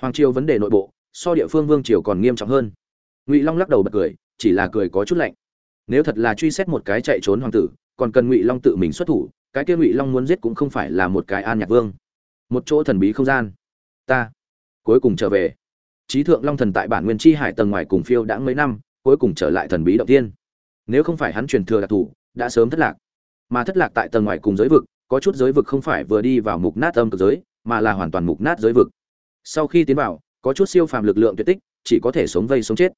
hoàng triều vấn đề nội bộ, so địa phương vương triều còn nghiêm trọng hơn. Ngụy long lắc đầu bật cười, chỉ là cười có chút lạnh. Nếu thật là truy xét một cái chạy trốn hoàng tử, còn cần ngụy long tự mình xuất thủ, cái kia ngụy long muốn giết cũng không phải là một cái an nhạc vương. Một chỗ thần bí không gian. Ta cuối cùng trở về. Trí thượng long thần tại bản nguyên chi hải tầng ngoài cùng phiêu đã mấy năm, cuối cùng trở lại thần bí động tiên. Nếu không phải hắn truyền thừa đặc thù, đã sớm thất lạc. Mà thất lạc tại tầng ngoài cùng giới vực, có chút giới vực không phải vừa đi vào mục nát âm cực giới, mà là hoàn toàn mục nát giới vực sau khi tiến vào, có chút siêu phàm lực lượng tuyệt tích, chỉ có thể sống vây sống chết.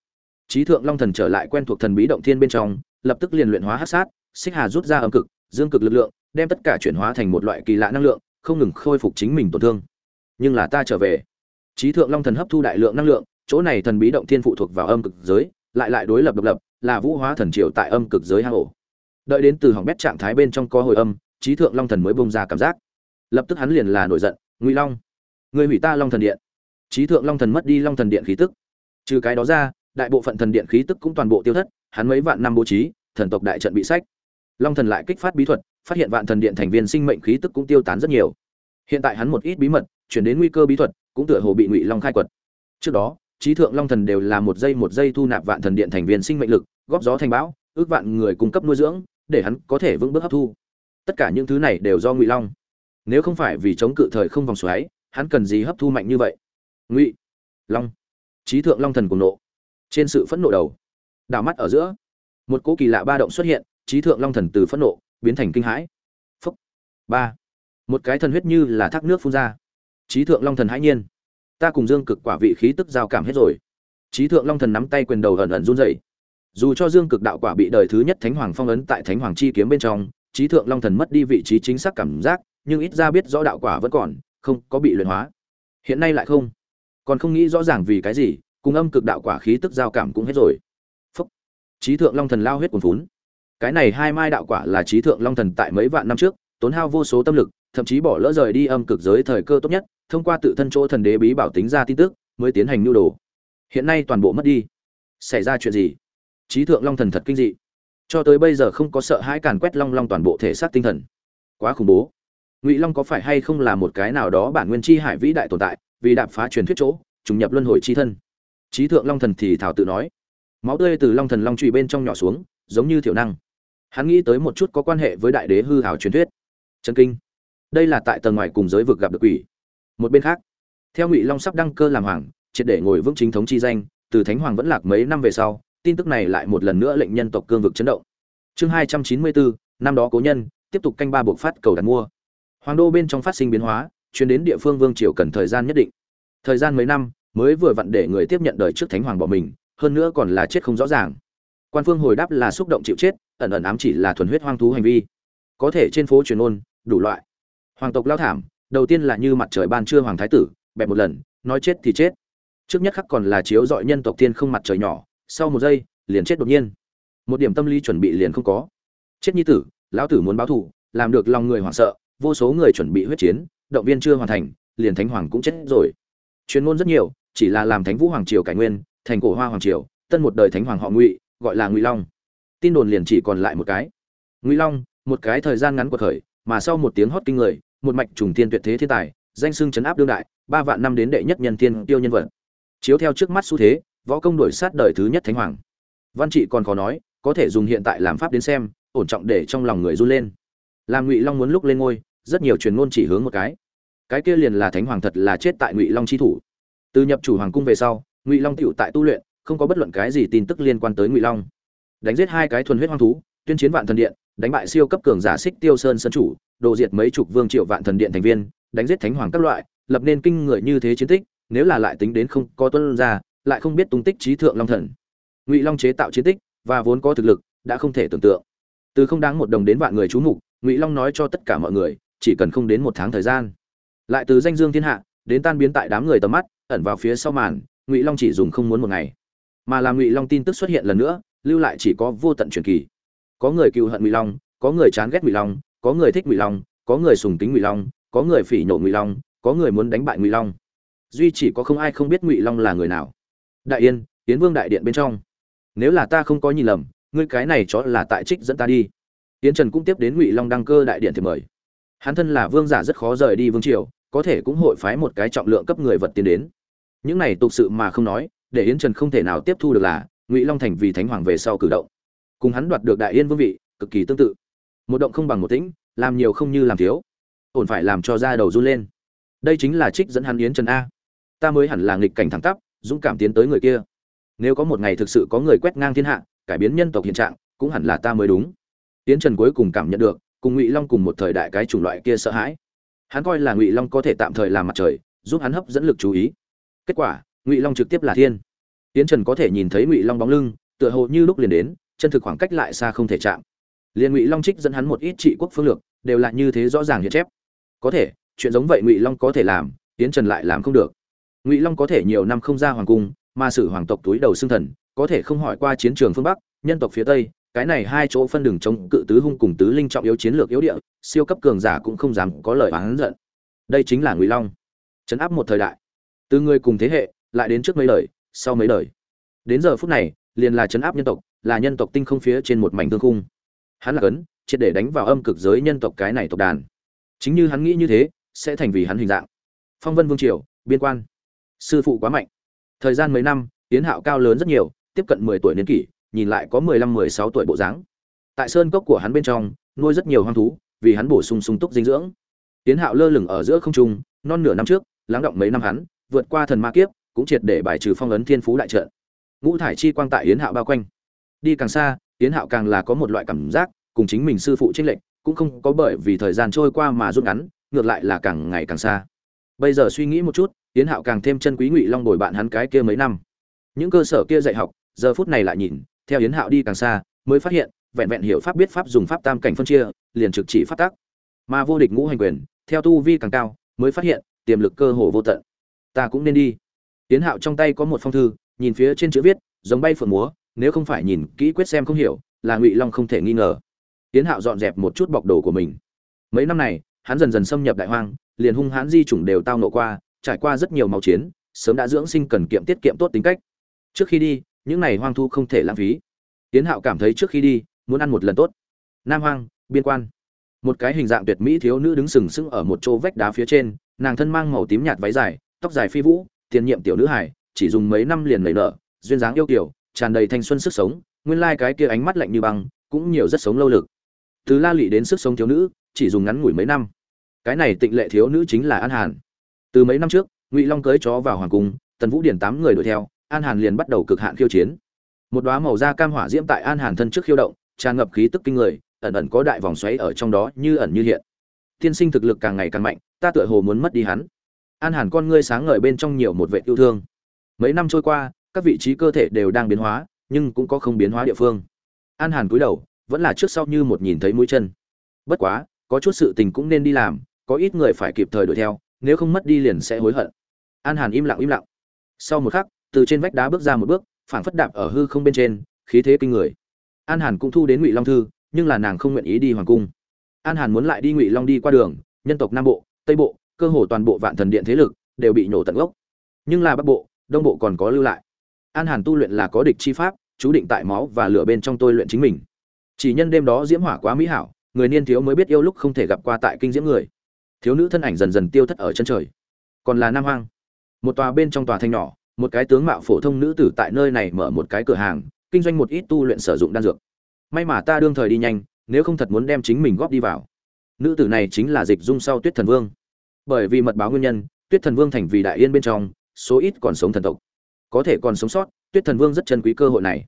Trí thượng long thần trở lại quen thuộc thần bí động thiên bên trong, lập tức liền luyện hóa hát sát, xích hà rút ra âm cực, dương cực lực lượng, đem tất cả chuyển hóa thành một loại kỳ lạ năng lượng, không ngừng khôi phục chính mình tổn thương. Nhưng là ta trở về. Trí thượng long thần hấp thu đại lượng năng lượng, chỗ này thần bí động thiên phụ thuộc vào âm cực giới, lại lại đối lập độc lập, là vũ hóa thần triều tại âm cực giới hang ổ. Đợi đến từ hỏng bét trạng thái bên trong có hồi âm trí thượng long thần mới bông ra cảm giác. Lập tức hắn liền là nổi giận, ngụy long người hủy ta long thần điện. Trí thượng long thần mất đi long thần điện khí tức. Trừ cái đó ra, đại bộ phận thần điện khí tức cũng toàn bộ tiêu thất, hắn mấy vạn năm bố trí, thần tộc đại trận bị sách. Long thần lại kích phát bí thuật, phát hiện vạn thần điện thành viên sinh mệnh khí tức cũng tiêu tán rất nhiều. Hiện tại hắn một ít bí mật, chuyển đến nguy cơ bí thuật, cũng tựa hồ bị ngụy long khai quật. Trước đó trí thượng long thần đều là một giây một giây thu nạp vạn thần điện thành viên sinh mệnh lực, góp gió thành bão, ước vạn người cung cấp nuôi dưỡng, để hắn có thể vững bước hấp thu. Tất cả những thứ này đều do ngụy long. Nếu không phải vì chống cự thời không vòng xoáy hắn cần gì hấp thu mạnh như vậy? Ngụy, long trí thượng long thần cùng nộ. Trên sự phẫn nộ đầu, đảo mắt ở giữa, một cỗ kỳ lạ ba động xuất hiện trí thượng long thần từ phẫn nộ biến thành kinh hãi. Phúc. Ba. Một cái thần huyết như là thác nước phun ra. Trí thượng long thần hãi nhiên. Ta cùng dương cực quả vị khí tức giao cảm hết rồi. Trí thượng long thần nắm tay quyền đầu ẩn ẩn run rẩy. Dù cho dương cực đạo quả bị đời thứ nhất thánh hoàng phong ấn tại thánh hoàng chi kiếm bên trong trí thượng long thần mất đi vị trí chính xác cảm giác, nhưng ít ra biết rõ đạo quả vẫn còn không có bị luyện hóa. Hiện nay lại không. Còn không nghĩ rõ ràng vì cái gì, cùng âm cực đạo quả khí tức giao cảm cũng hết rồi. Phúc. Trí thượng long thần lao huyết cuồn phún cái này hai mai đạo quả là trí thượng long thần tại mấy vạn năm trước, tốn hao vô số tâm lực, thậm chí bỏ lỡ rời đi âm cực giới thời cơ tốt nhất, thông qua tự thân chỗ thần đế bí bảo tính ra tin tức, mới tiến hành nhu đồ. Hiện nay toàn bộ mất đi. Xảy ra chuyện gì? Trí thượng long thần thật kinh dị. Cho tới bây giờ không có sợ hãi càn quét long long toàn bộ thể xác tinh thần. Quá khủng bố ngụy long có phải hay không là một cái nào đó bản nguyên chi hải vĩ đại tồn tại, vì đạp phá truyền thuyết chỗ, trùng nhập luân hồi chi thân? Trí thượng long thần thì thảo tự nói. Máu tươi từ long thần long trụy bên trong nhỏ xuống, giống như thiểu năng. Hắn nghĩ tới một chút có quan hệ với đại đế hư hảo truyền thuyết. Chân kinh. Đây là tại tầng ngoài cùng giới vực gặp được quỷ. Một bên khác, theo ngụy long sắp đăng cơ làm hoàng, triệt để ngồi vững chính thống chi danh, từ thánh hoàng vẫn lạc mấy năm về sau, tin tức này lại một lần nữa lệnh nhân tộc cương vực chấn động. Chương hai trăm chín mươi bốn, năm đó cố nhân, tiếp tục canh ba buộc phát cầu đặt mua hoàng đô bên trong phát sinh biến hóa chuyến đến địa phương vương triều cần thời gian nhất định. Thời gian mấy năm mới vừa vặn để người tiếp nhận đời trước thánh hoàng bỏ mình hơn nữa còn là chết không rõ ràng. Quan phương hồi đáp là xúc động chịu chết ẩn ẩn ám chỉ là thuần huyết hoang thú hành vi. Có thể trên phố truyền ngôn, đủ loại. Hoàng tộc lao thảm đầu tiên là như mặt trời ban trưa hoàng thái tử bẹp một lần nói chết thì chết. Trước nhất khắc còn là chiếu dọi nhân tộc tiên không mặt trời nhỏ sau một giây liền chết đột nhiên. Một điểm tâm lý chuẩn bị liền không có. Chết nhi tử lão tử muốn báo thù làm được lòng người hoảng sợ vô số người chuẩn bị huyết chiến, động viên chưa hoàn thành, liền thánh hoàng cũng chết rồi. Chuyên môn rất nhiều, chỉ là làm thánh vũ hoàng triều cải nguyên, thành cổ hoa hoàng triều, tân một đời thánh hoàng họ ngụy, gọi là ngụy long. Tin đồn liền chỉ còn lại một cái. Ngụy long, một cái thời gian ngắn của thời mà sau một tiếng hót kinh người, một mạch trùng thiên tuyệt thế thiên tài, danh xưng chấn áp đương đại, ba vạn năm đến đệ nhất nhân thiên tiêu nhân vật. Chiếu theo trước mắt xu thế, võ công đổi sát đời thứ nhất thánh hoàng. Văn trị còn có nói, có thể dùng hiện tại làm pháp đến xem, ổn trọng để trong lòng người run lên. Làm ngụy long muốn lúc lên ngôi rất nhiều truyền ngôn chỉ hướng một cái. Cái kia liền là thánh hoàng thật là chết tại ngụy long chi thủ. Từ nhập chủ hoàng cung về sau, ngụy long tựu tại tu luyện, không có bất luận cái gì tin tức liên quan tới ngụy long. Đánh giết hai cái thuần huyết hoang thú, tuyên chiến vạn thần điện, đánh bại siêu cấp cường giả xích tiêu sơn sân chủ, đồ diệt mấy chục vương triệu vạn thần điện thành viên, đánh giết thánh hoàng các loại, lập nên kinh người như thế chiến tích, nếu là lại tính đến không có tuân ra lại không biết tung tích trí thượng long thần. Ngụy long chế tạo chiến tích, và vốn có thực lực, đã không thể tưởng tượng. Từ không đáng một đồng đến vạn người chú mục, ngụy long nói cho tất cả mọi người chỉ cần không đến một tháng thời gian. Lại từ danh dương thiên hạ, đến tan biến tại đám người tầm mắt, ẩn vào phía sau màn, ngụy long chỉ dùng không muốn một ngày. Mà làm ngụy long tin tức xuất hiện lần nữa, lưu lại chỉ có vô tận truyền kỳ. Có người cựu hận ngụy long, có người chán ghét ngụy long, có người thích ngụy long, có người sùng tính ngụy long, có người phỉ nhổ ngụy long, có người muốn đánh bại ngụy long. Duy chỉ có không ai không biết ngụy long là người nào. Đại yên tiến vương đại điện bên trong. Nếu là ta không có nhìn lầm, ngươi cái này chó là tại trích dẫn ta đi. Tiến trần cũng tiếp đến ngụy long đăng cơ đại điện thì mời hắn thân là vương giả rất khó rời đi vương triều, có thể cũng hội phái một cái trọng lượng cấp người vật tiến đến. Những này tục sự mà không nói, để yến trần không thể nào tiếp thu được là, ngụy long thành vì thánh hoàng về sau cử động. Cùng hắn đoạt được đại yên vương vị, cực kỳ tương tự. Một động không bằng một tĩnh, làm nhiều không như làm thiếu. Ổn phải làm cho da đầu run lên. Đây chính là trích dẫn hắn yến trần a. Ta mới hẳn là nghịch cảnh thẳng tắp, dũng cảm tiến tới người kia. Nếu có một ngày thực sự có người quét ngang thiên hạ, cải biến nhân tộc hiện trạng, cũng hẳn là ta mới đúng. Yến trần cuối cùng cảm nhận được cùng ngụy long cùng một thời đại cái chủng loại kia sợ hãi. Hắn coi là ngụy long có thể tạm thời làm mặt trời, giúp hắn hấp dẫn lực chú ý. Kết quả, ngụy long trực tiếp là thiên. Tiến trần có thể nhìn thấy ngụy long bóng lưng, tựa hồ như lúc liền đến, chân thực khoảng cách lại xa không thể chạm. Liền ngụy long trích dẫn hắn một ít trị quốc phương lược, đều là như thế rõ ràng hiện chép. Có thể, chuyện giống vậy ngụy long có thể làm, tiến trần lại làm không được. Ngụy long có thể nhiều năm không ra hoàng cung, mà sử hoàng tộc túi đầu xương thần, có thể không hỏi qua chiến trường phương bắc, nhân tộc phía tây cái này hai chỗ phân đường chống cự tứ hung cùng tứ linh trọng yếu chiến lược yếu địa, siêu cấp cường giả cũng không dám có lời oán giận. Đây chính là ngụy long. Chấn áp một thời đại. Từ người cùng thế hệ, lại đến trước mấy đời, sau mấy đời. Đến giờ phút này, liền là chấn áp nhân tộc, là nhân tộc tinh không phía trên một mảnh thương khung. Hắn là cấn, triệt để đánh vào âm cực giới nhân tộc cái này tộc đàn. Chính như hắn nghĩ như thế, sẽ thành vì hắn hình dạng. Phong vân vương triều, biên quan. Sư phụ quá mạnh. Thời gian mấy năm, tiến hạo cao lớn rất nhiều, tiếp cận mười tuổi niên kỷ nhìn lại có mười lăm, mười sáu tuổi bộ dáng. Tại sơn cốc của hắn bên trong, nuôi rất nhiều hoang thú, vì hắn bổ sung sung túc dinh dưỡng. Tiến hạo lơ lửng ở giữa không trung, non nửa năm trước, lắng động mấy năm hắn, vượt qua thần ma kiếp, cũng triệt để bài trừ phong ấn thiên phú đại trận. Ngũ thải chi quang tại yến hạo bao quanh. Đi càng xa, yến hạo càng là có một loại cảm giác, cùng chính mình sư phụ trinh lệnh cũng không có bởi vì thời gian trôi qua mà rút ngắn, ngược lại là càng ngày càng xa. Bây giờ suy nghĩ một chút, yến hạo càng thêm chân quý ngụy long bồi bạn hắn cái kia mấy năm. Những cơ sở kia dạy học, giờ phút này lại nhìn theo yến hạo đi càng xa, mới phát hiện, vẹn vẹn hiểu pháp biết pháp dùng pháp tam cảnh phân chia, liền trực chỉ pháp tắc. Mà vô địch ngũ hành quyền, theo tu vi càng cao, mới phát hiện, tiềm lực cơ hồ vô tận. Ta cũng nên đi. Yến hạo trong tay có một phong thư, nhìn phía trên chữ viết, giống bay phượng múa, nếu không phải nhìn kỹ quyết xem không hiểu, là ngụy long không thể nghi ngờ. Yến hạo dọn dẹp một chút bọc đồ của mình. Mấy năm này, hắn dần dần xâm nhập đại hoang, liền hung hãn di chủng đều tao nộ qua, trải qua rất nhiều máu chiến, sớm đã dưỡng sinh cần kiệm tiết kiệm tốt tính cách. Trước khi đi những này hoang thu không thể lãng phí. Tiến hạo cảm thấy trước khi đi, muốn ăn một lần tốt. Nam hoang, biên quan. Một cái hình dạng tuyệt mỹ thiếu nữ đứng sừng sững ở một chỗ vách đá phía trên, nàng thân mang màu tím nhạt váy dài, tóc dài phi vũ, tiền nhiệm tiểu nữ hải chỉ dùng mấy năm liền nảy nở, duyên dáng yêu kiểu tràn đầy thanh xuân sức sống, nguyên lai cái kia ánh mắt lạnh như băng, cũng nhiều rất sống lâu lực. Từ la lị đến sức sống thiếu nữ, chỉ dùng ngắn ngủi mấy năm. Cái này tịnh lệ thiếu nữ chính là an hàn. Từ mấy năm trước, ngụy long cưới chó vào hoàng cung, tần vũ điển tám người đuổi theo an hàn liền bắt đầu cực hạn khiêu chiến. Một đóa màu da cam hỏa diễm tại an hàn thân trước khiêu động, tràn ngập khí tức kinh người, ẩn ẩn có đại vòng xoáy ở trong đó như ẩn như hiện. Tiên sinh thực lực càng ngày càng mạnh, ta tựa hồ muốn mất đi hắn. An hàn con ngươi sáng ngời bên trong nhiều một vệ yêu thương. Mấy năm trôi qua, các vị trí cơ thể đều đang biến hóa, nhưng cũng có không biến hóa địa phương. An hàn cúi đầu, vẫn là trước sau như một nhìn thấy mũi chân. Bất quá, có chút sự tình cũng nên đi làm, có ít người phải kịp thời đuổi theo, nếu không mất đi liền sẽ hối hận. An hàn im lặng im lặng. Sau một khắc từ trên vách đá bước ra một bước, phảng phất đạp ở hư không bên trên, khí thế kinh người. An hàn cũng thu đến ngụy long thư, nhưng là nàng không nguyện ý đi hoàng cung. An hàn muốn lại đi ngụy long đi qua đường, nhân tộc nam bộ, tây bộ, cơ hồ toàn bộ vạn thần điện thế lực đều bị nhổ tận gốc. Nhưng là bắc bộ, đông bộ còn có lưu lại. An hàn tu luyện là có địch chi pháp, chú định tại máu và lửa bên trong tôi luyện chính mình. Chỉ nhân đêm đó diễm hỏa quá mỹ hảo, người niên thiếu mới biết yêu lúc không thể gặp qua tại kinh diễm người. Thiếu nữ thân ảnh dần dần tiêu thất ở chân trời. Còn là nam hoang. Một tòa bên trong tòa thanh nhỏ một cái tướng mạo phổ thông nữ tử tại nơi này mở một cái cửa hàng, kinh doanh một ít tu luyện sử dụng đan dược. May mà ta đương thời đi nhanh, nếu không thật muốn đem chính mình góp đi vào. Nữ tử này chính là dịch dung sau tuyết thần vương. Bởi vì mật báo nguyên nhân, tuyết thần vương thành vì đại yên bên trong, số ít còn sống thần tộc. Có thể còn sống sót, tuyết thần vương rất chân quý cơ hội này.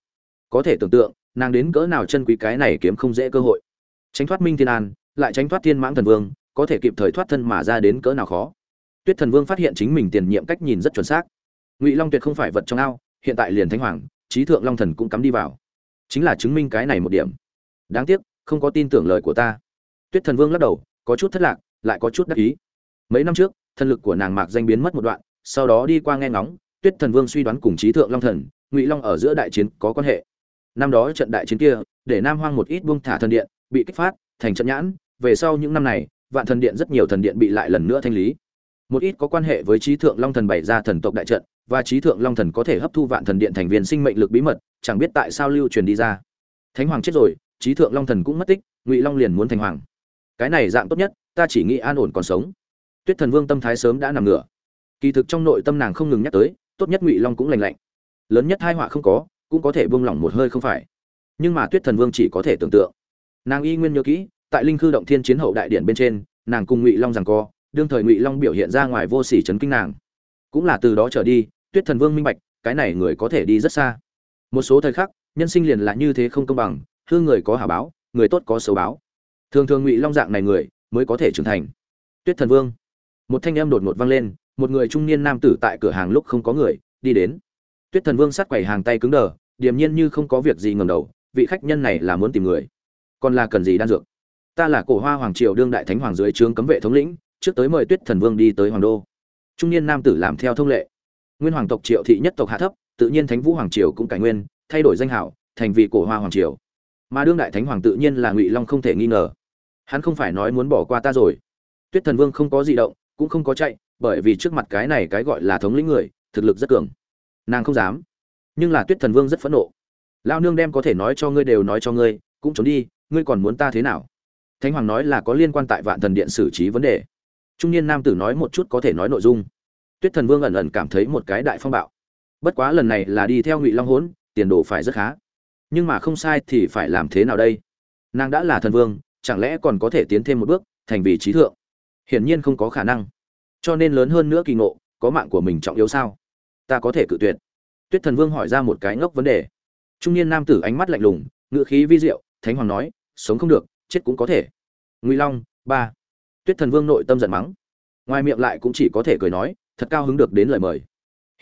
Có thể tưởng tượng, nàng đến cỡ nào chân quý cái này kiếm không dễ cơ hội. Tránh thoát minh thiên an, lại tránh thoát thiên mãng thần vương, có thể kịp thời thoát thân mà ra đến cỡ nào khó. Tuyết thần vương phát hiện chính mình tiền nhiệm cách nhìn rất chuẩn xác ngụy long tuyệt không phải vật trong ao hiện tại liền thánh hoàng trí thượng long thần cũng cắm đi vào chính là chứng minh cái này một điểm đáng tiếc không có tin tưởng lời của ta tuyết thần vương lắc đầu có chút thất lạc lại có chút đắc ý mấy năm trước thân lực của nàng mạc danh biến mất một đoạn sau đó đi qua nghe ngóng tuyết thần vương suy đoán cùng trí thượng long thần ngụy long ở giữa đại chiến có quan hệ năm đó trận đại chiến kia để nam hoang một ít buông thả thần điện bị kích phát thành trận nhãn về sau những năm này vạn thần điện rất nhiều thần điện bị lại lần nữa thanh lý một ít có quan hệ với trí thượng long thần bày ra thần tộc đại trận và trí thượng long thần có thể hấp thu vạn thần điện thành viên sinh mệnh lực bí mật, chẳng biết tại sao lưu truyền đi ra. Thánh hoàng chết rồi, trí thượng long thần cũng mất tích, ngụy long liền muốn thành hoàng. Cái này dạng tốt nhất, ta chỉ nghĩ an ổn còn sống. Tuyết thần vương tâm thái sớm đã nằm ngửa. Kỳ thực trong nội tâm nàng không ngừng nhắc tới, tốt nhất ngụy long cũng lành lạnh. Lớn nhất hai họa không có, cũng có thể buông lỏng một hơi không phải. Nhưng mà tuyết thần vương chỉ có thể tưởng tượng. Nàng y nguyên nhớ kỹ, tại linh khư động thiên chiến hậu đại điện bên trên, nàng cùng ngụy long rằng co, đương thời ngụy long biểu hiện ra ngoài vô sỉ chấn kinh nàng. Cũng là từ đó trở đi tuyết thần vương minh bạch, cái này người có thể đi rất xa. Một số thời khắc, nhân sinh liền là như thế không công bằng, hư người có hảo báo, người tốt có xấu báo. Thường thường ngụy long dạng này người, mới có thể trưởng thành. Tuyết thần vương. Một thanh âm đột ngột vang lên, một người trung niên nam tử tại cửa hàng lúc không có người, đi đến. Tuyết thần vương sát quầy hàng tay cứng đờ, điềm nhiên như không có việc gì ngầm đầu, vị khách nhân này là muốn tìm người. Còn là cần gì đan dược? Ta là cổ hoa hoàng triều đương đại thánh hoàng dưới trướng cấm vệ thống lĩnh, trước tới mời tuyết thần vương đi tới hoàng đô. Trung niên nam tử làm theo thông lệ nguyên hoàng tộc triệu thị nhất tộc hạ thấp, tự nhiên thánh vũ hoàng triều cũng cải nguyên, thay đổi danh hảo, thành vị cổ hoa hoàng triều. Mà đương đại thánh hoàng tự nhiên là ngụy long không thể nghi ngờ. Hắn không phải nói muốn bỏ qua ta rồi. Tuyết thần vương không có gì động, cũng không có chạy, bởi vì trước mặt cái này cái gọi là thống lĩnh người, thực lực rất cường. Nàng không dám. Nhưng là tuyết thần vương rất phẫn nộ. Lao nương đem có thể nói cho ngươi đều nói cho ngươi, cũng trốn đi, ngươi còn muốn ta thế nào? Thánh hoàng nói là có liên quan tại vạn thần điện xử trí vấn đề. Trung niên nam tử nói một chút có thể nói nội dung tuyết thần vương ẩn ẩn cảm thấy một cái đại phong bạo. Bất quá lần này là đi theo ngụy long hốn tiền đồ phải rất khá. Nhưng mà không sai thì phải làm thế nào đây? Nàng đã là thần vương, chẳng lẽ còn có thể tiến thêm một bước, thành vị trí thượng? Hiển nhiên không có khả năng. Cho nên lớn hơn nữa kỳ ngộ, có mạng của mình trọng yếu sao? Ta có thể cự tuyệt. Tuyết thần vương hỏi ra một cái ngốc vấn đề. Trung niên nam tử ánh mắt lạnh lùng ngựa khí vi diệu, thánh hoàng nói, sống không được, chết cũng có thể. Ngụy long, ba. Tuyết thần vương nội tâm giận mắng. Ngoài miệng lại cũng chỉ có thể cười nói thật cao hứng được đến lời mời.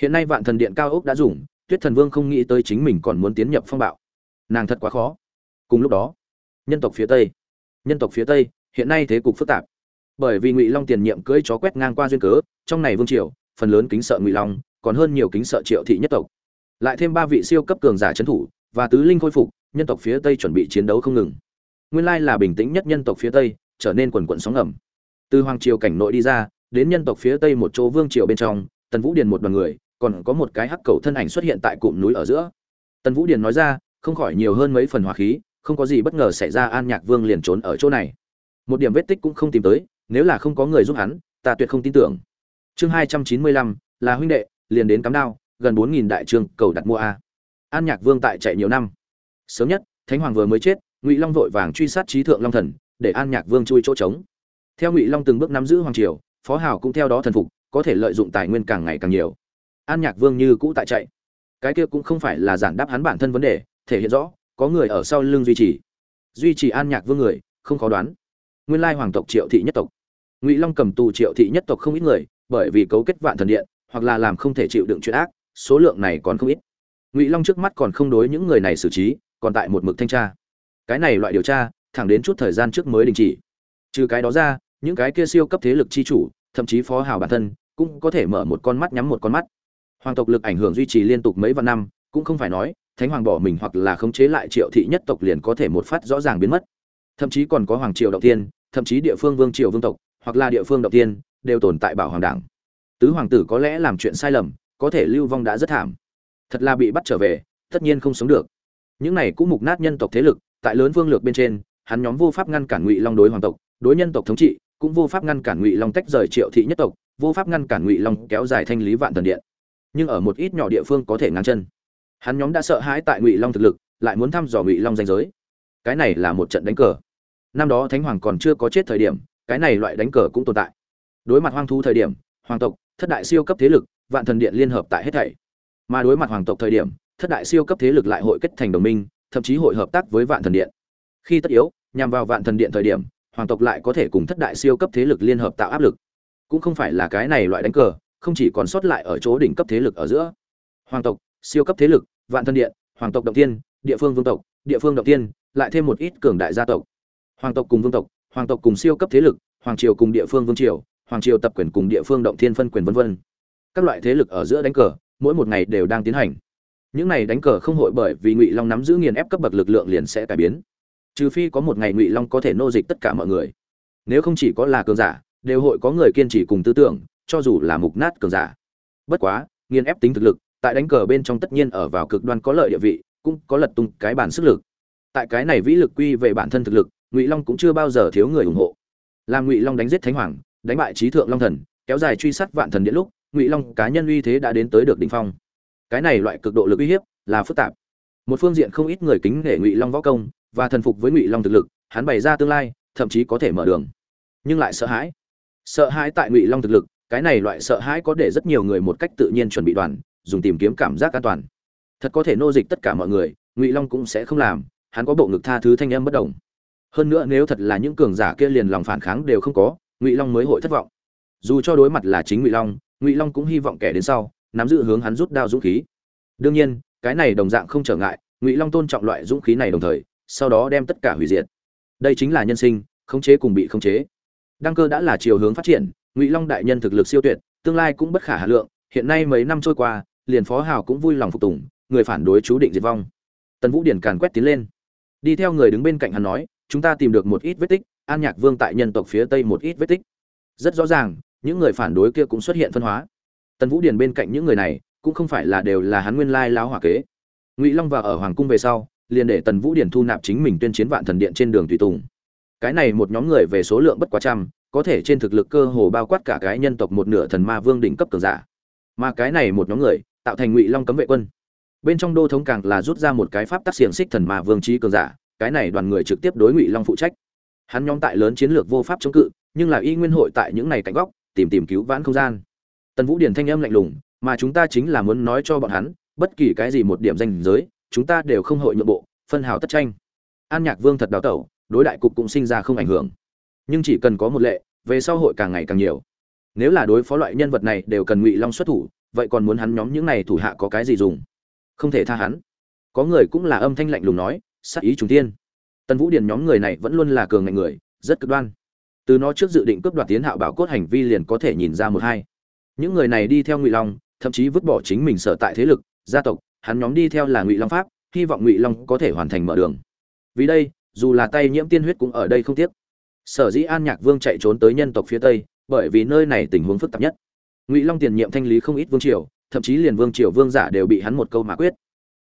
Hiện nay vạn thần điện cao ốc đã dùng, tuyết thần vương không nghĩ tới chính mình còn muốn tiến nhập phong bạo. Nàng thật quá khó. Cùng lúc đó, nhân tộc phía tây, nhân tộc phía tây, hiện nay thế cục phức tạp. Bởi vì ngụy long tiền nhiệm cưỡi chó quét ngang qua duyên cớ, trong này vương triều, phần lớn kính sợ ngụy long, còn hơn nhiều kính sợ triệu thị nhất tộc. Lại thêm ba vị siêu cấp cường giả trấn thủ và tứ linh khôi phục, nhân tộc phía tây chuẩn bị chiến đấu không ngừng. Nguyên lai là bình tĩnh nhất nhân tộc phía tây, trở nên quần quận sóng ngầm. Từ hoàng triều cảnh nội đi ra đến nhân tộc phía tây một chỗ vương triều bên trong, tần vũ điền một đoàn người, còn có một cái hắc cầu thân ảnh xuất hiện tại cụm núi ở giữa. Tần vũ điền nói ra, không khỏi nhiều hơn mấy phần hỏa khí, không có gì bất ngờ xảy ra, an nhạc vương liền trốn ở chỗ này. Một điểm vết tích cũng không tìm tới, nếu là không có người giúp hắn, ta tuyệt không tin tưởng. Chương hai trăm chín mươi lăm, là huynh đệ, liền đến cắm đao, gần bốn nghìn đại trương, cầu đặt mua a. An nhạc vương tại chạy nhiều năm. Sớm nhất, thánh hoàng vừa mới chết, ngụy long vội vàng truy sát trí thượng long thần, để an nhạc vương chui chỗ trống. Theo ngụy long từng bước nắm giữ hoàng triều phó hào cũng theo đó thần phục, có thể lợi dụng tài nguyên càng ngày càng nhiều. An nhạc vương như cũ tại chạy. Cái kia cũng không phải là giản đáp hắn bản thân vấn đề, thể hiện rõ, có người ở sau lưng duy trì. Duy trì an nhạc vương người, không khó đoán. Nguyên lai hoàng tộc triệu thị nhất tộc. Ngụy long cầm tù triệu thị nhất tộc không ít người, bởi vì cấu kết vạn thần điện, hoặc là làm không thể chịu đựng chuyện ác, số lượng này còn không ít. Ngụy long trước mắt còn không đối những người này xử trí, còn tại một mực thanh tra. Cái này loại điều tra, thẳng đến chút thời gian trước mới đình chỉ. Trừ cái đó ra những cái kia siêu cấp thế lực chi chủ, thậm chí phó hào bản thân, cũng có thể mở một con mắt nhắm một con mắt. Hoàng tộc lực ảnh hưởng duy trì liên tục mấy vạn năm, cũng không phải nói, thánh hoàng bỏ mình hoặc là khống chế lại triệu thị nhất tộc liền có thể một phát rõ ràng biến mất. Thậm chí còn có hoàng triều động tiên thậm chí địa phương vương triều vương tộc, hoặc là địa phương động tiên đều tồn tại bảo hoàng đảng. Tứ hoàng tử có lẽ làm chuyện sai lầm, có thể lưu vong đã rất thảm. Thật là bị bắt trở về, tất nhiên không sống được. Những này cũng mục nát nhân tộc thế lực, tại lớn vương lược bên trên, hắn nhóm vô pháp ngăn cản ngụy long đối hoàng tộc, đối nhân tộc thống trị cũng vô pháp ngăn cản ngụy long tách rời triệu thị nhất tộc, vô pháp ngăn cản ngụy long kéo dài thanh lý vạn thần điện. Nhưng ở một ít nhỏ địa phương có thể ngăn chân. Hắn nhóm đã sợ hãi tại ngụy long thực lực, lại muốn thăm dò ngụy long danh giới. Cái này là một trận đánh cờ. Năm đó thánh hoàng còn chưa có chết thời điểm, cái này loại đánh cờ cũng tồn tại. Đối mặt hoang thú thời điểm, hoàng tộc, thất đại siêu cấp thế lực, vạn thần điện liên hợp tại hết thảy. Mà đối mặt hoàng tộc thời điểm, thất đại siêu cấp thế lực lại hội kết thành đồng minh, thậm chí hội hợp tác với vạn thần điện. Khi tất yếu, nhằm vào vạn thần điện thời điểm hoàng tộc lại có thể cùng thất đại siêu cấp thế lực liên hợp tạo áp lực. Cũng không phải là cái này loại đánh cờ, không chỉ còn sót lại ở chỗ đỉnh cấp thế lực ở giữa. Hoàng tộc, siêu cấp thế lực, vạn thân điện, hoàng tộc động tiên địa phương vương tộc, địa phương động tiên lại thêm một ít cường đại gia tộc. Hoàng tộc cùng vương tộc, hoàng tộc cùng siêu cấp thế lực, hoàng triều cùng địa phương vương triều, hoàng triều tập quyền cùng địa phương động thiên phân quyền vân vân. Các loại thế lực ở giữa đánh cờ, mỗi một ngày đều đang tiến hành. Những này đánh cờ không hội bởi vì ngụy long nắm giữ nghiền ép cấp bậc lực lượng liền sẽ cải biến trừ phi có một ngày ngụy long có thể nô dịch tất cả mọi người nếu không chỉ có là cường giả đều hội có người kiên trì cùng tư tưởng cho dù là mục nát cường giả bất quá nghiền ép tính thực lực tại đánh cờ bên trong tất nhiên ở vào cực đoan có lợi địa vị cũng có lật tung cái bản sức lực tại cái này vĩ lực quy về bản thân thực lực ngụy long cũng chưa bao giờ thiếu người ủng hộ làm ngụy long đánh giết thánh hoàng đánh bại trí thượng long thần kéo dài truy sát vạn thần điện lúc ngụy long cá nhân uy thế đã đến tới được đỉnh phong cái này loại cực độ lực uy hiếp là phức tạp một phương diện không ít người kính nể ngụy long võ công và thần phục với ngụy long thực lực, hắn bày ra tương lai, thậm chí có thể mở đường. Nhưng lại sợ hãi. Sợ hãi tại ngụy long thực lực, cái này loại sợ hãi có để rất nhiều người một cách tự nhiên chuẩn bị đoàn, dùng tìm kiếm cảm giác an toàn. Thật có thể nô dịch tất cả mọi người, ngụy long cũng sẽ không làm, hắn có bộ ngực tha thứ thanh âm bất đồng hơn nữa nếu thật là những cường giả kia liền lòng phản kháng đều không có, ngụy long mới hội thất vọng. Dù cho đối mặt là chính ngụy long ngụy long cũng hy vọng kẻ đến sau, nắm giữ hướng hắn rút đao dũng khí. Đương nhiên, cái này đồng dạng không trở ngại, ngụy long tôn trọng loại dũng khí này đồng thời sau đó đem tất cả hủy diệt. Đây chính là nhân sinh, khống chế cùng bị khống chế. Đăng cơ đã là chiều hướng phát triển, ngụy long đại nhân thực lực siêu tuyệt, tương lai cũng bất khả hà lượng, hiện nay mấy năm trôi qua, liền phó hào cũng vui lòng phục tùng, người phản đối chú định diệt vong. Tần vũ điển càn quét tiến lên. Đi theo người đứng bên cạnh hắn nói, chúng ta tìm được một ít vết tích, an nhạc vương tại nhân tộc phía tây một ít vết tích. Rất rõ ràng, những người phản đối kia cũng xuất hiện phân hóa. Tần vũ điển bên cạnh những người này, cũng không phải là đều là hắn nguyên lai láo hỏa kế. Ngụy long vào ở hoàng cung về sau liền để tần vũ điển thu nạp chính mình tuyên chiến vạn thần điện trên đường tùy tùng. Cái này một nhóm người về số lượng bất quá trăm, có thể trên thực lực cơ hồ bao quát cả cái nhân tộc một nửa thần ma vương đỉnh cấp cường giả. Mà cái này một nhóm người, tạo thành ngụy long cấm vệ quân. Bên trong đô thống càng là rút ra một cái pháp tác xiềng xích thần ma vương trí cường giả, cái này đoàn người trực tiếp đối ngụy long phụ trách. Hắn nhóm tại lớn chiến lược vô pháp chống cự, nhưng là y nguyên hội tại những này cạnh góc, tìm tìm cứu vãn không gian. Tần vũ điển thanh âm lạnh lùng, mà chúng ta chính là muốn nói cho bọn hắn, bất kỳ cái gì một điểm danh giới chúng ta đều không hội nhượng bộ, phân hào tất tranh. An nhạc vương thật đào tẩu, đối đại cục cũng sinh ra không ảnh hưởng. Nhưng chỉ cần có một lệ, về sau hội càng ngày càng nhiều. Nếu là đối phó loại nhân vật này đều cần ngụy long xuất thủ, vậy còn muốn hắn nhóm những này thủ hạ có cái gì dùng? Không thể tha hắn. Có người cũng là âm thanh lạnh lùng nói, sát ý trùng tiên. Tần vũ điền nhóm người này vẫn luôn là cường ngạnh người, rất cực đoan. Từ nó trước dự định cướp đoạt tiến hạo bảo cốt hành vi liền có thể nhìn ra một hai. Những người này đi theo ngụy long, thậm chí vứt bỏ chính mình sở tại thế lực, gia tộc hắn nhóm đi theo là ngụy long pháp, hy vọng ngụy long có thể hoàn thành mở đường. Vì đây, dù là tay nhiễm tiên huyết cũng ở đây không tiếc. Sở dĩ an nhạc vương chạy trốn tới nhân tộc phía tây, bởi vì nơi này tình huống phức tạp nhất. Ngụy long tiền nhiệm thanh lý không ít vương triều, thậm chí liền vương triều vương giả đều bị hắn một câu mà quyết.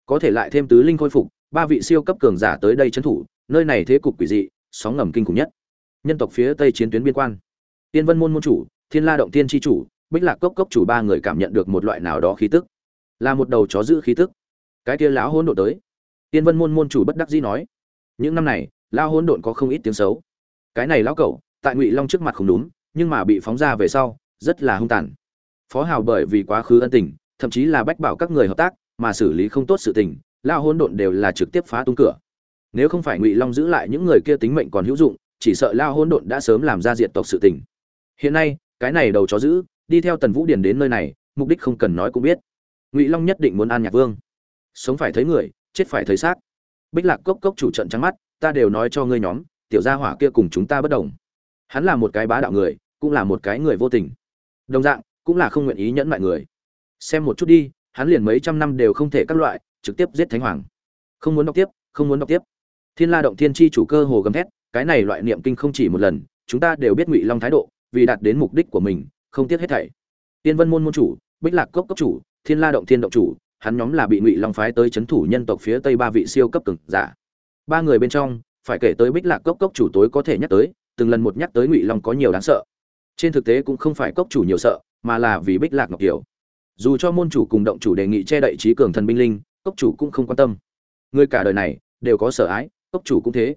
Có thể lại thêm tứ linh khôi phục, ba vị siêu cấp cường giả tới đây trấn thủ, nơi này thế cục quỷ dị, sóng ngầm kinh khủng nhất. Nhân tộc phía tây chiến tuyến biên quan. Tiên vân môn môn chủ, thiên la động tiên tri chủ, bích lạc cốc cốc chủ ba người cảm nhận được một loại nào đó khí tức là một đầu chó giữ khí tức. Cái kia lão hỗn độn tới. Tiên vân môn môn chủ bất đắc dĩ nói, những năm này, lão hỗn độn có không ít tiếng xấu. Cái này lão cẩu, tại ngụy long trước mặt không đúng, nhưng mà bị phóng ra về sau, rất là hung tàn. Phó hào bởi vì quá khứ ân tình, thậm chí là bách bảo các người hợp tác, mà xử lý không tốt sự tình, lão hỗn độn đều là trực tiếp phá tung cửa. Nếu không phải ngụy long giữ lại những người kia tính mệnh còn hữu dụng, chỉ sợ lão hỗn độn đã sớm làm ra diệt tộc sự tình. Hiện nay, cái này đầu chó giữ, đi theo tần vũ điền đến nơi này, mục đích không cần nói cũng biết ngụy long nhất định muốn an nhạc vương. Sống phải thấy người, chết phải thấy xác. Bích lạc cốc cốc chủ trận trắng mắt, ta đều nói cho ngươi nhóm, tiểu gia hỏa kia cùng chúng ta bất đồng. Hắn là một cái bá đạo người, cũng là một cái người vô tình. Đồng dạng, cũng là không nguyện ý nhẫn mại người. Xem một chút đi, hắn liền mấy trăm năm đều không thể các loại, trực tiếp giết thánh hoàng. Không muốn đọc tiếp, không muốn đọc tiếp. Thiên la động thiên chi chủ cơ hồ gầm thét, cái này loại niệm kinh không chỉ một lần, chúng ta đều biết ngụy long thái độ, vì đạt đến mục đích của mình, không tiếc hết thảy. Tiên vân môn môn chủ, bích lạc cốc cốc chủ thiên la động thiên động chủ, hắn nhóm là bị ngụy long phái tới c h ấ n thủ nhân tộc phía tây ba vị siêu cấp cực giả. Ba người bên trong, phải kể tới bích lạc cốc cốc chủ tối có thể nhắc tới, từng lần một nhắc tới ngụy long có nhiều đáng sợ. Trên thực tế cũng không phải cốc chủ nhiều sợ, mà là vì bích lạc ngọc kiều. Dù cho môn chủ cùng động chủ đề nghị che đậy trí cường thần binh linh, cốc chủ cũng không quan tâm. Người cả đời này, đều có sợ ái, cốc chủ cũng thế.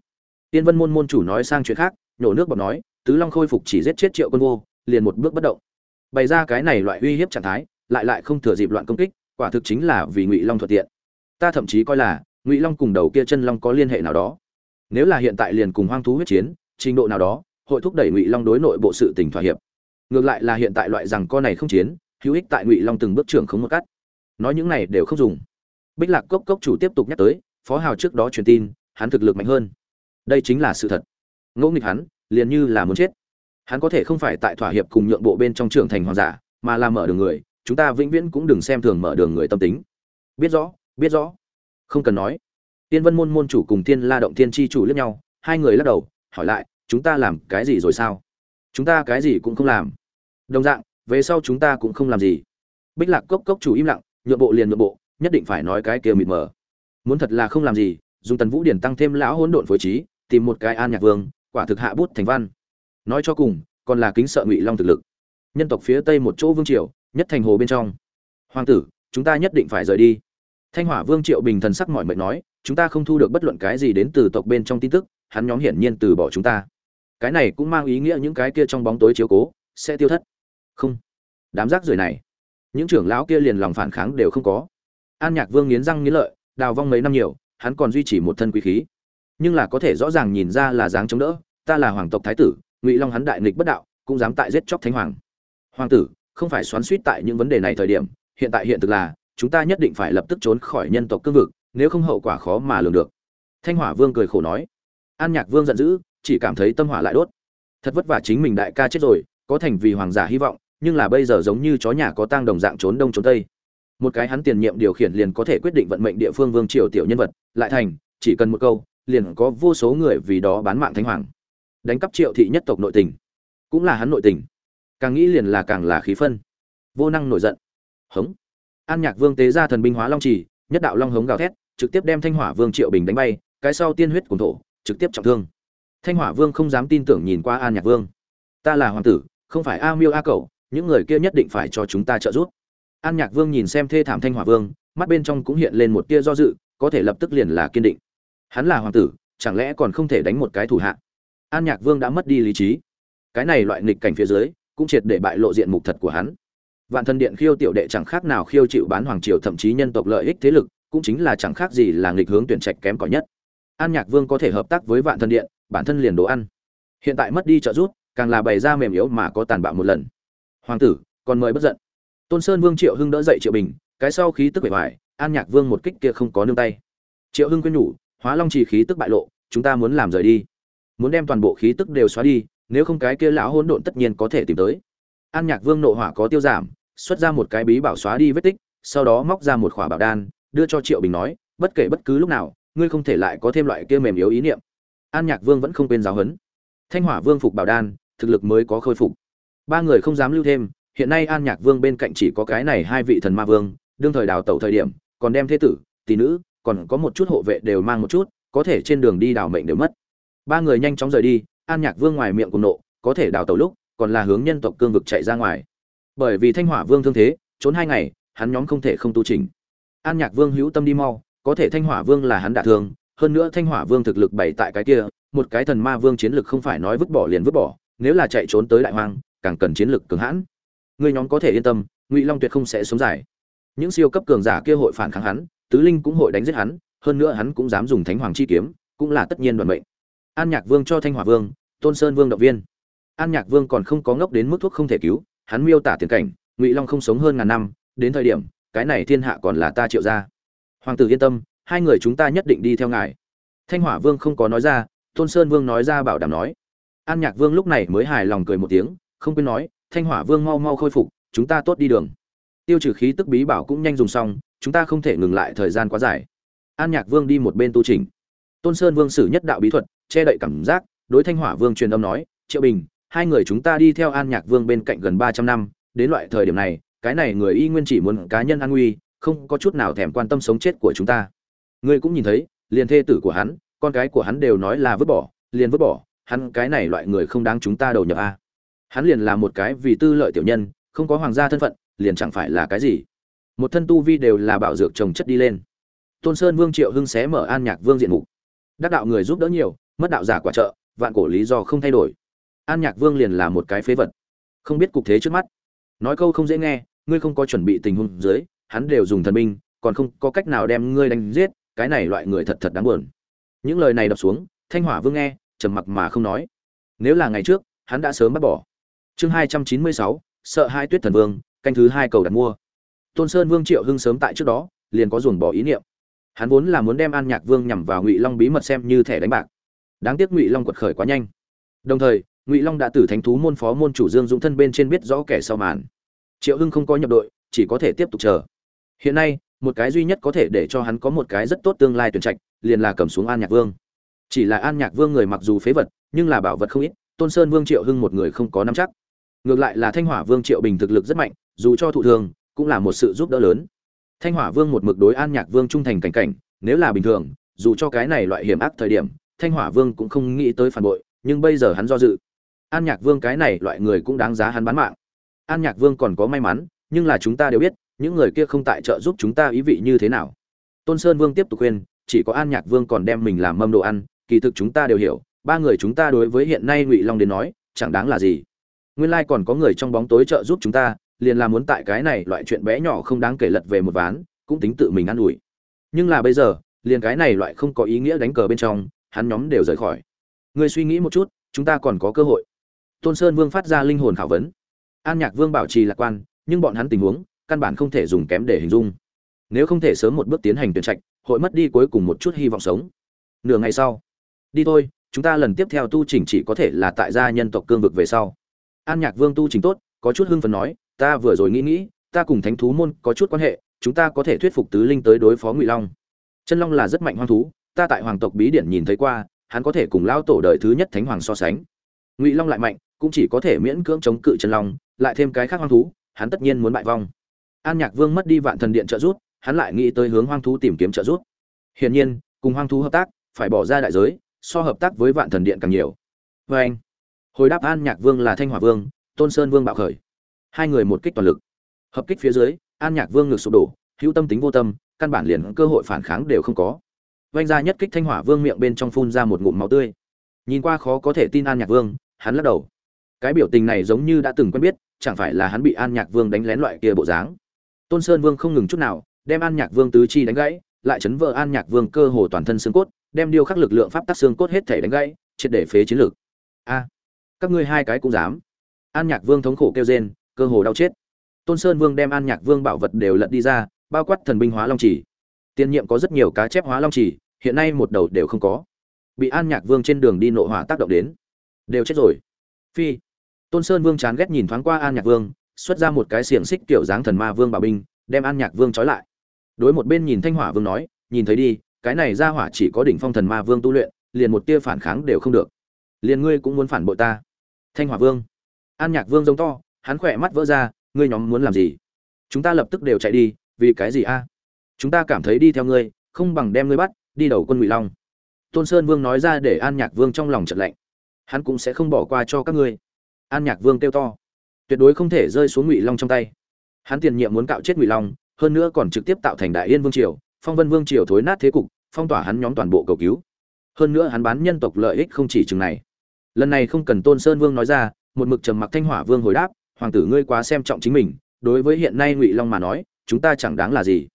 Tiên vân môn môn chủ nói sang chuyện khác, nhổ nước bọc nói, tứ long khôi phục chỉ giết chết triệu quân vô, liền một bước bất động. Bày ra cái này loại uy hiếp trạng thái lại lại không thừa dịp loạn công kích, quả thực chính là vì ngụy long thuận tiện. Ta thậm chí coi là, ngụy long cùng đầu kia chân long có liên hệ nào đó. Nếu là hiện tại liền cùng hoang thú huyết chiến, trình độ nào đó, hội thúc đẩy ngụy long đối nội bộ sự tình thỏa hiệp. Ngược lại là hiện tại loại rằng con này không chiến, hữu ích tại ngụy long từng bước trưởng không một cắt. Nói những này đều không dùng. Bích lạc cốc cốc chủ tiếp tục nhắc tới, phó hào trước đó truyền tin, hắn thực lực mạnh hơn. Đây chính là sự thật. Ngẫu nghịch hắn, liền như là muốn chết. Hắn có thể không phải tại thỏa hiệp cùng nhượng bộ bên trong trưởng thành hoàng giả, mà là mở đường người chúng ta vĩnh viễn cũng đừng xem thường mở đường người tâm tính. Biết rõ biết rõ. Không cần nói. Tiên vân môn môn chủ cùng thiên la động thiên tri chủ lẫn nhau, hai người lắc đầu, hỏi lại, chúng ta làm cái gì rồi sao? Chúng ta cái gì cũng không làm. Đồng dạng, về sau chúng ta cũng không làm gì. Bích lạc cốc cốc chủ im lặng, nhượng bộ liền nhượng bộ, nhất định phải nói cái kia mịt mờ. Muốn thật là không làm gì, dùng tần vũ điển tăng thêm lão hỗn độn phối trí, tìm một cái an nhạc vương, quả thực hạ bút thành văn. Nói cho cùng, còn là kính sợ ngụy long thực lực. Nhân tộc phía tây một chỗ vương triều nhất thành hồ bên trong. Hoàng tử, chúng ta nhất định phải rời đi. Thanh hỏa vương triệu bình thần sắc mọi mệt nói, chúng ta không thu được bất luận cái gì đến từ tộc bên trong tin tức, hắn nhóm hiển nhiên từ bỏ chúng ta. Cái này cũng mang ý nghĩa những cái kia trong bóng tối chiếu cố sẽ tiêu thất. Không. Đám rác rưởi này, những trưởng lão kia liền lòng phản kháng đều không có. An nhạc vương nghiến răng nghiến lợi, đào vong mấy năm nhiều, hắn còn duy trì một thân quý khí. Nhưng là có thể rõ ràng nhìn ra là dáng chống đỡ, ta là hoàng tộc thái tử, ngụy long hắn đại nghịch bất đạo, cũng dám tại giết chóc thánh hoàng. Hoàng tử không phải xoắn suýt tại những vấn đề này thời điểm, hiện tại hiện thực là, chúng ta nhất định phải lập tức trốn khỏi nhân tộc cương vực, nếu không hậu quả khó mà lường được. Thanh hỏa vương cười khổ nói. An nhạc vương giận dữ, chỉ cảm thấy tâm hỏa lại đốt. Thật vất vả chính mình đại ca chết rồi, có thành vì hoàng giả hy vọng, nhưng là bây giờ giống như chó nhà có tang đồng dạng trốn đông trốn tây. Một cái hắn tiền nhiệm điều khiển liền có thể quyết định vận mệnh địa phương vương triều tiểu nhân vật, lại thành, chỉ cần một câu, liền có vô số người vì đó bán mạng thánh hoàng. Đánh cắp triệu thị nhất tộc nội tình. Cũng là hắn nội tình càng nghĩ liền là càng là khí phân. Vô năng nổi giận. Hống. An nhạc vương tế ra thần binh hóa long trì nhất đạo long hống gào thét trực tiếp đem thanh hỏa vương triệu bình đánh bay cái sau tiên huyết cùng thổ trực tiếp trọng thương. Thanh hỏa vương không dám tin tưởng nhìn qua an nhạc vương. Ta là hoàng tử không phải a miêu a cẩu, những người kia nhất định phải cho chúng ta trợ giúp. An nhạc vương nhìn xem thê thảm thanh hỏa vương mắt bên trong cũng hiện lên một tia do dự có thể lập tức liền là kiên định. Hắn là hoàng tử chẳng lẽ còn không thể đánh một cái thủ hạ? An nhạc vương đã mất đi lý trí. Cái này loại nghịch cảnh phía dưới cũng triệt để bại lộ diện mục thật của hắn. Vạn thần điện khiêu tiểu đệ chẳng khác nào khiêu chịu bán hoàng triều thậm chí nhân tộc lợi ích thế lực, cũng chính là chẳng khác gì là nghịch hướng tuyển trạch kém cỏi nhất. An nhạc vương có thể hợp tác với vạn thần điện, bản thân liền đồ ăn. Hiện tại mất đi trợ giúp, càng là bày ra mềm yếu mà có tàn bạo một lần. Hoàng tử còn mời bất giận. Tôn sơn vương triệu hưng đỡ dậy triệu bình, cái sau khí tức bể hoài an nhạc vương một kích kia không có nương tay. Triệu hưng quyên nhủ, hóa long chỉ khí tức bại lộ, chúng ta muốn làm rời đi. Muốn đem toàn bộ khí tức đều xóa đi nếu không cái kia lão hỗn độn tất nhiên có thể tìm tới. An nhạc vương nộ hỏa có tiêu giảm, xuất ra một cái bí bảo xóa đi vết tích, sau đó móc ra một khỏa bảo đan, đưa cho triệu bình nói, bất kể bất cứ lúc nào, ngươi không thể lại có thêm loại kia mềm yếu ý niệm. An nhạc vương vẫn không quên giáo huấn. Thanh hỏa vương phục bảo đan, thực lực mới có khôi phục. Ba người không dám lưu thêm, hiện nay an nhạc vương bên cạnh chỉ có cái này hai vị thần ma vương, đương thời đào tẩu thời điểm, còn đem thế tử, tỷ nữ, còn có một chút hộ vệ đều mang một chút, có thể trên đường đi đào mệnh đều mất. Ba người nhanh chóng rời đi an nhạc vương ngoài miệng cùng nộ, có thể đào tẩu lúc, còn là hướng nhân tộc cương vực chạy ra ngoài. Bởi vì thanh hỏa vương thương thế, trốn hai ngày, hắn nhóm không thể không tu trình an nhạc vương hữu tâm đi mau, có thể thanh hỏa vương là hắn đả thương, hơn nữa thanh hỏa vương thực lực bày tại cái kia, một cái thần ma vương chiến lực không phải nói vứt bỏ liền vứt bỏ, nếu là chạy trốn tới đại hoang, càng cần chiến lực cường hãn. Người nhóm có thể yên tâm, ngụy long tuyệt không sẽ sống dài. Những siêu cấp cường giả kia hội phản kháng hắn, tứ linh cũng hội đánh giết hắn, hơn nữa hắn cũng dám dùng thánh hoàng chi kiếm, cũng là tất nhiên đoàn mệnh. An nhạc vương cho thanh hỏa vương tôn sơn vương động viên. An nhạc vương còn không có ngốc đến mức thuốc không thể cứu, hắn miêu tả tiền cảnh, ngụy long không sống hơn ngàn năm, đến thời điểm, cái này thiên hạ còn là ta triệu ra hoàng tử yên tâm, hai người chúng ta nhất định đi theo ngài. Thanh hỏa vương không có nói ra, tôn sơn vương nói ra bảo đảm nói. An nhạc vương lúc này mới hài lòng cười một tiếng, không quên nói, thanh hỏa vương mau mau khôi phục, chúng ta tốt đi đường. Tiêu trừ khí tức bí bảo cũng nhanh dùng xong, chúng ta không thể ngừng lại thời gian quá dài. An nhạc vương đi một bên tu trình tôn sơn vương sử nhất đạo bí thuật, che đậy cảm giác đối thanh hỏa vương truyền âm nói, triệu bình, hai người chúng ta đi theo an nhạc vương bên cạnh gần ba trăm năm, đến loại thời điểm này, cái này người y nguyên chỉ muốn cá nhân an nguy, không có chút nào thèm quan tâm sống chết của chúng ta. Ngươi cũng nhìn thấy, liền thê tử của hắn, con cái của hắn đều nói là vứt bỏ, liền vứt bỏ, hắn cái này loại người không đáng chúng ta đầu nhập a. Hắn liền là một cái vì tư lợi tiểu nhân, không có hoàng gia thân phận, liền chẳng phải là cái gì. Một thân tu vi đều là bảo dược trồng chất đi lên. Tôn sơn vương triệu hưng xé mở an nhạc vương diện mục. Đắc đạo người giúp đỡ nhiều, mất đạo giả quả trợ vạn cổ lý do không thay đổi. An nhạc vương liền là một cái phế vật. Không biết cục thế trước mắt. Nói câu không dễ nghe, ngươi không có chuẩn bị tình huống dưới, hắn đều dùng thần binh, còn không có cách nào đem ngươi đánh giết, cái này loại người thật thật đáng buồn. Những lời này đọc xuống, thanh hỏa vương nghe, trầm mặc mà không nói. Nếu là ngày trước, hắn đã sớm bắt bỏ. Chương hai trăm chín mươi sáu, sợ hai tuyết thần vương, canh thứ hai cầu đặt mua. Tôn sơn vương triệu hưng sớm tại trước đó, liền có dồn bỏ ý niệm. Hắn vốn là muốn đem an nhạc vương nhằm vào ngụy long bí mật xem như thẻ đánh bạc đáng tiếc ngụy long quật khởi quá nhanh. Đồng thời, ngụy long đã từ thánh thú môn phó môn chủ dương dũng thân bên trên biết rõ kẻ sau màn. Triệu hưng không có nhập đội, chỉ có thể tiếp tục chờ. Hiện nay, một cái duy nhất có thể để cho hắn có một cái rất tốt tương lai tuyển trạch, liền là cầm xuống an nhạc vương. Chỉ là an nhạc vương người mặc dù phế vật, nhưng là bảo vật không ít, tôn sơn vương triệu hưng một người không có nắm chắc. Ngược lại là thanh hỏa vương triệu bình thực lực rất mạnh, dù cho thụ thường, cũng là một sự giúp đỡ lớn. Thanh hỏa vương một mực đối an nhạc vương trung thành cảnh cảnh, nếu là bình thường, dù cho cái này loại hiểm ác thời điểm thanh hỏa vương cũng không nghĩ tới phản bội, nhưng bây giờ hắn do dự. An nhạc vương cái này loại người cũng đáng giá hắn bán mạng. An nhạc vương còn có may mắn, nhưng là chúng ta đều biết, những người kia không tại trợ giúp chúng ta ý vị như thế nào. Tôn sơn vương tiếp tục khuyên, chỉ có an nhạc vương còn đem mình làm mâm đồ ăn, kỳ thực chúng ta đều hiểu, ba người chúng ta đối với hiện nay ngụy long đến nói, chẳng đáng là gì. Nguyên lai còn có người trong bóng tối trợ giúp chúng ta, liền là muốn tại cái này loại chuyện bé nhỏ không đáng kể lật về một ván, cũng tính tự mình ă n ủi. Nhưng là bây giờ, liền cái này loại không có ý nghĩa đánh cờ bên trong hắn nhóm đều rời khỏi. Người suy nghĩ một chút, chúng ta còn có cơ hội. Tôn sơn vương phát ra linh hồn khảo vấn. An nhạc vương bảo trì lạc quan, nhưng bọn hắn tình huống, căn bản không thể dùng kém để hình dung. Nếu không thể sớm một bước tiến hành tuyển trạch, hội mất đi cuối cùng một chút hy vọng sống. Nửa ngày sau, đi thôi, chúng ta lần tiếp theo tu trình chỉ có thể là tại gia nhân tộc cương vực về sau. An nhạc vương tu trình tốt, có chút hưng phấn nói, ta vừa rồi nghĩ nghĩ, ta cùng thánh thú môn có chút quan hệ, chúng ta có thể thuyết phục tứ linh tới đối phó ngụy long. Chân long là rất mạnh hoang thú ta tại hoàng tộc bí điển nhìn thấy qua, hắn có thể cùng lao tổ đời thứ nhất thánh hoàng so sánh. Ngụy long lại mạnh, cũng chỉ có thể miễn cưỡng chống cự chân long, lại thêm cái khác hoang thú, hắn tất nhiên muốn bại vong. An nhạc vương mất đi vạn thần điện trợ giúp, hắn lại nghĩ tới hướng hoang thú tìm kiếm trợ giúp. Hiển nhiên, cùng hoang thú hợp tác, phải bỏ ra đại giới, so hợp tác với vạn thần điện càng nhiều. Vê anh hồi đáp an nhạc vương là thanh hỏa vương, tôn sơn vương bạo khởi. Hai người một kích toàn lực. Hợp kích phía dưới, an nhạc vương ngược sụp đổ, hữu tâm tính vô tâm, căn bản liền cơ hội phản kháng đều không có vanh ra nhất kích thanh hỏa vương miệng bên trong phun ra một ngụm máu tươi. Nhìn qua khó có thể tin an nhạc vương, hắn lắc đầu. Cái biểu tình này giống như đã từng quen biết, chẳng phải là hắn bị an nhạc vương đánh lén loại kia bộ dáng. Tôn sơn vương không ngừng chút nào, đem an nhạc vương tứ chi đánh gãy, lại chấn vỡ an nhạc vương cơ hồ toàn thân xương cốt, đem điêu khắc lực lượng pháp tắc xương cốt hết thể đánh gãy, triệt để phế chiến lược a, các ngươi hai cái cũng dám. An nhạc vương thống khổ kêu rên, cơ hồ đau chết. Tôn sơn vương đem an nhạc vương bảo vật đều lật đi ra, bao quát thần binh hóa long chỉ tiên nhiệm có rất nhiều cá chép hóa long chỉ hiện nay một đầu đều không có. Bị an nhạc vương trên đường đi nội hỏa tác động đến. Đều chết rồi. Phi. Tôn sơn vương chán ghét nhìn thoáng qua an nhạc vương, xuất ra một cái xiềng xích kiểu dáng thần ma vương bảo binh, đem an nhạc vương trói lại. Đối một bên nhìn thanh hỏa vương nói, nhìn thấy đi, cái này ra hỏa chỉ có đỉnh phong thần ma vương tu luyện, liền một tia phản kháng đều không được. Liền ngươi cũng muốn phản bội ta. Thanh hỏa vương. An nhạc vương giống to, hắn khỏe mắt vỡ ra, ngươi nhóm muốn làm gì? Chúng ta lập tức đều chạy đi, vì cái gì a? Chúng ta cảm thấy đi theo ngươi, không bằng đem ngươi bắt, đi đầu quân ngụy long. Tôn sơn vương nói ra để an nhạc vương trong lòng trận lạnh. Hắn cũng sẽ không bỏ qua cho các ngươi. An nhạc vương kêu to. Tuyệt đối không thể rơi xuống ngụy long trong tay. Hắn tiền nhiệm muốn cạo chết ngụy long, hơn nữa còn trực tiếp tạo thành đại yên vương triều, phong vân vương triều thối nát thế cục, phong tỏa hắn nhóm toàn bộ cầu cứu. Hơn nữa hắn bán nhân tộc lợi ích không chỉ chừng này. Lần này không cần tôn sơn vương nói ra, một mực trầm mặc thanh hỏa vương hồi đáp, hoàng tử ngươi quá xem trọng chính mình, đối với hiện nay ngụy long mà nói, chúng ta chẳng đáng là gì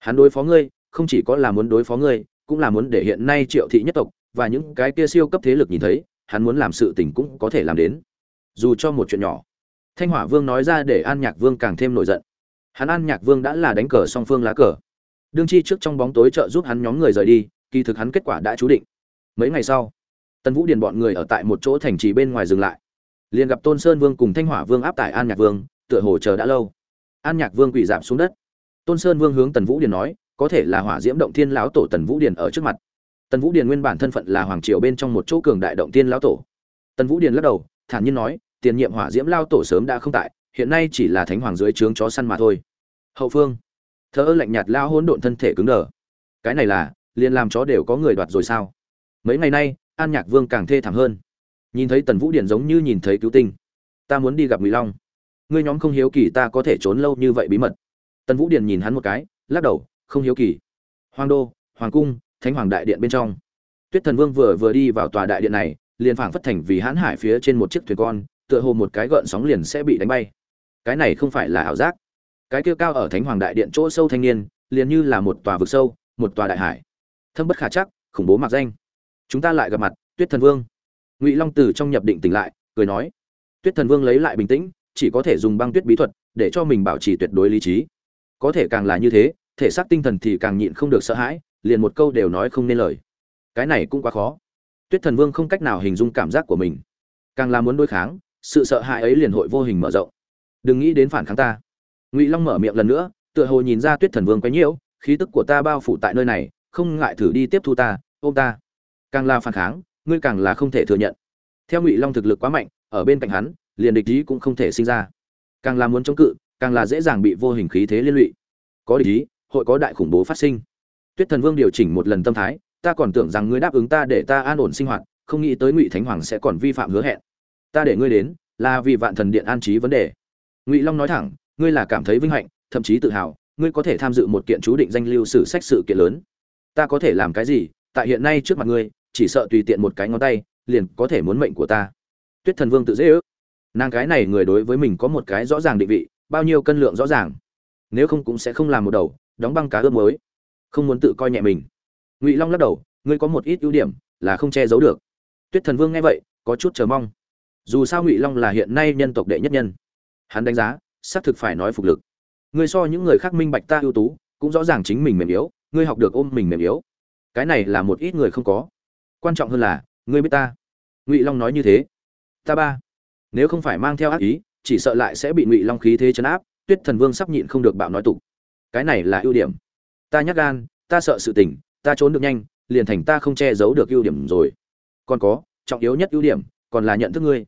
hắn đối phó ngươi, không chỉ có là muốn đối phó ngươi, cũng là muốn để hiện nay triệu thị nhất tộc và những cái kia siêu cấp thế lực nhìn thấy, hắn muốn làm sự tình cũng có thể làm đến. Dù cho một chuyện nhỏ. Thanh hỏa vương nói ra để an nhạc vương càng thêm nổi giận. Hắn an nhạc vương đã là đánh cờ song phương lá cờ. Đương chi trước trong bóng tối trợ giúp hắn nhóm người rời đi, kỳ thực hắn kết quả đã chú định. Mấy ngày sau, tần vũ điền bọn người ở tại một chỗ thành trì bên ngoài dừng lại. Liền gặp tôn sơn vương cùng thanh hỏa vương áp tải an nhạc vương, tựa hồ chờ đã lâu. An nhạc vương quỳ giảm xuống đất tôn sơn vương hướng tần vũ điền nói, có thể là hỏa diễm động thiên lão tổ tần vũ điền ở trước mặt. Tần vũ điền nguyên bản thân phận là hoàng triều bên trong một chỗ cường đại động thiên lão tổ. Tần vũ điền lắc đầu, thản nhiên nói, tiền nhiệm hỏa diễm lao tổ sớm đã không tại, hiện nay chỉ là thánh hoàng dưới trướng chó săn mà thôi. Hậu phương thợ ơ lạnh nhạt lao hỗn độn thân thể cứng đờ. Cái này là, liền làm chó đều có người đoạt rồi sao? Mấy ngày nay, an nhạc vương càng thê thảm hơn. Nhìn thấy tần vũ điển giống như nhìn thấy cứu tinh. Ta muốn đi gặp ngụy long. Ngươi nhóm không hiếu kỳ ta có thể trốn lâu như vậy bí mật tần vũ Điền nhìn hắn một cái, lắc đầu, không hiếu kỳ. Hoàng đô, hoàng cung, thánh hoàng đại điện bên trong. Tuyết thần vương vừa vừa đi vào tòa đại điện này, liền phảng phất thành vì hãn hải phía trên một chiếc thuyền con, tựa hồ một cái gợn sóng liền sẽ bị đánh bay. Cái này không phải là ảo giác. Cái kia cao ở thánh hoàng đại điện chỗ sâu thanh niên, liền như là một tòa vực sâu, một tòa đại hải. Thâm bất khả chắc, khủng bố mặc danh. Chúng ta lại gặp mặt, tuyết thần vương. Ngụy long từ trong nhập định tỉnh lại, cười nói. Tuyết thần vương lấy lại bình tĩnh, chỉ có thể dùng băng tuyết bí thuật, để cho mình bảo trì tuyệt đối lý trí có thể càng là như thế, thể xác tinh thần thì càng nhịn không được sợ hãi, liền một câu đều nói không nên lời. Cái này cũng quá khó. Tuyết thần vương không cách nào hình dung cảm giác của mình. Càng là muốn đối kháng, sự sợ hãi ấy liền hội vô hình mở rộng. Đừng nghĩ đến phản kháng ta. Ngụy long mở miệng lần nữa, tựa hồ nhìn ra tuyết thần vương quấy nhiễu khí tức của ta bao phủ tại nơi này, không ngại thử đi tiếp thu ta, ôm ta. Càng là phản kháng, ngươi càng là không thể thừa nhận. Theo ngụy long thực lực quá mạnh, ở bên cạnh hắn, liền địch ý cũng không thể sinh ra. Càng là muốn chống cự càng là dễ dàng bị vô hình khí thế liên lụy. Có địch ý, hội có đại khủng bố phát sinh. Tuyết thần vương điều chỉnh một lần tâm thái, ta còn tưởng rằng ngươi đáp ứng ta để ta an ổn sinh hoạt, không nghĩ tới ngụy thánh hoàng sẽ còn vi phạm hứa hẹn. Ta để ngươi đến, là vì vạn thần điện an trí vấn đề. Ngụy long nói thẳng, ngươi là cảm thấy vinh hạnh, thậm chí tự hào, ngươi có thể tham dự một kiện chú định danh lưu sử sách sự kiện lớn. Ta có thể làm cái gì, tại hiện nay trước mặt ngươi, chỉ sợ tùy tiện một cái ngón tay, liền có thể muốn mệnh của ta. Tuyết thần vương tự dễ ước. Nàng cái này người đối với mình có một cái rõ ràng định vị bao nhiêu cân lượng rõ ràng. Nếu không cũng sẽ không làm một đầu, đóng băng cá ướp mới không muốn tự coi nhẹ mình. Ngụy long lắc đầu, ngươi có một ít ưu điểm là không che giấu được. Tuyết thần vương nghe vậy, có chút chờ mong. Dù sao ngụy long là hiện nay nhân tộc đệ nhất nhân. Hắn đánh giá, xác thực phải nói phục lực. Ngươi so những người khác minh bạch ta ưu tú, cũng rõ ràng chính mình mềm yếu, ngươi học được ôm mình mềm yếu. Cái này là một ít người không có. Quan trọng hơn là, ngươi biết ta. Ngụy long nói như thế. Ta ba, nếu không phải mang theo ác ý chỉ sợ lại sẽ bị ngụy long khí thế chấn áp, tuyết thần vương sắp nhịn không được bạo nói tục. Cái này là ưu điểm. Ta nhắc gan, ta sợ sự tình, ta trốn được nhanh, liền thành ta không che giấu được ưu điểm rồi. Còn có, trọng yếu nhất ưu điểm, còn là nhận thức ngươi.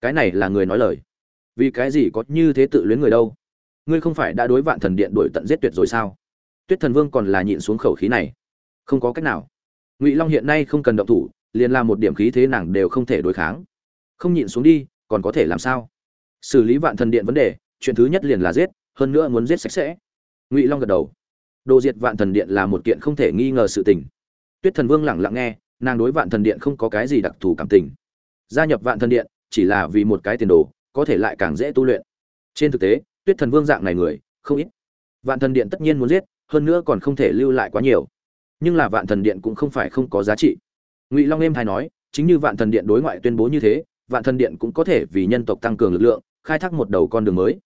Cái này là người nói lời. Vì cái gì có như thế tự luyến người đâu? Ngươi không phải đã đối vạn thần điện đổi tận giết tuyệt rồi sao? Tuyết thần vương còn là nhịn xuống khẩu khí này. Không có cách nào. Ngụy long hiện nay không cần động thủ, liền làm một điểm khí thế nàng đều không thể đối kháng. Không nhịn xuống đi, còn có thể làm sao? Xử lý vạn thần điện vấn đề, chuyện thứ nhất liền là giết, hơn nữa muốn giết sạch sẽ. Ngụy long gật đầu. Đồ diệt vạn thần điện là một kiện không thể nghi ngờ sự tình. Tuyết thần vương lẳng lặng nghe, nàng đối vạn thần điện không có cái gì đặc thù cảm tình. Gia nhập vạn thần điện, chỉ là vì một cái tiền đồ, có thể lại càng dễ tu luyện. Trên thực tế, tuyết thần vương dạng này người, không ít. Vạn thần điện tất nhiên muốn giết, hơn nữa còn không thể lưu lại quá nhiều. Nhưng là vạn thần điện cũng không phải không có giá trị. Ngụy long êm hay nói, chính như vạn thần điện đối ngoại tuyên bố như thế, vạn thần điện cũng có thể vì nhân tộc tăng cường lực lượng khai thác một đầu con đường mới.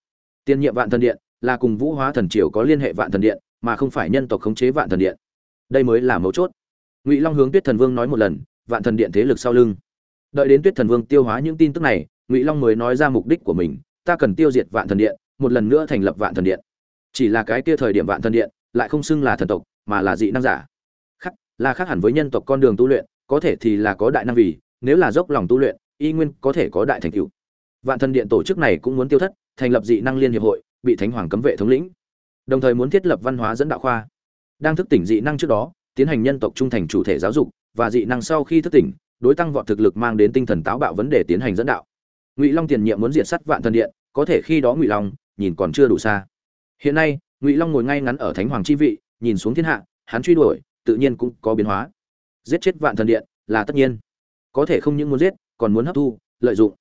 Tiên nhiệm vạn thần điện là cùng vũ hóa thần triều có liên hệ vạn thần điện, mà không phải nhân tộc khống chế vạn thần điện. Đây mới là mấu chốt. Ngụy long hướng tuyết thần vương nói một lần, vạn thần điện thế lực sau lưng. Đợi đến tuyết thần vương tiêu hóa những tin tức này, ngụy long mới nói ra mục đích của mình, ta cần tiêu diệt vạn thần điện, một lần nữa thành lập vạn thần điện. Chỉ là cái kia thời điểm vạn thần điện lại không xưng là thần tộc, mà là dị năng giả. Khác, là khác hẳn với nhân tộc con đường tu luyện, có thể thì là có đại năng vì, nếu là dốc lòng tu luyện, y nguyên có thể có đại thành tựu vạn thần điện tổ chức này cũng muốn tiêu thất, thành lập dị năng liên hiệp hội, bị thánh hoàng cấm vệ thống lĩnh. Đồng thời muốn thiết lập văn hóa dẫn đạo khoa. Đang thức tỉnh dị năng trước đó, tiến hành nhân tộc trung thành chủ thể giáo dục và dị năng sau khi thức tỉnh, đối tăng vọt thực lực mang đến tinh thần táo bạo vấn đề tiến hành dẫn đạo. Ngụy long tiền nhiệm muốn diệt sắt vạn thần điện, có thể khi đó ngụy long nhìn còn chưa đủ xa. Hiện nay, ngụy long ngồi ngay ngắn ở thánh hoàng chi vị, nhìn xuống thiên hạ, hắn truy đuổi, tự nhiên cũng có biến hóa. Giết chết vạn thần điện là tất nhiên. Có thể không những muốn giết, còn muốn hấp thu, lợi dụng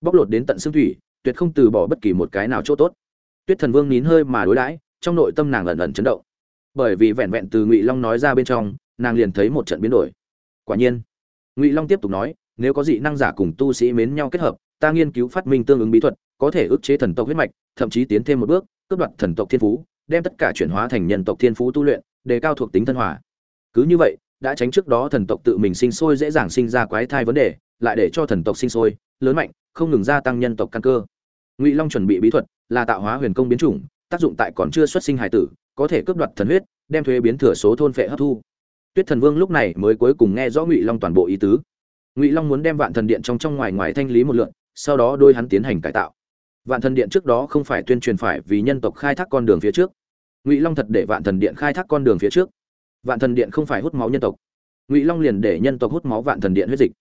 bóc lột đến tận xương thủy, tuyệt không từ bỏ bất kỳ một cái nào chỗ tốt. Tuyết thần vương nín hơi mà đối đãi, trong nội tâm nàng ẩn ẩn chấn động. Bởi vì vẹn vẹn từ ngụy long nói ra bên trong, nàng liền thấy một trận biến đổi. Quả nhiên, ngụy long tiếp tục nói, nếu có dị năng giả cùng tu sĩ mến nhau kết hợp, ta nghiên cứu phát minh tương ứng bí thuật, có thể ức chế thần tộc huyết mạch, thậm chí tiến thêm một bước, cướp đoạt thần tộc thiên phú, đem tất cả chuyển hóa thành nhân tộc thiên phú tu luyện, đề cao thuộc tính thân hòa. Cứ như vậy, đã tránh trước đó thần tộc tự mình sinh sôi dễ dàng sinh ra quái thai vấn đề, lại để cho thần tộc sinh sôi, lớn mạnh không ngừng gia tăng nhân tộc căn cơ. Ngụy long chuẩn bị bí thuật là tạo hóa huyền công biến chủng, tác dụng tại còn chưa xuất sinh hài tử, có thể cướp đoạt thần huyết, đem thuế biến thừa số thôn phệ hấp thu. Tuyết thần vương lúc này mới cuối cùng nghe rõ ngụy long toàn bộ ý tứ. Ngụy long muốn đem vạn thần điện trong trong ngoài ngoài thanh lý một lượn, sau đó đôi hắn tiến hành cải tạo. Vạn thần điện trước đó không phải tuyên truyền phải vì nhân tộc khai thác con đường phía trước. Ngụy long thật để vạn thần điện khai thác con đường phía trước. Vạn thần điện không phải hút máu nhân tộc. Ngụy long liền để nhân tộc hút máu vạn thần điện huyết dịch.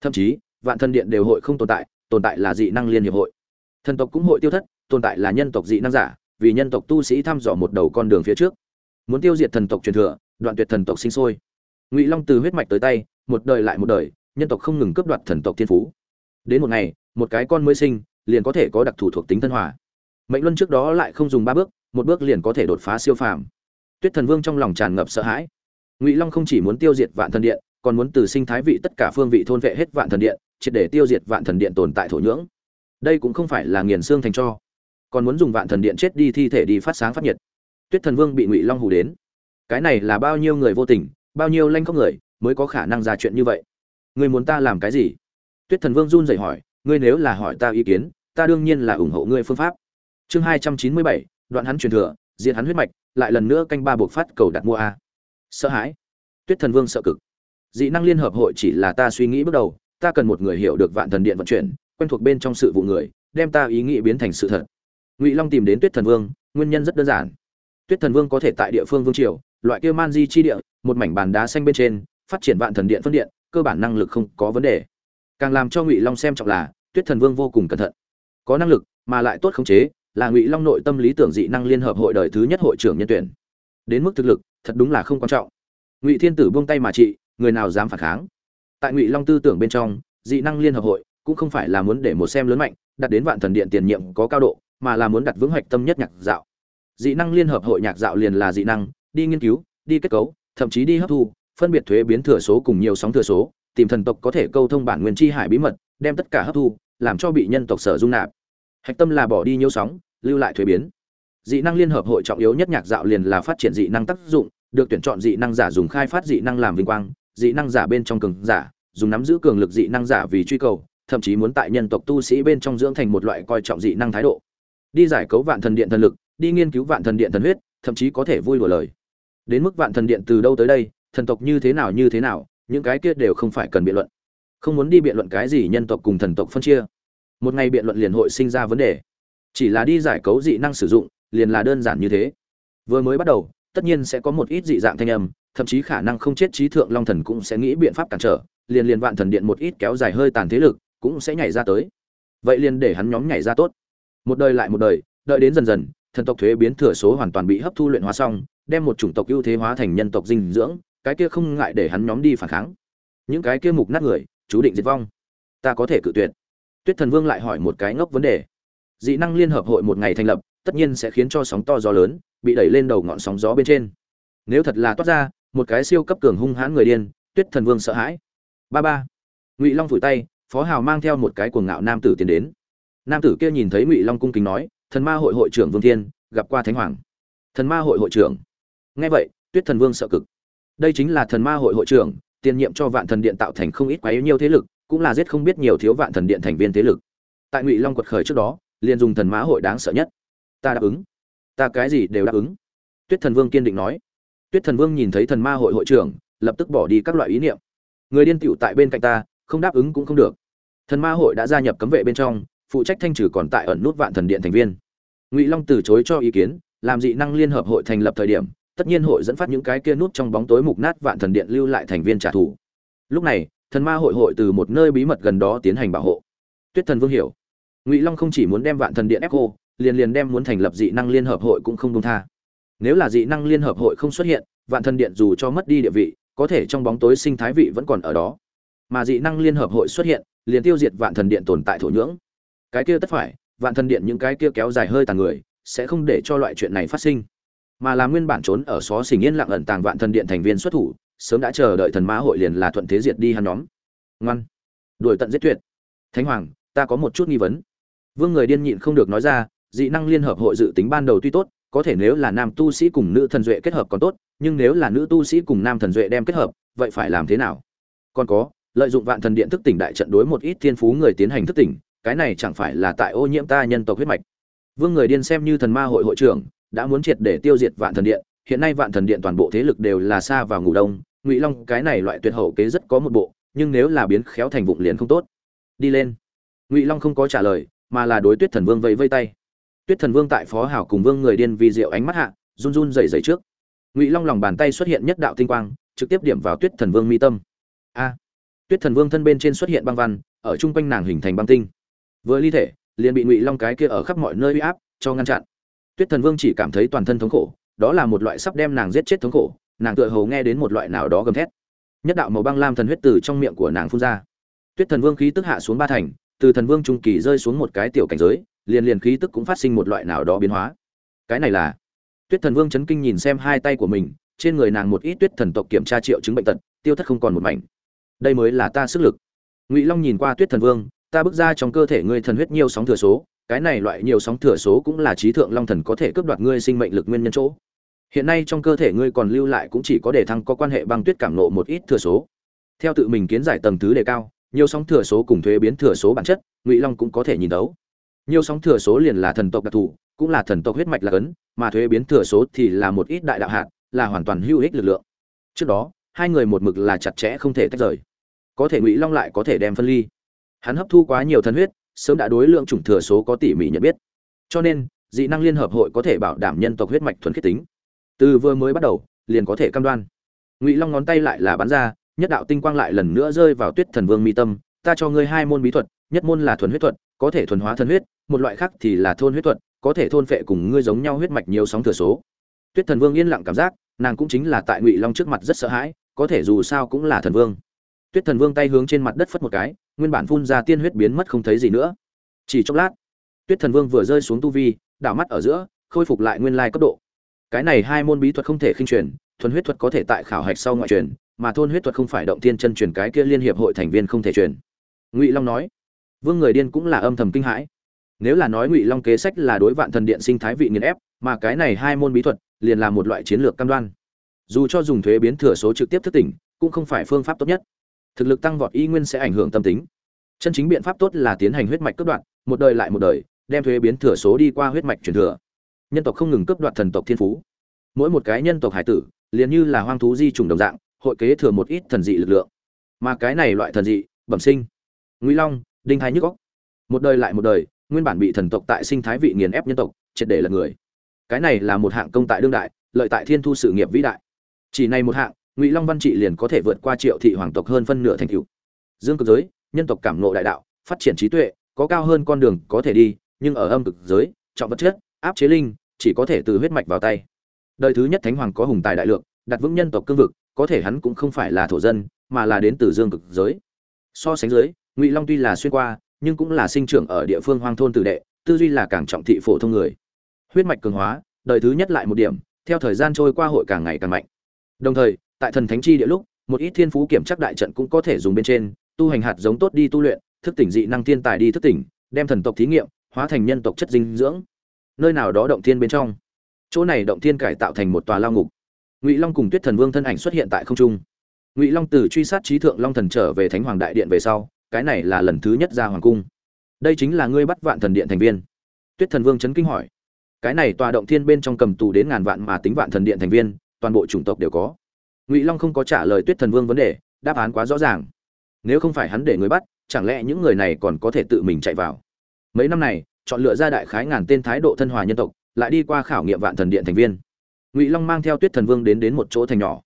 Thậm chí, vạn thần điện đều hội không tồn tại tồn tại là dị năng liên hiệp hội. Thần tộc cũng hội tiêu thất, tồn tại là nhân tộc dị năng giả, vì nhân tộc tu sĩ thăm dò một đầu con đường phía trước. Muốn tiêu diệt thần tộc truyền thừa, đoạn tuyệt thần tộc sinh sôi. Ngụy long từ huyết mạch tới tay, một đời lại một đời, nhân tộc không ngừng cướp đoạt thần tộc thiên phú. Đến một ngày, một cái con mới sinh, liền có thể có đặc thù thuộc tính thân hòa. Mệnh luân trước đó lại không dùng ba bước, một bước liền có thể đột phá siêu phàm. Tuyết thần vương trong lòng tràn ngập sợ hãi. Ngụy long không chỉ muốn tiêu diệt vạn thần điện, còn muốn từ sinh thái vị tất cả phương vị thôn vệ hết vạn thần điện triệt để tiêu diệt vạn thần điện tồn tại thổ nhưỡng. Đây cũng không phải là nghiền xương thành cho. Còn muốn dùng vạn thần điện chết đi thi thể đi phát sáng phát nhiệt. Tuyết thần vương bị ngụy long hù đến. Cái này là bao nhiêu người vô tình, bao nhiêu lanh khóc người mới có khả năng ra chuyện như vậy? Người muốn ta làm cái gì? Tuyết thần vương run rẩy hỏi, ngươi nếu là hỏi ta ý kiến, ta đương nhiên là ủng hộ ngươi phương pháp. Chương hai trăm chín mươi bảy, đoạn hắn truyền thừa diện hắn huyết mạch, lại lần nữa canh ba buộc phát cầu đặt mua a. Sợ hãi. Tuyết thần vương sợ cực. Dị năng liên hợp hội chỉ là ta suy nghĩ bước đầu ta cần một người hiểu được vạn thần điện vận chuyển, quen thuộc bên trong sự vụ người, đem ta ý nghĩ biến thành sự thật. Ngụy long tìm đến tuyết thần vương, nguyên nhân rất đơn giản. Tuyết thần vương có thể tại địa phương vương triều, loại kia man di chi địa, một mảnh bàn đá xanh bên trên, phát triển vạn thần điện phân điện, cơ bản năng lực không có vấn đề. Càng làm cho ngụy long xem trọng là, tuyết thần vương vô cùng cẩn thận. Có năng lực, mà lại tốt khống chế, là ngụy long nội tâm lý tưởng dị năng liên hợp hội đời thứ nhất hội trưởng nhân tuyển. Đến mức thực lực, thật đúng là không quan trọng. Ngụy thiên tử buông tay mà trị, người nào dám phản kháng? Tại ngụy long tư tưởng bên trong, dị năng liên hợp hội cũng không phải là muốn để một xem lớn mạnh, đặt đến vạn thần điện tiền nhiệm có cao độ, mà là muốn đặt vững hoạch tâm nhất nhạc dạo. Dị năng liên hợp hội nhạc dạo liền là dị năng, đi nghiên cứu, đi kết cấu, thậm chí đi hấp thu, phân biệt thuế biến thừa số cùng nhiều sóng thừa số, tìm thần tộc có thể câu thông bản nguyên chi hải bí mật, đem tất cả hấp thu, làm cho bị nhân tộc sở dung nạp. Hạch tâm là bỏ đi nhiều sóng, lưu lại thuế biến. Dị năng liên hợp hội trọng yếu nhất nhạc dạo liền là phát triển dị năng tác dụng, được tuyển chọn dị năng giả dùng khai phát dị năng làm vinh quang, dị năng giả bên trong cường giả dùng nắm giữ cường lực dị năng giả vì truy cầu, thậm chí muốn tại nhân tộc tu sĩ bên trong dưỡng thành một loại coi trọng dị năng thái độ. Đi giải cấu vạn thần điện thần lực, đi nghiên cứu vạn thần điện thần huyết, thậm chí có thể vui đùa lời. Đến mức vạn thần điện từ đâu tới đây, thần tộc như thế nào như thế nào, những cái kia đều không phải cần biện luận. Không muốn đi biện luận cái gì nhân tộc cùng thần tộc phân chia. Một ngày biện luận liền hội sinh ra vấn đề. Chỉ là đi giải cấu dị năng sử dụng, liền là đơn giản như thế. Vừa mới bắt đầu, tất nhiên sẽ có một ít dị dạng thanh âm, thậm chí khả năng không chết trí thượng long thần cũng sẽ nghĩ biện pháp cản trở liền liền vạn thần điện một ít kéo dài hơi tàn thế lực cũng sẽ nhảy ra tới. Vậy liền để hắn nhóm nhảy ra tốt. Một đời lại một đời, đợi đến dần dần, thần tộc thuế biến thừa số hoàn toàn bị hấp thu luyện hóa xong, đem một chủng tộc ưu thế hóa thành nhân tộc dinh dưỡng, cái kia không ngại để hắn nhóm đi phản kháng. Những cái kia mục nát người, chú định diệt vong. Ta có thể cự tuyệt. Tuyết thần vương lại hỏi một cái ngốc vấn đề. Dị năng liên hợp hội một ngày thành lập, tất nhiên sẽ khiến cho sóng to gió lớn, bị đẩy lên đầu ngọn sóng gió bên trên. Nếu thật là toát ra, một cái siêu cấp cường hung hãn người điên, tuyết thần vương sợ hãi ba ba. Ngụy long phủi tay, phó hào mang theo một cái cuồng ngạo nam tử tiến đến. Nam tử kia nhìn thấy ngụy long cung kính nói, thần ma hội hội trưởng vương thiên, gặp qua thánh hoàng. Thần ma hội hội trưởng? Nghe vậy, tuyết thần vương sợ cực. Đây chính là thần ma hội hội trưởng, tiền nhiệm cho vạn thần điện tạo thành không ít quá yếu nhiều thế lực, cũng là giết không biết nhiều thiếu vạn thần điện thành viên thế lực. Tại ngụy long quật khởi trước đó, liền dùng thần mã hội đáng sợ nhất. Ta đáp ứng. Ta cái gì đều đáp ứng. Tuyết thần vương kiên định nói. Tuyết thần vương nhìn thấy thần ma hội hội trưởng, lập tức bỏ đi các loại ý niệm người điên tiểu tại bên cạnh ta, không đáp ứng cũng không được. Thần ma hội đã gia nhập cấm vệ bên trong, phụ trách thanh trừ còn tại ẩn nút vạn thần điện thành viên. Ngụy long từ chối cho ý kiến, làm dị năng liên hợp hội thành lập thời điểm, tất nhiên hội dẫn phát những cái kia nút trong bóng tối mục nát vạn thần điện lưu lại thành viên trả thù. Lúc này, thần ma hội hội từ một nơi bí mật gần đó tiến hành bảo hộ. Tuyết thần vương hiểu. Ngụy long không chỉ muốn đem vạn thần điện ép cô, liền liền đem muốn thành lập dị năng liên hợp hội cũng không đông tha. Nếu là dị năng liên hợp hội không xuất hiện, vạn thần điện dù cho mất đi địa vị có thể trong bóng tối sinh thái vị vẫn còn ở đó. Mà dị năng liên hợp hội xuất hiện, liền tiêu diệt vạn thần điện tồn tại thổ nhưỡng. Cái kia tất phải, vạn thần điện những cái kia kéo dài hơi tàn người, sẽ không để cho loại chuyện này phát sinh. Mà là nguyên bản trốn ở xó xỉnh yên lặng ẩn tàng vạn thần điện thành viên xuất thủ, sớm đã chờ đợi thần ma hội liền là thuận thế diệt đi hắn nhóm. Ngoan. Đuổi tận giết tuyệt. Thánh hoàng, ta có một chút nghi vấn. Vương người điên nhịn không được nói ra, dị năng liên hợp hội dự tính ban đầu tuy tốt có thể nếu là nam tu sĩ cùng nữ thần duệ kết hợp còn tốt, nhưng nếu là nữ tu sĩ cùng nam thần duệ đem kết hợp, vậy phải làm thế nào? Còn có, lợi dụng vạn thần điện thức tỉnh đại trận đối một ít thiên phú người tiến hành thức tỉnh, cái này chẳng phải là tại ô nhiễm ta nhân tộc huyết mạch. Vương người điên xem như thần ma hội hội trưởng, đã muốn triệt để tiêu diệt vạn thần điện, hiện nay vạn thần điện toàn bộ thế lực đều là xa vào ngủ đông, ngụy long, cái này loại tuyệt hậu kế rất có một bộ, nhưng nếu là biến khéo thành vụng liền không tốt. Đi lên. Ngụy long không có trả lời, mà là đối tuyết thần vương vẫy vây tay tuyết thần vương tại phó hảo cùng vương người điên vì rượu ánh mắt hạ, run run rẩy rẩy trước. Ngụy long lòng bàn tay xuất hiện nhất đạo tinh quang, trực tiếp điểm vào tuyết thần vương mi tâm. A! Tuyết thần vương thân bên trên xuất hiện băng văn, ở chung quanh nàng hình thành băng tinh. Vừa ly thể, liền bị ngụy long cái kia ở khắp mọi nơi uy áp, cho ngăn chặn. Tuyết thần vương chỉ cảm thấy toàn thân thống khổ, đó là một loại sắp đem nàng giết chết thống khổ, nàng tựa hồ nghe đến một loại nào đó gầm thét. Nhất đạo màu băng lam thần huyết từ trong miệng của nàng phun ra. Tuyết thần vương khí tức hạ xuống ba thành, từ thần vương trung kỳ rơi xuống một cái tiểu cảnh giới liền liền khí tức cũng phát sinh một loại nào đó biến hóa. Cái này là, tuyết thần vương chấn kinh nhìn xem hai tay của mình, trên người nàng một ít tuyết thần tộc kiểm tra triệu chứng bệnh tật, tiêu thất không còn một mảnh. Đây mới là ta sức lực. Ngụy long nhìn qua tuyết thần vương, ta bước ra trong cơ thể ngươi thần huyết nhiều sóng thừa số, cái này loại nhiều sóng thừa số cũng là trí thượng long thần có thể cướp đoạt ngươi sinh mệnh lực nguyên nhân chỗ. Hiện nay trong cơ thể ngươi còn lưu lại cũng chỉ có để thăng có quan hệ băng tuyết cảm nộ một ít thừa số. Theo tự mình kiến giải tầng thứ đề cao, nhiều sóng thừa số cùng thuế biến thừa số bản chất, ngụy long cũng có thể nhìn đấu nhiều sóng thừa số liền là thần tộc đặc thù, cũng là thần tộc huyết mạch là cấn, mà thuế biến thừa số thì là một ít đại đạo hạt, là hoàn toàn hữu ích lực lượng. Trước đó, hai người một mực là chặt chẽ không thể tách rời. Có thể ngụy long lại có thể đem phân ly. Hắn hấp thu quá nhiều thần huyết, sớm đã đối lượng chủng thừa số có tỉ mỉ nhận biết. Cho nên, dị năng liên hợp hội có thể bảo đảm nhân tộc huyết mạch thuần khiết tính. Từ vừa mới bắt đầu, liền có thể cam đoan. Ngụy long ngón tay lại là bắn ra, nhất đạo tinh quang lại lần nữa rơi vào tuyết thần vương mi tâm. Ta cho ngươi hai môn bí thuật, nhất môn là thuần huyết thuật có thể thuần hóa thân huyết, một loại khác thì là thôn huyết thuật, có thể thôn phệ cùng ngươi giống nhau huyết mạch nhiều sóng thừa số. Tuyết thần vương yên lặng cảm giác, nàng cũng chính là tại ngụy long trước mặt rất sợ hãi, có thể dù sao cũng là thần vương. Tuyết thần vương tay hướng trên mặt đất phất một cái, nguyên bản phun ra tiên huyết biến mất không thấy gì nữa. Chỉ chốc lát, tuyết thần vương vừa rơi xuống tu vi, đảo mắt ở giữa, khôi phục lại nguyên lai cấp độ. Cái này hai môn bí thuật không thể khinh truyền, thuần huyết thuật có thể tại khảo hạch sau ngoại truyền, mà thôn huyết thuật không phải động tiên chân truyền cái kia liên hiệp hội thành viên không thể truyền. Ngụy long nói vương người điên cũng là âm thầm kinh hãi. Nếu là nói ngụy long kế sách là đối vạn thần điện sinh thái vị nghiền ép, mà cái này hai môn bí thuật liền là một loại chiến lược cam đoan. Dù cho dùng thuế biến thừa số trực tiếp thức tỉnh, cũng không phải phương pháp tốt nhất. Thực lực tăng vọt y nguyên sẽ ảnh hưởng tâm tính. Chân chính biện pháp tốt là tiến hành huyết mạch cấp đoạn một đời lại một đời, đem thuế biến thừa số đi qua huyết mạch truyền thừa. Nhân tộc không ngừng cấp đoạt thần tộc thiên phú. Mỗi một cái nhân tộc hải tử, liền như là hoang thú di trùng đồng dạng, hội kế thừa một ít thần dị lực lượng. Mà cái này loại thần dị, bẩm sinh. Ngụy long đinh thái nhức góc một đời lại một đời, nguyên bản bị thần tộc tại sinh thái vị nghiền ép nhân tộc, triệt để là người. Cái này là một hạng công tại đương đại, lợi tại thiên thu sự nghiệp vĩ đại. Chỉ này một hạng, ngụy long văn trị liền có thể vượt qua triệu thị hoàng tộc hơn phân nửa thành cựu dương cực giới, nhân tộc cảm nộ đại đạo, phát triển trí tuệ, có cao hơn con đường có thể đi, nhưng ở âm cực giới, trọng vật chất, áp chế linh, chỉ có thể từ huyết mạch vào tay. Đời thứ nhất thánh hoàng có hùng tài đại lượng, đặt vững nhân tộc cương vực, có thể hắn cũng không phải là thổ dân, mà là đến từ dương cực giới. So sánh dưới ngụy long tuy là xuyên qua, nhưng cũng là sinh trưởng ở địa phương hoang thôn tử đệ, tư duy là càng trọng thị phổ thông người. Huyết mạch cường hóa, đời thứ nhất lại một điểm, theo thời gian trôi qua hội càng ngày càng mạnh. Đồng thời, tại thần thánh chi địa lúc, một ít thiên phú kiểm chắc đại trận cũng có thể dùng bên trên, tu hành hạt giống tốt đi tu luyện, thức tỉnh dị năng thiên tài đi thức tỉnh, đem thần tộc thí nghiệm, hóa thành nhân tộc chất dinh dưỡng. Nơi nào đó động thiên bên trong. Chỗ này động thiên cải tạo thành một tòa lao ngục. Ngụy long cùng tuyết thần vương thân ảnh xuất hiện tại không trung. Ngụy long từ truy sát trí thượng long thần trở về thánh hoàng đại điện về sau cái này là lần thứ nhất ra hoàng cung. Đây chính là ngươi bắt vạn thần điện thành viên. Tuyết thần vương chấn kinh hỏi. Cái này tòa động thiên bên trong cầm tù đến ngàn vạn mà tính vạn thần điện thành viên, toàn bộ chủng tộc đều có. Ngụy long không có trả lời tuyết thần vương vấn đề, đáp án quá rõ ràng. Nếu không phải hắn để người bắt, chẳng lẽ những người này còn có thể tự mình chạy vào? Mấy năm này, chọn lựa ra đại khái ngàn tên thái độ thân hòa nhân tộc, lại đi qua khảo nghiệm vạn thần điện thành viên. Ngụy long mang theo tuyết thần vương đến đến một chỗ thành nhỏ.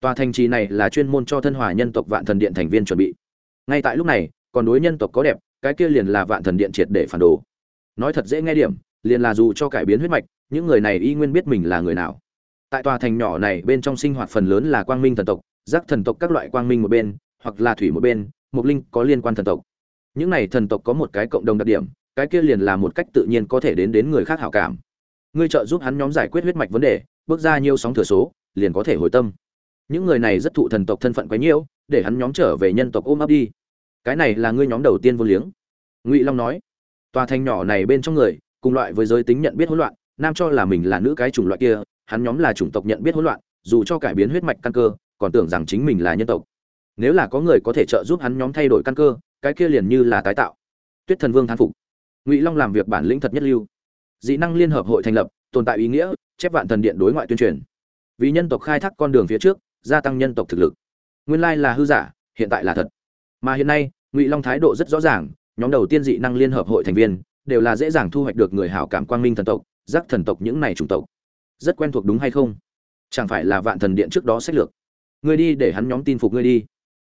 Tòa thành trì này là chuyên môn cho thân hòa nhân tộc vạn thần điện thành viên chuẩn bị ngay tại lúc này, còn đối nhân tộc có đẹp, cái kia liền là vạn thần điện triệt để phản đồ. Nói thật dễ nghe điểm, liền là dù cho cải biến huyết mạch, những người này y nguyên biết mình là người nào. Tại tòa thành nhỏ này, bên trong sinh hoạt phần lớn là quang minh thần tộc, giác thần tộc các loại quang minh một bên, hoặc là thủy một bên mục linh có liên quan thần tộc. Những này thần tộc có một cái cộng đồng đặc điểm, cái kia liền là một cách tự nhiên có thể đến đến người khác hảo cảm. Ngươi trợ giúp hắn nhóm giải quyết huyết mạch vấn đề, bước ra nhiều sóng thừa số, liền có thể hồi tâm. Những người này rất thụ thần tộc thân phận quấy nhiễu để hắn nhóm trở về nhân tộc ôm ấp đi cái này là ngươi nhóm đầu tiên vô liếng. Ngụy long nói, tòa thành nhỏ này bên trong người, cùng loại với giới tính nhận biết hỗn loạn, nam cho là mình là nữ cái chủng loại kia, hắn nhóm là chủng tộc nhận biết hỗn loạn, dù cho cải biến huyết mạch căn cơ, còn tưởng rằng chính mình là nhân tộc. Nếu là có người có thể trợ giúp hắn nhóm thay đổi căn cơ, cái kia liền như là tái tạo. Tuyết thần vương thán phục. Ngụy long làm việc bản lĩnh thật nhất lưu. Dị năng liên hợp hội thành lập, tồn tại ý nghĩa, chép vạn thần điện đối ngoại tuyên truyền. Vì nhân tộc khai thác con đường phía trước, gia tăng nhân tộc thực lực. Nguyên lai là hư giả, hiện tại là thật mà hiện nay, ngụy long thái độ rất rõ ràng, nhóm đầu tiên dị năng liên hợp hội thành viên, đều là dễ dàng thu hoạch được người hảo cảm quang minh thần tộc, giác thần tộc những này chủng tộc. Rất quen thuộc đúng hay không? Chẳng phải là vạn thần điện trước đó sách lược? Ngươi đi để hắn nhóm tin phục ngươi đi.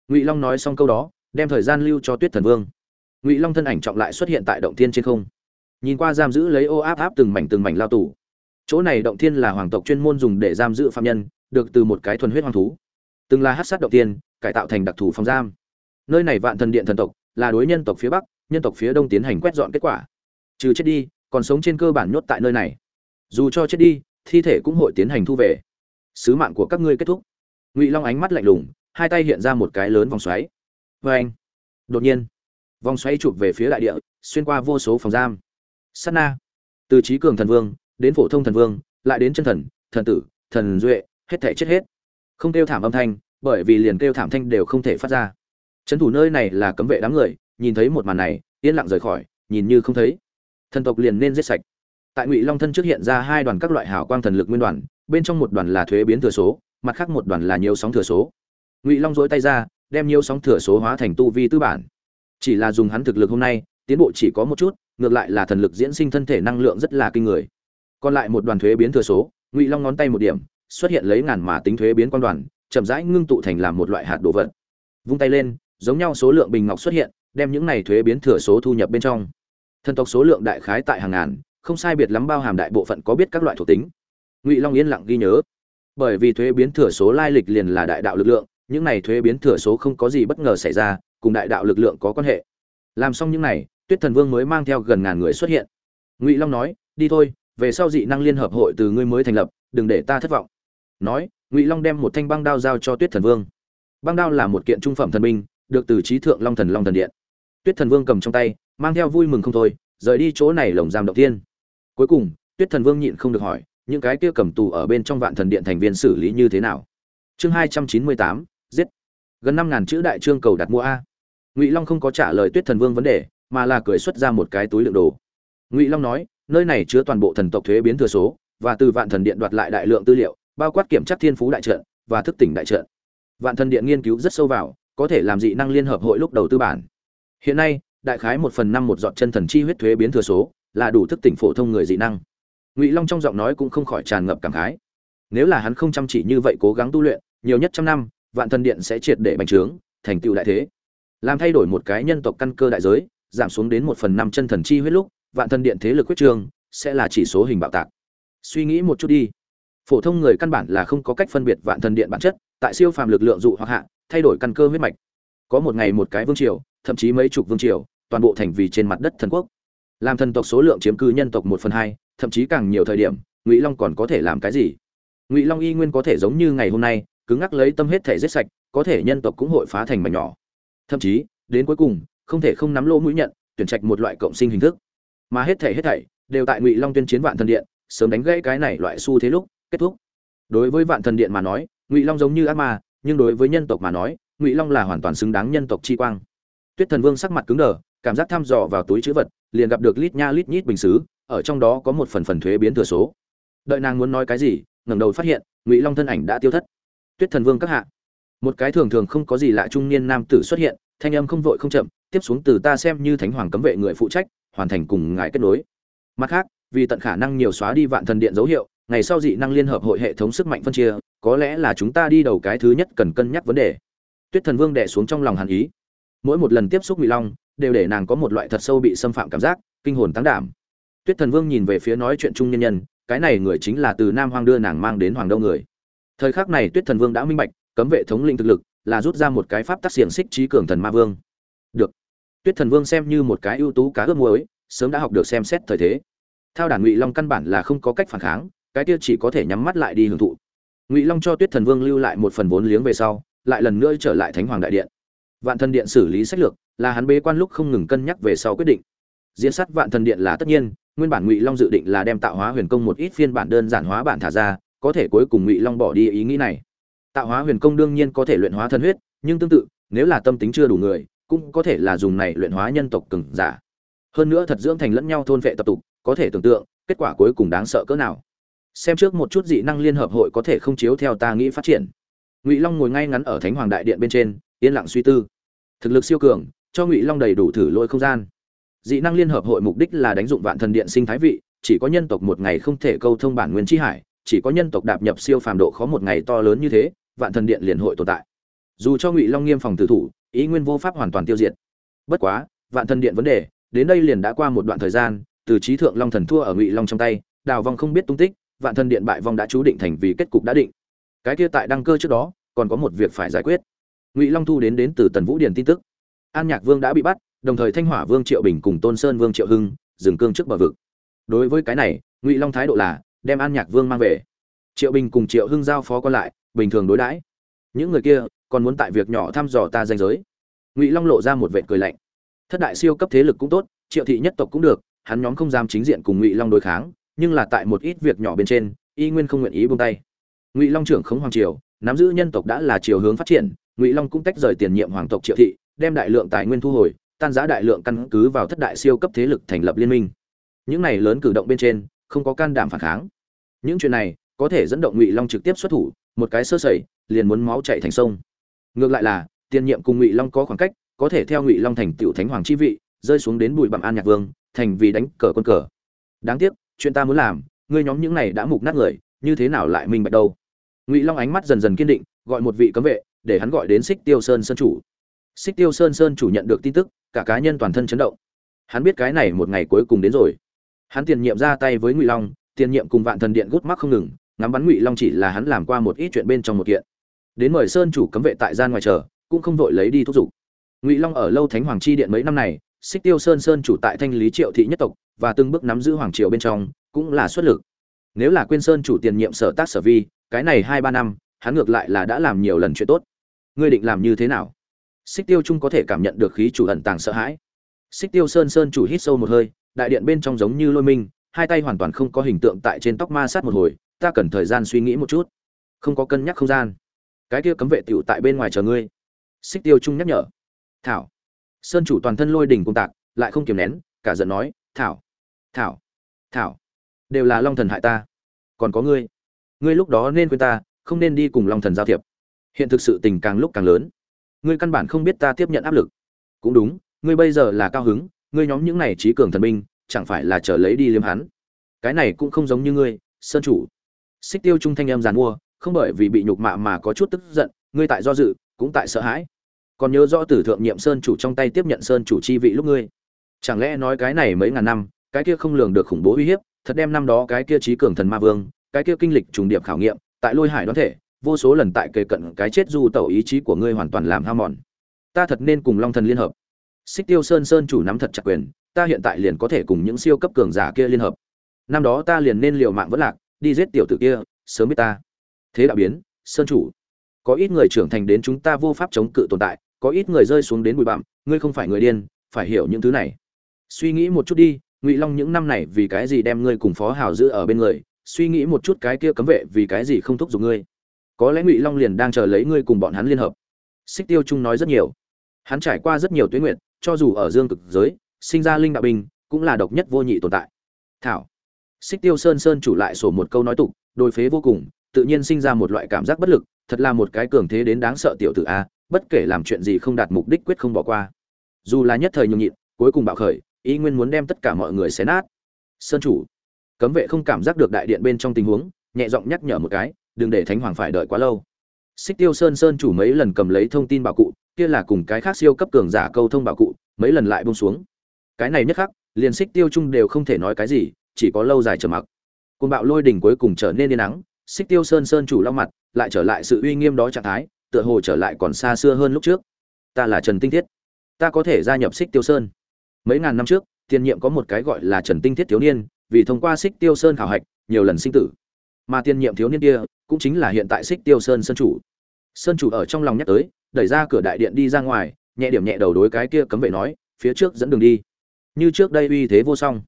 Ngụy long nói xong câu đó, đem thời gian lưu cho tuyết thần vương. Ngụy long thân ảnh trọng lại xuất hiện tại động thiên trên không. Nhìn qua giam giữ lấy ô áp áp từng mảnh từng mảnh lao tù. Chỗ này động thiên là hoàng tộc chuyên môn dùng để giam giữ phạm nhân, được từ một cái thuần huyết hoàng thú. Từng là hát sát động tiên cải tạo thành đặc thù phòng giam nơi này vạn thần điện thần tộc là đối nhân tộc phía bắc, nhân tộc phía đông tiến hành quét dọn kết quả. Trừ chết đi, còn sống trên cơ bản nhốt tại nơi này. Dù cho chết đi, thi thể cũng hội tiến hành thu về. Sứ mạng của các ngươi kết thúc. Ngụy long ánh mắt lạnh lùng, hai tay hiện ra một cái lớn vòng xoáy. Vê anh, đột nhiên, vòng xoáy chụp về phía đại địa, xuyên qua vô số phòng giam. Sát na. Từ trí cường thần vương, đến phổ thông thần vương, lại đến chân thần thần tử, thần duệ, hết thể chết hết. Không kêu thảm âm thanh, bởi vì liền kêu thảm thanh đều không thể phát ra trấn thủ nơi này là cấm vệ đám người, nhìn thấy một màn này, yên lặng rời khỏi, nhìn như không thấy. Thần tộc liền nên giết sạch. Tại ngụy long thân trước hiện ra hai đoàn các loại hào quang thần lực nguyên đoàn, bên trong một đoàn là thuế biến thừa số, mặt khác một đoàn là nhiều sóng thừa số. Ngụy long dối tay ra, đem nhiều sóng thừa số hóa thành tu vi tư bản. Chỉ là dùng hắn thực lực hôm nay, tiến bộ chỉ có một chút, ngược lại là thần lực diễn sinh thân thể năng lượng rất là kinh người. Còn lại một đoàn thuế biến thừa số, ngụy long ngón tay một điểm, xuất hiện lấy ngàn mà tính thuế biến quan đoàn, chậm rãi ngưng tụ thành làm một loại hạt đồ vật. Vung tay lên giống nhau số lượng bình ngọc xuất hiện, đem những này thuế biến thừa số thu nhập bên trong. Thần tộc số lượng đại khái tại hàng ngàn, không sai biệt lắm bao hàm đại bộ phận có biết các loại thuộc tính. Ngụy long yên lặng ghi nhớ. Bởi vì thuế biến thừa số lai lịch liền là đại đạo lực lượng, những này thuế biến thừa số không có gì bất ngờ xảy ra, cùng đại đạo lực lượng có quan hệ. Làm xong những này, tuyết thần vương mới mang theo gần ngàn người xuất hiện. Ngụy long nói, đi thôi, về sau dị năng liên hợp hội từ ngươi mới thành lập, đừng để ta thất vọng. Nói, ngụy long đem một thanh băng đao giao cho tuyết thần vương. Băng đao là một kiện trung phẩm thần binh được từ trí thượng long thần long thần điện. Tuyết thần vương cầm trong tay, mang theo vui mừng không thôi, rời đi chỗ này lồng giam động tiên cuối cùng, tuyết thần vương nhịn không được hỏi, những cái kia cầm tù ở bên trong vạn thần điện thành viên xử lý như thế nào? Chương hai trăm chín mươi tám, giết. Gần năm ngàn chữ đại trương cầu đặt mua a. Ngụy long không có trả lời tuyết thần vương vấn đề, mà là cười xuất ra một cái túi lượng đồ. Ngụy long nói, nơi này chứa toàn bộ thần tộc thuế biến thừa số, và từ vạn thần điện đoạt lại đại lượng tư liệu, bao quát kiểm tra thiên phú đại trận, và thức tỉnh đại trận. Vạn thần điện nghiên cứu rất sâu vào có thể làm dị năng liên hợp hội lúc đầu tư bản. Hiện nay, đại khái một phần năm một dọn chân thần chi huyết thuế biến thừa số, là đủ thức tỉnh phổ thông người dị năng. Ngụy long trong giọng nói cũng không khỏi tràn ngập cảm khái. Nếu là hắn không chăm chỉ như vậy cố gắng tu luyện, nhiều nhất trăm năm, vạn thần điện sẽ triệt để bành trướng, thành tựu đại thế. Làm thay đổi một cái nhân tộc căn cơ đại giới, giảm xuống đến một phần năm chân thần chi huyết lúc, vạn thần điện thế lực quyết trương sẽ là chỉ số hình bạo tạc. Suy nghĩ một chút đi. Phổ thông người căn bản là không có cách phân biệt vạn thần điện bản chất tại siêu phàm lực lượng dụ hoặc hạ, thay đổi căn cơ huyết mạch. Có một ngày một cái vương triều, thậm chí mấy chục vương triều, toàn bộ thành vì trên mặt đất thần quốc. Làm thần tộc số lượng chiếm cư nhân tộc một phần hai, thậm chí càng nhiều thời điểm, ngụy long còn có thể làm cái gì? Ngụy long y nguyên có thể giống như ngày hôm nay, cứng ngắc lấy tâm hết thể giết sạch, có thể nhân tộc cũng hội phá thành mảnh nhỏ. Thậm chí, đến cuối cùng, không thể không nắm lỗ mũi nhận, tuyển trạch một loại cộng sinh hình thức. Mà hết thể hết thảy, đều tại ngụy long tuyên chiến vạn thần điện, sớm đánh gãy cái này loại xu thế lúc kết thúc. Đối với vạn thần điện mà nói ngụy long giống như ác ma, nhưng đối với nhân tộc mà nói, ngụy long là hoàn toàn xứng đáng nhân tộc chi quang. Tuyết thần vương sắc mặt cứng đờ, cảm giác thăm dò vào túi chữ vật, liền gặp được lít nha lít nhít bình xứ, ở trong đó có một phần phần thuế biến thừa số. Đợi nàng muốn nói cái gì, ngẩng đầu phát hiện, ngụy long thân ảnh đã tiêu thất. Tuyết thần vương các hạ. Một cái thường thường không có gì lạ trung niên nam tử xuất hiện, thanh âm không vội không chậm, tiếp xuống từ ta xem như thánh hoàng cấm vệ người phụ trách, hoàn thành cùng ngài kết nối. Mặt khác, vì tận khả năng nhiều xóa đi vạn thần điện dấu hiệu, ngày sau dị năng liên hợp hội hệ thống sức mạnh phân chia có lẽ là chúng ta đi đầu cái thứ nhất cần cân nhắc vấn đề. Tuyết thần vương đẻ xuống trong lòng hàn ý. Mỗi một lần tiếp xúc ngụy long, đều để nàng có một loại thật sâu bị xâm phạm cảm giác, kinh hồn tăng đảm. Tuyết thần vương nhìn về phía nói chuyện trung nhân nhân, cái này người chính là từ nam hoang đưa nàng mang đến hoàng đâu người. Thời khắc này tuyết thần vương đã minh bạch, cấm vệ thống linh thực lực, là rút ra một cái pháp tác xiềng xích trí cường thần ma vương. Được. Tuyết thần vương xem như một cái ưu tú cá ướp muối, sớm đã học được xem xét thời thế. Thao đản ngụy long căn bản là không có cách phản kháng, cái kia chỉ có thể nhắm mắt lại đi hưởng thụ ngụy long cho tuyết thần vương lưu lại một phần vốn liếng về sau, lại lần nữa trở lại thánh hoàng đại điện. Vạn thần điện xử lý sách lược, là hắn bế quan lúc không ngừng cân nhắc về sau quyết định. Diễn sát vạn thần điện là tất nhiên, nguyên bản ngụy long dự định là đem tạo hóa huyền công một ít phiên bản đơn giản hóa bản thả ra, có thể cuối cùng ngụy long bỏ đi ý nghĩ này. Tạo hóa huyền công đương nhiên có thể luyện hóa thân huyết, nhưng tương tự, nếu là tâm tính chưa đủ người, cũng có thể là dùng này luyện hóa nhân tộc cừng giả. Hơn nữa thật dưỡng thành lẫn nhau thôn vệ tập tục, có thể tưởng tượng, kết quả cuối cùng đáng sợ cỡ nào xem trước một chút dị năng liên hợp hội có thể không chiếu theo ta nghĩ phát triển. Ngụy long ngồi ngay ngắn ở thánh hoàng đại điện bên trên, yên lặng suy tư. Thực lực siêu cường, cho ngụy long đầy đủ thử lôi không gian. Dị năng liên hợp hội mục đích là đánh dụng vạn thần điện sinh thái vị, chỉ có nhân tộc một ngày không thể câu thông bản nguyên tri hải, chỉ có nhân tộc đạp nhập siêu phàm độ khó một ngày to lớn như thế, vạn thần điện liền hội tồn tại. Dù cho ngụy long nghiêm phòng tử thủ, ý nguyên vô pháp hoàn toàn tiêu diệt. Bất quá, vạn thần điện vấn đề, đến đây liền đã qua một đoạn thời gian, từ trí thượng long thần thua ở ngụy long trong tay, đào vong không biết tung tích vạn thần điện bại vong đã chú định thành vì kết cục đã định. Cái kia tại đăng cơ trước đó, còn có một việc phải giải quyết. Ngụy long thu đến đến từ tần vũ điền tin tức. An nhạc vương đã bị bắt, đồng thời thanh hỏa vương triệu bình cùng tôn sơn vương triệu hưng, dừng cương trước bờ vực. Đối với cái này, ngụy long thái độ là, đem an nhạc vương mang về. Triệu bình cùng triệu hưng giao phó còn lại, bình thường đối đãi. Những người kia, còn muốn tại việc nhỏ thăm dò ta danh giới. Ngụy long lộ ra một vệt cười lạnh. Thất đại siêu cấp thế lực cũng tốt, triệu thị nhất tộc cũng được, hắn nhóm không dám chính diện cùng ngụy long đối kháng nhưng là tại một ít việc nhỏ bên trên, y nguyên không nguyện ý buông tay. Ngụy long trưởng khống hoàng triều, nắm giữ nhân tộc đã là chiều hướng phát triển, ngụy long cũng tách rời tiền nhiệm hoàng tộc triệu thị, đem đại lượng tài nguyên thu hồi, tan giã đại lượng căn cứ vào thất đại siêu cấp thế lực thành lập liên minh. Những này lớn cử động bên trên, không có can đảm phản kháng. Những chuyện này, có thể dẫn động ngụy long trực tiếp xuất thủ, một cái sơ sẩy, liền muốn máu chạy thành sông. Ngược lại là, tiền nhiệm cùng ngụy long có khoảng cách, có thể theo ngụy long thành tiểu thánh hoàng chi vị, rơi xuống đến bụi bặm an nhạc vương, thành vì đánh cờ quân cờ. Đáng tiếc chuyện ta muốn làm, ngươi nhóm những này đã mục nát người, như thế nào lại minh bạch đâu? Ngụy long ánh mắt dần dần kiên định, gọi một vị cấm vệ, để hắn gọi đến xích tiêu sơn sơn chủ. Xích tiêu sơn sơn chủ nhận được tin tức, cả cá nhân toàn thân chấn động. Hắn biết cái này một ngày cuối cùng đến rồi. Hắn tiền nhiệm ra tay với ngụy long, tiền nhiệm cùng vạn thần điện gút mắc không ngừng, ngắm bắn ngụy long chỉ là hắn làm qua một ít chuyện bên trong một kiện. Đến mời sơn chủ cấm vệ tại gian ngoài chờ, cũng không vội lấy đi thúc giục. Ngụy long ở lâu thánh hoàng chi điện mấy năm này, xích tiêu sơn sơn chủ tại thanh lý triệu thị nhất tộc và từng bước nắm giữ hoàng triều bên trong, cũng là xuất lực. Nếu là quyên sơn chủ tiền nhiệm sở tác sở vi, cái này hai ba năm, hắn ngược lại là đã làm nhiều lần chuyện tốt. Ngươi định làm như thế nào? Xích tiêu trung có thể cảm nhận được khí chủ ẩn tàng sợ hãi. Xích tiêu sơn sơn chủ hít sâu một hơi, đại điện bên trong giống như lôi minh, hai tay hoàn toàn không có hình tượng tại trên tóc ma sát một hồi, ta cần thời gian suy nghĩ một chút. Không có cân nhắc không gian. Cái kia cấm vệ tiểu tại bên ngoài chờ ngươi. Xích tiêu trung nhắc nhở. Thảo. Sơn chủ toàn thân lôi đỉnh công tạc, lại không kiềm nén, cả giận nói, thảo thảo thảo, đều là long thần hại ta. Còn có ngươi ngươi lúc đó nên quên ta, không nên đi cùng long thần giao thiệp. Hiện thực sự tình càng lúc càng lớn. Ngươi căn bản không biết ta tiếp nhận áp lực. Cũng đúng, ngươi bây giờ là cao hứng, ngươi nhóm những này trí cường thần binh, chẳng phải là chờ lấy đi liếm hắn. Cái này cũng không giống như ngươi, sơn chủ. Xích tiêu trung thanh em giàn mua, không bởi vì bị nhục mạ mà có chút tức giận, ngươi tại do dự, cũng tại sợ hãi. Còn nhớ rõ tử thượng nhiệm sơn chủ trong tay tiếp nhận sơn chủ chi vị lúc ngươi. Chẳng lẽ nói cái này mấy ngàn năm cái kia không lường được khủng bố uy hiếp, thật đem năm đó cái kia trí cường thần ma vương, cái kia kinh lịch trùng điệp khảo nghiệm, tại lôi hải đoán thể, vô số lần tại kề cận cái chết du tẩu ý chí của ngươi hoàn toàn làm hao mòn. Ta thật nên cùng long thần liên hợp. Xích tiêu sơn sơn chủ nắm thật chặt quyền, ta hiện tại liền có thể cùng những siêu cấp cường giả kia liên hợp. Năm đó ta liền nên liều mạng vẫn lạc, đi giết tiểu tử kia, sớm biết ta. Thế đạo biến, sơn chủ. Có ít người trưởng thành đến chúng ta vô pháp chống cự tồn tại, có ít người rơi xuống đến bụi bặm, ngươi không phải người điên, phải hiểu những thứ này. Suy nghĩ một chút đi ngụy long những năm này vì cái gì đem ngươi cùng phó hào giữ ở bên người, suy nghĩ một chút cái kia cấm vệ vì cái gì không thúc giục ngươi? Có lẽ ngụy long liền đang chờ lấy ngươi cùng bọn hắn liên hợp. Xích tiêu trung nói rất nhiều. Hắn trải qua rất nhiều tuyến nguyện cho dù ở dương cực giới, sinh ra linh đạo binh, cũng là độc nhất vô nhị tồn tại. Thảo. Xích tiêu sơn sơn chủ lại sổ một câu nói tục, đôi phế vô cùng, tự nhiên sinh ra một loại cảm giác bất lực, thật là một cái cường thế đến đáng sợ tiểu tử a, bất kể làm chuyện gì không đạt mục đích quyết không bỏ qua. Dù là nhất thời nhường nhịn, cuối cùng bạo khởi ý nguyên muốn đem tất cả mọi người xé nát. Sơn chủ, cấm vệ không cảm giác được đại điện bên trong tình huống, nhẹ giọng nhắc nhở một cái, đừng để thánh hoàng phải đợi quá lâu. Xích tiêu sơn sơn chủ mấy lần cầm lấy thông tin bảo cụ, kia là cùng cái khác siêu cấp cường giả câu thông bảo cụ, mấy lần lại bông xuống. Cái này nhất khắc, liền xích tiêu chung đều không thể nói cái gì, chỉ có lâu dài chờ mặc. Côn bạo lôi đỉnh cuối cùng trở nên yên nắng xích tiêu sơn sơn chủ lau mặt, lại trở lại sự uy nghiêm đó trạng thái, tựa hồ trở lại còn xa xưa hơn lúc trước. Ta là trần tinh thiết. Ta có thể gia nhập xích tiêu sơn mấy ngàn năm trước, tiền nhiệm có một cái gọi là trần tinh thiết thiếu niên, vì thông qua xích tiêu sơn khảo hạch, nhiều lần sinh tử. Mà tiền nhiệm thiếu niên kia, cũng chính là hiện tại xích tiêu sơn sơn chủ. Sơn chủ ở trong lòng nhắc tới, đẩy ra cửa đại điện đi ra ngoài, nhẹ điểm nhẹ đầu đối cái kia cấm vệ nói, phía trước dẫn đường đi. Như trước đây uy thế vô song.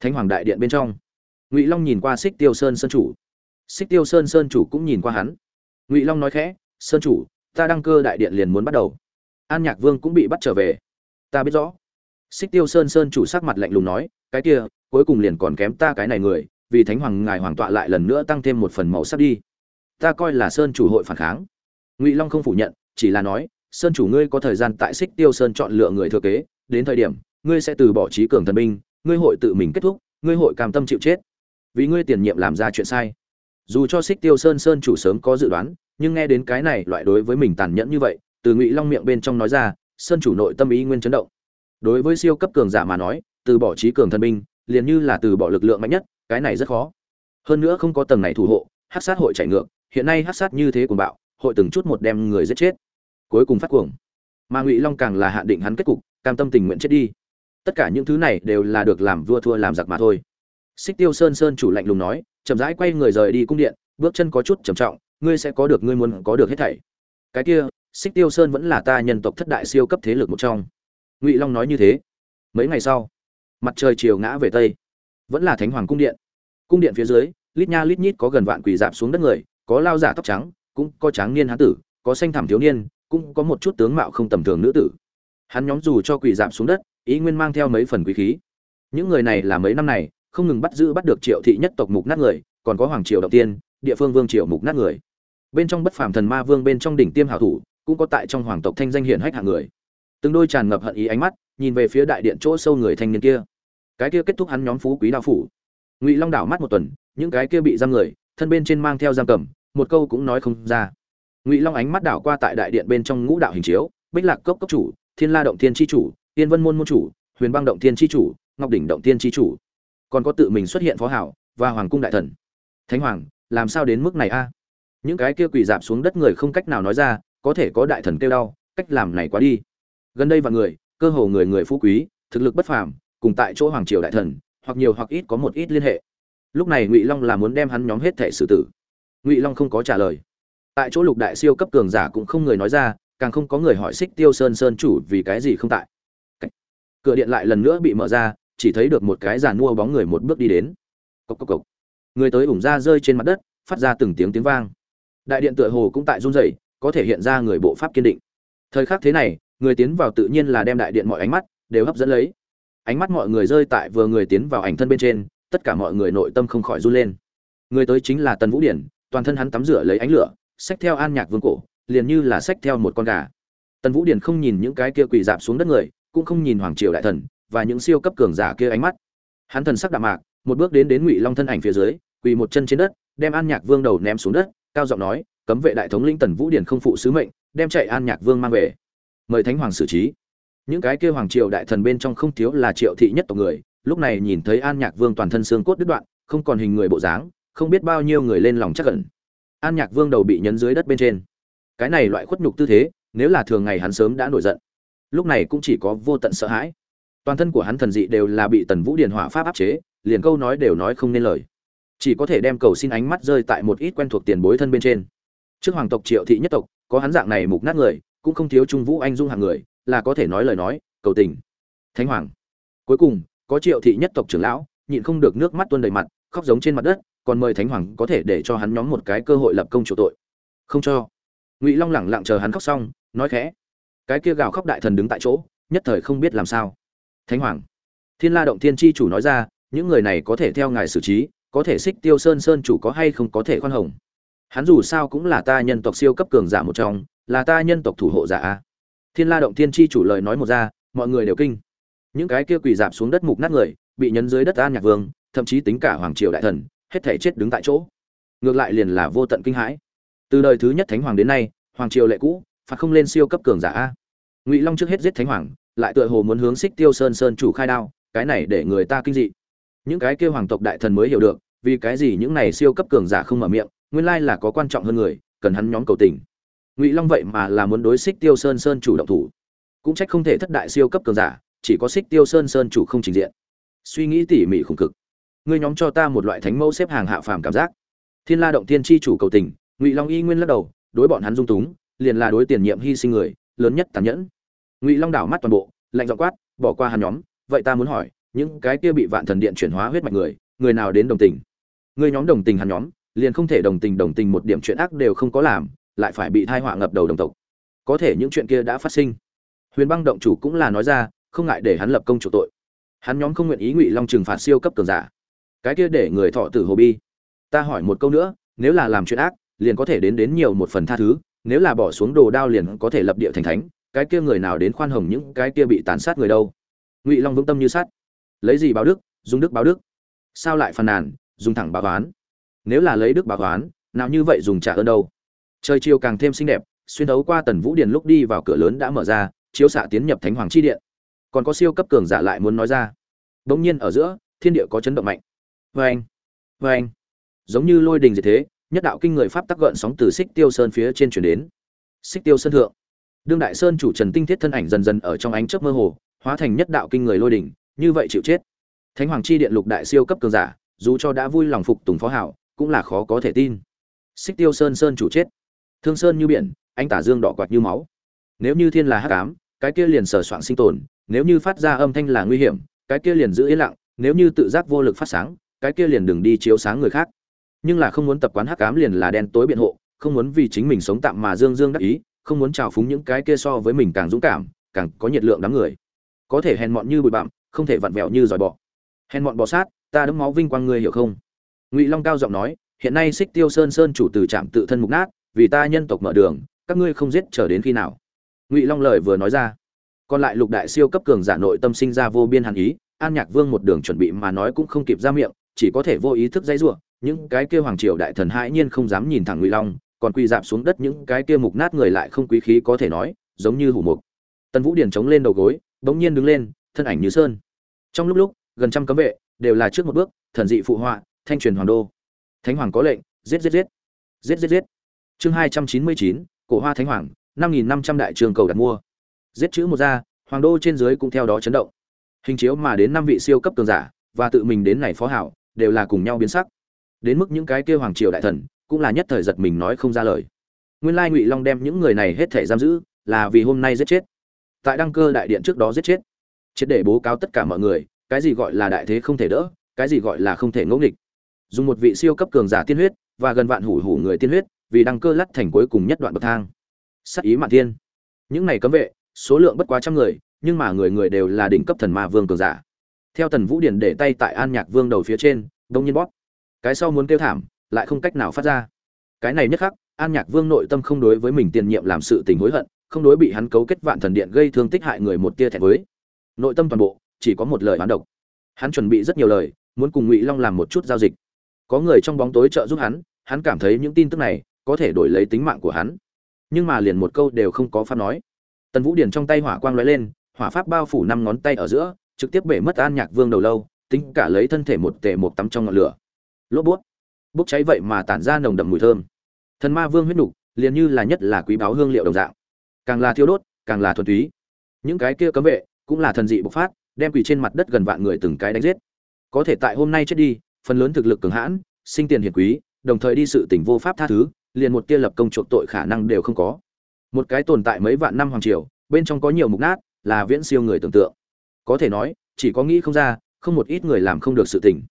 Thánh hoàng đại điện bên trong. Ngụy long nhìn qua xích tiêu sơn sơn chủ. Xích tiêu sơn sơn chủ cũng nhìn qua hắn. Ngụy long nói khẽ, sơn chủ, ta đăng cơ đại điện liền muốn bắt đầu. An nhạc vương cũng bị bắt trở về. Ta biết rõ xích tiêu sơn sơn chủ sắc mặt lạnh lùng nói, cái kia, cuối cùng liền còn kém ta cái này người, vì thánh hoàng ngài hoàng tọa lại lần nữa tăng thêm một phần màu sắc đi. Ta coi là sơn chủ hội phản kháng. Ngụy long không phủ nhận, chỉ là nói, sơn chủ ngươi có thời gian tại xích tiêu sơn chọn lựa người thừa kế, đến thời điểm, ngươi sẽ từ bỏ trí cường thần binh, ngươi hội tự mình kết thúc, ngươi hội cam tâm chịu chết. Vì ngươi tiền nhiệm làm ra chuyện sai. Dù cho xích tiêu sơn sơn chủ sớm có dự đoán, nhưng nghe đến cái này, loại đối với mình tàn nhẫn như vậy, từ ngụy long miệng bên trong nói ra, sơn chủ nội tâm ý nguyên chấn động đối với siêu cấp cường giả mà nói, từ bỏ trí cường thần binh, liền như là từ bỏ lực lượng mạnh nhất, cái này rất khó. Hơn nữa không có tầng này thủ hộ hát sát hội chạy ngược, hiện nay hát sát như thế của bạo, hội từng chút một đem người giết chết. Cuối cùng phát cuồng. Mà ngụy long càng là hạn định hắn kết cục, cam tâm tình nguyện chết đi. Tất cả những thứ này đều là được làm vua thua làm giặc mà thôi. Xích tiêu sơn sơn chủ lạnh lùng nói, chậm rãi quay người rời đi cung điện, bước chân có chút trầm trọng, ngươi sẽ có được, ngươi muốn có được hết thảy. Cái kia, xích tiêu sơn vẫn là ta nhân tộc thất đại siêu cấp thế lực một trong ngụy long nói như thế. Mấy ngày sau, mặt trời chiều ngã về tây. Vẫn là thánh hoàng cung điện. Cung điện phía dưới, lít nha lít nhít có gần vạn quỷ dạp xuống đất người, có lao giả tóc trắng, cũng có tráng niên hán tử, có xanh thảm thiếu niên, cũng có một chút tướng mạo không tầm thường nữ tử. Hắn nhóm dù cho quỷ dạp xuống đất, ý nguyên mang theo mấy phần quý khí. Những người này là mấy năm này, không ngừng bắt giữ bắt được triệu thị nhất tộc mục nát người, còn có hoàng triều đầu tiên, địa phương vương triều mục nát người. Bên trong bất phàm thần ma vương bên trong đỉnh tiêm hảo thủ, cũng có tại trong hoàng tộc thanh danh hiển hách hạng người từng đôi tràn ngập hận ý ánh mắt, nhìn về phía đại điện chỗ sâu người thanh niên kia. Cái kia kết thúc hắn nhóm phú quý đao phủ. Ngụy long đảo mắt một tuần, những cái kia bị giam người, thân bên trên mang theo giam cầm, một câu cũng nói không ra. Ngụy long ánh mắt đảo qua tại đại điện bên trong ngũ đạo hình chiếu, bích lạc cốc cốc chủ, thiên la động thiên tri chủ tiên vân môn môn chủ, huyền băng động thiên tri chủ, ngọc đỉnh động thiên tri chủ. Còn có tự mình xuất hiện phó hảo và hoàng cung đại thần. Thánh hoàng, làm sao đến mức này a? Những cái kia quỳ dạp xuống đất người không cách nào nói ra, có thể có đại thần kêu đau, cách làm này quá đi gần đây và người, cơ hồ người người phú quý, thực lực bất phàm, cùng tại chỗ hoàng triều đại thần, hoặc nhiều hoặc ít có một ít liên hệ. Lúc này ngụy long là muốn đem hắn nhóm hết thẻ xử tử. Ngụy long không có trả lời. Tại chỗ lục đại siêu cấp cường giả cũng không người nói ra, càng không có người hỏi xích tiêu sơn sơn chủ vì cái gì không tại. Cửa điện lại lần nữa bị mở ra, chỉ thấy được một cái giàn mua bóng người một bước đi đến. Cộc cộc cộc. Người tới ủng ra rơi trên mặt đất, phát ra từng tiếng tiếng vang. Đại điện tựa hồ cũng tại run rẩy, có thể hiện ra người bộ pháp kiên định. Thời khắc thế này người tiến vào tự nhiên là đem đại điện mọi ánh mắt đều hấp dẫn lấy. Ánh mắt mọi người rơi tại vừa người tiến vào ảnh thân bên trên, tất cả mọi người nội tâm không khỏi run lên. Người tới chính là tần vũ điển, toàn thân hắn tắm rửa lấy ánh lửa, xách theo an nhạc vương cổ, liền như là xách theo một con gà. Tần vũ điển không nhìn những cái kia quỳ dạp xuống đất người, cũng không nhìn hoàng triều đại thần và những siêu cấp cường giả kia ánh mắt. Hắn thần sắc đạm mạc, một bước đến đến ngụy long thân ảnh phía dưới, quỳ một chân trên đất, đem an nhạc vương đầu ném xuống đất, cao giọng nói, cấm vệ đại thống lĩnh tần vũ điển không phụ sứ mệnh, đem chạy an nhạc vương mang về mời thánh hoàng xử trí. Những cái kia hoàng triều đại thần bên trong không thiếu là triệu thị nhất tộc người, lúc này nhìn thấy an nhạc vương toàn thân xương cốt đứt đoạn, không còn hình người bộ dáng, không biết bao nhiêu người lên lòng chắc cẩn an nhạc vương đầu bị nhấn dưới đất bên trên. Cái này loại khuất nhục tư thế, nếu là thường ngày hắn sớm đã nổi giận, lúc này cũng chỉ có vô tận sợ hãi. Toàn thân của hắn thần dị đều là bị tần vũ điền hỏa pháp áp chế, liền câu nói đều nói không nên lời. Chỉ có thể đem cầu xin ánh mắt rơi tại một ít quen thuộc tiền bối thân bên trên. Trước hoàng tộc triệu thị nhất tộc, có hắn dạng này mục nát người cũng không thiếu trung vũ anh dung hạng người, là có thể nói lời nói, cầu tình. Thánh hoàng. Cuối cùng, có triệu thị nhất tộc trưởng lão, nhịn không được nước mắt tuôn đầy mặt, khóc giống trên mặt đất, còn mời thánh hoàng có thể để cho hắn nhóm một cái cơ hội lập công chủ tội. Không cho. Ngụy long lẳng lặng chờ hắn khóc xong, nói khẽ. Cái kia gào khóc đại thần đứng tại chỗ, nhất thời không biết làm sao. Thánh hoàng. Thiên la động thiên tri chủ nói ra, những người này có thể theo ngài xử trí, có thể xích tiêu sơn sơn chủ có hay không có thể khoan hồng. Hắn dù sao cũng là ta nhân tộc siêu cấp cường giả một trong là ta nhân tộc thủ hộ giả thiên la động thiên tri chủ lời nói một ra, mọi người đều kinh. Những cái kia quỳ dạp xuống đất mục nát người, bị nhấn dưới đất an nhạc vương, thậm chí tính cả hoàng triều đại thần, hết thể chết đứng tại chỗ. Ngược lại liền là vô tận kinh hãi. Từ đời thứ nhất thánh hoàng đến nay, hoàng triều lệ cũ, phạt không lên siêu cấp cường giả a. Ngụy long trước hết giết thánh hoàng, lại tựa hồ muốn hướng xích tiêu sơn sơn chủ khai đao, cái này để người ta kinh dị. Những cái kêu hoàng tộc đại thần mới hiểu được, vì cái gì những này siêu cấp cường giả không mở miệng, nguyên lai là có quan trọng hơn người, cần hắn nhóm cầu tình ngụy long vậy mà là muốn đối xích tiêu sơn sơn chủ động thủ. Cũng trách không thể thất đại siêu cấp cường giả, chỉ có xích tiêu sơn sơn chủ không trình diện. Suy nghĩ tỉ mỉ khủng cực. Ngươi nhóm cho ta một loại thánh mẫu xếp hàng hạ phàm cảm giác. Thiên la động Tiên tri chủ cầu tình, ngụy long y nguyên lắc đầu, đối bọn hắn dung túng, liền là đối tiền nhiệm hy sinh người, lớn nhất tàn nhẫn. Ngụy long đảo mắt toàn bộ, lạnh dọ quát, bỏ qua hắn nhóm, vậy ta muốn hỏi, những cái kia bị vạn thần điện chuyển hóa huyết mạch người người nào đến đồng tình? Người nhóm đồng tình hắn nhóm, liền không thể đồng tình đồng tình một điểm chuyện ác đều không có làm lại phải bị thai họa ngập đầu đồng tộc. Có thể những chuyện kia đã phát sinh. Huyền băng động chủ cũng là nói ra, không ngại để hắn lập công chủ tội. Hắn nhóm không nguyện ý ngụy long trừng phạt siêu cấp cường giả. Cái kia để người thọ tử hồ bi. Ta hỏi một câu nữa, nếu là làm chuyện ác, liền có thể đến đến nhiều một phần tha thứ, nếu là bỏ xuống đồ đao liền có thể lập địa thành thánh, cái kia người nào đến khoan hồng những cái kia bị tàn sát người đâu? Ngụy long vững tâm như sắt. Lấy gì báo đức? Dùng đức báo đức. Sao lại phàn nàn? Dùng thẳng báo toán nếu là lấy đức báo toán nào như vậy dùng trả ơn đâu? Trời chiều càng thêm xinh đẹp, xuyên thấu qua tần vũ điền lúc đi vào cửa lớn đã mở ra, chiếu xạ tiến nhập thánh hoàng chi điện. Còn có siêu cấp cường giả lại muốn nói ra. Bỗng nhiên ở giữa, thiên địa có chấn động mạnh. Vê anh vê anh giống như lôi đình gì thế, nhất đạo kinh người pháp tắc gợn sóng từ xích tiêu sơn phía trên chuyển đến. Xích tiêu sơn thượng. Đương đại sơn chủ trần tinh thiết thân ảnh dần dần ở trong ánh chớp mơ hồ, hóa thành nhất đạo kinh người lôi đình, như vậy chịu chết. Thánh hoàng chi điện lục đại siêu cấp cường giả, dù cho đã vui lòng phục tùng phó hảo, cũng là khó có thể tin. Xích tiêu sơn sơn chủ chết thương sơn như biển, anh tả dương đỏ quạt như máu. Nếu như thiên là hắc ám, cái kia liền sở soạn sinh tồn, nếu như phát ra âm thanh là nguy hiểm, cái kia liền giữ yên lặng, nếu như tự giác vô lực phát sáng, cái kia liền đừng đi chiếu sáng người khác. Nhưng là không muốn tập quán hắc ám liền là đen tối biện hộ, không muốn vì chính mình sống tạm mà dương dương đắc ý, không muốn trào phúng những cái kia so với mình càng dũng cảm, càng có nhiệt lượng đám người. Có thể hèn mọn như bụi bặm, không thể vặn vẹo như giỏi bọ. Hèn mọn bọ sát, ta đấm máu vinh quang ngươi hiểu không? Ngụy long cao giọng nói, hiện nay xích tiêu sơn sơn chủ từ trạm tự thân mục nát vì ta nhân tộc mở đường, các ngươi không giết chờ đến khi nào. Ngụy long lời vừa nói ra. Còn lại lục đại siêu cấp cường giả nội tâm sinh ra vô biên hàn ý, an nhạc vương một đường chuẩn bị mà nói cũng không kịp ra miệng, chỉ có thể vô ý thức dãy giụa những cái kia hoàng triều đại thần hãi nhiên không dám nhìn thẳng ngụy long, còn quỳ dạp xuống đất những cái kia mục nát người lại không quý khí có thể nói, giống như hủ mục. Tần vũ điển chống lên đầu gối, bỗng nhiên đứng lên, thân ảnh như sơn. Trong lúc lúc, gần trăm cấm vệ, đều là trước một bước, thần dị phụ họa, thanh truyền hoàng đô. Thánh hoàng có lệnh, giết giết giết. Giết giết giết chương hai trăm chín mươi chín, cổ hoa thánh hoàng, năm nghìn năm trăm đại trường cầu đặt mua. Giết chữ một ra, hoàng đô trên dưới cũng theo đó chấn động. Hình chiếu mà đến năm vị siêu cấp cường giả, và tự mình đến này phó hảo, đều là cùng nhau biến sắc. Đến mức những cái kia hoàng triều đại thần, cũng là nhất thời giật mình nói không ra lời. Nguyên lai ngụy long đem những người này hết thể giam giữ, là vì hôm nay giết chết. Tại đăng cơ đại điện trước đó giết chết. Triệt để bố cáo tất cả mọi người, cái gì gọi là đại thế không thể đỡ, cái gì gọi là không thể ngẫu nghịch. Dùng một vị siêu cấp cường giả tiên huyết, và gần vạn hủ hủ người tiên huyết vì đăng cơ lắt thành cuối cùng nhất đoạn bậc thang. Sắc ý mạn thiên. Những này cấm vệ, số lượng bất quá trăm người, nhưng mà người người đều là đỉnh cấp thần ma vương cường giả. Theo tần vũ điển để tay tại an nhạc vương đầu phía trên, đông nhiên bóp. Cái sau muốn kêu thảm, lại không cách nào phát ra. Cái này nhất khắc, an nhạc vương nội tâm không đối với mình tiền nhiệm làm sự tình hối hận, không đối bị hắn cấu kết vạn thần điện gây thương tích hại người một tia thẹn với. Nội tâm toàn bộ, chỉ có một lời hoán độc. Hắn chuẩn bị rất nhiều lời, muốn cùng ngụy long làm một chút giao dịch. Có người trong bóng tối trợ giúp hắn hắn cảm thấy những tin tức này có thể đổi lấy tính mạng của hắn. Nhưng mà liền một câu đều không có pháp nói. Tần vũ điển trong tay hỏa quang lóe lên, hỏa pháp bao phủ năm ngón tay ở giữa, trực tiếp bể mất an nhạc vương đầu lâu, tính cả lấy thân thể một tể một tắm trong ngọn lửa. Lốp bút. Bốc cháy vậy mà tản ra nồng đậm mùi thơm. Thần ma vương huyết nục, liền như là nhất là quý báu hương liệu đồng dạng. Càng là thiêu đốt, càng là thuần túy. Những cái kia cấm vệ, cũng là thần dị bộc phát, đem quỳ trên mặt đất gần vạn người từng cái đánh giết. Có thể tại hôm nay chết đi, phần lớn thực lực cường hãn, sinh tiền hiền quý, đồng thời đi sự tỉnh vô pháp tha thứ liền một tia lập công chuộc tội khả năng đều không có. Một cái tồn tại mấy vạn năm hoàng triều, bên trong có nhiều mục nát, là viễn siêu người tưởng tượng. Có thể nói, chỉ có nghĩ không ra, không một ít người làm không được sự tỉnh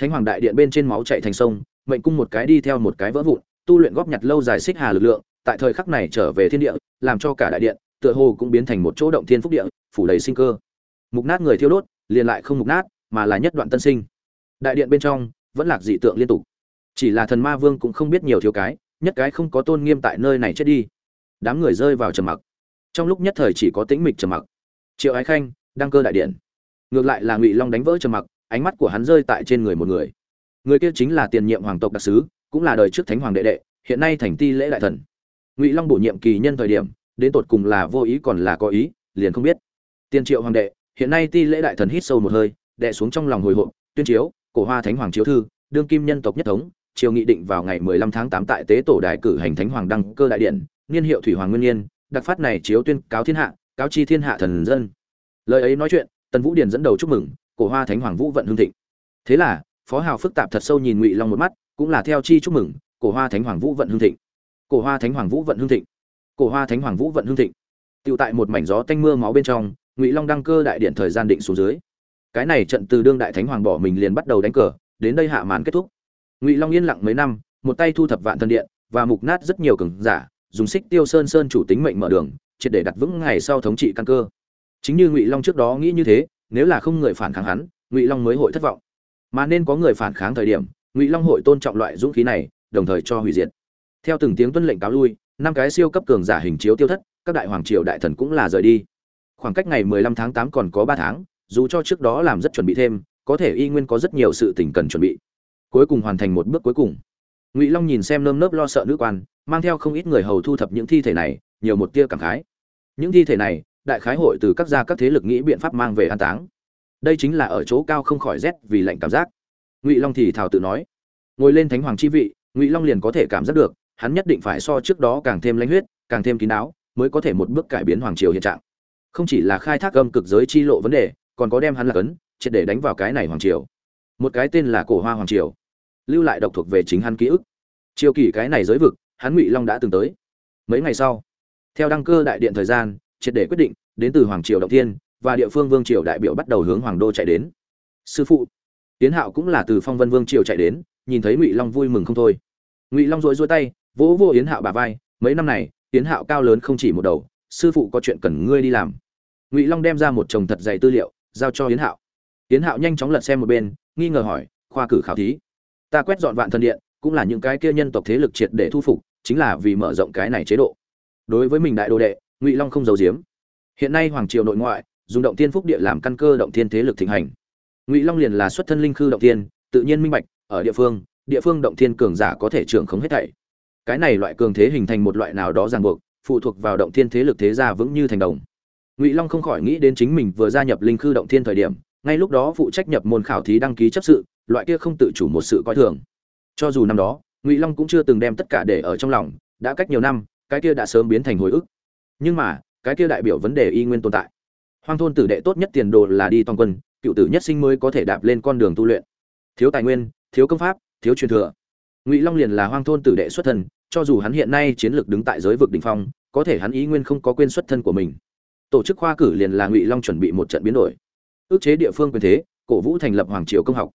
thánh hoàng đại điện bên trên máu chạy thành sông, mệnh cung một cái đi theo một cái vỡ vụn, tu luyện góp nhặt lâu dài xích hà lực lượng, tại thời khắc này trở về thiên địa, làm cho cả đại điện, tựa hồ cũng biến thành một chỗ động thiên phúc địa, phủ đầy sinh cơ. Mục nát người thiêu đốt, liền lại không mục nát, mà là nhất đoạn tân sinh. Đại điện bên trong, vẫn lạc dị tượng liên tục. Chỉ là thần ma vương cũng không biết nhiều thiếu cái nhất cái không có tôn nghiêm tại nơi này chết đi. Đám người rơi vào trầm mặc. Trong lúc nhất thời chỉ có tĩnh mịch trầm mặc. Triệu ái khanh, đăng cơ đại điện. Ngược lại là ngụy long đánh vỡ trầm mặc, ánh mắt của hắn rơi tại trên người một người. Người kia chính là tiền nhiệm hoàng tộc đặc sứ, cũng là đời trước thánh hoàng đệ đệ, hiện nay thành ti lễ đại thần. Ngụy long bổ nhiệm kỳ nhân thời điểm, đến tột cùng là vô ý còn là có ý, liền không biết. Tiền triệu hoàng đệ, hiện nay ti lễ đại thần hít sâu một hơi đệ xuống trong lòng hồi hộp, tuyên chiếu, cổ hoa thánh hoàng chiếu thư, đương kim nhân tộc nhất thống triều nghị định vào ngày 15 tháng 8 tại tế tổ đại cử hành thánh hoàng đăng cơ đại điện, niên hiệu thủy hoàng nguyên niên đặc phát này chiếu tuyên cáo thiên hạ, cáo chi thiên hạ thần dân. Lời ấy nói chuyện, tần vũ điền dẫn đầu chúc mừng, cổ hoa thánh hoàng vũ vận hương thịnh. Thế là, phó hào phức tạp thật sâu nhìn ngụy long một mắt, cũng là theo chi chúc mừng, cổ hoa thánh hoàng vũ vận hương thịnh. Cổ hoa thánh hoàng vũ vận hương thịnh. Cổ hoa thánh hoàng vũ vận hương thịnh. Tựu tại một mảnh gió tanh mưa máu bên trong, ngụy long đăng cơ đại điện thời gian định xuống dưới. Cái này trận từ đương đại thánh hoàng bỏ mình liền bắt đầu đánh cờ, đến đây hạ màn kết thúc ngụy long yên lặng mấy năm, một tay thu thập vạn thần điện và mục nát rất nhiều cường giả, dùng xích tiêu sơn sơn chủ tính mệnh mở đường, triệt để đặt vững ngày sau thống trị căn cơ. Chính như ngụy long trước đó nghĩ như thế, nếu là không người phản kháng hắn, ngụy long mới hội thất vọng. Mà nên có người phản kháng thời điểm, ngụy long hội tôn trọng loại dũng khí này, đồng thời cho hủy diệt. Theo từng tiếng tuân lệnh cáo lui, năm cái siêu cấp cường giả hình chiếu tiêu thất, các đại hoàng triều đại thần cũng là rời đi. Khoảng cách ngày 15 tháng 8 còn có 3 tháng, dù cho trước đó làm rất chuẩn bị thêm, có thể y nguyên có rất nhiều sự tình cần chuẩn bị cuối cùng hoàn thành một bước cuối cùng. Ngụy long nhìn xem nơm nớp lo sợ nữ quan, mang theo không ít người hầu thu thập những thi thể này, nhiều một tia cảm khái. Những thi thể này, đại khái hội từ các gia các thế lực nghĩ biện pháp mang về an táng. Đây chính là ở chỗ cao không khỏi rét vì lạnh cảm giác. Ngụy long thì thào tự nói, ngồi lên thánh hoàng chi vị, ngụy long liền có thể cảm giác được, hắn nhất định phải so trước đó càng thêm lãnh huyết, càng thêm kín đáo, mới có thể một bước cải biến hoàng triều hiện trạng. Không chỉ là khai thác âm cực giới chi lộ vấn đề, còn có đem hắn là cấn, triệt để đánh vào cái này hoàng triều. Một cái tên là cổ hoa hoàng triều lưu lại độc thuộc về chính hắn ký ức. Triều kỳ cái này giới vực, hắn ngụy long đã từng tới. Mấy ngày sau, theo đăng cơ đại điện thời gian, triệt để quyết định, đến từ hoàng triều động thiên và địa phương vương triều đại biểu bắt đầu hướng hoàng đô chạy đến. Sư phụ, tiến hạo cũng là từ phong vân vương triều chạy đến, nhìn thấy ngụy long vui mừng không thôi. Ngụy long rối rối tay, vỗ vô yến hạo bà vai, mấy năm này, yến hạo cao lớn không chỉ một đầu, sư phụ có chuyện cần ngươi đi làm. Ngụy long đem ra một chồng thật dày tư liệu, giao cho yến hạo. Yến hạo nhanh chóng lật xem một bên, nghi ngờ hỏi, khoa cử khảo thí ta quét dọn vạn thần điện, cũng là những cái kia nhân tộc thế lực triệt để thu phục, chính là vì mở rộng cái này chế độ. Đối với mình đại đồ đệ, ngụy long không giấu giếm. Hiện nay hoàng triều nội ngoại, dùng động tiên phúc địa làm căn cơ động tiên thế lực thịnh hành. Ngụy long liền là xuất thân linh khư động tiên tự nhiên minh bạch, ở địa phương địa phương động thiên cường giả có thể trưởng không hết thảy. Cái này loại cường thế hình thành một loại nào đó ràng buộc, phụ thuộc vào động thiên thế lực thế gia vững như thành đồng. Ngụy long không khỏi nghĩ đến chính mình vừa gia nhập linh khư động thiên thời điểm, ngay lúc đó phụ trách nhập môn khảo thí đăng ký chấp sự loại kia không tự chủ một sự coi thường. Cho dù năm đó, ngụy long cũng chưa từng đem tất cả để ở trong lòng, đã cách nhiều năm, cái kia đã sớm biến thành hồi ức. Nhưng mà, cái kia đại biểu vấn đề y nguyên tồn tại. Hoang thôn tử đệ tốt nhất tiền đồ là đi toàn quân, cựu tử nhất sinh mới có thể đạp lên con đường tu luyện. Thiếu tài nguyên, thiếu công pháp, thiếu truyền thừa. Ngụy long liền là hoang thôn tử đệ xuất thân cho dù hắn hiện nay chiến lược đứng tại giới vực đỉnh phong, có thể hắn ý nguyên không có quên xuất thân của mình. Tổ chức khoa cử liền là ngụy long chuẩn bị một trận biến đổi. Ước chế địa phương quyền thế, cổ vũ thành lập hoàng triều công học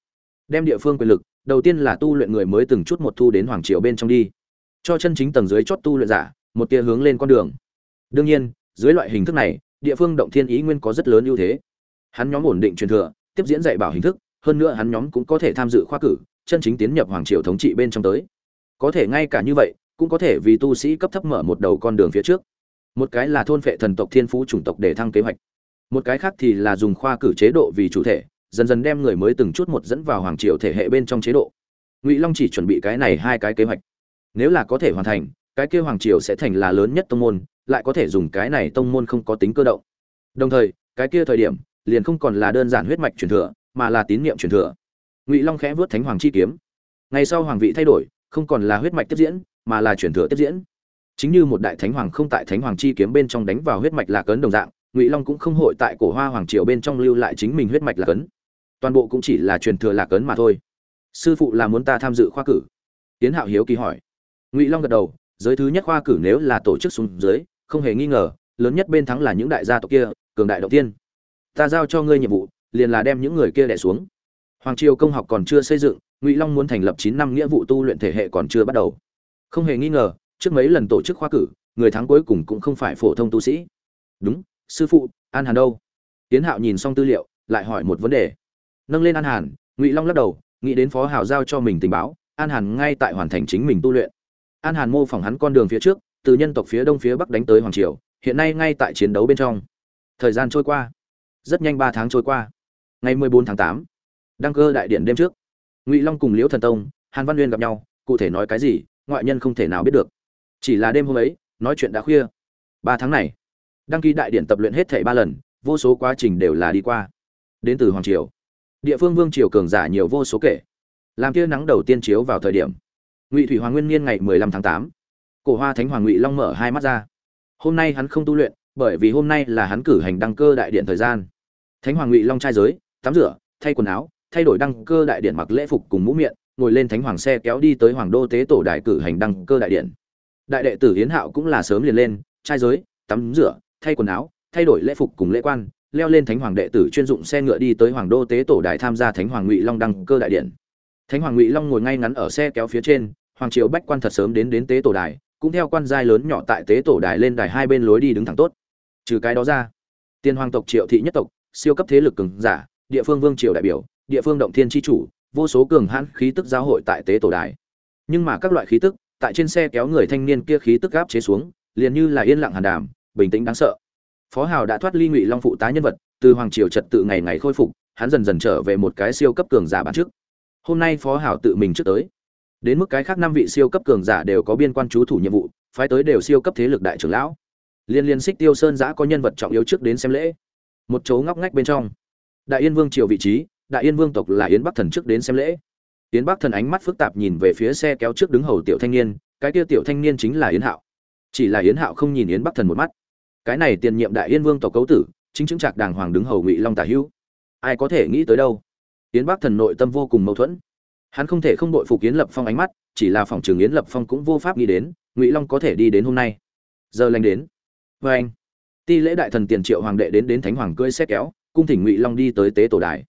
đem địa phương quyền lực, đầu tiên là tu luyện người mới từng chút một thu đến hoàng triều bên trong đi. Cho chân chính tầng dưới chót tu luyện giả, một tia hướng lên con đường. Đương nhiên, dưới loại hình thức này, địa phương động thiên ý nguyên có rất lớn ưu thế. Hắn nhóm ổn định truyền thừa, tiếp diễn dạy bảo hình thức, hơn nữa hắn nhóm cũng có thể tham dự khoa cử, chân chính tiến nhập hoàng triều thống trị bên trong tới. Có thể ngay cả như vậy, cũng có thể vì tu sĩ cấp thấp mở một đầu con đường phía trước. Một cái là thôn phệ thần tộc thiên phú chủng tộc để thăng kế hoạch. Một cái khác thì là dùng khoa cử chế độ vì chủ thể dần dần đem người mới từng chút một dẫn vào hoàng triều thể hệ bên trong chế độ. Ngụy long chỉ chuẩn bị cái này hai cái kế hoạch. Nếu là có thể hoàn thành, cái kia hoàng triều sẽ thành là lớn nhất tông môn, lại có thể dùng cái này tông môn không có tính cơ động. Đồng thời, cái kia thời điểm, liền không còn là đơn giản huyết mạch truyền thừa, mà là tín niệm truyền thừa. Ngụy long khẽ vớt thánh hoàng chi kiếm. Ngày sau hoàng vị thay đổi, không còn là huyết mạch tiếp diễn, mà là truyền thừa tiếp diễn. Chính như một đại thánh hoàng không tại thánh hoàng chi kiếm bên trong đánh vào huyết mạch lạc ấn đồng dạng, ngụy long cũng không hội tại cổ hoa hoàng triều bên trong lưu lại chính mình huyết mạch lạc ấn toàn bộ cũng chỉ là truyền thừa lạc ấn mà thôi. Sư phụ là muốn ta tham dự khoa cử. Tiến hạo hiếu kỳ hỏi. Ngụy long gật đầu, giới thứ nhất khoa cử nếu là tổ chức xuống dưới, không hề nghi ngờ, lớn nhất bên thắng là những đại gia tộc kia, cường đại đầu tiên ta giao cho ngươi nhiệm vụ, liền là đem những người kia đẻ xuống. Hoàng triều công học còn chưa xây dựng, ngụy long muốn thành lập chín năm nghĩa vụ tu luyện thể hệ còn chưa bắt đầu. Không hề nghi ngờ, trước mấy lần tổ chức khoa cử, người thắng cuối cùng cũng không phải phổ thông tu sĩ. Đúng, sư phụ, an hàn đâu? Tiến hạo nhìn xong tư liệu, lại hỏi một vấn đề nâng lên an hàn, ngụy long lắc đầu, nghĩ đến phó hào giao cho mình tình báo, an hàn ngay tại hoàn thành chính mình tu luyện. An hàn mô phỏng hắn con đường phía trước, từ nhân tộc phía đông phía bắc đánh tới hoàng triều, hiện nay ngay tại chiến đấu bên trong. Thời gian trôi qua, rất nhanh ba tháng trôi qua. Ngày mười bốn tháng tám, đăng cơ đại điện đêm trước, ngụy long cùng liễu thần tông, hàn văn uyên gặp nhau, cụ thể nói cái gì, ngoại nhân không thể nào biết được. Chỉ là đêm hôm ấy, nói chuyện đã khuya. Ba tháng này, đăng ký đại điện tập luyện hết thảy ba lần, vô số quá trình đều là đi qua. Đến từ hoàng triều địa phương vương triều cường giả nhiều vô số kể. Làm tia nắng đầu tiên chiếu vào thời điểm. Ngụy thủy hoàng nguyên niên ngày mười lăm tháng tám. Cổ hoa thánh hoàng ngụy long mở hai mắt ra. Hôm nay hắn không tu luyện, bởi vì hôm nay là hắn cử hành đăng cơ đại điện thời gian. Thánh hoàng ngụy long trai giới, tắm rửa, thay quần áo, thay đổi đăng cơ đại điện mặc lễ phục cùng mũ miệng, ngồi lên thánh hoàng xe kéo đi tới hoàng đô tế tổ đại cử hành đăng cơ đại điện. Đại đệ tử hiến hạo cũng là sớm liền lên, trai giới, tắm rửa, thay quần áo, thay đổi lễ phục cùng lễ quan leo lên thánh hoàng đệ tử chuyên dụng xe ngựa đi tới hoàng đô tế tổ đại tham gia thánh hoàng ngụy long đăng cơ đại điện. Thánh hoàng ngụy long ngồi ngay ngắn ở xe kéo phía trên, hoàng triều bách quan thật sớm đến đến tế tổ đài, cũng theo quan giai lớn nhỏ tại tế tổ đài lên đài hai bên lối đi đứng thẳng tốt. Trừ cái đó ra, tiên hoàng tộc triệu thị nhất tộc, siêu cấp thế lực cường giả, địa phương vương triều đại biểu, địa phương động thiên tri chủ, vô số cường hãn khí tức giáo hội tại tế tổ đài. Nhưng mà các loại khí tức, tại trên xe kéo người thanh niên kia khí tức gáp chế xuống, liền như là yên lặng hàn đàm, bình tĩnh đáng sợ phó hào đã thoát ly ngụy long phụ tá nhân vật, từ hoàng triều trật tự ngày ngày khôi phục, hắn dần dần trở về một cái siêu cấp cường giả bản trước. Hôm nay phó hào tự mình trước tới. Đến mức cái khác năm vị siêu cấp cường giả đều có biên quan chú thủ nhiệm vụ, phái tới đều siêu cấp thế lực đại trưởng lão. Liên liên xích tiêu sơn giã có nhân vật trọng yếu trước đến xem lễ. Một chỗ ngóc ngách bên trong. Đại yên vương triều vị trí, đại yên vương tộc là yến bắc thần trước đến xem lễ. Yến bắc thần ánh mắt phức tạp nhìn về phía xe kéo trước đứng hầu tiểu thanh niên, cái kia tiểu thanh niên chính là yến hạo. Chỉ là yến hạo không nhìn yến bắc thần một mắt cái này tiền nhiệm đại yên vương tộc cấu tử, chính chứng trạc đàng hoàng đứng hầu ngụy long tả hữu. Ai có thể nghĩ tới đâu? Yến bắc thần nội tâm vô cùng mâu thuẫn. Hắn không thể không đội phục yến lập phong ánh mắt, chỉ là phòng trường yến lập phong cũng vô pháp nghĩ đến, ngụy long có thể đi đến hôm nay. Giờ lành đến. Vê anh, ti lễ đại thần tiền triệu hoàng đệ đến đến thánh hoàng cưỡi xe kéo, cung thỉnh ngụy long đi tới tế tổ đài.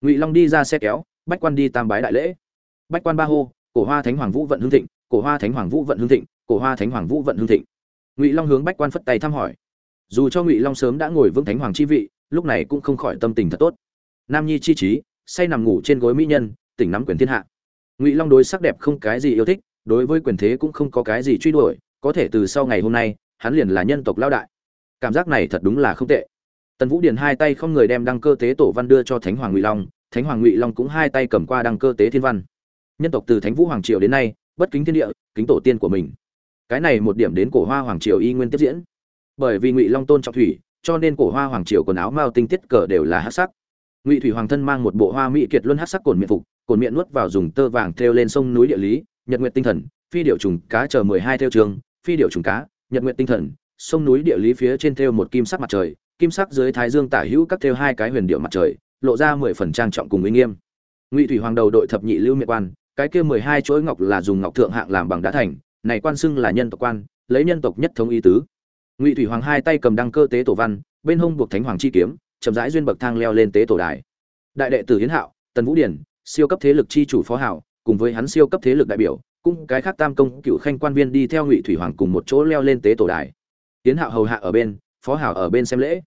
Ngụy long đi ra xe kéo, bách quan đi tam bái đại lễ. Bách quan ba hô, cổ hoa thánh hoàng vũ vận hương thịnh, cổ hoa thánh hoàng vũ vận hương thịnh, cổ hoa thánh hoàng vũ vận hương thịnh. Ngụy long hướng bách quan phất tay thăm hỏi dù cho ngụy long sớm đã ngồi vững thánh hoàng chi vị, lúc này cũng không khỏi tâm tình thật tốt. Nam nhi chi trí, say nằm ngủ trên gối mỹ nhân, tỉnh nắm quyền thiên hạ. Ngụy long đối sắc đẹp không cái gì yêu thích, đối với quyền thế cũng không có cái gì truy đuổi, có thể từ sau ngày hôm nay, hắn liền là nhân tộc lao đại. Cảm giác này thật đúng là không tệ. Tần vũ điền hai tay không người đem đăng cơ tế tổ văn đưa cho thánh hoàng ngụy long, thánh hoàng ngụy long cũng hai tay cầm qua đăng cơ tế thiên văn. Nhân tộc từ thánh vũ hoàng triều đến nay, bất kính thiên địa, kính tổ tiên của mình. Cái này một điểm đến cổ hoa hoàng triều y nguyên tiếp diễn bởi vì ngụy long tôn trọng thủy, cho nên cổ hoa hoàng triều quần áo mao tinh tiết cờ đều là hắc sắc. Ngụy thủy hoàng thân mang một bộ hoa mỹ kiệt luân hắc sắc cồn miệng phục cồn miệng nuốt vào dùng tơ vàng thêu lên sông núi địa lý, nhật nguyện tinh thần, phi điệu trùng cá chờ mười hai theo trường, phi điệu trùng cá, nhật nguyện tinh thần, sông núi địa lý phía trên thêu một kim sắc mặt trời, kim sắc dưới thái dương tả hữu các thêu hai cái huyền điệu mặt trời, lộ ra mười phần trang trọng cùng uy nghiêm. Ngụy thủy hoàng đầu đội thập nhị lưu miệng quan, cái kia mười hai chuỗi ngọc là dùng ngọc thượng hạng làm bằng đá thành, này quan xưng là nhân tộc quan, lấy nhân tộc nhất thống ý tứ ngụy thủy hoàng hai tay cầm đăng cơ tế tổ văn, bên hông buộc thánh hoàng chi kiếm, chậm rãi duyên bậc thang leo lên tế tổ đài. Đại đệ tử hiến hạo, tần vũ điển, siêu cấp thế lực chi chủ phó hảo cùng với hắn siêu cấp thế lực đại biểu cung cái khác tam công cựu khanh quan viên đi theo ngụy thủy hoàng cùng một chỗ leo lên tế tổ đài. Tiến hạo hầu hạ ở bên, phó hảo ở bên xem lễ.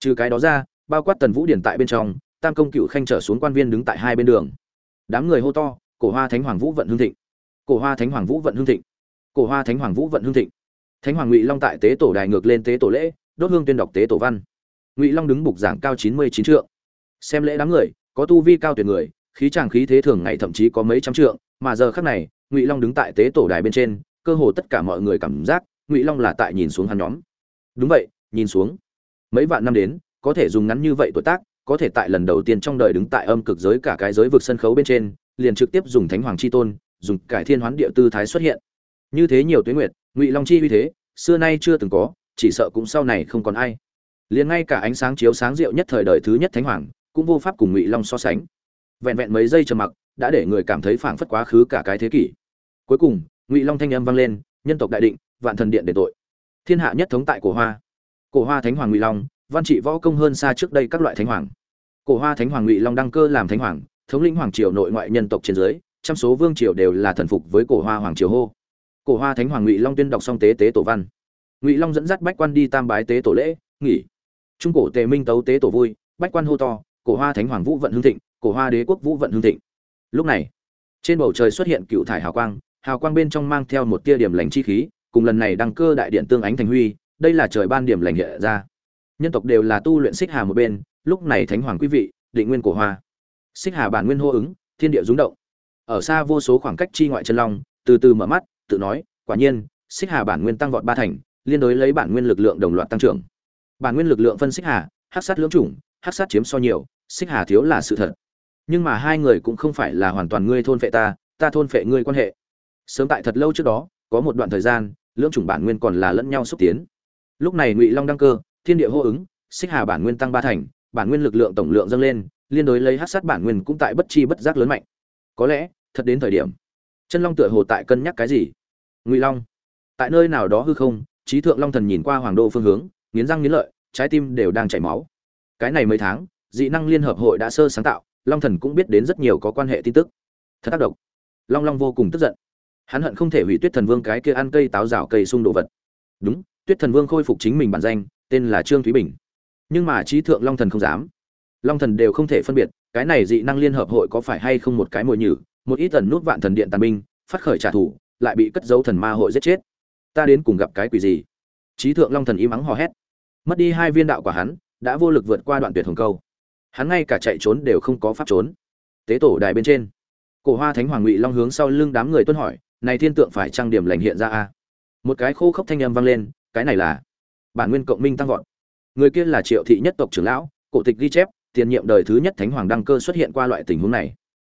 Trừ cái đó ra, bao quát tần vũ điển tại bên trong, tam công cựu khanh trở xuống quan viên đứng tại hai bên đường. Đám người hô to, cổ hoa thánh hoàng vũ vận hương thịnh! Cổ hoa thánh hoàng vũ vận hương thịnh! Cổ hoa thánh hoàng vũ vận hương thịnh! Thánh hoàng ngụy long tại tế tổ đài ngược lên tế tổ lễ, đốt hương tuyên đọc tế tổ văn. Ngụy long đứng bục giảng cao chín mươi chín trượng. Xem lễ đám người, có tu vi cao tuyệt người, khí tràng khí thế thường ngày thậm chí có mấy trăm trượng, mà giờ khác này, ngụy long đứng tại tế tổ đài bên trên, cơ hồ tất cả mọi người cảm giác ngụy long là tại nhìn xuống hắn nhóm. Đúng vậy, nhìn xuống. Mấy vạn năm đến, có thể dùng ngắn như vậy tuổi tác, có thể tại lần đầu tiên trong đời đứng tại âm cực giới cả cái giới vực sân khấu bên trên, liền trực tiếp dùng thánh hoàng chi tôn, dùng cải thiên hoán địa tư thái xuất hiện. Như thế nhiều tuyến nguyệt ngụy long chi uy thế, xưa nay chưa từng có, chỉ sợ cũng sau này không còn ai. Liền ngay cả ánh sáng chiếu sáng rượu nhất thời đời thứ nhất thánh hoàng, cũng vô pháp cùng ngụy long so sánh. Vẹn vẹn mấy giây trầm mặc, đã để người cảm thấy phảng phất quá khứ cả cái thế kỷ. Cuối cùng, ngụy long thanh âm vang lên, nhân tộc đại định, vạn thần điện để tội. Thiên hạ nhất thống tại cổ hoa. Cổ hoa thánh hoàng ngụy long, văn trị võ công hơn xa trước đây các loại thánh hoàng. Cổ hoa thánh hoàng ngụy long đăng cơ làm thánh hoàng, thống lĩnh hoàng triều nội ngoại nhân tộc trên dưới, trăm số vương triều đều là thần phục với cổ hoa hoàng triều hô cổ hoa thánh hoàng ngụy long tuyên đọc xong tế tế tổ văn ngụy long dẫn dắt bách quan đi tam bái tế tổ lễ nghỉ trung cổ tề minh tấu tế tổ vui bách quan hô to cổ hoa thánh hoàng vũ vận hương thịnh cổ hoa đế quốc vũ vận hương thịnh lúc này trên bầu trời xuất hiện cựu thải hào quang hào quang bên trong mang theo một tia điểm lành chi khí cùng lần này đăng cơ đại điện tương ánh thành huy đây là trời ban điểm lành hiện ra nhân tộc đều là tu luyện xích hà một bên lúc này thánh hoàng quý vị định nguyên cổ hoa xích hà bản nguyên hô ứng thiên địa rung động ở xa vô số khoảng cách chi ngoại chân long từ từ mở mắt tự nói, quả nhiên, xích hà bản nguyên tăng vọt ba thành, liên đối lấy bản nguyên lực lượng đồng loạt tăng trưởng. Bản nguyên lực lượng phân xích hà hát sát lưỡng chủng hát sát chiếm so nhiều, xích hà thiếu là sự thật. Nhưng mà hai người cũng không phải là hoàn toàn ngươi thôn phệ ta ta thôn phệ ngươi quan hệ. Sớm tại thật lâu trước đó, có một đoạn thời gian, lưỡng chủng bản nguyên còn là lẫn nhau xúc tiến. Lúc này ngụy long đăng cơ, thiên địa hô ứng, xích hà bản nguyên tăng ba thành, bản nguyên lực lượng tổng lượng dâng lên, liên đối lấy hát sát bản nguyên cũng tại bất chi bất giác lớn mạnh. Có lẽ, thật đến thời điểm chân long tựa hồ tại cân nhắc cái gì? Ngụy long, tại nơi nào đó hư không, trí thượng long thần nhìn qua hoàng đô phương hướng, nghiến răng nghiến lợi, trái tim đều đang chảy máu. Cái này mấy tháng, dị năng liên hợp hội đã sơ sáng tạo, long thần cũng biết đến rất nhiều có quan hệ tin tức. Thật tác động long long vô cùng tức giận. Hắn hận không thể hủy tuyết thần vương cái kia ăn cây táo rào cây sung đồ vật. Đúng, tuyết thần vương khôi phục chính mình bản danh, tên là trương thúy bình. Nhưng mà trí thượng long thần không dám. Long thần đều không thể phân biệt, cái này dị năng liên hợp hội có phải hay không một cái mồi nhử một ít tần nút vạn thần điện tàn binh, phát khởi trả thù, lại bị cất dấu thần ma hội giết chết. Ta đến cùng gặp cái quỷ gì? Trí thượng long thần im ắng hò hét. Mất đi hai viên đạo của hắn, đã vô lực vượt qua đoạn tuyệt hồng câu. Hắn ngay cả chạy trốn đều không có pháp trốn. Tế tổ đài bên trên, cổ hoa thánh hoàng ngụy long hướng sau lưng đám người tuân hỏi, này thiên tượng phải trang điểm lành hiện ra a? Một cái khô khốc thanh âm vang lên, cái này là bản nguyên cộng minh tăng vọt. Người kia là triệu thị nhất tộc trưởng lão, cổ tịch ghi chép, tiền nhiệm đời thứ nhất thánh hoàng đăng cơ xuất hiện qua loại tình huống này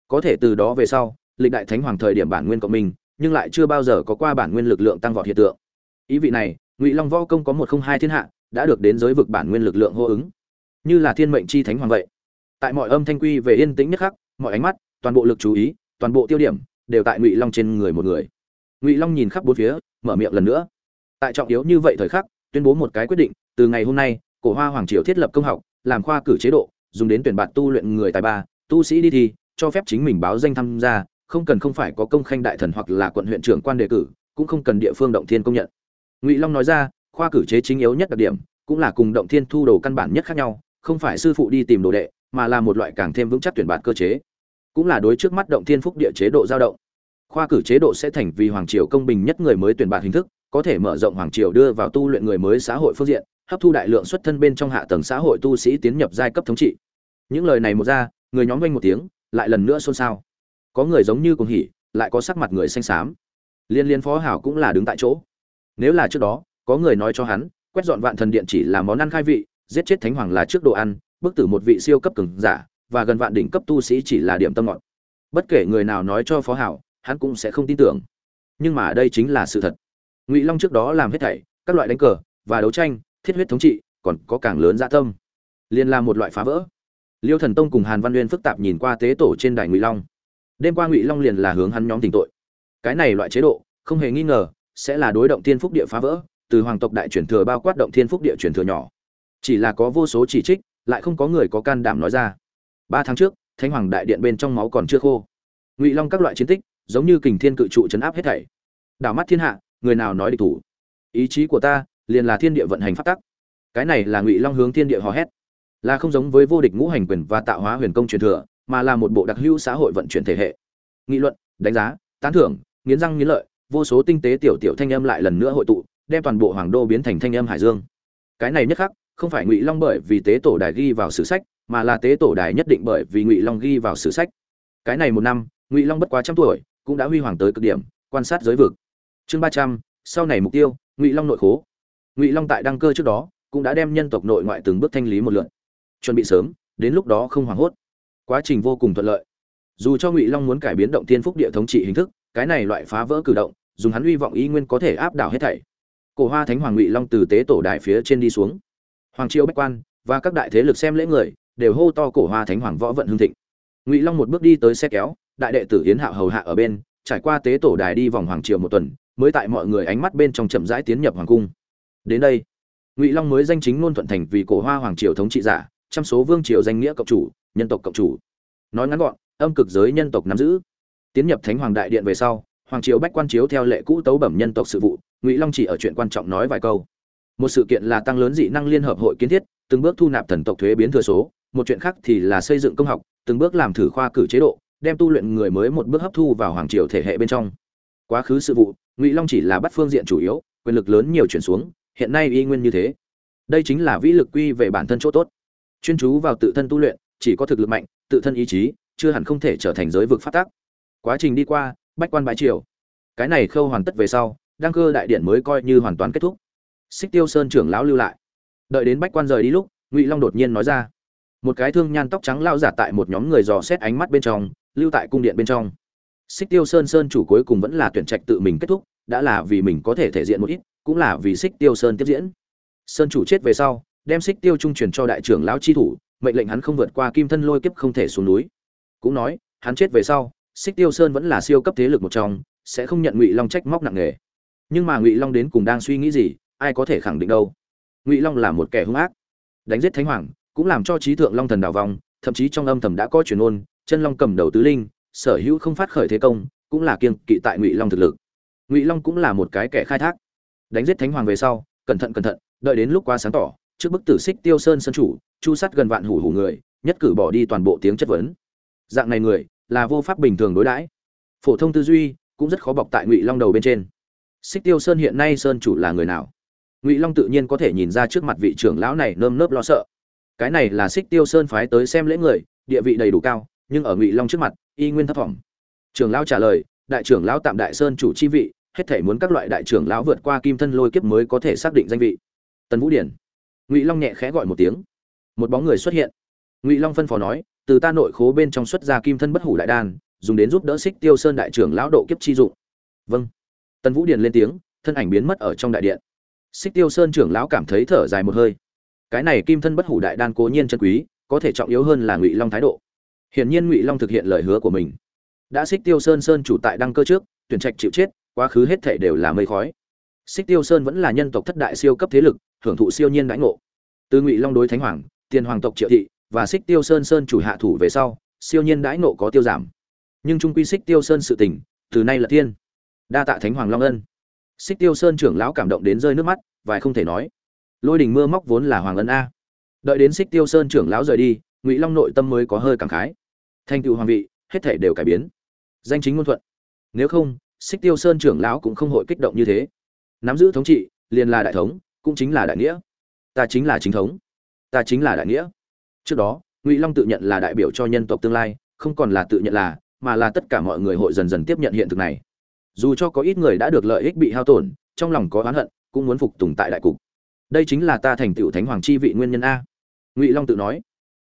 có thể từ đó về sau, lịch đại thánh hoàng thời điểm bản nguyên cộng minh, nhưng lại chưa bao giờ có qua bản nguyên lực lượng tăng vọt hiện tượng. Ý vị này, ngụy long võ công có một không hai thiên hạ, đã được đến giới vực bản nguyên lực lượng hô ứng. Như là thiên mệnh chi thánh hoàng vậy. Tại mọi âm thanh quy về yên tĩnh nhất khắc, mọi ánh mắt, toàn bộ lực chú ý, toàn bộ tiêu điểm, đều tại ngụy long trên người một người. Ngụy long nhìn khắp bốn phía, mở miệng lần nữa. Tại trọng yếu như vậy thời khắc, tuyên bố một cái quyết định, từ ngày hôm nay, cổ hoa hoàng triều thiết lập công học, làm khoa cử chế độ, dùng đến tuyển bạn tu luyện người tài ba, tu sĩ đi thi cho phép chính mình báo danh tham gia, không cần không phải có công khanh đại thần hoặc là quận huyện trưởng quan đề cử, cũng không cần địa phương động thiên công nhận. Ngụy long nói ra, khoa cử chế chính yếu nhất đặc điểm, cũng là cùng động thiên thu đồ căn bản nhất khác nhau, không phải sư phụ đi tìm đồ đệ, mà là một loại càng thêm vững chắc tuyển bạt cơ chế. Cũng là đối trước mắt động thiên phúc địa chế độ giao động. Khoa cử chế độ sẽ thành vì hoàng triều công bình nhất người mới tuyển bạt hình thức, có thể mở rộng hoàng triều đưa vào tu luyện người mới xã hội phương diện, hấp thu đại lượng xuất thân bên trong hạ tầng xã hội tu sĩ tiến nhập giai cấp thống trị. Những lời này một ra, người nhóm vanh một tiếng lại lần nữa xôn xao. Có người giống như cùng hỉ, lại có sắc mặt người xanh xám. Liên liên phó hảo cũng là đứng tại chỗ. Nếu là trước đó, có người nói cho hắn, quét dọn vạn thần điện chỉ là món ăn khai vị, giết chết thánh hoàng là trước đồ ăn, bức tử một vị siêu cấp cường giả, và gần vạn đỉnh cấp tu sĩ chỉ là điểm tâm ngọn bất kể người nào nói cho phó hảo, hắn cũng sẽ không tin tưởng. Nhưng mà đây chính là sự thật. Ngụy long trước đó làm hết thảy, các loại đánh cờ, và đấu tranh, thiết huyết thống trị, còn có càng lớn dạ tâm. Liên là một loại phá vỡ liêu thần tông cùng hàn văn uyên phức tạp nhìn qua tế tổ trên đài ngụy long. Đêm qua ngụy long liền là hướng hắn nhóm tình tội. Cái này loại chế độ, không hề nghi ngờ, sẽ là đối động thiên phúc địa phá vỡ, từ hoàng tộc đại truyền thừa bao quát động thiên phúc địa truyền thừa nhỏ. Chỉ là có vô số chỉ trích, lại không có người có can đảm nói ra. Ba tháng trước, thánh hoàng đại điện bên trong máu còn chưa khô. Ngụy long các loại chiến tích, giống như kình thiên cự trụ chấn áp hết thảy. Đảo mắt thiên hạ, người nào nói địch thủ? Ý chí của ta, liền là thiên địa vận hành phát tắc. Cái này là ngụy long hướng thiên địa hò hét là không giống với vô địch ngũ hành quyền và tạo hóa huyền công truyền thừa, mà là một bộ đặc hữu xã hội vận chuyển thể hệ. Nghị luận, đánh giá, tán thưởng, nghiến răng nghiến lợi, vô số tinh tế tiểu tiểu thanh âm lại lần nữa hội tụ, đem toàn bộ hoàng đô biến thành thanh âm hải dương. Cái này nhất khắc, không phải ngụy long bởi vì tế tổ đài ghi vào sử sách, mà là tế tổ đài nhất định bởi vì ngụy long ghi vào sử sách. Cái này một năm, ngụy long bất quá trăm tuổi, cũng đã huy hoàng tới cực điểm, quan sát giới vực. Chương ba trăm, sau này mục tiêu, ngụy long nội khố. Ngụy long tại đăng cơ trước đó, cũng đã đem nhân tộc nội ngoại từng bước thanh lý một lượn chuẩn bị sớm, đến lúc đó không hoảng hốt. Quá trình vô cùng thuận lợi. Dù cho ngụy long muốn cải biến động tiên phúc địa thống trị hình thức, cái này loại phá vỡ cử động, dùng hắn hy vọng ý nguyên có thể áp đảo hết thảy. Cổ hoa thánh hoàng ngụy long từ tế tổ đài phía trên đi xuống. Hoàng triều bách quan và các đại thế lực xem lễ người đều hô to cổ hoa thánh hoàng võ vận hương thịnh. Ngụy long một bước đi tới xe kéo, đại đệ tử yến hạo hầu hạ ở bên, trải qua tế tổ đài đi vòng hoàng triều một tuần, mới tại mọi người ánh mắt bên trong chậm rãi tiến nhập hoàng cung. Đến đây, ngụy long mới danh chính ngôn thuận thành vì cổ hoa hoàng triều thống trị giả trăm số vương triều danh nghĩa cộng chủ, nhân tộc cộng chủ. Nói ngắn gọn, âm cực giới nhân tộc nắm giữ. Tiến nhập thánh hoàng đại điện về sau, hoàng triều bách quan chiếu theo lệ cũ tấu bẩm nhân tộc sự vụ, ngụy long chỉ ở chuyện quan trọng nói vài câu. Một sự kiện là tăng lớn dị năng liên hợp hội kiến thiết, từng bước thu nạp thần tộc thuế biến thừa số, một chuyện khác thì là xây dựng công học, từng bước làm thử khoa cử chế độ, đem tu luyện người mới một bước hấp thu vào hoàng triều thể hệ bên trong. Quá khứ sự vụ, ngụy long chỉ là bắt phương diện chủ yếu, quyền lực lớn nhiều chuyển xuống, hiện nay y nguyên như thế. Đây chính là vĩ lực quy về bản thân chỗ tốt chuyên chú vào tự thân tu luyện, chỉ có thực lực mạnh, tự thân ý chí, chưa hẳn không thể trở thành giới vực phát tác. Quá trình đi qua, bách quan bãi triều. Cái này khâu hoàn tất về sau, đăng cơ đại điện mới coi như hoàn toàn kết thúc. Xích tiêu sơn trưởng lão lưu lại. Đợi đến bách quan rời đi lúc, ngụy long đột nhiên nói ra. Một cái thương nhan tóc trắng lao giả tại một nhóm người dò xét ánh mắt bên trong, lưu tại cung điện bên trong. Xích tiêu sơn sơn chủ cuối cùng vẫn là tuyển trạch tự mình kết thúc, đã là vì mình có thể thể diện một ít, cũng là vì xích tiêu sơn tiếp diễn. Sơn chủ chết về sau đem xích tiêu trung truyền cho đại trưởng lão chi thủ, mệnh lệnh hắn không vượt qua kim thân lôi kiếp không thể xuống núi. Cũng nói, hắn chết về sau, xích tiêu sơn vẫn là siêu cấp thế lực một trong, sẽ không nhận ngụy long trách móc nặng nề. Nhưng mà ngụy long đến cùng đang suy nghĩ gì, ai có thể khẳng định đâu. Ngụy long là một kẻ hung ác. Đánh giết thánh hoàng, cũng làm cho trí thượng long thần đào vong, thậm chí trong âm thầm đã có truyền ôn, chân long cầm đầu tứ linh, sở hữu không phát khởi thế công, cũng là kiêng kỵ tại ngụy long thực lực. Ngụy long cũng là một cái kẻ khai thác. Đánh giết thánh hoàng về sau, cẩn thận cẩn thận, đợi đến lúc qua sáng tỏ trước bức tử xích tiêu sơn sân chủ, chu sắt gần vạn hủ hủ người, nhất cử bỏ đi toàn bộ tiếng chất vấn. Dạng này người, là vô pháp bình thường đối đãi. Phổ thông tư duy, cũng rất khó bọc tại ngụy long đầu bên trên. Xích tiêu sơn hiện nay sơn chủ là người nào? Ngụy long tự nhiên có thể nhìn ra trước mặt vị trưởng lão này nơm nớp lo sợ. Cái này là xích tiêu sơn phái tới xem lễ người, địa vị đầy đủ cao, nhưng ở ngụy long trước mặt, y nguyên thấp thỏm. Trưởng lão trả lời, đại trưởng lão tạm đại sơn chủ chi vị, hết thể muốn các loại đại trưởng lão vượt qua kim thân lôi kiếp mới có thể xác định danh vị. Tần vũ điển ngụy long nhẹ khẽ gọi một tiếng. Một bóng người xuất hiện. Ngụy long phân phó nói, từ ta nội khố bên trong xuất ra kim thân bất hủ đại đan, dùng đến giúp đỡ xích tiêu sơn đại trưởng lão độ kiếp chi dụng. Vâng. Tần vũ Điền lên tiếng, thân ảnh biến mất ở trong đại điện. Xích tiêu sơn trưởng lão cảm thấy thở dài một hơi. Cái này kim thân bất hủ đại đan cố nhiên chân quý, có thể trọng yếu hơn là ngụy long thái độ. Hiển nhiên ngụy long thực hiện lời hứa của mình. Đã xích tiêu sơn sơn chủ tại đăng cơ trước, tuyển trạch chịu chết, quá khứ hết thể đều là mây khói. Xích tiêu sơn vẫn là nhân tộc thất đại siêu cấp thế lực hưởng thụ siêu nhiên đãi ngộ. Từ ngụy long đối thánh hoàng, tiền hoàng tộc triệu thị và xích tiêu sơn sơn chủ hạ thủ về sau, siêu nhiên đãi ngộ có tiêu giảm. Nhưng trung quy xích tiêu sơn sự tình, từ nay là thiên. Đa tạ thánh hoàng long ân. Xích tiêu sơn trưởng lão cảm động đến rơi nước mắt, vài không thể nói. Lôi đình mưa móc vốn là hoàng ân a. Đợi đến xích tiêu sơn trưởng lão rời đi, ngụy long nội tâm mới có hơi cảm khái. Thanh tựu hoàng vị, hết thể đều cải biến. Danh chính ngôn thuận. Nếu không xích tiêu sơn trưởng lão cũng không hội kích động như thế. Nắm giữ thống trị, liền là đại thống cũng chính là đại nghĩa. Ta chính là chính thống. Ta chính là đại nghĩa. Trước đó, ngụy long tự nhận là đại biểu cho nhân tộc tương lai, không còn là tự nhận là, mà là tất cả mọi người hội dần dần tiếp nhận hiện thực này. Dù cho có ít người đã được lợi ích bị hao tổn, trong lòng có oán hận, cũng muốn phục tùng tại đại cục. Đây chính là ta thành tựu thánh hoàng chi vị nguyên nhân a. Ngụy long tự nói,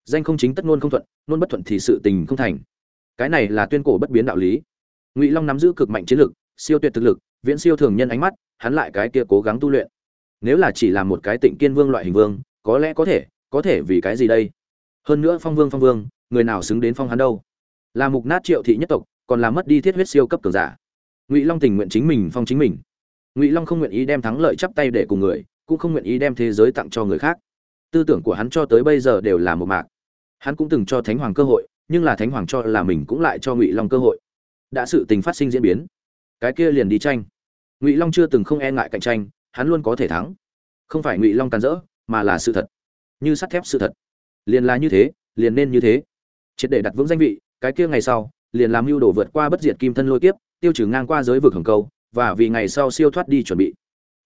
danh không chính tất ngôn không thuận, ngôn bất thuận thì sự tình không thành. Cái này là tuyên cổ bất biến đạo lý. Ngụy long nắm giữ cực mạnh chiến lực, siêu tuyệt thực lực, viễn siêu thường nhân ánh mắt, hắn lại cái kia cố gắng tu luyện nếu là chỉ là một cái tịnh kiên vương loại hình vương, có lẽ có thể có thể vì cái gì đây? Hơn nữa phong vương phong vương, người nào xứng đến phong hắn đâu? Là mục nát triệu thị nhất tộc, còn là mất đi thiết huyết siêu cấp cường giả. Ngụy long tình nguyện chính mình phong chính mình. Ngụy long không nguyện ý đem thắng lợi chắp tay để cùng người, cũng không nguyện ý đem thế giới tặng cho người khác. Tư tưởng của hắn cho tới bây giờ đều là một mạc. Hắn cũng từng cho thánh hoàng cơ hội, nhưng là thánh hoàng cho là mình cũng lại cho ngụy long cơ hội. Đã sự tình phát sinh diễn biến. Cái kia liền đi tranh. Ngụy long chưa từng không e ngại cạnh tranh hắn luôn có thể thắng. Không phải ngụy long tàn rỡ, mà là sự thật. Như sắt thép sự thật. Liền là như thế, liền nên như thế. Triệt để đặt vững danh vị, cái kia ngày sau, liền làm mưu đồ vượt qua bất diệt kim thân lôi kiếp, tiêu trừ ngang qua giới vực hồng câu, và vì ngày sau siêu thoát đi chuẩn bị.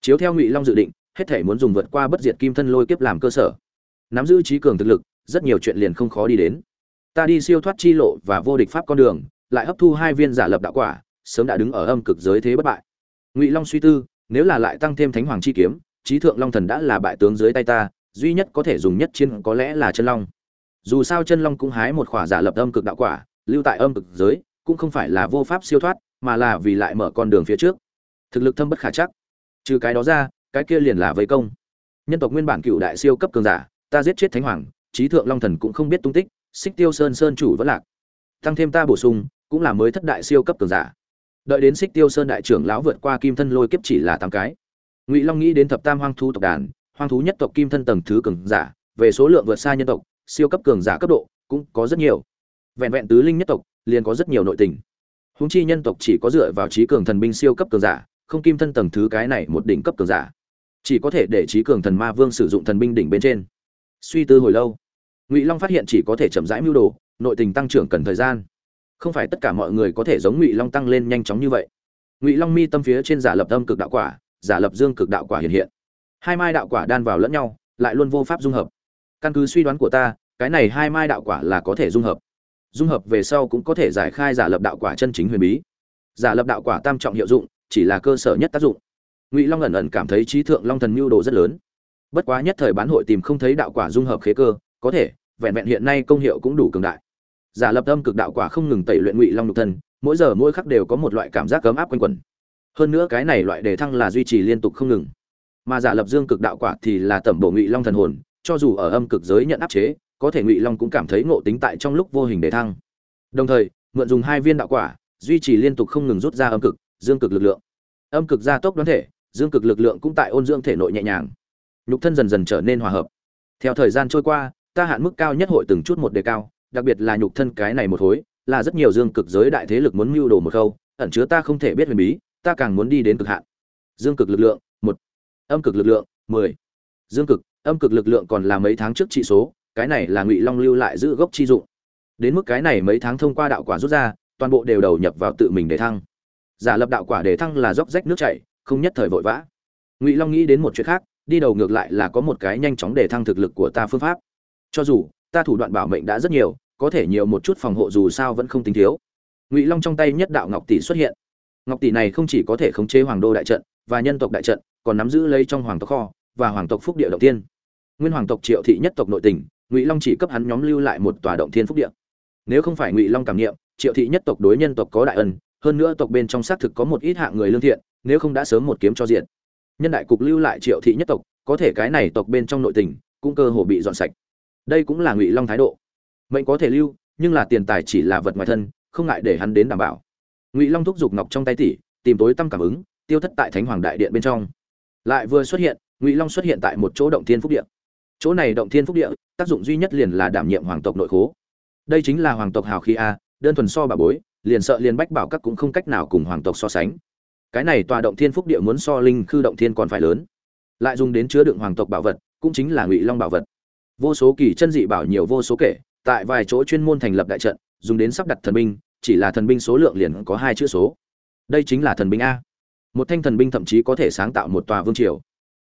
Chiếu theo ngụy long dự định, hết thể muốn dùng vượt qua bất diệt kim thân lôi kiếp làm cơ sở. Nắm giữ trí cường thực lực, rất nhiều chuyện liền không khó đi đến. Ta đi siêu thoát chi lộ và vô địch pháp con đường, lại hấp thu hai viên giả lập đạo quả, sớm đã đứng ở âm cực giới thế bất bại. Ngụy long suy tư nếu là lại tăng thêm thánh hoàng chi kiếm trí thượng long thần đã là bại tướng dưới tay ta, duy nhất có thể dùng nhất chiến có lẽ là chân long. Dù sao chân long cũng hái một khỏa giả lập âm cực đạo quả, lưu tại âm cực giới, cũng không phải là vô pháp siêu thoát, mà là vì lại mở con đường phía trước. Thực lực thâm bất khả chắc. Trừ cái đó ra, cái kia liền là vây công. Nhân tộc nguyên bản cựu đại siêu cấp cường giả, ta giết chết thánh hoàng trí thượng long thần cũng không biết tung tích, xích tiêu sơn sơn chủ vẫn lạc. Tăng thêm ta bổ sung, cũng là mới thất đại siêu cấp cường giả đợi đến xích tiêu sơn đại trưởng lão vượt qua kim thân lôi kiếp chỉ là tám cái. Ngụy long nghĩ đến thập tam hoang thú tộc đàn, hoang thú nhất tộc kim thân tầng thứ cường giả, về số lượng vượt xa nhân tộc, siêu cấp cường giả cấp độ, cũng có rất nhiều. Vẹn vẹn tứ linh nhất tộc, liền có rất nhiều nội tình. Húng chi nhân tộc chỉ có dựa vào trí cường thần binh siêu cấp cường giả, không kim thân tầng thứ cái này một đỉnh cấp cường giả. Chỉ có thể để trí cường thần ma vương sử dụng thần binh đỉnh bên trên. Suy tư hồi lâu, ngụy long phát hiện chỉ có thể chậm rãi mưu đồ, nội tình tăng trưởng cần thời gian không phải tất cả mọi người có thể giống ngụy long tăng lên nhanh chóng như vậy ngụy long mi tâm phía trên giả lập âm cực đạo quả giả lập dương cực đạo quả hiện hiện hai mai đạo quả đan vào lẫn nhau lại luôn vô pháp dung hợp căn cứ suy đoán của ta cái này hai mai đạo quả là có thể dung hợp dung hợp về sau cũng có thể giải khai giả lập đạo quả chân chính huyền bí giả lập đạo quả tam trọng hiệu dụng chỉ là cơ sở nhất tác dụng ngụy long ẩn ẩn cảm thấy trí thượng long thần mưu đồ rất lớn bất quá nhất thời bán hội tìm không thấy đạo quả dung hợp khế cơ có thể vẹn vẹn hiện nay công hiệu cũng đủ cường đại giả lập âm cực đạo quả không ngừng tẩy luyện ngụy long nhục thân, mỗi giờ mỗi khắc đều có một loại cảm giác cấm áp quanh quẩn. Hơn nữa cái này loại đề thăng là duy trì liên tục không ngừng. Mà giả lập dương cực đạo quả thì là tẩm bổ ngụy long thần hồn, cho dù ở âm cực giới nhận áp chế, có thể ngụy long cũng cảm thấy ngộ tính tại trong lúc vô hình đề thăng. Đồng thời, mượn dùng hai viên đạo quả, duy trì liên tục không ngừng rút ra âm cực, dương cực lực lượng. Âm cực gia tốc đoán thể, dương cực lực lượng cũng tại ôn dưỡng thể nội nhẹ nhàng. Nhục thân dần dần trở nên hòa hợp. Theo thời gian trôi qua, ta hạn mức cao nhất hội từng chút một đề cao đặc biệt là nhục thân cái này một khối, là rất nhiều dương cực giới đại thế lực muốn mưu đồ một khâu, ẩn chứa ta không thể biết huyền bí, ta càng muốn đi đến cực hạn. Dương cực lực lượng, một. Âm cực lực lượng, mười. Dương cực, âm cực lực lượng còn là mấy tháng trước trị số, cái này là ngụy long lưu lại giữ gốc chi dụng. Đến mức cái này mấy tháng thông qua đạo quả rút ra, toàn bộ đều đầu nhập vào tự mình để thăng. Giả lập đạo quả để thăng là dốc rách nước chảy, không nhất thời vội vã. Ngụy long nghĩ đến một chuyện khác, đi đầu ngược lại là có một cái nhanh chóng để thăng thực lực của ta phương pháp. Cho dù, ta thủ đoạn bảo mệnh đã rất nhiều có thể nhiều một chút phòng hộ dù sao vẫn không tính thiếu. Ngụy long trong tay nhất đạo ngọc tỷ xuất hiện. Ngọc tỷ này không chỉ có thể khống chế hoàng đô đại trận và nhân tộc đại trận, còn nắm giữ lấy trong hoàng tộc kho và hoàng tộc phúc địa động tiên nguyên hoàng tộc triệu thị nhất tộc nội tình ngụy long chỉ cấp hắn nhóm lưu lại một tòa động thiên phúc địa. Nếu không phải ngụy long cảm nghiệm, triệu thị nhất tộc đối nhân tộc có đại ân, hơn nữa tộc bên trong xác thực có một ít hạng người lương thiện, nếu không đã sớm một kiếm cho diện nhân đại cục lưu lại triệu thị nhất tộc, có thể cái này tộc bên trong nội tình cũng cơ hồ bị dọn sạch. Đây cũng là ngụy long thái độ mệnh có thể lưu, nhưng là tiền tài chỉ là vật ngoài thân, không ngại để hắn đến đảm bảo. Ngụy long thúc giục ngọc trong tay tỷ, tìm tối tâm cảm ứng, tiêu thất tại thánh hoàng đại điện bên trong. Lại vừa xuất hiện, ngụy long xuất hiện tại một chỗ động thiên phúc điện chỗ này động thiên phúc địa, tác dụng duy nhất liền là đảm nhiệm hoàng tộc nội khố. Đây chính là hoàng tộc hào khí a, đơn thuần so bà bối, liền sợ liền bách bảo các cũng không cách nào cùng hoàng tộc so sánh. Cái này tòa động thiên phúc địa muốn so linh khư động thiên còn phải lớn. Lại dùng đến chứa đựng hoàng tộc bảo vật, cũng chính là ngụy long bảo vật. Vô số kỳ chân dị bảo nhiều vô số kể tại vài chỗ chuyên môn thành lập đại trận, dùng đến sắp đặt thần binh, chỉ là thần binh số lượng liền có hai chữ số. Đây chính là thần binh a. Một thanh thần binh thậm chí có thể sáng tạo một tòa vương triều.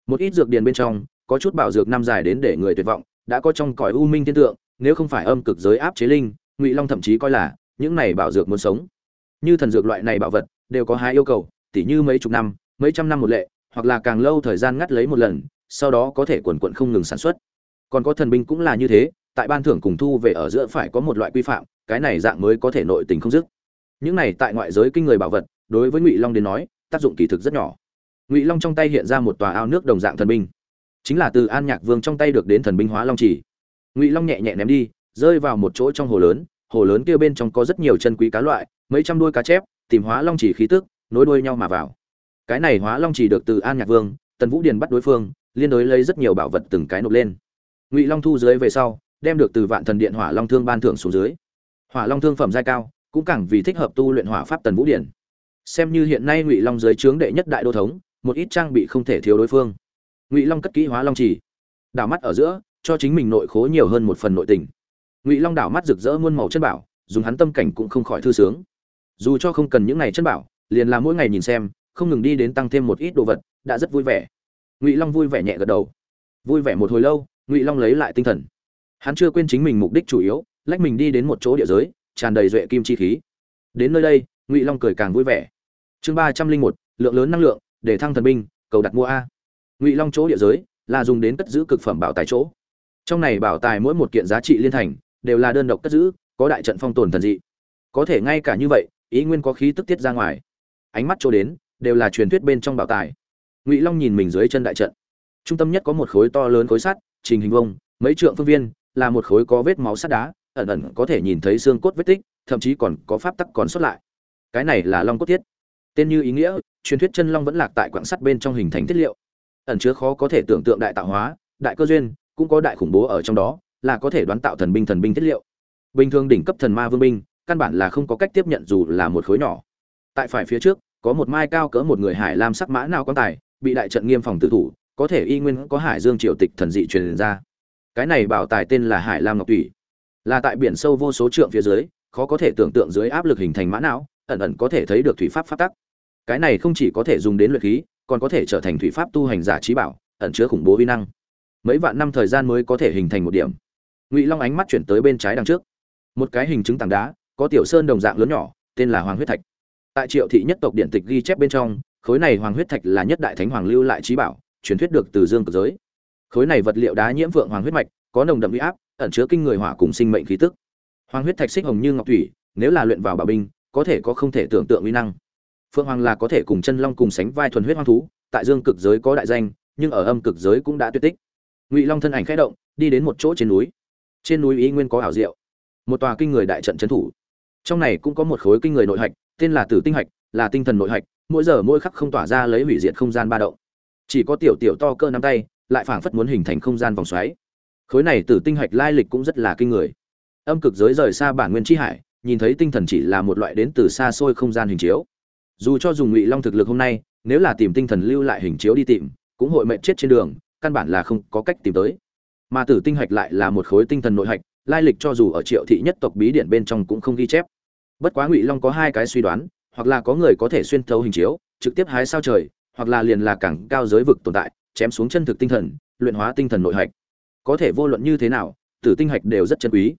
Một ít dược điền bên trong, có chút bảo dược năm dài đến để người tuyệt vọng, đã có trong cõi u minh thiên tượng, nếu không phải âm cực giới áp chế linh, ngụy long thậm chí coi là, những này bảo dược muốn sống. Như thần dược loại này bảo vật, đều có hai yêu cầu, tỉ như mấy chục năm, mấy trăm năm một lệ, hoặc là càng lâu thời gian ngắt lấy một lần, sau đó có thể quần quận không ngừng sản xuất. Còn có thần binh cũng là như thế tại ban thưởng cùng thu về ở giữa phải có một loại quy phạm, cái này dạng mới có thể nội tình không dứt. Những này tại ngoại giới kinh người bảo vật, đối với ngụy long đến nói, tác dụng kỳ thực rất nhỏ. Ngụy long trong tay hiện ra một tòa ao nước đồng dạng thần binh. Chính là từ an nhạc vương trong tay được đến thần binh hóa long chỉ. Ngụy long nhẹ nhẹ ném đi, rơi vào một chỗ trong hồ lớn hồ lớn kia bên trong có rất nhiều chân quý cá loại, mấy trăm đuôi cá chép, tìm hóa long chỉ khí tức, nối đuôi nhau mà vào. Cái này hóa long chỉ được từ an nhạc vương, tần vũ điền bắt đối phương, liên đối lấy rất nhiều bảo vật từng cái nộp lên. Ngụy long thu dưới về sau đem được từ vạn thần điện hỏa long thương ban thưởng xuống dưới. Hỏa long thương phẩm giai cao, cũng càng vì thích hợp tu luyện hỏa pháp tần vũ điển. Xem như hiện nay ngụy long dưới trướng đệ nhất đại đô thống, một ít trang bị không thể thiếu đối phương. Ngụy long cất kỹ hóa long chỉ, đảo mắt ở giữa, cho chính mình nội khố nhiều hơn một phần nội tình. Ngụy long đảo mắt rực rỡ muôn màu chân bảo, dùng hắn tâm cảnh cũng không khỏi thư sướng. Dù cho không cần những ngày chân bảo, liền là mỗi ngày nhìn xem, không ngừng đi đến tăng thêm một ít đồ vật, đã rất vui vẻ. Ngụy long vui vẻ nhẹ gật đầu. Vui vẻ một hồi lâu, ngụy long lấy lại tinh thần hắn chưa quên chính mình mục đích chủ yếu, lách mình đi đến một chỗ địa giới, tràn đầy duệ kim chi khí. Đến nơi đây, ngụy long cười càng vui vẻ. Chương ba trăm linh một, lượng lớn năng lượng, để thăng thần binh, cầu đặt mua a. Ngụy long chỗ địa giới là dùng đến cất giữ cực phẩm bảo tài chỗ. Trong này bảo tài mỗi một kiện giá trị liên thành, đều là đơn độc cất giữ, có đại trận phong tồn thần dị. Có thể ngay cả như vậy, ý nguyên có khí tức tiết ra ngoài. Ánh mắt chỗ đến, đều là truyền thuyết bên trong bảo tài. Ngụy long nhìn mình dưới chân đại trận. Trung tâm nhất có một khối to lớn khối sắt, trình hình vông mấy trượng phương viên là một khối có vết máu sắt đá, ẩn ẩn có thể nhìn thấy xương cốt vết tích, thậm chí còn có pháp tắc còn xuất lại. Cái này là long cốt thiết. Tên như ý nghĩa, truyền thuyết chân long vẫn lạc tại quặng sắt bên trong hình thành thiết liệu. Ẩn chứa khó có thể tưởng tượng đại tạo hóa, đại cơ duyên, cũng có đại khủng bố ở trong đó, là có thể đoán tạo thần binh thần binh thiết liệu. Bình thường đỉnh cấp thần ma vương binh, căn bản là không có cách tiếp nhận dù là một khối nhỏ. Tại phải phía trước, có một mai cao cỡ một người hải lam sắc mã nào quan tài, bị đại trận nghiêm phòng tử thủ, có thể y nguyên có hải dương triều tịch thần dị truyền ra cái này bảo tài tên là hải lam ngọc thủy. Là tại biển sâu vô số trượng phía dưới, khó có thể tưởng tượng dưới áp lực hình thành mã não, ẩn ẩn có thể thấy được thủy pháp phát tắc. Cái này không chỉ có thể dùng đến luyện khí, còn có thể trở thành thủy pháp tu hành giả trí bảo, ẩn chứa khủng bố vi năng. Mấy vạn năm thời gian mới có thể hình thành một điểm. Ngụy long ánh mắt chuyển tới bên trái đằng trước. Một cái hình chứng tảng đá, có tiểu sơn đồng dạng lớn nhỏ, tên là hoàng huyết thạch. Tại triệu thị nhất tộc điện tịch ghi chép bên trong, khối này hoàng huyết thạch là nhất đại thánh hoàng lưu lại trí bảo, truyền thuyết được từ dương cực giới khối này vật liệu đá nhiễm vượng hoàng huyết mạch, có nồng đậm huy áp, ẩn chứa kinh người hỏa cùng sinh mệnh khí tức. Hoàng huyết thạch xích hồng như ngọc thủy, nếu là luyện vào bảo binh, có thể có không thể tưởng tượng uy năng. Phượng hoàng là có thể cùng chân long cùng sánh vai thuần huyết hoang thú, tại dương cực giới có đại danh, nhưng ở âm cực giới cũng đã tuyệt tích. Ngụy long thân ảnh khẽ động, đi đến một chỗ trên núi. Trên núi ý nguyên có ảo diệu, một tòa kinh người đại trận trấn thủ. Trong này cũng có một khối kinh người nội hạch, tên là tử tinh hạch, là tinh thần nội hạch, mỗi giờ mỗi khắc không tỏa ra lấy hủy diệt không gian ba động. Chỉ có tiểu tiểu to cơ nắm tay lại phảng phất muốn hình thành không gian vòng xoáy. Khối này tử tinh hạch lai lịch cũng rất là kinh người. Âm cực giới rời xa bản nguyên tri hải, nhìn thấy tinh thần chỉ là một loại đến từ xa xôi không gian hình chiếu. Dù cho dùng ngụy long thực lực hôm nay, nếu là tìm tinh thần lưu lại hình chiếu đi tìm, cũng hội mệnh chết trên đường, căn bản là không có cách tìm tới. Mà tử tinh hạch lại là một khối tinh thần nội hạch, lai lịch cho dù ở triệu thị nhất tộc bí điển bên trong cũng không ghi chép. Bất quá ngụy long có hai cái suy đoán, hoặc là có người có thể xuyên thấu hình chiếu, trực tiếp hái sao trời, hoặc là liền là cảng cao giới vực tồn tại chém xuống chân thực tinh thần, luyện hóa tinh thần nội hạch. Có thể vô luận như thế nào, tử tinh hạch đều rất chân quý.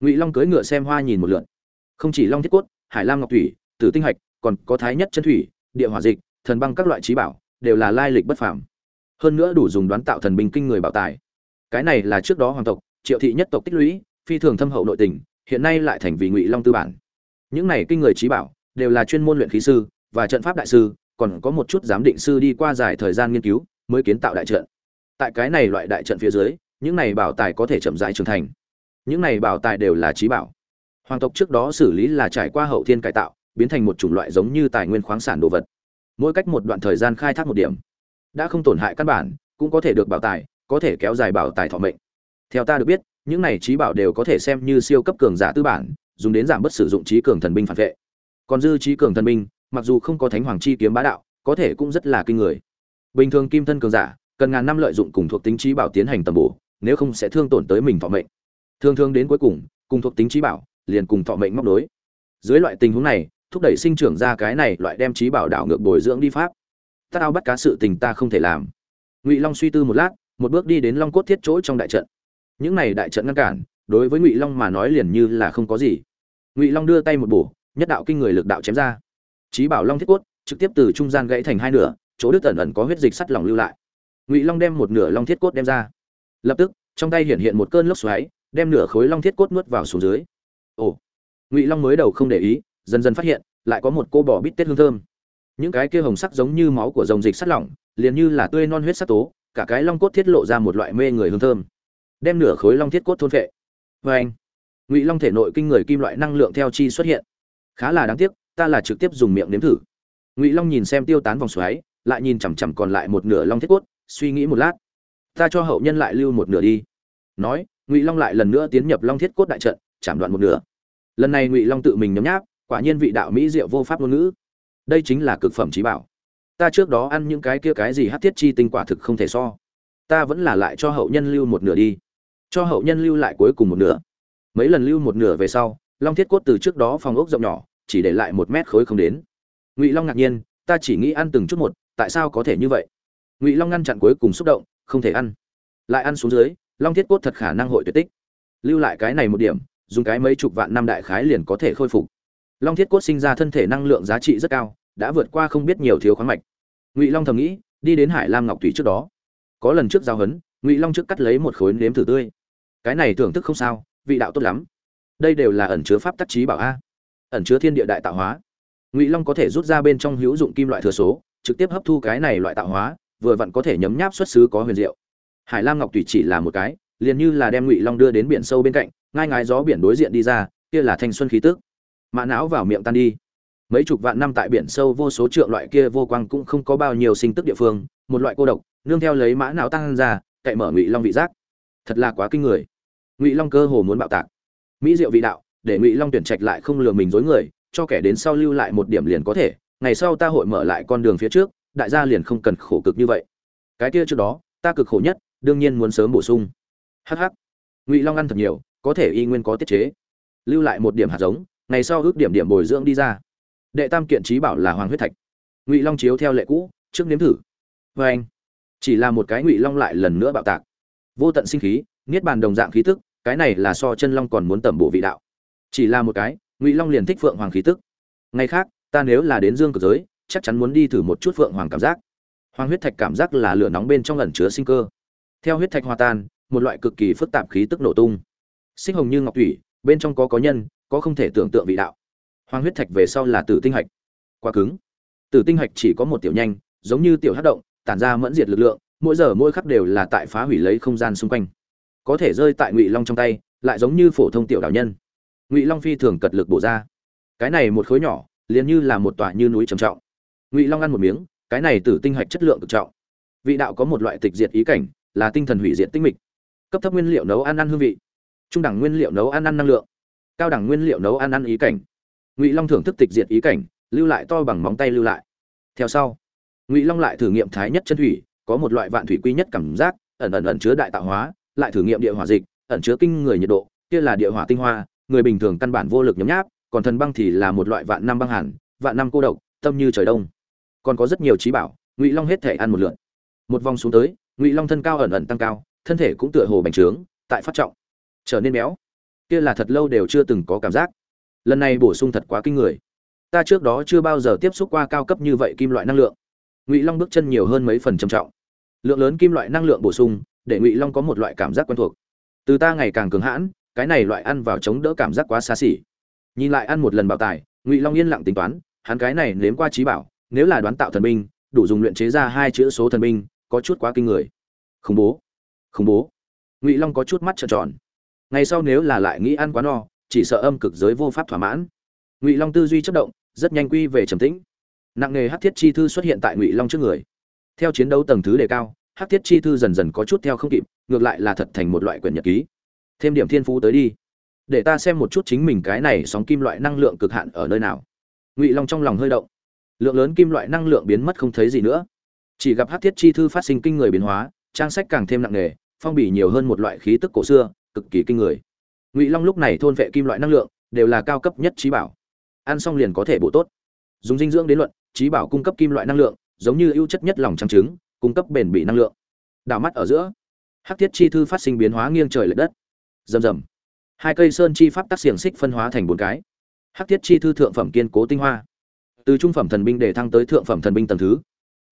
Ngụy long cưỡi ngựa xem hoa nhìn một lượn không chỉ long thiết cốt, hải lam ngọc thủy, tử tinh hạch, còn có thái nhất chân thủy, địa hỏa dịch, thần băng các loại trí bảo, đều là lai lịch bất phàm. Hơn nữa đủ dùng đoán tạo thần binh kinh người bảo tài. Cái này là trước đó hoàng tộc, triệu thị nhất tộc tích lũy, phi thường thâm hậu nội tình, hiện nay lại thành vì ngụy long tư bản. Những này kinh người trí bảo, đều là chuyên môn luyện khí sư và trận pháp đại sư, còn có một chút giám định sư đi qua dài thời gian nghiên cứu mới kiến tạo đại trận. Tại cái này loại đại trận phía dưới, những này bảo tài có thể chậm rãi trưởng thành. Những này bảo tài đều là trí bảo. Hoàng tộc trước đó xử lý là trải qua hậu thiên cải tạo, biến thành một chủng loại giống như tài nguyên khoáng sản đồ vật. Mỗi cách một đoạn thời gian khai thác một điểm, đã không tổn hại căn bản, cũng có thể được bảo tài, có thể kéo dài bảo tài thọ mệnh. Theo ta được biết, những này trí bảo đều có thể xem như siêu cấp cường giả tư bản, dùng đến giảm bớt sử dụng trí cường thần binh phản vệ. Còn dư trí cường thần binh, mặc dù không có thánh hoàng chi kiếm bá đạo, có thể cũng rất là kinh người bình thường kim thân cường giả, cần ngàn năm lợi dụng cùng thuộc tính trí bảo tiến hành tầm bổ, nếu không sẽ thương tổn tới mình thọ mệnh. Thường thường đến cuối cùng cùng thuộc tính trí bảo, liền cùng thọ mệnh móc đối dưới loại tình huống này, thúc đẩy sinh trưởng ra cái này loại đem trí bảo đảo ngược bồi dưỡng đi pháp. Ta ao bắt cá sự tình ta không thể làm. Ngụy long suy tư một lát, một bước đi đến long cốt thiết chỗ trong đại trận. Những này đại trận ngăn cản, đối với ngụy long mà nói liền như là không có gì. Ngụy long đưa tay một bổ, nhất đạo kinh người lực đạo chém ra. Trí bảo long thiết cốt, trực tiếp từ trung gian gãy thành hai nửa chỗ đứt ẩn ẩn có huyết dịch sắt lỏng lưu lại. Ngụy long đem một nửa long thiết cốt đem ra. Lập tức, trong tay hiện hiện một cơn lốc xoáy, đem nửa khối long thiết cốt nuốt vào xuống dưới. Ồ! Ngụy long mới đầu không để ý, dần dần phát hiện, lại có một cô bò bít tết hương thơm. Những cái kia hồng sắc giống như máu của dòng dịch sắt lỏng, liền như là tươi non huyết sắc tố, cả cái long cốt thiết lộ ra một loại mê người hương thơm. Đem nửa khối long thiết cốt thôn phệ. Vê anh ngụy long thể nội kinh người kim loại năng lượng theo chi xuất hiện. Khá là đáng tiếc, ta là trực tiếp dùng miệng nếm thử. Ngụy long nhìn xem tiêu tán vòng xoáy lại nhìn chằm chằm còn lại một nửa long thiết cốt, suy nghĩ một lát. Ta cho hậu nhân lại lưu một nửa đi. Nói, ngụy long lại lần nữa tiến nhập long thiết cốt đại trận, chạm đoạn một nửa. Lần này ngụy long tự mình nhấm nháp, quả nhiên vị đạo mỹ diệu vô pháp ngôn ngữ. Đây chính là cực phẩm trí bảo. Ta trước đó ăn những cái kia cái gì hát thiết chi tinh quả thực không thể so. Ta vẫn là lại cho hậu nhân lưu một nửa đi. Cho hậu nhân lưu lại cuối cùng một nửa. Mấy lần lưu một nửa về sau, long thiết cốt từ trước đó phòng ốc rộng nhỏ, chỉ để lại một mét khối không đến. Ngụy long ngạc nhiên, ta chỉ nghĩ ăn từng chút một tại sao có thể như vậy? Ngụy long ngăn chặn cuối cùng xúc động, không thể ăn. Lại ăn xuống dưới, long thiết cốt thật khả năng hội tuyệt tích. Lưu lại cái này một điểm, dùng cái mấy chục vạn năm đại khái liền có thể khôi phục. Long thiết cốt sinh ra thân thể năng lượng giá trị rất cao, đã vượt qua không biết nhiều thiếu khoáng mạch. Ngụy long thầm nghĩ, đi đến hải lam ngọc thủy trước đó. Có lần trước giao hấn, ngụy long trước cắt lấy một khối nếm thử tươi. Cái này thưởng thức không sao, vị đạo tốt lắm. Đây đều là ẩn chứa pháp tắc trí bảo a. Ẩn chứa thiên địa đại tạo hóa. Ngụy long có thể rút ra bên trong hữu dụng kim loại thừa số trực tiếp hấp thu cái này loại tạo hóa, vừa vặn có thể nhấm nháp xuất xứ có huyền diệu. Hải lam ngọc thủy chỉ là một cái, liền như là đem ngụy long đưa đến biển sâu bên cạnh, ngai ngái gió biển đối diện đi ra, kia là thanh xuân khí tức. Mã não vào miệng tan đi. Mấy chục vạn năm tại biển sâu vô số trượng loại kia vô quang cũng không có bao nhiêu sinh tức địa phương, một loại cô độc, nương theo lấy mã não tăng ra, cậy mở ngụy long vị giác. Thật là quá kinh người. Ngụy long cơ hồ muốn bạo tạc. Mỹ diệu vị đạo, để ngụy long tuyển trạch lại không lừa mình dối người, cho kẻ đến sau lưu lại một điểm liền có thể ngày sau ta hội mở lại con đường phía trước, đại gia liền không cần khổ cực như vậy. Cái kia trước đó, ta cực khổ nhất, đương nhiên muốn sớm bổ sung. Hh ngụy long ăn thật nhiều, có thể y nguyên có tiết chế. Lưu lại một điểm hạt giống, ngày sau ước điểm điểm bồi dưỡng đi ra. Đệ tam kiện trí bảo là hoàng huyết thạch. Ngụy long chiếu theo lệ cũ, trước nếm thử. Vê anh, chỉ là một cái ngụy long lại lần nữa bạo tạc. Vô tận sinh khí, niết bàn đồng dạng khí tức, cái này là so chân long còn muốn tẩm bổ vị đạo. Chỉ là một cái, ngụy long liền thích phượng hoàng khí tức. Ngày khác ta nếu là đến dương cực giới, chắc chắn muốn đi thử một chút phượng hoàng cảm giác. Hoàng huyết thạch cảm giác là lửa nóng bên trong ẩn chứa sinh cơ. Theo huyết thạch hòa tan, một loại cực kỳ phức tạp khí tức nổ tung. Sinh hồng như ngọc thủy, bên trong có có nhân, có không thể tưởng tượng vị đạo. Hoàng huyết thạch về sau là tử tinh hạch. Quá cứng. Tử tinh hạch chỉ có một tiểu nhanh, giống như tiểu hát động, tản ra mẫn diệt lực lượng, mỗi giờ mỗi khắc đều là tại phá hủy lấy không gian xung quanh. Có thể rơi tại ngụy long trong tay, lại giống như phổ thông tiểu đạo nhân. Ngụy long phi thường cật lực bổ ra. Cái này một khối nhỏ liền như là một tòa như núi trầm trọng. Ngụy long ăn một miếng, cái này tử tinh hạch chất lượng cực trọng. Vị đạo có một loại tịch diệt ý cảnh, là tinh thần hủy diệt tinh mịch. Cấp thấp nguyên liệu nấu ăn ăn hương vị. Trung đẳng nguyên liệu nấu ăn ăn năng lượng. Cao đẳng nguyên liệu nấu ăn ăn ý cảnh. Ngụy long thưởng thức tịch diệt ý cảnh, lưu lại to bằng móng tay lưu lại. Theo sau, ngụy long lại thử nghiệm thái nhất chân thủy, có một loại vạn thủy quy nhất cảm giác, ẩn ẩn ẩn chứa đại tạo hóa, lại thử nghiệm địa hỏa dịch, ẩn chứa kinh người nhiệt độ, kia là địa hỏa tinh hoa, người bình thường căn bản vô lực nhấm nháp còn thần băng thì là một loại vạn năm băng hẳn vạn năm cô độc, tâm như trời đông. Còn có rất nhiều trí bảo, ngụy long hết thể ăn một lượn một vòng xuống tới, ngụy long thân cao ẩn ẩn tăng cao, thân thể cũng tựa hồ bành trướng, tại phát trọng. Trở nên béo. Kia là thật lâu đều chưa từng có cảm giác. Lần này bổ sung thật quá kinh người. Ta trước đó chưa bao giờ tiếp xúc qua cao cấp như vậy kim loại năng lượng. Ngụy long bước chân nhiều hơn mấy phần trầm trọng. Lượng lớn kim loại năng lượng bổ sung, để ngụy long có một loại cảm giác quen thuộc. Từ ta ngày càng cường hãn, cái này loại ăn vào chống đỡ cảm giác quá xa xỉ nhìn lại ăn một lần bảo tài, ngụy long yên lặng tính toán, hắn cái này nếm qua trí bảo, nếu là đoán tạo thần binh, đủ dùng luyện chế ra hai chữ số thần binh, có chút quá kinh người. Khủng bố. Khủng bố. Ngụy long có chút mắt trợn tròn. Ngày sau nếu là lại nghĩ ăn quá no, chỉ sợ âm cực giới vô pháp thỏa mãn. Ngụy long tư duy chất động, rất nhanh quy về trầm tĩnh. Nặng nghề hát thiết chi thư xuất hiện tại ngụy long trước người. Theo chiến đấu tầng thứ đề cao hát thiết chi thư dần dần có chút theo không kịp, ngược lại là thật thành một loại quyển nhật ký. Thêm điểm thiên phú tới đi để ta xem một chút chính mình cái này sóng kim loại năng lượng cực hạn ở nơi nào. Ngụy long trong lòng hơi động. Lượng lớn kim loại năng lượng biến mất không thấy gì nữa. Chỉ gặp hát thiết chi thư phát sinh kinh người biến hóa, trang sách càng thêm nặng nề, phong bì nhiều hơn một loại khí tức cổ xưa, cực kỳ kinh người. Ngụy long lúc này thôn vệ kim loại năng lượng, đều là cao cấp nhất trí bảo. Ăn xong liền có thể bổ tốt. Dùng dinh dưỡng đến luận, trí bảo cung cấp kim loại năng lượng, giống như ưu chất nhất lòng trang trứng, cung cấp bền bỉ năng lượng. Đảo mắt ở giữa, hắc thiết chi thư phát sinh biến hóa nghiêng trời l ệ đất. Rầm rầm hai cây sơn chi pháp tác xiềng xích phân hóa thành bốn cái. Hắc thiết chi thư thượng phẩm kiên cố tinh hoa. Từ trung phẩm thần binh để thăng tới thượng phẩm thần binh tầng thứ.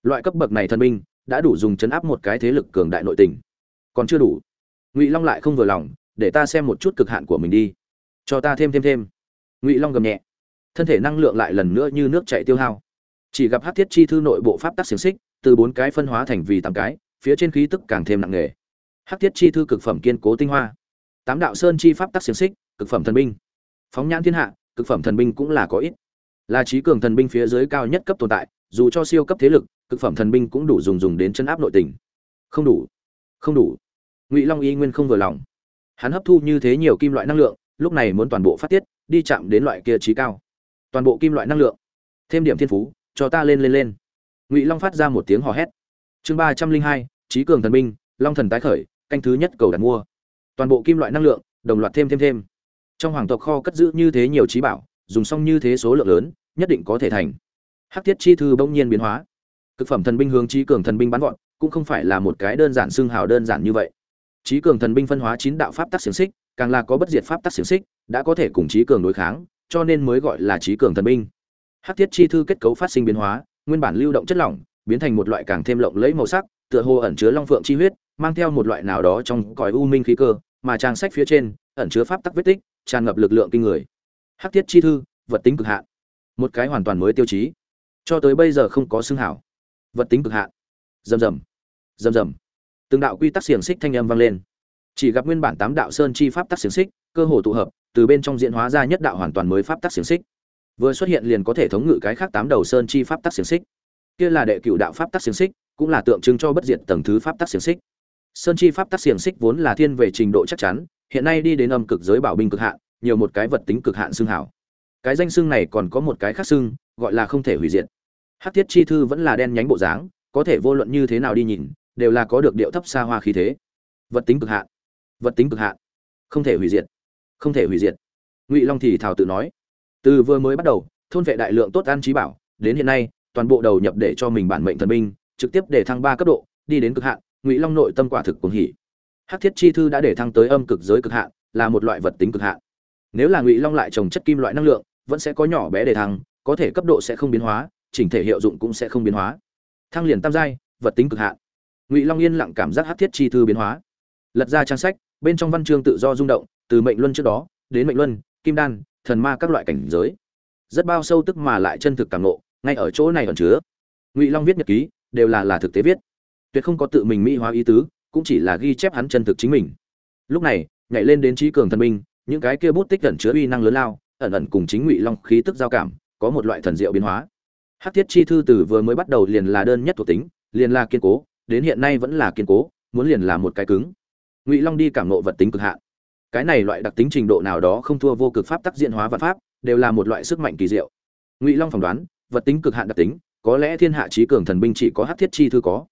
Loại cấp bậc này thần binh đã đủ dùng chấn áp một cái thế lực cường đại nội tình. Còn chưa đủ. Ngụy long lại không vừa lòng, để ta xem một chút cực hạn của mình đi. Cho ta thêm thêm thêm. Ngụy long gầm nhẹ. Thân thể năng lượng lại lần nữa như nước chạy tiêu hao. Chỉ gặp hát thiết chi thư nội bộ pháp tắc xiềng xích, từ bốn cái phân hóa thành vì tám cái, phía trên khí tức càng thêm nặng nề. Hát thiết chi thư cực phẩm kiên cố tinh hoa tám đạo sơn chi pháp tắc xiềng xích, cực phẩm thần binh. Phóng nhãn thiên hạ, cực phẩm thần binh cũng là có ít. Là trí cường thần binh phía dưới cao nhất cấp tồn tại, dù cho siêu cấp thế lực, cực phẩm thần binh cũng đủ dùng dùng đến chân áp nội tình. Không đủ. Không đủ. Ngụy long y nguyên không vừa lòng. Hắn hấp thu như thế nhiều kim loại năng lượng, lúc này muốn toàn bộ phát tiết, đi chạm đến loại kia trí cao. Toàn bộ kim loại năng lượng. Thêm điểm thiên phú, cho ta lên lên lên. Ngụy long phát ra một tiếng hò hét. Chương ba trăm linh hai, trí cường thần binh, long thần tái khởi, canh thứ nhất cầu đặt mua toàn bộ kim loại năng lượng, đồng loạt thêm thêm thêm. Trong hoàng tộc kho cất giữ như thế nhiều trí bảo, dùng xong như thế số lượng lớn, nhất định có thể thành. Hắc thiết chi thư bỗng nhiên biến hóa. Cực phẩm thần binh hướng trí cường thần binh bắn gọn cũng không phải là một cái đơn giản xương hào đơn giản như vậy. Trí cường thần binh phân hóa chín đạo pháp tắc xiềng xích, càng là có bất diệt pháp tắc xiềng xích, đã có thể cùng trí cường đối kháng, cho nên mới gọi là trí cường thần binh. Hắc thiết chi thư kết cấu phát sinh biến hóa, nguyên bản lưu động chất lỏng, biến thành một loại càng thêm lộng lẫy màu sắc, tựa hồ ẩn chứa long phượng chi huyết mang theo một loại nào đó trong cõi u minh khí cơ, mà trang sách phía trên ẩn chứa pháp tắc vết tích, tràn ngập lực lượng kinh người. Hắc thiết chi thư, vật tính cực hạn. Một cái hoàn toàn mới tiêu chí. Cho tới bây giờ không có xương hảo. Vật tính cực hạn. Rầm rầm. Rầm rầm. Từng đạo quy tắc xiềng xích thanh âm vang lên. Chỉ gặp nguyên bản tám đạo sơn chi pháp tắc xiềng xích, cơ hồ tụ hợp, từ bên trong diễn hóa ra nhất đạo hoàn toàn mới pháp tắc xiềng xích. Vừa xuất hiện liền có thể thống ngự cái khác tám đầu sơn chi pháp tắc xiềng xích. Kia là đệ cửu đạo pháp tắc xiềng xích, cũng là tượng trưng cho bất diệt tầng thứ pháp tắc xiềng xích sơn chi pháp tắc xiềng xích vốn là thiên về trình độ chắc chắn, hiện nay đi đến âm cực giới bảo binh cực hạn, nhiều một cái vật tính cực hạn xương hảo. Cái danh xương này còn có một cái khác xương gọi là không thể hủy diệt. Hắc thiết chi thư vẫn là đen nhánh bộ dáng, có thể vô luận như thế nào đi nhìn, đều là có được điệu thấp xa hoa khí thế. Vật tính cực hạn. Vật tính cực hạn. Không thể hủy diệt. Không thể hủy diệt. Ngụy long thì thảo tự nói. Từ vừa mới bắt đầu, thôn vệ đại lượng tốt an trí bảo, đến hiện nay, toàn bộ đầu nhập để cho mình bản mệnh thần binh, trực tiếp để thăng ba cấp độ, đi đến cực hạn ngụy long nội tâm quả thực cuồng hỉ. Hắc thiết chi thư đã để thăng tới âm cực giới cực hạn, là một loại vật tính cực hạn. Nếu là ngụy long lại trồng chất kim loại năng lượng, vẫn sẽ có nhỏ bé để thăng, có thể cấp độ sẽ không biến hóa, chỉnh thể hiệu dụng cũng sẽ không biến hóa. Thăng liền tam giai, vật tính cực hạn. Ngụy long yên lặng cảm giác hắc thiết chi thư biến hóa. Lật ra trang sách, bên trong văn chương tự do rung động, từ mệnh luân trước đó, đến mệnh luân, kim đan, thần ma các loại cảnh giới. Rất bao sâu tức mà lại chân thực cảm nộ ngay ở chỗ này ẩn chứa. Ngụy long viết nhật ký, đều là là thực tế viết tuyệt không có tự mình mỹ hóa ý tứ, cũng chỉ là ghi chép hắn chân thực chính mình. Lúc này, nhảy lên đến trí cường thần minh những cái kia bút tích ẩn chứa uy năng lớn lao, ẩn ẩn cùng chính ngụy long khí tức giao cảm, có một loại thần diệu biến hóa. Hắc thiết chi thư từ vừa mới bắt đầu liền là đơn nhất thuộc tính, liền là kiên cố, đến hiện nay vẫn là kiên cố, muốn liền là một cái cứng. Ngụy long đi cảm nộ vật tính cực hạn. Cái này loại đặc tính trình độ nào đó không thua vô cực pháp tác diện hóa vật pháp, đều là một loại sức mạnh kỳ diệu. Ngụy long phỏng đoán, vật tính cực hạn đặc tính, có lẽ thiên hạ trí cường thần binh chỉ có hát thiết chi thư có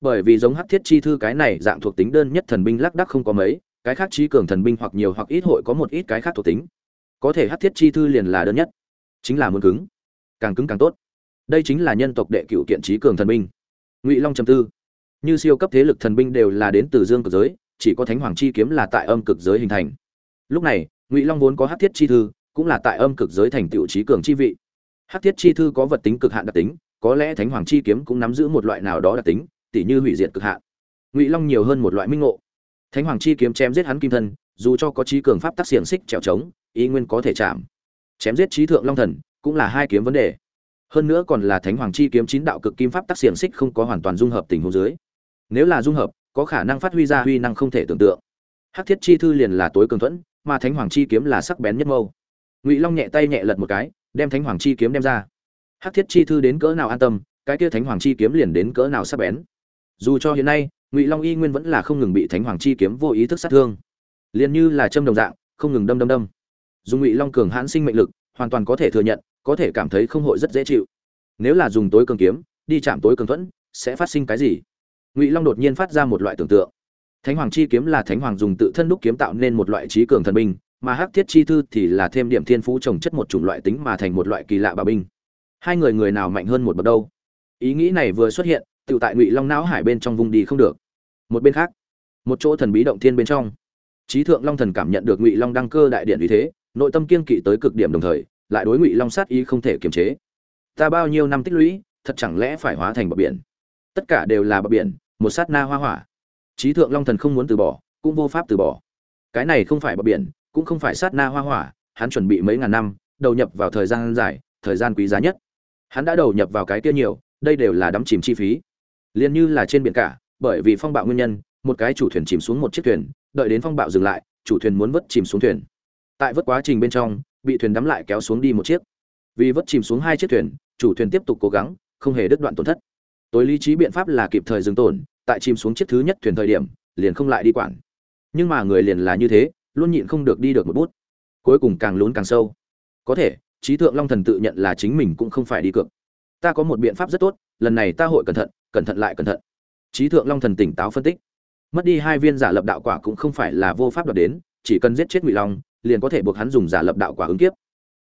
bởi vì giống hắc thiết chi thư cái này dạng thuộc tính đơn nhất thần binh lác đắc không có mấy, cái khác trí cường thần binh hoặc nhiều hoặc ít hội có một ít cái khác thuộc tính. Có thể hắc thiết chi thư liền là đơn nhất, chính là muốn cứng, càng cứng càng tốt. Đây chính là nhân tộc đệ cựu kiện trí cường thần binh. Ngụy long trầm tư. Như siêu cấp thế lực thần binh đều là đến từ dương cực giới, chỉ có thánh hoàng chi kiếm là tại âm cực giới hình thành. Lúc này, ngụy long vốn có hát thiết chi thư, cũng là tại âm cực giới thành tựu trí cường chi vị. Hát thiết chi thư có vật tính cực hạn đặc tính, có lẽ thánh hoàng chi kiếm cũng nắm giữ một loại nào đó đặc tính tỉ như hủy diệt cực hạn. Ngụy long nhiều hơn một loại minh ngộ. Thánh hoàng chi kiếm chém giết hắn kim thân, dù cho có trí cường pháp tác xiềng xích trèo trống, ý nguyên có thể chạm. Chém giết trí thượng long thần cũng là hai kiếm vấn đề. Hơn nữa còn là thánh hoàng chi kiếm chín đạo cực kim pháp tác xiềng xích không có hoàn toàn dung hợp tình huống dưới. Nếu là dung hợp, có khả năng phát huy ra huy năng không thể tưởng tượng. Hắc thiết chi thư liền là tối cường thuẫn, mà thánh hoàng chi kiếm là sắc bén nhất mâu. Ngụy long nhẹ tay nhẹ lật một cái, đem thánh hoàng chi kiếm đem ra. Hắc thiết chi thư đến cỡ nào an tâm, cái kia thánh hoàng chi kiếm liền đến cỡ nào sắc bén dù cho hiện nay, ngụy long y nguyên vẫn là không ngừng bị thánh hoàng chi kiếm vô ý thức sát thương. Liền như là châm đồng dạng, không ngừng đâm đâm đâm. Dùng ngụy long cường hãn sinh mệnh lực, hoàn toàn có thể thừa nhận, có thể cảm thấy không hội rất dễ chịu. Nếu là dùng tối cường kiếm, đi chạm tối cường thuẫn, sẽ phát sinh cái gì? Ngụy long đột nhiên phát ra một loại tưởng tượng. Thánh hoàng chi kiếm là thánh hoàng dùng tự thân đúc kiếm tạo nên một loại trí cường thần binh, mà hắc thiết chi thư thì là thêm điểm thiên phú trồng chất một chủng loại tính mà thành một loại kỳ lạ bà binh. Hai người người nào mạnh hơn một bậc đâu? Ý nghĩ này vừa xuất hiện tự tại ngụy long não hải bên trong vùng đi không được. Một bên khác, một chỗ thần bí động thiên bên trong trí thượng long thần cảm nhận được ngụy long đăng cơ đại điện vì thế, nội tâm kiên kỵ tới cực điểm đồng thời, lại đối ngụy long sát ý không thể kiềm chế. Ta bao nhiêu năm tích lũy, thật chẳng lẽ phải hóa thành bờ biển? Tất cả đều là bờ biển, một sát na hoa hỏa. Trí thượng long thần không muốn từ bỏ, cũng vô pháp từ bỏ. Cái này không phải bờ biển, cũng không phải sát na hoa hỏa, hắn chuẩn bị mấy ngàn năm, đầu nhập vào thời gian dài, thời gian quý giá nhất. Hắn đã đầu nhập vào cái kia nhiều, đây đều là đắm chìm chi phí liền như là trên biển cả, bởi vì phong bạo nguyên nhân, một cái chủ thuyền chìm xuống một chiếc thuyền, đợi đến phong bạo dừng lại, chủ thuyền muốn vớt chìm xuống thuyền. Tại vớt quá trình bên trong, bị thuyền đắm lại kéo xuống đi một chiếc. Vì vớt chìm xuống hai chiếc thuyền, chủ thuyền tiếp tục cố gắng, không hề đứt đoạn tổn thất. Tối lý trí biện pháp là kịp thời dừng tổn, tại chìm xuống chiếc thứ nhất thuyền thời điểm, liền không lại đi quản. Nhưng mà người liền là như thế, luôn nhịn không được đi được một bút. Cuối cùng càng lún càng sâu. Có thể, trí thượng long thần tự nhận là chính mình cũng không phải đi cược ta có một biện pháp rất tốt, lần này ta hội cẩn thận cẩn thận lại cẩn thận. Trí thượng long thần tỉnh táo phân tích. Mất đi hai viên giả lập đạo quả cũng không phải là vô pháp đoạt đến, chỉ cần giết chết ngụy long, liền có thể buộc hắn dùng giả lập đạo quả ứng kiếp.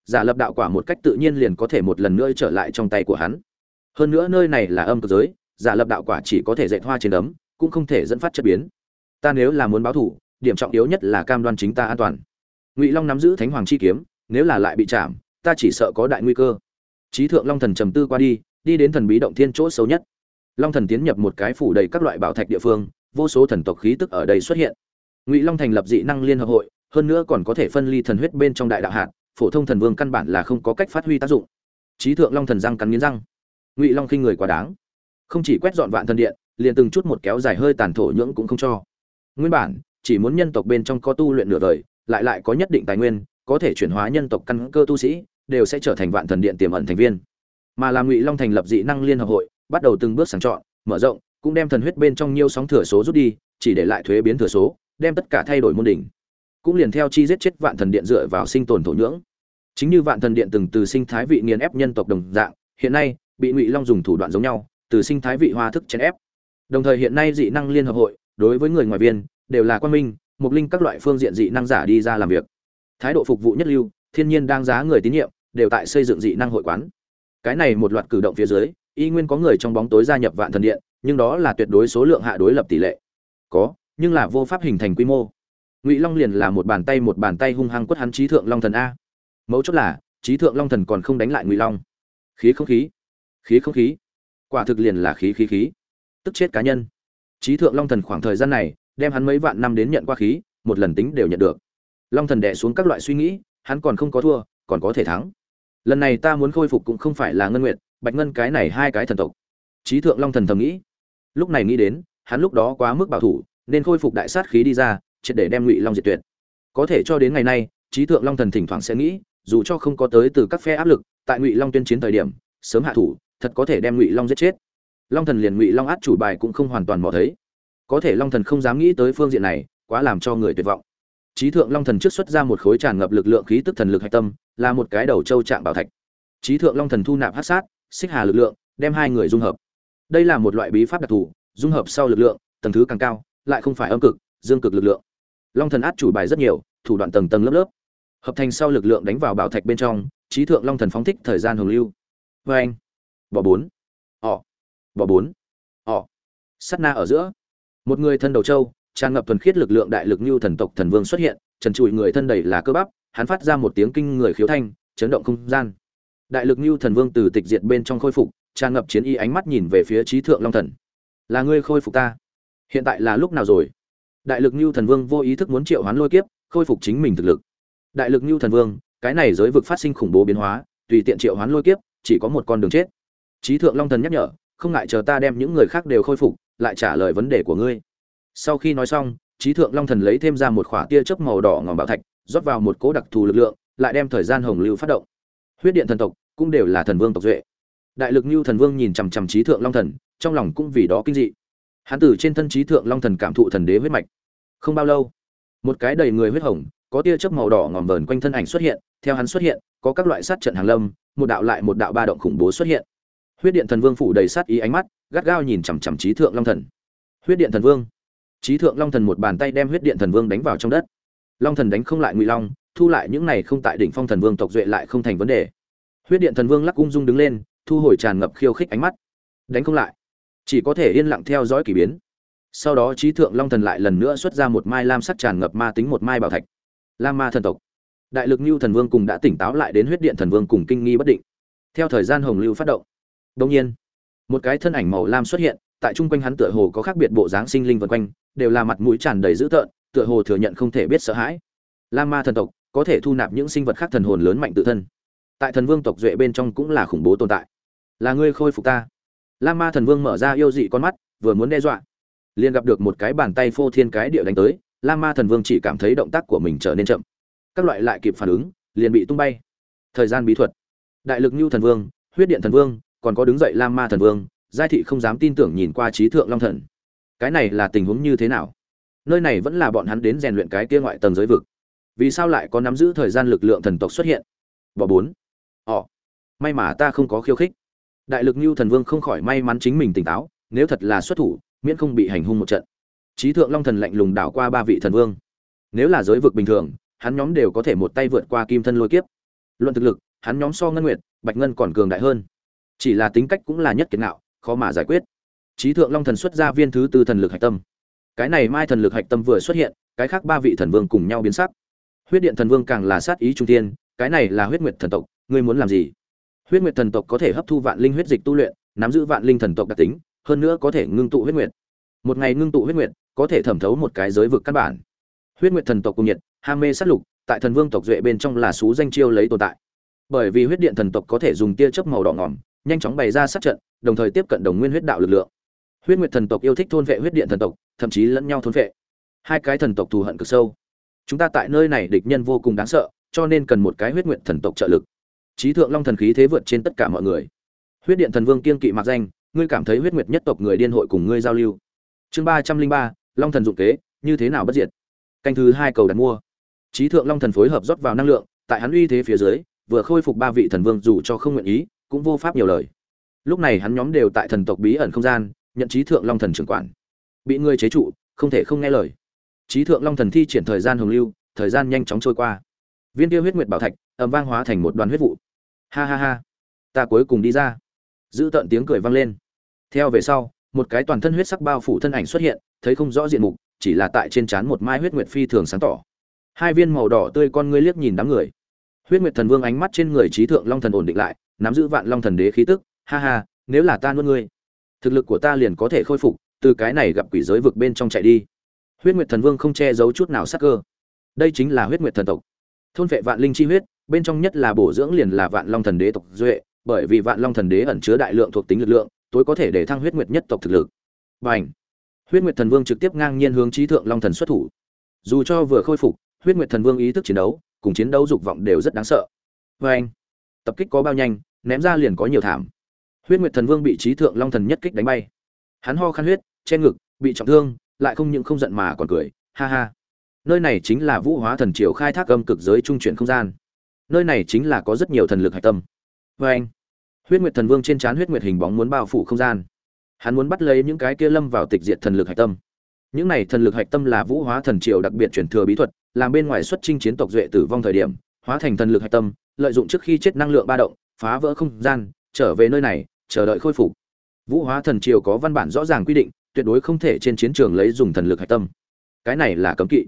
Giả lập đạo quả một cách tự nhiên liền có thể một lần nữa trở lại trong tay của hắn. Hơn nữa nơi này là âm cực giới, giả lập đạo quả chỉ có thể dạy hoa trên ấm, cũng không thể dẫn phát chất biến. Ta nếu là muốn báo thủ, điểm trọng yếu nhất là cam đoan chính ta an toàn. Ngụy long nắm giữ thánh hoàng chi kiếm, nếu là lại bị chạm, ta chỉ sợ có đại nguy cơ trí thượng long thần trầm tư qua đi đi đến thần bí động thiên chỗ sâu nhất. Long thần tiến nhập một cái phủ đầy các loại bảo thạch địa phương, vô số thần tộc khí tức ở đây xuất hiện. Ngụy long thành lập dị năng liên hợp hội, hơn nữa còn có thể phân ly thần huyết bên trong đại đạo hạt, phổ thông thần vương căn bản là không có cách phát huy tác dụng. Trí thượng long thần răng cắn nghiến răng. Ngụy long khinh người quá đáng. Không chỉ quét dọn vạn thần điện, liền từng chút một kéo dài hơi tàn thổ nhưỡng cũng không cho. Nguyên bản, chỉ muốn nhân tộc bên trong có tu luyện nửa đời, lại lại có nhất định tài nguyên, có thể chuyển hóa nhân tộc căn cơ tu sĩ đều sẽ trở thành vạn thần điện tiềm ẩn thành viên. Mà làm ngụy long thành lập dị năng liên hợp hội, bắt đầu từng bước sàng chọn, mở rộng, cũng đem thần huyết bên trong nhiều sóng thừa số rút đi, chỉ để lại thuế biến thừa số, đem tất cả thay đổi môn đỉnh. Cũng liền theo chi giết chết vạn thần điện dựa vào sinh tồn thổ nhưỡng. Chính như vạn thần điện từng từ sinh thái vị nghiền ép nhân tộc đồng dạng, hiện nay, bị ngụy long dùng thủ đoạn giống nhau, từ sinh thái vị hoa thức chèn ép. Đồng thời hiện nay dị năng liên hợp hội, đối với người ngoài viên, đều là quan minh, mục linh các loại phương diện dị năng giả đi ra làm việc. Thái độ phục vụ nhất lưu thiên nhiên đang giá người tín nhiệm, đều tại xây dựng dị năng hội quán. Cái này một loạt cử động phía dưới, y nguyên có người trong bóng tối gia nhập vạn thần điện, nhưng đó là tuyệt đối số lượng hạ đối lập tỷ lệ. Có, nhưng là vô pháp hình thành quy mô. Ngụy long liền là một bàn tay một bàn tay hung hăng quất hắn trí thượng long thần a. Mấu chốt là, trí thượng long thần còn không đánh lại ngụy long. Khí không khí. Khí không khí. Quả thực liền là khí khí khí. Tức chết cá nhân. Trí thượng long thần khoảng thời gian này, đem hắn mấy vạn năm đến nhận qua khí, một lần tính đều nhận được. Long thần đẻ xuống các loại suy nghĩ hắn còn không có thua, còn có thể thắng. Lần này ta muốn khôi phục cũng không phải là ngân nguyện bạch ngân cái này hai cái thần tộc. Trí thượng long thần thầm nghĩ. Lúc này nghĩ đến, hắn lúc đó quá mức bảo thủ, nên khôi phục đại sát khí đi ra, triệt để đem ngụy long diệt tuyệt. Có thể cho đến ngày nay trí thượng long thần thỉnh thoảng sẽ nghĩ, dù cho không có tới từ các phe áp lực, tại ngụy long tuyên chiến thời điểm, sớm hạ thủ, thật có thể đem ngụy long giết chết. Long thần liền ngụy long át chủ bài cũng không hoàn toàn mò thấy. Có thể long thần không dám nghĩ tới phương diện này, quá làm cho người tuyệt vọng trí thượng long thần trước xuất ra một khối tràn ngập lực lượng khí tức thần lực hạch tâm, là một cái đầu châu trạng bảo thạch. Trí thượng long thần thu nạp hát sát, xích hà lực lượng, đem hai người dung hợp. Đây là một loại bí pháp đặc thù, dung hợp sau lực lượng, tầng thứ càng cao, lại không phải âm cực, dương cực lực lượng. Long thần át chủ bài rất nhiều, thủ đoạn tầng tầng lớp lớp. Hợp thành sau lực lượng đánh vào bảo thạch bên trong trí thượng long thần phóng thích thời gian hồng lưu. Vê anh bỏ bốn ỏ bỏ bốn ỏ sắt na ở giữa. Một người thân đầu châu tràn ngập thuần khiết lực lượng đại lực như thần tộc thần vương xuất hiện, trần trụi người thân đầy là cơ bắp, hắn phát ra một tiếng kinh người khiếu thanh, chấn động không gian. Đại lực như thần vương từ tịch diệt bên trong khôi phục, tràn ngập chiến y ánh mắt nhìn về phía trí thượng long thần. Là ngươi khôi phục ta. Hiện tại là lúc nào rồi? Đại lực như thần vương vô ý thức muốn triệu hoán lôi kiếp, khôi phục chính mình thực lực. Đại lực như thần vương, cái này giới vực phát sinh khủng bố biến hóa, tùy tiện triệu hoán lôi kiếp, chỉ có một con đường chết. Trí thượng long thần nhắc nhở, không ngại chờ ta đem những người khác đều khôi phục, lại trả lời vấn đề của ngươi sau khi nói xong trí thượng long thần lấy thêm ra một khỏa tia chớp màu đỏ ngòm bảo thạch, rót vào một cố đặc thù lực lượng, lại đem thời gian hồng lưu phát động. Huyết điện thần tộc cũng đều là thần vương tộc duệ. Đại lực như thần vương nhìn chằm chằm trí thượng long thần, trong lòng cũng vì đó kinh dị. Hắn từ trên thân trí thượng long thần cảm thụ thần đế huyết mạch. Không bao lâu, một cái đầy người huyết hồng, có tia chớp màu đỏ ngòm vờn quanh thân ảnh xuất hiện, theo hắn xuất hiện, có các loại sát trận hàng lâm, một đạo lại một đạo ba động khủng bố xuất hiện. Huyết điện thần vương phủ đầy sát ý ánh mắt, gắt gao nhìn chằm chằm trí thượng long thần. Huyết điện thần vương trí thượng long thần một bàn tay đem huyết điện thần vương đánh vào trong đất. Long thần đánh không lại ngụy long, thu lại những này không tại đỉnh phong thần vương tộc duệ lại không thành vấn đề. Huyết điện thần vương lắc ung dung đứng lên, thu hồi tràn ngập khiêu khích ánh mắt. Đánh không lại. Chỉ có thể yên lặng theo dõi k ỳ biến. Sau đó trí thượng long thần lại lần nữa xuất ra một mai lam sắc tràn ngập ma tính một mai bảo thạch. Lam ma thần tộc. Đại lực như thần vương cùng đã tỉnh táo lại đến huyết điện thần vương cùng kinh nghi bất định. Theo thời gian hồng lưu phát động đông nhiên, một cái thân ảnh màu lam xuất hiện tại chung quanh hắn tựa hồ có khác biệt bộ dáng sinh linh vần quanh, đều là mặt mũi tràn đầy dữ tợn, tựa hồ thừa nhận không thể biết sợ hãi. Lam ma thần tộc có thể thu nạp những sinh vật khác thần hồn lớn mạnh tự thân. Tại thần vương tộc duệ bên trong cũng là khủng bố tồn tại. Là ngươi khôi phục ta. Lam ma thần vương mở ra yêu dị con mắt, vừa muốn đe dọa. Liền gặp được một cái bàn tay phô thiên cái địa đánh tới, lam ma thần vương chỉ cảm thấy động tác của mình trở nên chậm. Các loại lại kịp phản ứng, liền bị tung bay. Thời gian bí thuật. Đại lực nhu thần vương, huyết điện thần vương, còn có đứng dậy lam ma thần vương giai thị không dám tin tưởng nhìn qua trí thượng long thần. Cái này là tình huống như thế nào? Nơi này vẫn là bọn hắn đến rèn luyện cái kia ngoại tầng giới vực. Vì sao lại có nắm giữ thời gian lực lượng thần tộc xuất hiện? Bỏ bốn. Ỏ may mà ta không có khiêu khích. Đại lực như thần vương không khỏi may mắn chính mình tỉnh táo, nếu thật là xuất thủ, miễn không bị hành hung một trận. Trí thượng long thần lạnh lùng đảo qua ba vị thần vương. Nếu là giới vực bình thường, hắn nhóm đều có thể một tay vượt qua kim thân lôi kiếp. Luận thực lực, hắn nhóm so ngân nguyệt, bạch ngân còn cường đại hơn. Chỉ là tính cách cũng là nhất kiến nạo khó mà giải quyết. Trí thượng long thần xuất ra viên thứ tư thần lực hạch tâm. Cái này mai thần lực hạch tâm vừa xuất hiện, cái khác ba vị thần vương cùng nhau biến sắc. Huyết điện thần vương càng là sát ý trung tiên cái này là huyết nguyệt thần tộc, ngươi muốn làm gì? Huyết nguyệt thần tộc có thể hấp thu vạn linh huyết dịch tu luyện, nắm giữ vạn linh thần tộc đặc tính, hơn nữa có thể ngưng tụ huyết nguyệt. Một ngày ngưng tụ huyết nguyệt, có thể thẩm thấu một cái giới vực căn bản. Huyết nguyệt thần tộc cùng nhiệt, ham mê sát lục, tại thần vương tộc duệ bên trong là xú danh chiêu lấy tồn tại. Bởi vì huyết điện thần tộc có thể dùng tia chớp màu đỏ ngỏm nhanh chóng bày ra sát trận, đồng thời tiếp cận đồng nguyên huyết đạo lực lượng. Huyết nguyệt thần tộc yêu thích thôn vệ huyết điện thần tộc, thậm chí lẫn nhau thôn vệ. Hai cái thần tộc thù hận cực sâu. Chúng ta tại nơi này địch nhân vô cùng đáng sợ, cho nên cần một cái huyết nguyệt thần tộc trợ lực. Chí thượng long thần khí thế vượt trên tất cả mọi người. Huyết điện thần vương kiên kỵ mặc danh, ngươi cảm thấy huyết nguyệt nhất tộc người điên hội cùng ngươi giao lưu. Chương ba trăm linh ba, long thần dụng kế, như thế nào bất diệt? Canh thứ hai cầu đặt mua. Chí thượng long thần phối hợp rót vào năng lượng, tại hắn uy thế phía dưới, vừa khôi phục ba vị thần vương dù cho không nguyện ý cũng vô pháp nhiều lời. Lúc này hắn nhóm đều tại thần tộc bí ẩn không gian, nhận trí thượng long thần trưởng quản. Bị người chế trụ, không thể không nghe lời. Trí thượng long thần thi triển thời gian hồng lưu, thời gian nhanh chóng trôi qua. Viên tiêu huyết nguyệt bảo thạch, ầm vang hóa thành một đoàn huyết vụ. Ha ha ha. Ta cuối cùng đi ra. Giữ tận tiếng cười vang lên. Theo về sau, một cái toàn thân huyết sắc bao phủ thân ảnh xuất hiện, thấy không rõ diện mục, chỉ là tại trên trán một mai huyết nguyệt phi thường sáng tỏ. Hai viên màu đỏ tươi con ngươi liếc nhìn đám người. Huyết nguyệt thần vương ánh mắt trên người trí thượng long thần ổn định lại nắm giữ vạn long thần đế khí tức, ha ha, nếu là ta nuốt ngươi, thực lực của ta liền có thể khôi phục, từ cái này gặp quỷ giới vực bên trong chạy đi. Huyết nguyệt thần vương không che giấu chút nào sắc cơ. Đây chính là huyết nguyệt thần tộc. Thôn vệ vạn linh chi huyết, bên trong nhất là bổ dưỡng liền là vạn long thần đế tộc duệ, bởi vì vạn long thần đế ẩn chứa đại lượng thuộc tính lực lượng, tối có thể để thăng huyết nguyệt nhất tộc thực lực. B à n h huyết nguyệt thần vương trực tiếp ngang nhiên hướng trí thượng long thần xuất thủ. Dù cho vừa khôi phục, huyết nguyệt thần vương ý thức chiến đấu, cùng chiến đấu dục vọng đều rất đáng sợ. B à n h tập kích có bao nhanh ném ra liền có nhiều thảm. Huyết nguyệt thần vương bị trí thượng long thần nhất kích đánh bay. Hắn ho khăn huyết, che ngực, bị trọng thương, lại không những không giận mà còn cười, ha ha. Nơi này chính là vũ hóa thần triều khai thác âm cực giới trung chuyển không gian. Nơi này chính là có rất nhiều thần lực hạch tâm. Vê anh, huyết nguyệt thần vương trên trán huyết nguyệt hình bóng muốn bao phủ không gian. Hắn muốn bắt lấy những cái kia lâm vào tịch diệt thần lực hạch tâm. Những này thần lực hạch tâm là vũ hóa thần triều đặc biệt chuyển thừa bí thuật, làm bên ngoài xuất chinh chiến tộc duệ tử vong thời điểm, hóa thành thần lực hạch tâm, lợi dụng trước khi chết năng lượng ba động phá vỡ không gian, trở về nơi này, chờ đợi khôi phục. Vũ hóa thần triều có văn bản rõ ràng quy định, tuyệt đối không thể trên chiến trường lấy dùng thần lực hạch tâm. Cái này là cấm kỵ.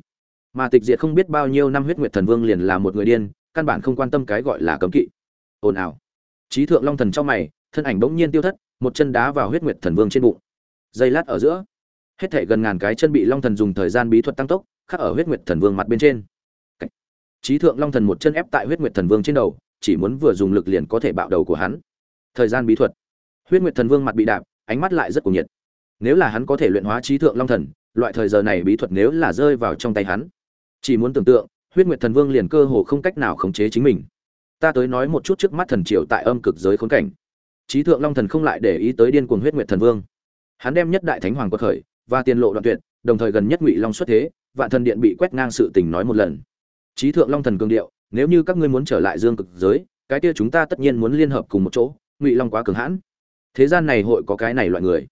Mà tịch diệt không biết bao nhiêu năm huyết nguyệt thần vương liền là một người điên, căn bản không quan tâm cái gọi là cấm kỵ. Ồn ào. Trí thượng long thần trong mày, thân ảnh bỗng nhiên tiêu thất, một chân đá vào huyết nguyệt thần vương trên bụng. Giây lát ở giữa, hết thể gần ngàn cái chân bị long thần dùng thời gian bí thuật tăng tốc, khắc ở huyết nguyệt thần vương mặt bên trên. Trí thượng long thần một chân ép tại huyết nguyệt thần vương trên đầu chỉ muốn vừa dùng lực liền có thể bạo đầu của hắn. Thời gian bí thuật. Huyết nguyệt thần vương mặt bị đạp, ánh mắt lại rất cuồng nhiệt. Nếu là hắn có thể luyện hóa trí thượng long thần, loại thời giờ này bí thuật nếu là rơi vào trong tay hắn, chỉ muốn tưởng tượng, huyết nguyệt thần vương liền cơ hồ không cách nào khống chế chính mình. Ta tới nói một chút trước mắt thần triều tại âm cực giới khốn cảnh. Trí thượng long thần không lại để ý tới điên cuồng huyết nguyệt thần vương. Hắn đem nhất đại thánh hoàng quật khởi, và tiền lộ đoạn tuyệt, đồng thời gần nhất ngụy long xuất thế, vạn thần điện bị quét ngang sự tình nói một lần. Trí thượng long thần cường điệu nếu như các ngươi muốn trở lại dương cực giới, cái kia chúng ta tất nhiên muốn liên hợp cùng một chỗ, ngụy long quá cường hãn. Thế gian này hội có cái này loại người.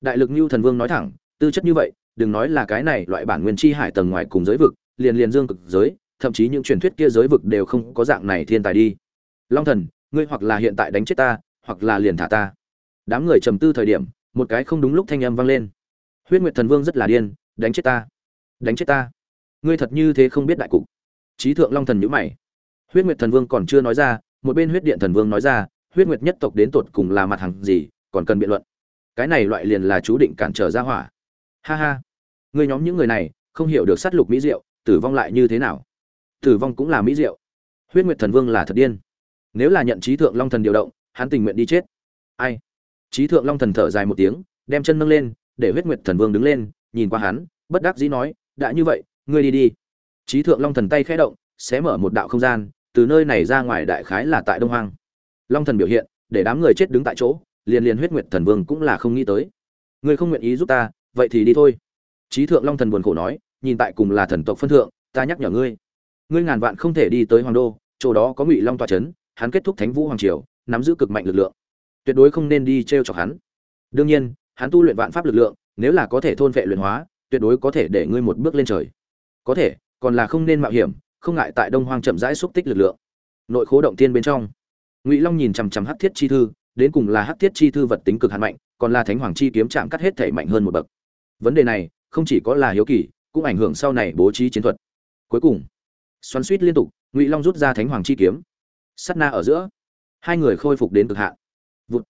Đại lực như thần vương nói thẳng, tư chất như vậy, đừng nói là cái này loại bản nguyên chi hải tầng ngoài cùng giới vực, liền liền dương cực giới, thậm chí những truyền thuyết kia giới vực đều không có dạng này thiên tài đi. Long thần, ngươi hoặc là hiện tại đánh chết ta, hoặc là liền thả ta. Đám người trầm tư thời điểm, một cái không đúng lúc thanh âm vang lên. Huyết nguyệt thần vương rất là điên, đánh chết ta. Đánh chết ta. Ngươi thật như thế không biết đại cục. Trí thượng long thần nhữ mày huyết nguyệt thần vương còn chưa nói ra, một bên huyết điện thần vương nói ra, huyết nguyệt nhất tộc đến tột cùng là mặt hàng gì, còn cần biện luận. Cái này loại liền là chú định cản trở ra hỏa. Ha ha. Ngươi nhóm những người này, không hiểu được sát lục mỹ diệu, tử vong lại như thế nào. Tử vong cũng là mỹ diệu. Huyết nguyệt thần vương là thật điên. Nếu là nhận trí thượng long thần điều động, hắn tình nguyện đi chết. Ai? Trí thượng long thần thở dài một tiếng, đem chân nâng lên, để huyết nguyệt thần vương đứng lên, nhìn qua hắn, bất đắc dĩ nói, đã như vậy, ngươi đi đi. Trí thượng long thần tay khẽ động sẽ mở một đạo không gian, từ nơi này ra ngoài đại khái là tại đông hoang. Long thần biểu hiện, để đám người chết đứng tại chỗ, liền liền huyết nguyệt thần vương cũng là không nghĩ tới. Ngươi không nguyện ý giúp ta, vậy thì đi thôi. Trí thượng long thần buồn khổ nói, nhìn tại cùng là thần tộc phân thượng, ta nhắc nhở ngươi. Ngươi ngàn vạn không thể đi tới hoàng đô, chỗ đó có ngụy long tòa c h ấ n hắn kết thúc thánh vũ hoàng triều, nắm giữ cực mạnh lực lượng. Tuyệt đối không nên đi t r e o chọc hắn. Đương nhiên, hắn tu luyện vạn pháp lực lượng, nếu là có thể thôn vệ luyện hóa, tuyệt đối có thể để ngươi một bước lên trời. Có thể, còn là không nên mạo hiểm không ngại tại đông hoang chậm rãi xúc tích lực lượng. Nội khố động tiên bên trong, ngụy long nhìn chằm chằm hắc thiết chi thư, đến cùng là hắc thiết chi thư vật tính cực hạn mạnh, còn là thánh hoàng chi kiếm chạm cắt hết thể mạnh hơn một bậc. Vấn đề này, không chỉ có là hiếu kỳ, cũng ảnh hưởng sau này bố trí chiến thuật. Cuối cùng, xoắn suýt liên tục, ngụy long rút ra thánh hoàng chi kiếm. Sắt na ở giữa, hai người khôi phục đến cực hạn. Vụt.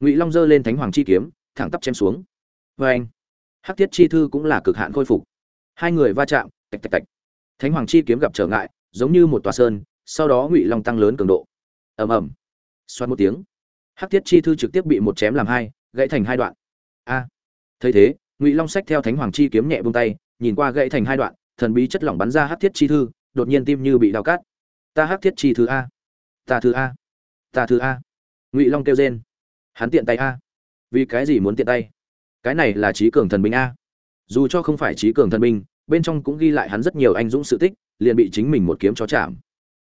Ngụy long giơ lên thánh hoàng chi kiếm, thẳng tắp chém xuống. Vê anh hắc thiết chi thư cũng là cực hạn khôi phục. Hai người va chạm, tạch tạch tạch thánh hoàng chi kiếm gặp trở ngại, giống như một tòa sơn, sau đó ngụy long tăng lớn cường độ. Ầm ầm. Xoắn một tiếng. Hắc thiết chi thư trực tiếp bị một chém làm hai, gãy thành hai đoạn. A. Thấy thế, ngụy long sách theo thánh hoàng chi kiếm nhẹ buông tay, nhìn qua gãy thành hai đoạn, thần bí chất lỏng bắn ra hắc thiết chi thư, đột nhiên tim như bị đào cát. ta hắc thiết chi thư a. Ta thư a. Ta thư a. Ngụy long kêu rên. Hắn tiện tay a. Vì cái gì muốn tiện tay? Cái này là trí cường thần binh a. Dù cho không phải trí cường thần binh bên trong cũng ghi lại hắn rất nhiều anh dũng sự tích, liền bị chính mình một kiếm cho chạm.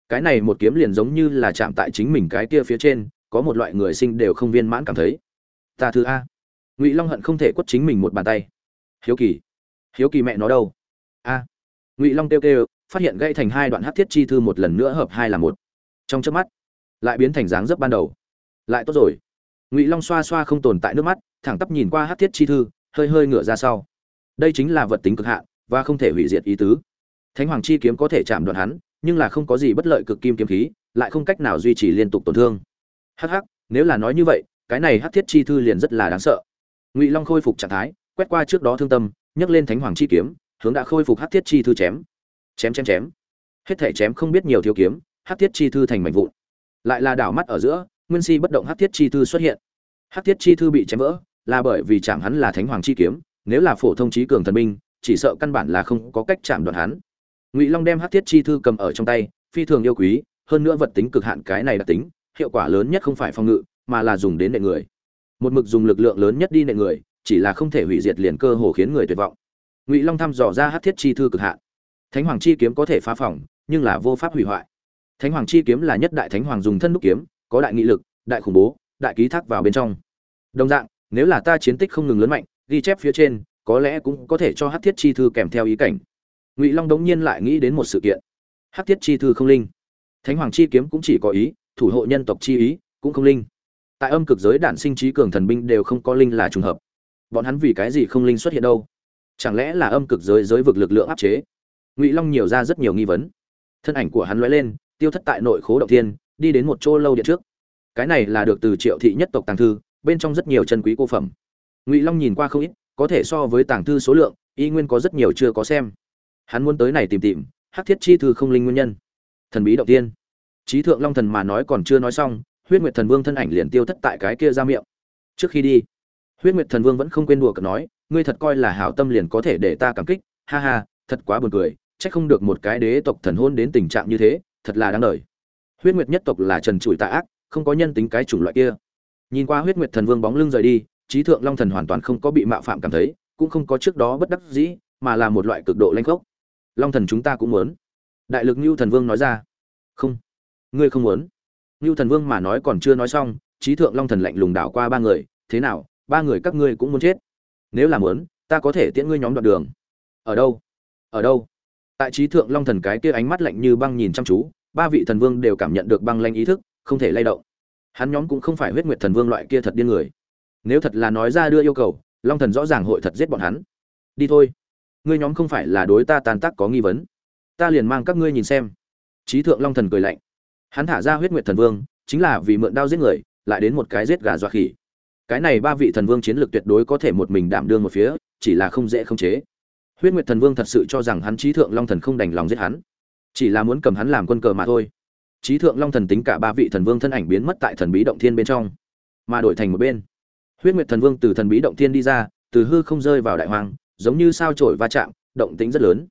Cái này một kiếm liền giống như là chạm tại chính mình cái kia phía trên, có một loại người sinh đều không viên mãn cảm thấy. Ta thứ a. Ngụy long hận không thể quất chính mình một bàn tay. Hiếu kỳ. Hiếu kỳ mẹ nó đâu? A. Ngụy long kêu kêu, phát hiện gây thành hai đoạn hát thiết chi thư một lần nữa hợp hai là một. Trong trước mắt, lại biến thành dáng dấp ban đầu. Lại tốt rồi. Ngụy long xoa xoa không tồn tại nước mắt, thẳng tắp nhìn qua hát thiết chi thư, hơi hơi ngửa ra sau. Đây chính là vật tính cực hạn và không thể hủy diệt ý tứ. Thánh hoàng chi kiếm có thể chạm đoạn hắn, nhưng là không có gì bất lợi cực kim kiếm khí, lại không cách nào duy trì liên tục tổn thương. Hắc hắc, nếu là nói như vậy, cái này hắc thiết chi thư liền rất là đáng sợ. Ngụy long khôi phục trạng thái, quét qua trước đó thương tâm, nhấc lên thánh hoàng chi kiếm, hướng đã khôi phục hắc thiết chi thư chém. Chém chém chém. Hết thể chém không biết nhiều thiếu kiếm, hắc thiết chi thư thành mảnh vụn. Lại là đảo mắt ở giữa, nguyên si bất động hắc thiết chi thư xuất hiện. Hắc thiết chi thư bị chém vỡ, là bởi vì chạm hắn là thánh hoàng chi kiếm, nếu là phổ thông trí cường thần binh chỉ sợ căn bản là không có cách chạm đoạn hắn. Ngụy long đem hát thiết chi thư cầm ở trong tay, phi thường yêu quý, hơn nữa vật tính cực hạn cái này đặc tính, hiệu quả lớn nhất không phải phòng ngự, mà là dùng đến nệ người. Một mực dùng lực lượng lớn nhất đi nệ người, chỉ là không thể hủy diệt liền cơ hồ khiến người tuyệt vọng. Ngụy long thăm dò ra hát thiết chi thư cực hạn. Thánh hoàng chi kiếm có thể phá phòng, nhưng là vô pháp hủy hoại. Thánh hoàng chi kiếm là nhất đại thánh hoàng dùng thân đúc kiếm, có đại nghị lực, đại khủng bố, đại ký thác vào bên trong. Đồng dạng, nếu là ta chiến tích không ngừng lớn mạnh, ghi chép phía trên có lẽ cũng có thể cho hát thiết chi thư kèm theo ý cảnh. Ngụy long đống nhiên lại nghĩ đến một sự kiện. Hát thiết chi thư không linh. Thánh hoàng chi kiếm cũng chỉ có ý, thủ hộ nhân tộc chi ý cũng không linh. Tại âm cực giới đản sinh trí cường thần binh đều không có linh là trùng hợp. Bọn hắn vì cái gì không linh xuất hiện đâu? Chẳng lẽ là âm cực giới giới vực lực lượng áp chế? Ngụy long nhiều ra rất nhiều nghi vấn. Thân ảnh của hắn lóe lên, tiêu thất tại nội khố động thiên, đi đến một chỗ lâu điện trước. Cái này là được từ triệu thị nhất tộc tàng thư, bên trong rất nhiều chân quý cô phẩm. Ngụy long nhìn qua không ít có thể so với tàng thư số lượng, y nguyên có rất nhiều chưa có xem. Hắn muốn tới này tìm tìm, hắc thiết chi thư không linh nguyên nhân. Thần bí động tiên. Trí thượng long thần mà nói còn chưa nói xong, huyết nguyệt thần vương thân ảnh liền tiêu thất tại cái kia ra miệng. Trước khi đi, huyết nguyệt thần vương vẫn không quên đùa cợt nói, ngươi thật coi là hảo tâm liền có thể để ta cảm kích, ha ha, thật quá buồn cười trách không được một cái đế tộc thần hôn đến tình trạng như thế, thật là đáng đời. Huyết nguyệt nhất tộc là trần trụi tạ ác, không có nhân tính cái chủng loại kia. Nhìn qua huyết nguyệt thần vương bóng lưng rời đi trí thượng long thần hoàn toàn không có bị mạo phạm cảm thấy, cũng không có trước đó bất đắc dĩ, mà là một loại cực độ lanh khốc. Long thần chúng ta cũng muốn. Đại lực ngưu thần vương nói ra. Không. Ngươi không muốn. Ngưu thần vương mà nói còn chưa nói xong, trí thượng long thần lạnh lùng đảo qua ba người. Thế nào, ba người các ngươi cũng muốn chết? Nếu là muốn, ta có thể tiễn ngươi nhóm đoạn đường. Ở đâu? Ở đâu? Tại trí thượng long thần cái kia ánh mắt lạnh như băng nhìn chăm chú, ba vị thần vương đều cảm nhận được băng lanh ý thức, không thể lay động. Hắn nhóm cũng không phải huyết nguyệt thần vương loại kia thật điên người nếu thật là nói ra đưa yêu cầu, long thần rõ ràng hội thật giết bọn hắn. Đi thôi. Ngươi nhóm không phải là đối ta tàn tác có nghi vấn. Ta liền mang các ngươi nhìn xem. Trí thượng long thần cười lạnh. Hắn thả ra huyết nguyệt thần vương, chính là vì mượn đao giết người, lại đến một cái giết gà dọa khỉ. Cái này ba vị thần vương chiến lược tuyệt đối có thể một mình đảm đương một phía, chỉ là không dễ khống chế. Huyết nguyệt thần vương thật sự cho rằng hắn trí thượng long thần không đành lòng giết hắn. Chỉ là muốn cầm hắn làm quân cờ mà thôi. Trí thượng long thần tính cả ba vị thần vương thân ảnh biến mất tại thần bí động thiên bên trong, mà đổi thành một bên huyết nguyệt thần vương từ thần bí động thiên đi ra, từ hư không rơi vào đại hoang giống như sao trổi va chạm, động tính rất lớn.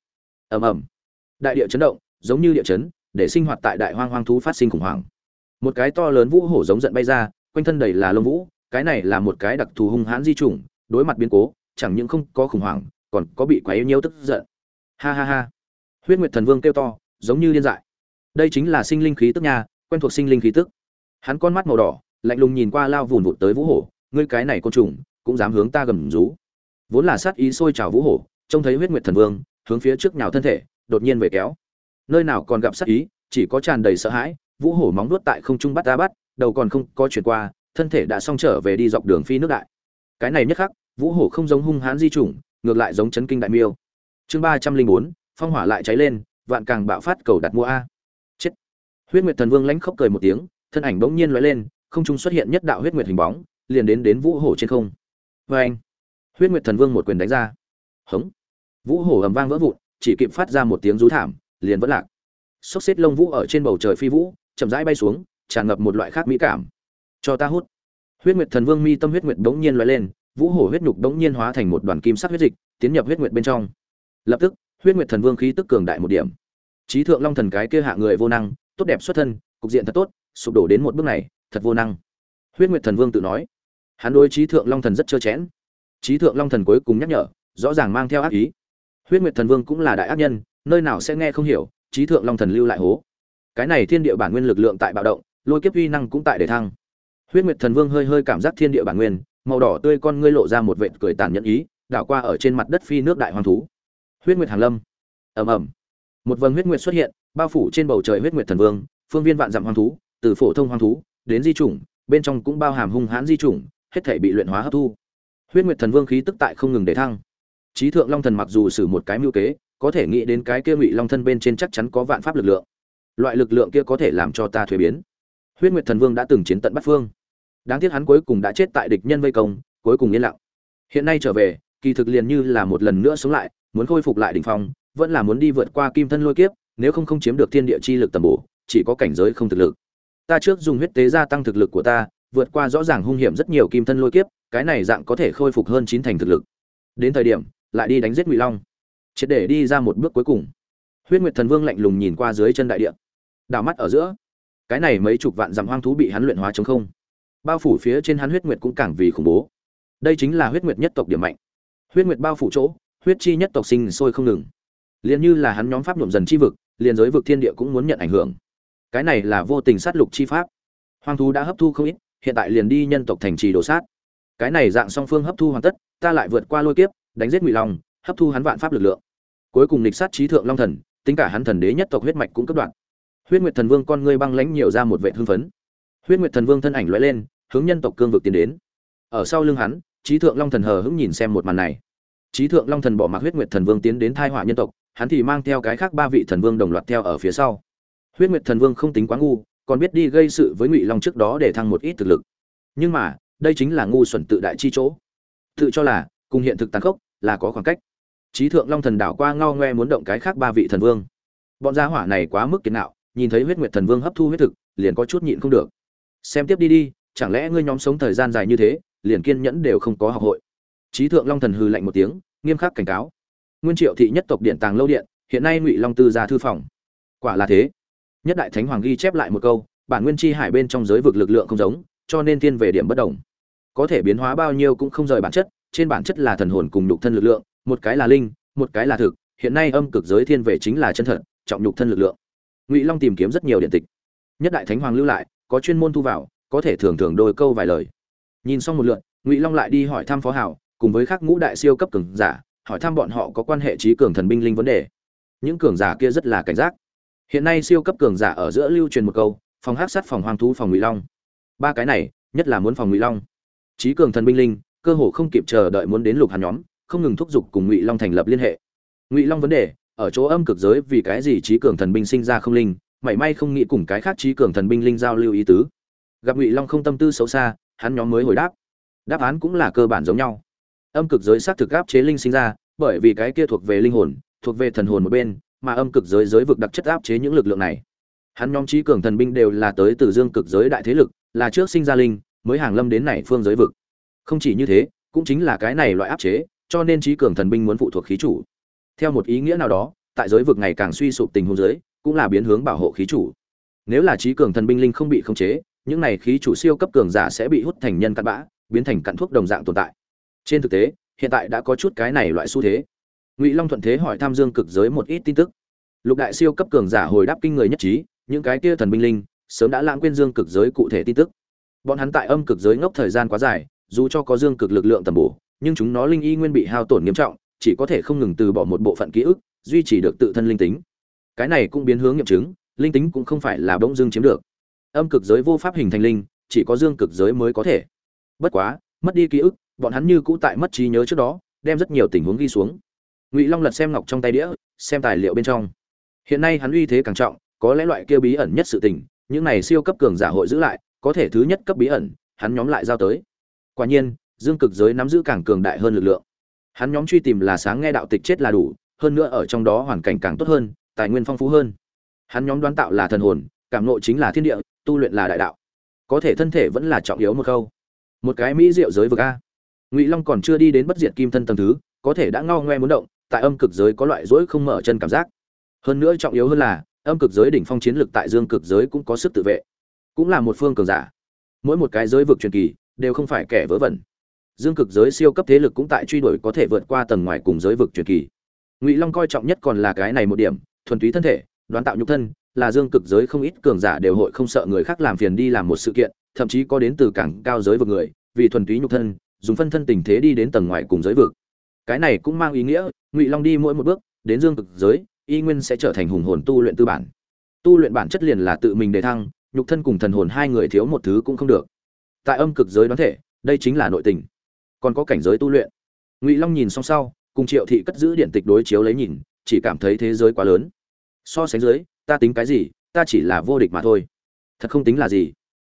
Ầm ầm. Đại địa chấn động, giống như địa chấn, để sinh hoạt tại đại hoang hoang thú phát sinh khủng hoảng. Một cái to lớn vũ hổ giống giận bay ra, quanh thân đầy là lông vũ, cái này là một cái đặc thù hung hãn di chủng, đối mặt biến cố, chẳng những không có khủng hoảng, còn có bị quấy nhiễu tức giận. Ha ha ha. Huyết nguyệt thần vương kêu to, giống như điên dại. Đây chính là sinh linh khí tức nha, quen thuộc sinh linh khí tức. Hắn con mắt màu đỏ, lạnh lùng nhìn qua lao vùn vụt tới vũ hổ ngươi cái này côn trùng, cũng dám hướng ta gầm rú. Vốn là sát ý sôi trào vũ hổ, trông thấy huyết nguyệt thần vương, hướng phía trước nhào thân thể, đột nhiên về kéo. Nơi nào còn gặp sát ý, chỉ có tràn đầy sợ hãi, vũ hổ móng nuốt tại không trung bắt ta bắt, đầu còn không có chuyển qua, thân thể đã xong trở về đi dọc đường phi nước đại. Cái này nhất khắc, vũ hổ không giống hung hãn di chủng, ngược lại giống chấn kinh đại miêu. Chương ba trăm linh bốn, phong hỏa lại cháy lên, vạn càng bạo phát cầu đặt mua a. Chết. Huyết nguyệt thần vương lãnh khóc cười một tiếng, thân ảnh bỗng nhiên lóe lên, không trung xuất hiện nhất đạo huyết nguyệt hình bóng liền đến đến vũ hổ trên không. Vê anh, huyết nguyệt thần vương một quyền đánh ra. Hống. Vũ hổ ầm vang vỡ vụn, chỉ kịp phát ra một tiếng rú thảm, liền vẫn lạc. Xốc xếp lông vũ ở trên bầu trời phi vũ, chậm rãi bay xuống, tràn ngập một loại khác mỹ cảm. Cho ta hút. Huyết nguyệt thần vương mi tâm huyết nguyệt đống nhiên loại lên, vũ hổ huyết nhục đống nhiên hóa thành một đoàn kim sắc huyết dịch, tiến nhập huyết nguyệt bên trong. Lập tức, huyết nguyệt thần vương khí tức cường đại một điểm. Trí thượng long thần cái kia hạ người vô năng, tốt đẹp xuất thân, cục diện thật tốt, sụp đổ đến một bước này, thật vô năng. Huyết nguyệt thần vương tự nói hắn đối trí thượng long thần rất trơ chẽn. Trí thượng long thần cuối cùng nhắc nhở, rõ ràng mang theo ác ý. Huyết nguyệt thần vương cũng là đại ác nhân, nơi nào sẽ nghe không hiểu, trí thượng long thần lưu lại hố. Cái này thiên địa bản nguyên lực lượng tại bạo động, lôi kiếp uy năng cũng tại để thăng. Huyết nguyệt thần vương hơi hơi cảm giác thiên địa bản nguyên, màu đỏ tươi con ngươi lộ ra một vệt cười tàn nhẫn ý, đảo qua ở trên mặt đất phi nước đại hoàng thú. Huyết nguyệt hàn lâm. Ầm ầm. Một vầng huyết nguyệt xuất hiện, bao phủ trên bầu trời huyết nguyệt thần vương, phương viên vạn dặm hoàng thú, từ phổ thông hoàng thú đến di chủng, bên trong cũng bao hàm hung hãn di chủng hết thể bị luyện hóa hấp thu. Huyết nguyệt thần vương khí tức tại không ngừng để thăng. Trí thượng long thần mặc dù sử một cái mưu kế, có thể nghĩ đến cái kia ngụy long thân bên trên chắc chắn có vạn pháp lực lượng. Loại lực lượng kia có thể làm cho ta thuế biến. Huyết nguyệt thần vương đã từng chiến tận bắt phương. Đáng tiếc hắn cuối cùng đã chết tại địch nhân vây công, cuối cùng yên lặng. Hiện nay trở về, kỳ thực liền như là một lần nữa sống lại, muốn khôi phục lại đỉnh phong, vẫn là muốn đi vượt qua kim thân lôi kiếp, nếu không không chiếm được thiên địa chi lực tầm bổ, chỉ có cảnh giới không thực lực. Ta trước dùng huyết tế gia tăng thực lực của ta vượt qua rõ ràng hung hiểm rất nhiều kim thân lôi kiếp, cái này dạng có thể khôi phục hơn chín thành thực lực. Đến thời điểm, lại đi đánh giết ngụy long. Triệt để đi ra một bước cuối cùng. Huyết nguyệt thần vương lạnh lùng nhìn qua dưới chân đại địa. Đảo mắt ở giữa, cái này mấy chục vạn dặm hoang thú bị hắn luyện hóa trống không. Bao phủ phía trên hắn huyết nguyệt cũng càng vì khủng bố. Đây chính là huyết nguyệt nhất tộc điểm mạnh. Huyết nguyệt bao phủ chỗ, huyết chi nhất tộc sinh sôi không ngừng. Liền như là hắn nhóm pháp nhuộm dần chi vực, liền giới vực thiên địa cũng muốn nhận ảnh hưởng. Cái này là vô tình sát lục chi pháp. Hoang thú đã hấp thu không ít hiện tại liền đi nhân tộc thành trì đổ sát. Cái này dạng song phương hấp thu hoàn tất, ta lại vượt qua lôi kiếp, đánh giết ngụy long, hấp thu hắn vạn pháp lực lượng. Cuối cùng lịch sát trí thượng long thần, tính cả hắn thần đế nhất tộc huyết mạch cũng cấp đoạn. Huyết nguyệt thần vương con ngươi băng lãnh nhiều ra một vệ hưng phấn. Huyết nguyệt thần vương thân ảnh lóe lên, hướng nhân tộc cương vực tiến đến. Ở sau lưng hắn, trí thượng long thần hờ hững nhìn xem một màn này. Trí thượng long thần bỏ mặc huyết nguyệt thần vương tiến đến thai họa nhân tộc, hắn thì mang theo cái khác ba vị thần vương đồng loạt theo ở phía sau. Huyết nguyệt thần vương không tính quá ngu còn biết đi gây sự với ngụy long trước đó để thăng một ít thực lực nhưng mà đây chính là ngu xuẩn tự đại chi chỗ tự cho là cùng hiện thực tàn khốc là có khoảng cách trí thượng long thần đảo qua ngao ngoe muốn động cái khác ba vị thần vương bọn gia hỏa này quá mức kiến nạo nhìn thấy huyết nguyệt thần vương hấp thu huyết thực liền có chút nhịn không được xem tiếp đi đi chẳng lẽ ngươi nhóm sống thời gian dài như thế liền kiên nhẫn đều không có học hội trí thượng long thần hừ lạnh một tiếng nghiêm khắc cảnh cáo nguyên triệu thị nhất tộc điện tàng lâu điện hiện nay ngụy long tư ra thư phòng quả là thế nhất đại thánh hoàng ghi chép lại một câu, bản nguyên chi hải bên trong giới vực lực lượng không giống, cho nên thiên về điểm bất đồng có thể biến hóa bao nhiêu cũng không rời bản chất, trên bản chất là thần hồn cùng nhục thân lực lượng, một cái là linh, một cái là thực, hiện nay âm cực giới thiên về chính là chân thật, trọng nhục thân lực lượng. Ngụy long tìm kiếm rất nhiều điện tịch. Nhất đại thánh hoàng lưu lại, có chuyên môn thu vào, có thể thường thường đôi câu vài lời. Nhìn xong một lượt, ngụy long lại đi hỏi thăm phó hảo, cùng với các ngũ đại siêu cấp cường giả, hỏi thăm bọn họ có quan hệ trí cường thần binh linh vấn đề. Những cường giả kia rất là cảnh giác hiện nay siêu cấp cường giả ở giữa lưu truyền một câu, phòng hát sát phòng hoang thú phòng ngụy long. Ba cái này, nhất là muốn phòng ngụy long. Trí cường thần binh linh, cơ hồ không kịp chờ đợi muốn đến lục hàn nhóm, không ngừng thúc giục cùng ngụy long thành lập liên hệ. Ngụy long vấn đề, ở chỗ âm cực giới vì cái gì trí cường thần binh sinh ra không linh, mảy may không nghĩ cùng cái khác trí cường thần binh linh giao lưu ý tứ. Gặp ngụy long không tâm tư xấu xa, hắn nhóm mới hồi đáp. Đáp án cũng là cơ bản giống nhau. Âm cực giới xác thực áp chế linh sinh ra, bởi vì cái kia thuộc về linh hồn, thuộc về thần hồn một bên mà âm cực giới giới vực đặc chất áp chế những lực lượng này. Hắn nhóm trí cường thần binh đều là tới từ dương cực giới đại thế lực, là trước sinh ra linh, mới hàng lâm đến này phương giới vực. Không chỉ như thế, cũng chính là cái này loại áp chế, cho nên trí cường thần binh muốn phụ thuộc khí chủ. Theo một ý nghĩa nào đó, tại giới vực ngày càng suy sụp tình huống giới, cũng là biến hướng bảo hộ khí chủ. Nếu là trí cường thần binh linh không bị khống chế, những này khí chủ siêu cấp cường giả sẽ bị hút thành nhân cặn bã, biến thành cặn thuốc đồng dạng tồn tại. Trên thực tế, hiện tại đã có chút cái này loại xu thế ngụy long thuận thế hỏi tham dương cực giới một ít tin tức. Lục đại siêu cấp cường giả hồi đáp kinh người nhất trí, những cái kia thần binh linh, sớm đã lãng quên dương cực giới cụ thể tin tức. Bọn hắn tại âm cực giới ngốc thời gian quá dài, dù cho có dương cực lực lượng tầm bổ, nhưng chúng nó linh y nguyên bị hao tổn nghiêm trọng, chỉ có thể không ngừng từ bỏ một bộ phận ký ức, duy trì được tự thân linh tính. Cái này cũng biến hướng nghiệm chứng, linh tính cũng không phải là bỗng dương chiếm được. Âm cực giới vô pháp hình thành linh, chỉ có dương cực giới mới có thể. Bất quá, mất đi ký ức, bọn hắn như cũ tại mất trí nhớ trước đó, đem rất nhiều tình huống ghi xuống ngụy long lật xem ngọc trong tay đĩa, xem tài liệu bên trong. Hiện nay hắn uy thế càng trọng, có lẽ loại kia bí ẩn nhất sự tình, những này siêu cấp cường giả hội giữ lại, có thể thứ nhất cấp bí ẩn, hắn nhóm lại giao tới. Quả nhiên, dương cực giới nắm giữ càng cường đại hơn lực lượng. Hắn nhóm truy tìm là sáng nghe đạo tịch chết là đủ, hơn nữa ở trong đó hoàn cảnh càng tốt hơn, tài nguyên phong phú hơn. Hắn nhóm đoán tạo là thần hồn, cảm nộ chính là thiên địa, tu luyện là đại đạo. Có thể thân thể vẫn là trọng yếu một câu. Một cái mỹ diệu giới vực a. Ngụy long còn chưa đi đến bất diệt kim thân tầng thứ, có thể đã ngao ngoe muốn động tại âm cực giới có loại rỗi không mở chân cảm giác. Hơn nữa trọng yếu hơn là, âm cực giới đỉnh phong chiến lực tại dương cực giới cũng có sức tự vệ. Cũng là một phương cường giả. Mỗi một cái giới vực truyền kỳ đều không phải kẻ vớ vẩn. Dương cực giới siêu cấp thế lực cũng tại truy đuổi có thể vượt qua tầng ngoài cùng giới vực truyền kỳ. Ngụy long coi trọng nhất còn là cái này một điểm, thuần túy thân thể, đoán tạo nhục thân, là dương cực giới không ít cường giả đều hội không sợ người khác làm phiền đi làm một sự kiện, thậm chí có đến từ cảng cao giới vực người, vì thuần túy nhục thân, dùng phân thân tình thế đi đến tầng ngoài cùng giới vực cái này cũng mang ý nghĩa, ngụy long đi mỗi một bước, đến dương cực giới, y nguyên sẽ trở thành hùng hồn tu luyện tư bản. Tu luyện bản chất liền là tự mình đề thăng, nhục thân cùng thần hồn hai người thiếu một thứ cũng không được. Tại âm cực giới đoán thể, đây chính là nội tình. Còn có cảnh giới tu luyện. Ngụy long nhìn xong sau, cùng triệu thị cất giữ điện tịch đối chiếu lấy nhìn, chỉ cảm thấy thế giới quá lớn. So sánh dưới, ta tính cái gì, ta chỉ là vô địch mà thôi. Thật không tính là gì.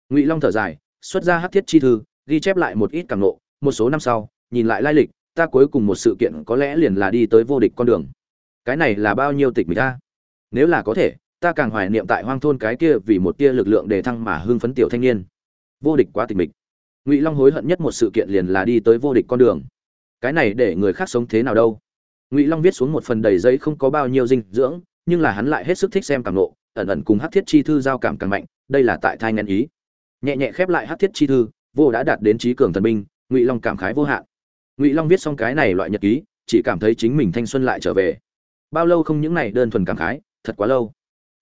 Ngụy long thở dài, xuất ra hát thiết chi thư, ghi chép lại một ít càng nộ một số năm sau, nhìn lại lai lịch ta cuối cùng một sự kiện có lẽ liền là đi tới vô địch con đường. Cái này là bao nhiêu tịch mình ta? Nếu là có thể, ta càng hoài niệm tại hoang thôn cái kia vì một tia lực lượng đề thăng mà hưng phấn tiểu thanh niên. Vô địch quá tịch mịch. Ngụy long hối hận nhất một sự kiện liền là đi tới vô địch con đường. Cái này để người khác sống thế nào đâu? Ngụy long viết xuống một phần đầy giấy không có bao nhiêu dinh dưỡng, nhưng là hắn lại hết sức thích xem cảm nộ, ẩn ẩn cùng hát thiết chi thư giao cảm càng mạnh, đây là tại thai ngăn ý. Nhẹ nhẹ khép lại hát thiết chi thư, vô đã đạt đến trí cường thần binh, ngụy long cảm khái vô hạn ngụy long viết xong cái này loại nhật ký, chỉ cảm thấy chính mình thanh xuân lại trở về. Bao lâu không những này đơn thuần cảm khái, thật quá lâu.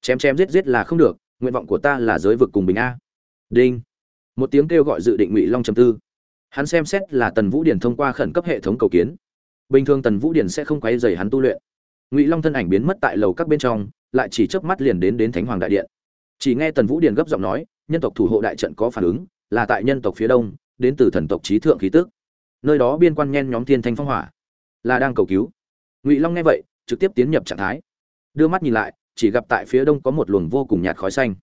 Chém chém giết giết là không được, nguyện vọng của ta là giới vực cùng bình a. Đinh. Một tiếng kêu gọi dự định ngụy long trầm tư. Hắn xem xét là tần vũ điển thông qua khẩn cấp hệ thống cầu kiến. Bình thường tần vũ điển sẽ không quấy dày hắn tu luyện. Ngụy long thân ảnh biến mất tại lầu các bên trong, lại chỉ chớp mắt liền đến đến thánh hoàng đại điện. Chỉ nghe tần vũ điển gấp giọng nói, nhân tộc thủ hộ đại trận có phản ứng, là tại nhân tộc phía đông, đến từ thần tộc trí thượng khí tức nơi đó biên quan nhen nhóm thiên thanh phong hỏa, là đang cầu cứu. Ngụy long nghe vậy, trực tiếp tiến nhập trạng thái. Đưa mắt nhìn lại, chỉ gặp tại phía đông có một luồng vô cùng nhạt khói xanh.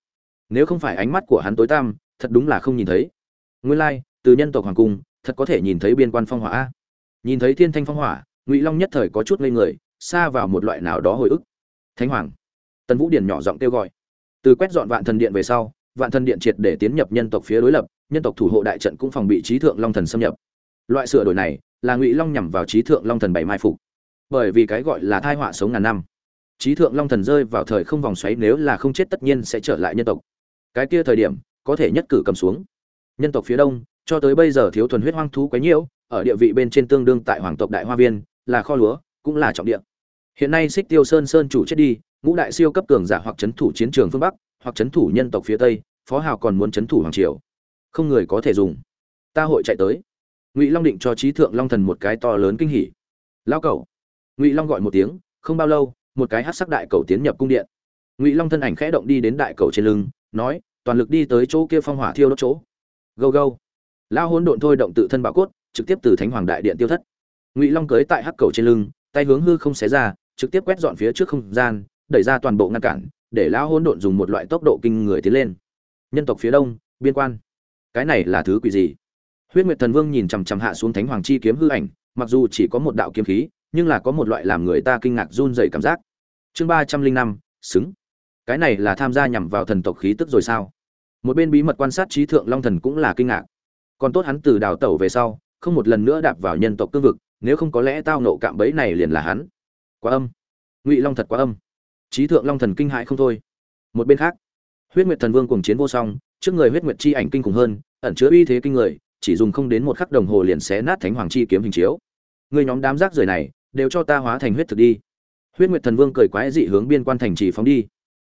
Nếu không phải ánh mắt của hắn tối tăm, thật đúng là không nhìn thấy. Nguyên lai, từ nhân tộc hoàng cung, thật có thể nhìn thấy biên quan phong hỏa nhìn thấy thiên thanh phong hỏa, ngụy long nhất thời có chút ngây người, xa vào một loại nào đó hồi ức. Thánh hoàng. Tần vũ điển nhỏ giọng kêu gọi. Từ quét dọn vạn thần điện về sau, vạn thần điện triệt để tiến nhập nhân tộc phía đối lập, nhân tộc thủ hộ đại trận cũng phòng bị trí thượng long thần xâm nhập loại sửa đổi này là ngụy long nhằm vào trí thượng long thần bảy mai phục. Bởi vì cái gọi là thai họa sống ngàn năm trí thượng long thần rơi vào thời không vòng xoáy nếu là không chết tất nhiên sẽ trở lại nhân tộc. Cái kia thời điểm, có thể nhất cử cầm xuống. Nhân tộc phía đông, cho tới bây giờ thiếu thuần huyết hoang thú quấy nhiễu, ở địa vị bên trên tương đương tại hoàng tộc đại hoa viên, là kho lúa, cũng là trọng địa. Hiện nay xích tiêu sơn sơn chủ chết đi, ngũ đại siêu cấp cường giả hoặc chấn thủ chiến trường phương bắc, hoặc chấn thủ nhân tộc phía tây, phó hào còn muốn chấn thủ hoàng triều. Không người có thể dùng. Ta hội chạy tới ngụy long định cho trí thượng long thần một cái to lớn kinh hỉ. Lao cầu ngụy long gọi một tiếng, không bao lâu, một cái hát sắc đại cầu tiến nhập cung điện. Ngụy long thân ảnh khẽ động đi đến đại cầu trên lưng, nói, toàn lực đi tới chỗ kia phong hỏa thiêu đốt chỗ. Gâu gâu. Lao hôn độn thôi động tự thân bạo cốt, trực tiếp từ thánh hoàng đại điện tiêu thất. Ngụy long cưới tại hắc cầu trên lưng, tay hướng hư không xé ra, trực tiếp quét dọn phía trước không gian, đẩy ra toàn bộ ngăn cản, để lao hôn độn dùng một loại tốc độ kinh người tiến lên. Nhân tộc phía đông, biên quan. Cái này là thứ quỷ gì? Huyết nguyệt thần vương nhìn chằm chằm hạ xuống thánh hoàng chi kiếm hư ảnh, mặc dù chỉ có một đạo kiếm khí, nhưng là có một loại làm người ta kinh ngạc run rẩy cảm giác. Chương ba trăm linh năm, xứng. Cái này là tham gia nhằm vào thần tộc khí tức rồi sao? Một bên bí mật quan sát trí thượng long thần cũng là kinh ngạc. Còn tốt hắn từ đào tẩu về sau, không một lần nữa đạp vào nhân tộc cương vực, nếu không có lẽ tao nộ cạm bẫy này liền là hắn. Quá âm. Ngụy long thật quá âm. Trí thượng long thần kinh hại không thôi. Một bên khác, huyết nguyệt thần vương cùng chiến vô song, trước người huyết nguyệt chi ảnh kinh khủng hơn, ẩn chứa uy thế kinh người chỉ dùng không đến một khắc đồng hồ liền xé nát thánh hoàng chi kiếm hình chiếu. Người nhóm đám rác rưởi này, đều cho ta hóa thành huyết thực đi. Huyết nguyệt thần vương cười quái dị hướng biên quan thành trì phóng đi.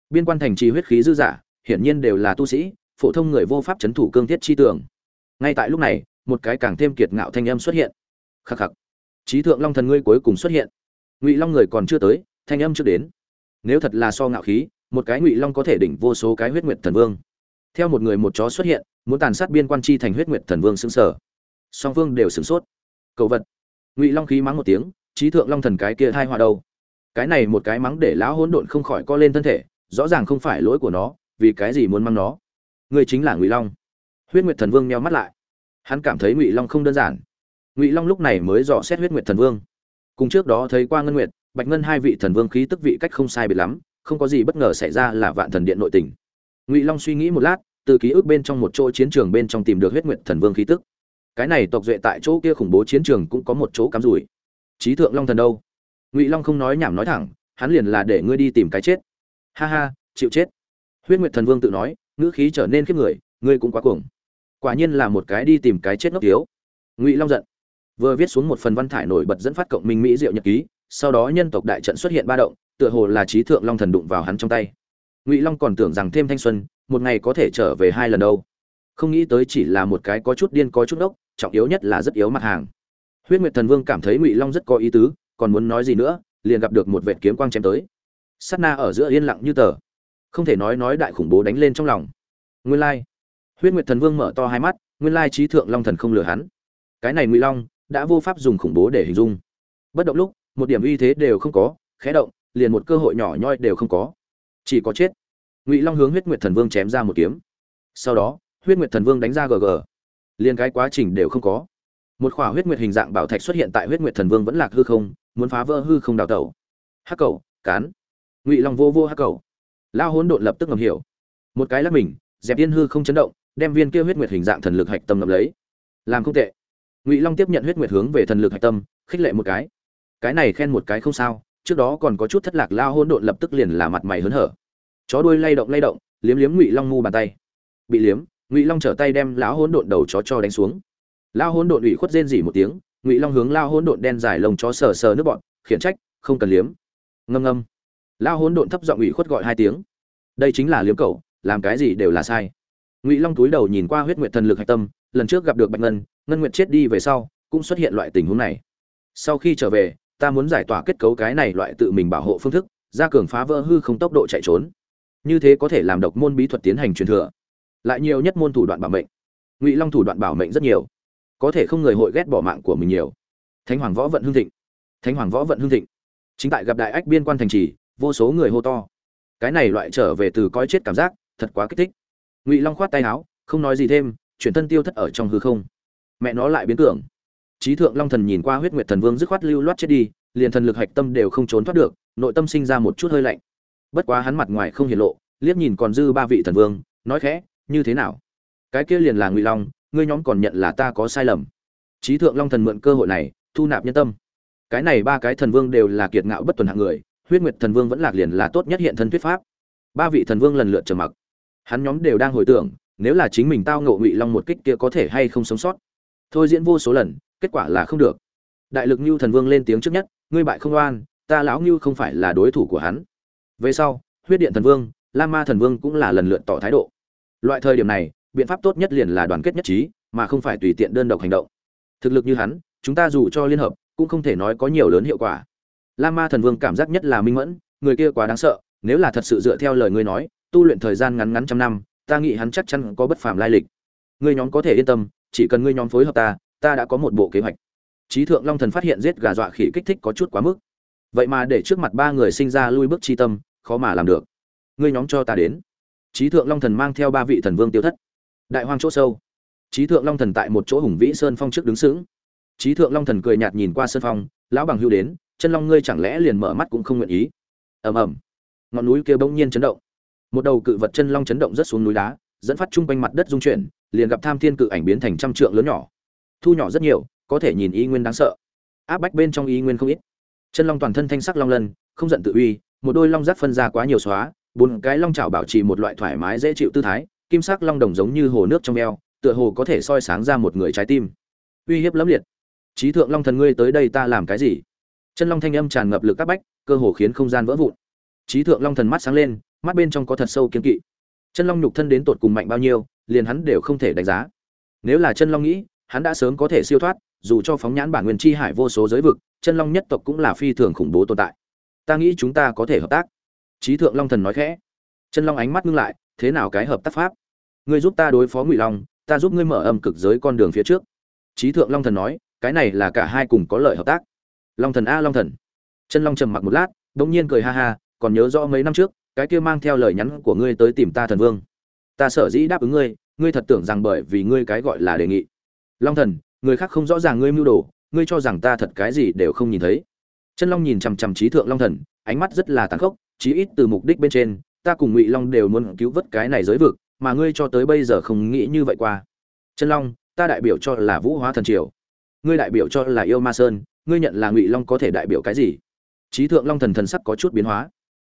Biên quan thành trì huyết khí dư giả hiển nhiên đều là tu sĩ, phổ thông người vô pháp chấn thủ cương thiết chi tưởng. Ngay tại lúc này, một cái càng thêm kiệt ngạo thanh âm xuất hiện. Khắc khắc. Trí thượng long thần ngươi cuối cùng xuất hiện. Ngụy long người còn chưa tới, thanh âm chưa đến. Nếu thật là so ngạo khí, một cái ngụy long có thể đỉnh vô số cái huyết nguyệt thần vương theo một người một chó xuất hiện, muốn tàn sát biên quan chi thành huyết nguyệt thần vương xứng sở. Song vương đều sửng sốt. Cầu vật. Ngụy long khí mắng một tiếng, trí thượng long thần cái kia thai hòa đâu? Cái này một cái mắng để lão hỗn độn không khỏi co lên thân thể, rõ ràng không phải lỗi của nó, vì cái gì muốn mắng nó? Người chính là ngụy long. Huyết nguyệt thần vương meo mắt lại. Hắn cảm thấy ngụy long không đơn giản. Ngụy long lúc này mới dò xét huyết nguyệt thần vương. Cùng trước đó thấy qua ngân nguyệt, bạch ngân hai vị thần vương khí tức vị cách không sai biệt lắm, không có gì bất ngờ xảy ra là vạn thần điện nội tình ngụy long suy nghĩ một lát từ ký ức bên trong một chỗ chiến trường bên trong tìm được huyết nguyệt thần vương khí tức cái này tộc duệ tại chỗ kia khủng bố chiến trường cũng có một chỗ cắm rủi trí thượng long thần đâu ngụy long không nói nhảm nói thẳng hắn liền là để ngươi đi tìm cái chết ha ha chịu chết huyết nguyệt thần vương tự nói ngữ khí trở nên khiếp người ngươi cũng quá cuồng quả nhiên là một cái đi tìm cái chết ngốc thiếu ngụy long giận vừa viết xuống một phần văn thải nổi bật dẫn phát cộng minh mỹ diệu nhật ký sau đó nhân tộc đại trận xuất hiện ba động tựa hồ là trí thượng long thần đụng vào hắn trong tay ngụy long còn tưởng rằng thêm thanh xuân, một ngày có thể trở về hai lần đâu. Không nghĩ tới chỉ là một cái có chút điên có chút ốc trọng yếu nhất là rất yếu mặt hàng. Huyết nguyệt thần vương cảm thấy ngụy long rất có ý tứ, còn muốn nói gì nữa, liền gặp được một vệt kiếm quang chém tới. Sắt na ở giữa yên lặng như tờ. Không thể nói nói đại khủng bố đánh lên trong lòng. Nguyên lai, huyết nguyệt thần vương mở to hai mắt, nguyên lai trí thượng long thần không lừa hắn. Cái này ngụy long đã vô pháp dùng khủng bố để hình dung. Bất động lúc, một điểm uy thế đều không có, khẽ động, liền một cơ hội nhỏ nhoi đều không có chỉ có chết. Ngụy long hướng huyết nguyệt thần vương chém ra một kiếm. Sau đó, huyết nguyệt thần vương đánh ra gg liền cái quá trình đều không có. Một khỏa huyết nguyệt hình dạng bảo thạch xuất hiện tại huyết nguyệt thần vương vẫn lạc hư không, muốn phá vỡ hư không đào tẩu. Hắc cầu, cán. Ngụy long vô vô hắc cầu. Lao hỗn độn lập tức ngầm hiểu. Một cái lắc mình, dẹp yên hư không chấn động, đem viên kia huyết nguyệt hình dạng thần lực hạch tâm ngầm lấy. Làm không tệ. Ngụy long tiếp nhận huyết nguyệt hướng về thần lực hạch tâm, khích lệ một cái. Cái này khen một cái không sao trước đó còn có chút thất lạc lao hỗn độn lập tức liền là mặt mày hớn hở. Chó đuôi lay động lay động, liếm liếm ngụy long ngu bàn tay. Bị liếm, ngụy long trở tay đem lão hỗn độn đầu chó cho đánh xuống. Lao hỗn độn ủy khuất rên rỉ một tiếng, ngụy long hướng lao hỗn độn đen dài lồng chó sờ sờ nước bọn, khiển trách, không cần liếm. Ngâm ngâm. Lao hỗn độn thấp giọng ủy khuất gọi hai tiếng. Đây chính là liếm cậu, làm cái gì đều là sai. Ngụy long túi đầu nhìn qua huyết nguyệt thần lực hạch tâm, lần trước gặp được bạch ngân ngân nguyệt chết đi về sau, cũng xuất hiện loại tình huống này. Sau khi trở về ta muốn giải tỏa kết cấu cái này loại tự mình bảo hộ phương thức, gia cường phá vỡ hư không tốc độ chạy trốn. Như thế có thể làm độc môn bí thuật tiến hành truyền thừa. Lại nhiều nhất môn thủ đoạn bảo mệnh. Ngụy long thủ đoạn bảo mệnh rất nhiều. Có thể không người hội ghét bỏ mạng của mình nhiều. Thánh hoàng võ vận hương thịnh. Thánh hoàng võ vận hương thịnh. Chính tại gặp đại ách biên quan thành trì, vô số người hô to. Cái này loại trở về từ coi chết cảm giác, thật quá kích thích. Ngụy long khoát tay áo, không nói gì thêm, chuyển thân tiêu thất ở trong hư không. Mẹ nó lại biến tưởng trí thượng long thần nhìn qua huyết nguyệt thần vương dứt khoát lưu loát chết đi, liền thần lực hạch tâm đều không trốn thoát được, nội tâm sinh ra một chút hơi lạnh. Bất quá hắn mặt ngoài không hiển lộ, liếc nhìn còn dư ba vị thần vương, nói khẽ, như thế nào? Cái kia liền là ngụy long, ngươi nhóm còn nhận là ta có sai lầm. Trí thượng long thần mượn cơ hội này, thu nạp nhân tâm. Cái này ba cái thần vương đều là kiệt ngạo bất tuần hạng người, huyết nguyệt thần vương vẫn lạc liền là tốt nhất hiện thân thuyết pháp. Ba vị thần vương lần lượt trầm mặc. Hắn nhóm đều đang hồi tưởng, nếu là chính mình tao ngộ ngụy long một kích kia có thể hay không sống sót. Thôi diễn vô số lần kết quả là không được. Đại lực như thần vương lên tiếng trước nhất, ngươi bại không oan, ta lão như không phải là đối thủ của hắn. Về sau, huyết điện thần vương la ma thần vương cũng là lần lượt tỏ thái độ. Loại thời điểm này, biện pháp tốt nhất liền là đoàn kết nhất trí, mà không phải tùy tiện đơn độc hành động. Thực lực như hắn, chúng ta dù cho liên hợp, cũng không thể nói có nhiều lớn hiệu quả. La ma thần vương cảm giác nhất là minh mẫn, người kia quá đáng sợ, nếu là thật sự dựa theo lời ngươi nói, tu luyện thời gian ngắn ngắn trăm năm, ta nghĩ hắn chắc chắn có bất phàm lai lịch. Ngươi nhóm có thể yên tâm, chỉ cần ngươi nhóm phối hợp ta ta đã có một bộ kế hoạch. Trí thượng long thần phát hiện giết gà dọa khỉ kích thích có chút quá mức. Vậy mà để trước mặt ba người sinh ra lui bước chi tâm, khó mà làm được. Ngươi nhóm cho ta đến. Trí thượng long thần mang theo ba vị thần vương tiêu thất. Đại hoang chỗ sâu. Trí thượng long thần tại một chỗ hùng vĩ sơn phong trước đứng sững. Trí thượng long thần cười nhạt nhìn qua sơn phong, lão bằng hưu đến, chân long ngươi chẳng lẽ liền mở mắt cũng không nguyện ý? Ầm ầm. Ngọn núi kia bỗng nhiên chấn động. Một đầu cự vật chân long chấn động rất xuống núi đá, dẫn phát chung quanh mặt đất dung chuyển, liền gặp tham thiên cự ảnh biến thành trăm trượng lớn nhỏ thu nhỏ rất nhiều, có thể nhìn y nguyên đáng sợ. Áp bách bên trong y nguyên không ít. Chân long toàn thân thanh sắc long lân, không giận tự uy, một đôi long giác phân ra quá nhiều xóa, bốn cái long chảo bảo trì một loại thoải mái dễ chịu tư thái, kim sắc long đồng giống như hồ nước trong eo, tựa hồ có thể soi sáng ra một người trái tim. Uy hiếp lẫm liệt. Trí thượng long thần ngươi tới đây ta làm cái gì? Chân long thanh âm tràn ngập lực các bách, cơ hồ khiến không gian vỡ vụn. Trí thượng long thần mắt sáng lên, mắt bên trong có thật sâu kiên kỵ. Chân long nhục thân đến tột cùng mạnh bao nhiêu, liền hắn đều không thể đánh giá. Nếu là chân long nghĩ hắn đã sớm có thể siêu thoát, dù cho phóng nhãn bản nguyên chi hải vô số giới vực, chân long nhất tộc cũng là phi thường khủng bố tồn tại. Ta nghĩ chúng ta có thể hợp tác. Trí thượng long thần nói khẽ. Chân long ánh mắt ngưng lại, thế nào cái hợp tác pháp? Ngươi giúp ta đối phó ngụy long, ta giúp ngươi mở âm cực giới con đường phía trước. Trí thượng long thần nói, cái này là cả hai cùng có lợi hợp tác. Long thần a, long thần. Chân long trầm mặc một lát đ ỗ n g nhiên cười ha ha, còn nhớ rõ mấy năm trước, cái kia mang theo lời nhắn của ngươi tới tìm ta thần vương. Ta sở dĩ đáp ứng ngươi ngươi thật tưởng rằng bởi vì ngươi cái gọi là đề nghị long thần, người khác không rõ ràng ngươi mưu đồ, ngươi cho rằng ta thật cái gì đều không nhìn thấy. Chân long nhìn chằm chằm trí thượng long thần, ánh mắt rất là tàn khốc, chí ít từ mục đích bên trên, ta cùng ngụy long đều muốn cứu vớt cái này giới vực, mà ngươi cho tới bây giờ không nghĩ như vậy qua. Chân long, ta đại biểu cho là vũ hóa thần triều. Ngươi đại biểu cho là yêu ma sơn, ngươi nhận là ngụy long có thể đại biểu cái gì? Trí thượng long thần thần sắc có chút biến hóa.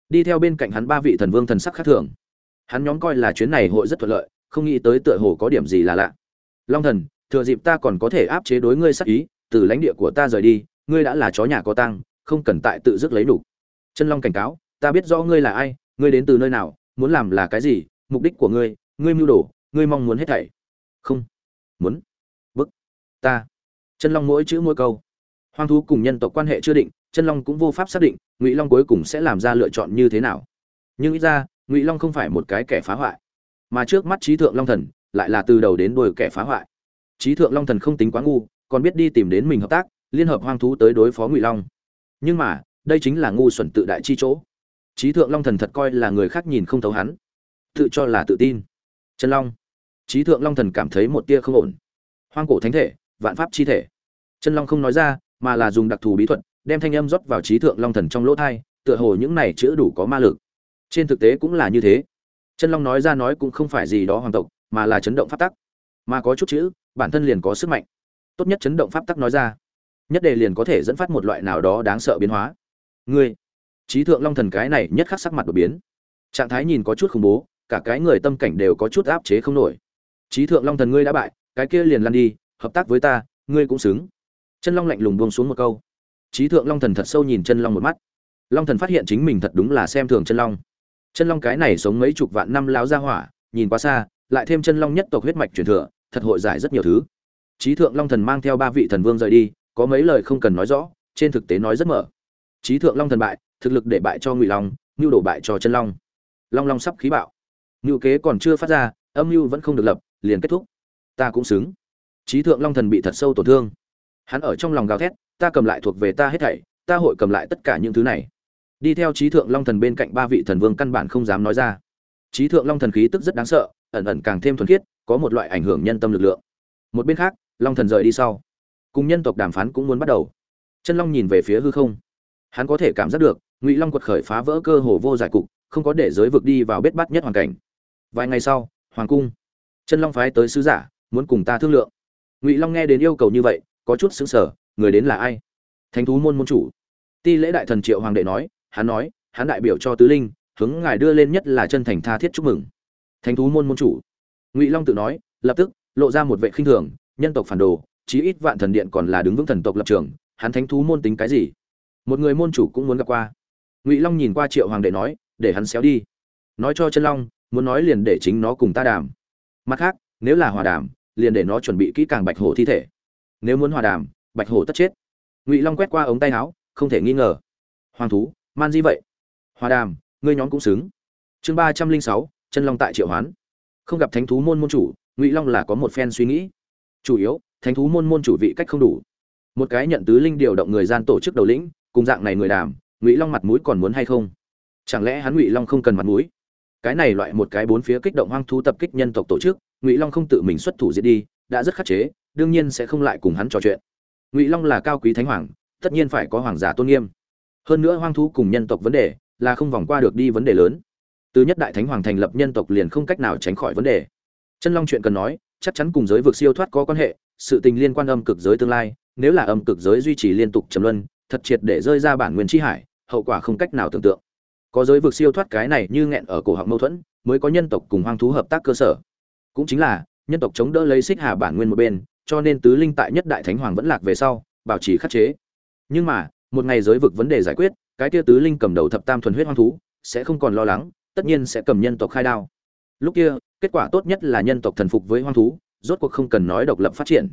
Đi theo bên cạnh hắn ba vị thần vương thần sắc khác thường. Hắn nhóm coi là chuyến này hội rất thuận lợi, không nghĩ tới tựa hồ có điểm gì là lạ. Long thần thừa dịp ta còn có thể áp chế đối ngươi sắc ý, từ lãnh địa của ta rời đi, ngươi đã là chó nhà có tăng không cần tại tự dứt lấy đủ. Chân long cảnh cáo, ta biết rõ ngươi là ai, ngươi đến từ nơi nào, muốn làm là cái gì, mục đích của ngươi ngươi mưu đồ, ngươi mong muốn hết thảy. Không. Muốn. Bức. Ta. Chân long mỗi chữ mỗi câu. Hoang thú cùng nhân tộc quan hệ chưa định, chân long cũng vô pháp xác định, ngụy long cuối cùng sẽ làm ra lựa chọn như thế nào. Nhưng ít ra, ngụy long không phải một cái kẻ phá hoại. Mà trước mắt trí thượng long thần, lại là từ đầu đến đuôi kẻ phá hoại trí thượng long thần không tính quá ngu, còn biết đi tìm đến mình hợp tác, liên hợp hoang thú tới đối phó ngụy long. Nhưng mà, đây chính là ngu xuẩn tự đại chi chỗ. Trí thượng long thần thật coi là người khác nhìn không thấu hắn. Tự cho là tự tin. Chân long. Trí thượng long thần cảm thấy một tia không ổn. Hoang cổ thánh thể, vạn pháp chi thể. Chân long không nói ra, mà là dùng đặc thù bí thuật, đem thanh âm rót vào trí thượng long thần trong lỗ thai, tựa hồ những này chữ đủ có ma lực. Trên thực tế cũng là như thế. Chân long nói ra nói cũng không phải gì đó hoàng tộc, mà là chấn động pháp tắc. Mà có chút chữ bản thân liền có sức mạnh. Tốt nhất chấn động pháp tắc nói ra. Nhất đề liền có thể dẫn phát một loại nào đó đáng sợ biến hóa. Ngươi, trí thượng long thần cái này nhất khắc sắc mặt đột biến. Trạng thái nhìn có chút khủng bố, cả cái người tâm cảnh đều có chút áp chế không nổi. Trí thượng long thần ngươi đã bại, cái kia liền lăn đi, hợp tác với ta, ngươi cũng xứng. Chân long lạnh lùng buông xuống một câu. Trí thượng long thần thật sâu nhìn chân long một mắt. Long thần phát hiện chính mình thật đúng là xem thường chân long. Chân long cái này sống mấy chục vạn năm láo ra hỏa, nhìn quá xa, lại thêm chân long nhất tộc huyết mạch truyền thừa thật hội giải rất nhiều thứ. Trí thượng long thần mang theo ba vị thần vương rời đi, có mấy lời không cần nói rõ, trên thực tế nói rất mở. Trí thượng long thần bại, thực lực để bại cho ngụy long nhu đổ bại cho chân long. Long long sắp khí bạo. Ngưu kế còn chưa phát ra, âm mưu vẫn không được lập, liền kết thúc. Ta cũng xứng. Trí thượng long thần bị thật sâu tổn thương. Hắn ở trong lòng gào thét, ta cầm lại thuộc về ta hết thảy, ta hội cầm lại tất cả những thứ này. Đi theo trí thượng long thần bên cạnh ba vị thần vương căn bản không dám nói ra. Trí thượng long thần khí tức rất đáng sợ, ẩn ẩn càng thêm thuần khiết có một loại ảnh hưởng nhân tâm lực lượng. Một bên khác, long thần rời đi sau, cùng nhân tộc đàm phán cũng muốn bắt đầu. Chân long nhìn về phía hư không. Hắn có thể cảm giác được, ngụy long quật khởi phá vỡ cơ hồ vô giải cục, không có để giới vực đi vào bết bắt nhất hoàn cảnh. Vài ngày sau, hoàng cung, chân long phái tới sứ giả, muốn cùng ta thương lượng. Ngụy long nghe đến yêu cầu như vậy, có chút xứng sở người đến là ai? Thánh thú môn môn chủ. Ti lễ đại thần triệu hoàng đệ nói, hắn nói, hắn đại biểu cho tứ linh, hướng ngài đưa lên nhất là chân thành tha thiết chúc mừng. Thánh thú môn môn chủ ngụy long tự nói, lập tức, lộ ra một vệ khinh thường, nhân tộc phản đồ, chí ít vạn thần điện còn là đứng vững thần tộc lập trường, hắn thánh thú môn tính cái gì? Một người môn chủ cũng muốn gặp qua. Ngụy long nhìn qua triệu hoàng đệ nói, để hắn xéo đi. Nói cho chân long, muốn nói liền để chính nó cùng ta đàm. Mặt khác, nếu là hòa đàm, liền để nó chuẩn bị kỹ càng bạch hổ thi thể. Nếu muốn hòa đàm, bạch hổ tất chết. Ngụy long quét qua ống tay áo, không thể nghi ngờ. Hoàng thú, man di vậy. Hòa đàm, ngươi nhóm cũng xứng. Chương ba trăm linh sáu, chân long tại triệu hoán không gặp thánh thú môn môn chủ, ngụy long là có một phen suy nghĩ. Chủ yếu, thánh thú môn môn chủ vị cách không đủ. Một cái nhận tứ linh điều động người gian tổ chức đầu lĩnh, cùng dạng này người đàm, ngụy long mặt mũi còn muốn hay không? Chẳng lẽ hắn ngụy long không cần mặt mũi? Cái này loại một cái bốn phía kích động hoang thú tập kích nhân tộc tổ chức, ngụy long không tự mình xuất thủ diễn đi, đã rất khắc chế, đương nhiên sẽ không lại cùng hắn trò chuyện. Ngụy long là cao quý thánh hoàng, tất nhiên phải có hoàng giả tôn nghiêm. Hơn nữa hoang thú cùng nhân tộc vấn đề là không vòng qua được đi vấn đề lớn từ nhất đại thánh hoàng thành lập nhân tộc liền không cách nào tránh khỏi vấn đề. Chân long chuyện cần nói, chắc chắn cùng giới vực siêu thoát có quan hệ, sự tình liên quan âm cực giới tương lai, nếu là âm cực giới duy trì liên tục trầm luân, thật triệt để rơi ra bản nguyên chi hải, hậu quả không cách nào tưởng tượng. Có giới vực siêu thoát cái này như nghẹn ở cổ họng mâu thuẫn, mới có nhân tộc cùng hoang thú hợp tác cơ sở. Cũng chính là, nhân tộc chống đỡ lấy xích hà bản nguyên một bên, cho nên tứ linh tại nhất đại thánh hoàng vẫn lạc về sau, bảo trì khắc chế. Nhưng mà, một ngày giới vực vấn đề giải quyết, cái kia tứ linh cầm đầu thập tam thuần huyết hoang thú, sẽ không còn lo lắng tất nhiên sẽ cầm nhân tộc khai đao. Lúc kia, kết quả tốt nhất là nhân tộc thần phục với hoang thú, rốt cuộc không cần nói độc lập phát triển.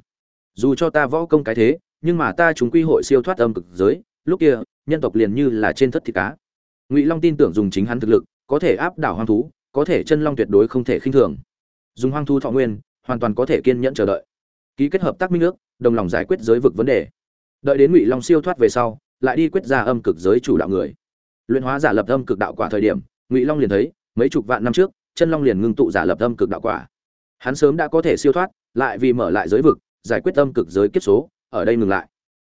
Dù cho ta võ công cái thế, nhưng mà ta chúng quy hội siêu thoát âm cực giới, lúc kia, nhân tộc liền như là trên thất thịt cá. Ngụy long tin tưởng dùng chính hắn thực lực, có thể áp đảo hoang thú, có thể chân long tuyệt đối không thể khinh thường. Dùng hoang thú thọ nguyên, hoàn toàn có thể kiên nhẫn chờ đợi. Ký kết hợp tác minh ước, đồng lòng giải quyết giới vực vấn đề. Đợi đến ngụy long siêu thoát về sau, lại đi quyết ra âm cực giới chủ đạo người. Luyện hóa giả lập âm cực đạo quả thời điểm ngụy long liền thấy mấy chục vạn năm trước chân long liền ngưng tụ giả lập âm cực đạo quả hắn sớm đã có thể siêu thoát lại vì mở lại giới vực giải quyết âm cực giới kiếp số ở đây ngừng lại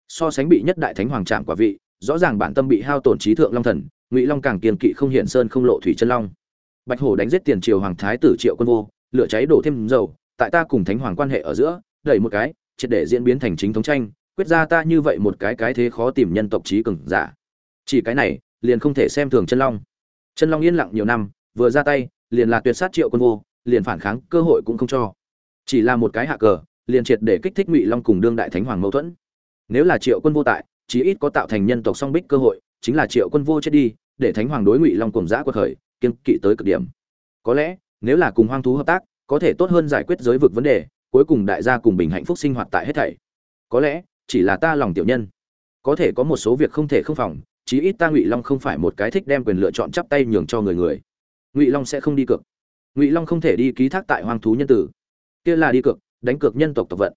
so sánh bị nhất đại thánh hoàng trạm quả vị rõ ràng bản tâm bị hao tổn trí thượng long thần ngụy long càng kiên kỵ không hiện sơn không lộ thủy chân long bạch hổ đánh giết tiền triều hoàng thái tử triệu quân vô lửa cháy đổ thêm dầu tại ta cùng thánh hoàng quan hệ ở giữa đẩy một cái triệt để diễn biến thành chính thống tranh quyết ra ta như vậy một cái cái thế khó tìm nhân tộc trí cường giả chỉ cái này liền không thể xem thường chân long chân long yên lặng nhiều năm, vừa ra tay, liền là tuyệt sát triệu quân vô, liền phản kháng, cơ hội cũng không cho. Chỉ là một cái hạ cờ, liền triệt để kích thích ngụy long cùng đương đại thánh hoàng mâu thuẫn. Nếu là triệu quân vô tại, chí ít có tạo thành nhân tộc song bích cơ hội, chính là triệu quân vô chết đi, để thánh hoàng đối ngụy long cùng giã quật khởi kiên kỵ tới cực điểm. Có lẽ, nếu là cùng hoang thú hợp tác, có thể tốt hơn giải quyết giới vực vấn đề, cuối cùng đại gia cùng bình hạnh phúc sinh hoạt tại hết thảy. Có lẽ, chỉ là ta lòng tiểu nhân. Có thể có một số việc không thể không phòng chí ít ta ngụy long không phải một cái thích đem quyền lựa chọn chắp tay nhường cho người người. Ngụy long sẽ không đi cược. Ngụy long không thể đi ký thác tại hoang thú nhân tử. Kia là đi cược, đánh cược nhân tộc tộc vận.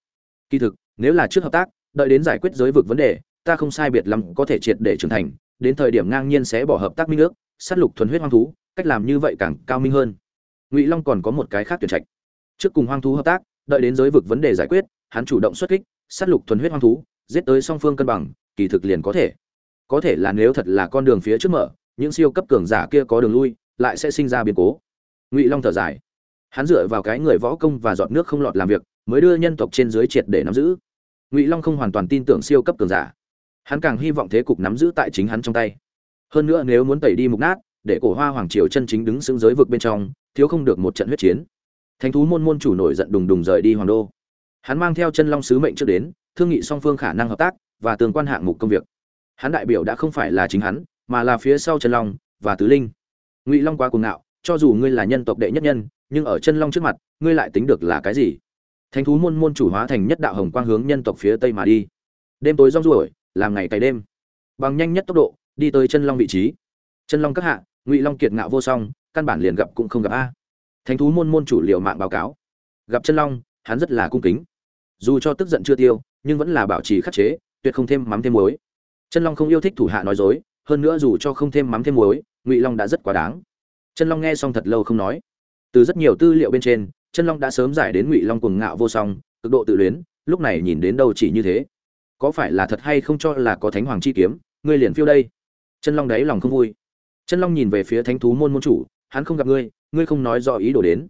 Kỳ thực, nếu là trước hợp tác, đợi đến giải quyết giới vực vấn đề, ta không sai biệt lắm có thể triệt để trưởng thành, đến thời điểm ngang nhiên sẽ bỏ hợp tác minh ước, sát lục thuần huyết hoang thú, cách làm như vậy càng cao minh hơn. Ngụy long còn có một cái khác tuyển trạch. Trước cùng hoang thú hợp tác, đợi đến giới vực vấn đề giải quyết, hắn chủ động xuất kích, sát lục thuần huyết hoang thú, giết tới song phương cân bằng, kỳ thực liền có thể có thể là nếu thật là con đường phía trước mở, những siêu cấp cường giả kia có đường lui, lại sẽ sinh ra biến cố. Ngụy long thở dài. Hắn dựa vào cái người võ công và dọn nước không lọt làm việc, mới đưa nhân tộc trên dưới triệt để nắm giữ. Ngụy long không hoàn toàn tin tưởng siêu cấp cường giả. Hắn càng hy vọng thế cục nắm giữ tại chính hắn trong tay. Hơn nữa nếu muốn tẩy đi mục nát, để cổ hoa hoàng triều chân chính đứng xứng giới vực bên trong, thiếu không được một trận huyết chiến. Thánh thú môn môn chủ nổi giận đùng đùng rời đi hoàng đô. Hắn mang theo chân long sứ mệnh trước đến, thương nghị song phương khả năng hợp tác và tương quan hạng mục công việc hắn đại biểu đã không phải là chính hắn, mà là phía sau chân long và tứ linh. Ngụy long quá cuồng ngạo, cho dù ngươi là nhân tộc đệ nhất nhân, nhưng ở chân long trước mặt, ngươi lại tính được là cái gì? Thánh thú môn môn chủ hóa thành nhất đạo hồng quang hướng nhân tộc phía tây mà đi. Đêm tối rong ruổi, làm ngày cày đêm. Bằng nhanh nhất tốc độ, đi tới chân long vị trí. Chân long các hạ, ngụy long kiệt ngạo vô song, căn bản liền gặp cũng không gặp a. Thánh thú môn môn chủ liều mạng báo cáo. Gặp chân long, hắn rất là cung kính. Dù cho tức giận chưa tiêu, nhưng vẫn là bảo trì khắc chế, tuyệt không thêm mắm thêm muối chân long không yêu thích thủ hạ nói dối, hơn nữa dù cho không thêm mắm thêm muối, ngụy long đã rất quá đáng. Chân long nghe xong thật lâu không nói. Từ rất nhiều tư liệu bên trên, chân long đã sớm giải đến ngụy long cuồng ngạo vô song, cực độ tự luyến, lúc này nhìn đến đâu chỉ như thế. Có phải là thật hay không cho là có thánh hoàng chi kiếm, ngươi liền phiêu đây. Chân long đáy lòng không vui. Chân long nhìn về phía thánh thú môn môn chủ, hắn không gặp ngươi ngươi không nói rõ ý đồ đến.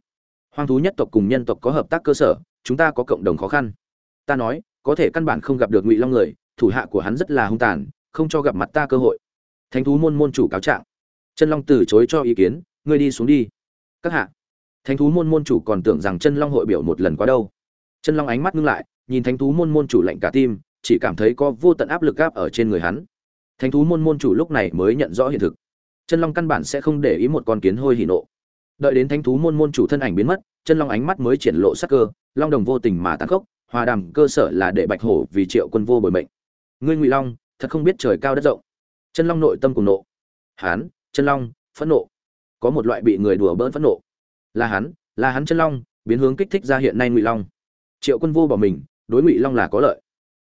Hoang thú nhất tộc cùng nhân tộc có hợp tác cơ sở, chúng ta có cộng đồng khó khăn. Ta nói, có thể căn bản không gặp được ngụy long người thủ hạ của hắn rất là hung tàn, không cho gặp mặt ta cơ hội. Thánh thú môn môn chủ cáo trạng. Chân long từ chối cho ý kiến, ngươi đi xuống đi. Các hạ. Thánh thú môn môn chủ còn tưởng rằng chân long hội biểu một lần quá đâu. Chân long ánh mắt ngưng lại, nhìn thánh thú môn môn chủ lạnh cả tim, chỉ cảm thấy có vô tận áp lực gáp ở trên người hắn. Thánh thú môn môn chủ lúc này mới nhận rõ hiện thực. Chân long căn bản sẽ không để ý một con kiến hôi hỉ nộ. Đợi đến thánh thú môn môn chủ thân ảnh biến mất, chân long ánh mắt mới triển lộ sắc cơ, long đồng vô tình mà tàn khốc, hòa đàm cơ sở là để bạch hổ vì triệu quân vô bồi mệnh ngươi ngụy long, thật không biết trời cao đất rộng. Chân long nội tâm cùng nộ. Hán, chân long, phẫn nộ. Có một loại bị người đùa bỡn phẫn nộ. Là hắn là hắn chân long, biến hướng kích thích ra hiện nay ngụy long. Triệu quân vô bỏ mình, đối ngụy long là có lợi.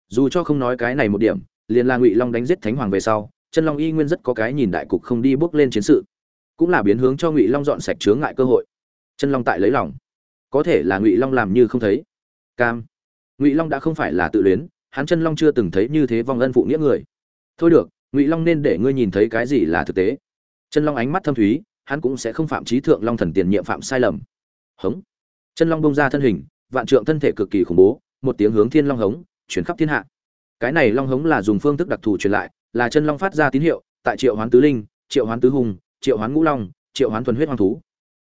Dù cho không nói cái này một điểm, liền là ngụy long đánh giết thánh hoàng về sau, chân long y nguyên rất có cái nhìn đại cục không đi bước lên chiến sự. Cũng là biến hướng cho ngụy long dọn sạch chướng ngại cơ hội. Chân long tại lấy lòng. Có thể là ngụy long làm như không thấy. Cam. Ngụy long đã không phải là tự luyến hắn chân long chưa từng thấy như thế vong ân phụ nghĩa người. Thôi được, ngụy long nên để ngươi nhìn thấy cái gì là thực tế. Chân long ánh mắt thâm thúy, hắn cũng sẽ không phạm trí thượng long thần tiền nhiệm phạm sai lầm. Hống. Chân long bông ra thân hình, vạn trượng thân thể cực kỳ khủng bố, một tiếng hướng thiên long hống, chuyển khắp thiên hạ. Cái này long hống là dùng phương thức đặc thù truyền lại, là chân long phát ra tín hiệu, tại triệu hoán tứ linh, triệu hoán tứ hùng, triệu hoán ngũ long, triệu hoán thuần huyết hoang thú.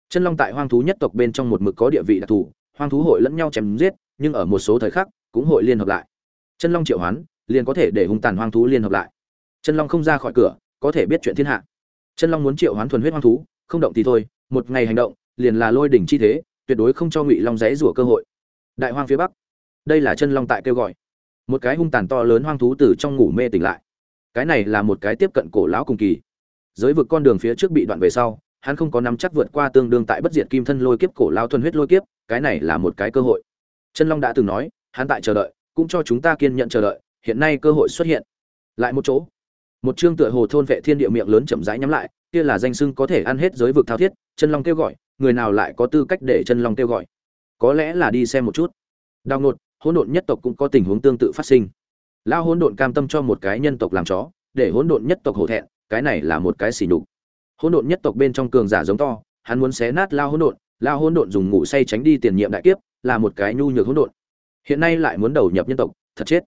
Chân long tại hoang thú nhất tộc bên trong một mực có địa vị đặc thù, hoang thú hội lẫn nhau chém giết, nhưng ở một số thời khắc cũng hội liên hợp lại chân long triệu hoán, liền có thể để hung tàn hoang thú liên hợp lại. Chân long không ra khỏi cửa, có thể biết chuyện thiên hạ. Chân long muốn triệu hoán thuần huyết hoang thú, không động thì thôi, một ngày hành động, liền là lôi đỉnh chi thế, tuyệt đối không cho ngụy long dãy rủa cơ hội. Đại hoang phía bắc, đây là chân long tại kêu gọi. Một cái hung tàn to lớn hoang thú từ trong ngủ mê tỉnh lại. Cái này là một cái tiếp cận cổ lão cùng kỳ. Giới vực con đường phía trước bị đoạn về sau, hắn không có nắm chắc vượt qua tương đương tại bất diệt kim thân lôi kiếp, cổ lao thuần huyết lôi kiếp, cái này là một cái cơ hội. Chân long đã từng nói, hắn tại chờ đợi cũng cho chúng ta kiên nhận chờ đợi, hiện nay cơ hội xuất hiện. Lại một chỗ, một chương tựa hồ thôn vệ thiên địa miệng lớn chậm rãi nhắm lại, kia là danh sưng có thể ăn hết giới vực thao thiết, chân long kêu gọi, người nào lại có tư cách để chân long kêu gọi? Có lẽ là đi xem một chút. Đào ngột, hỗn độn nhất tộc cũng có tình huống tương tự phát sinh. Lao hỗn độn cam tâm cho một cái nhân tộc làm chó, để hỗn độn nhất tộc hổ thẹn, cái này là một cái xỉ nhục. Hỗn độn nhất tộc bên trong cường giả giống to, hắn muốn xé nát lao hỗn độn lao hỗn độn dùng ngủ say tránh đi tiền nhiệm đại kiếp, là một cái nhu nhược hỗn độn hiện nay lại muốn đầu nhập nhân tộc, thật chết.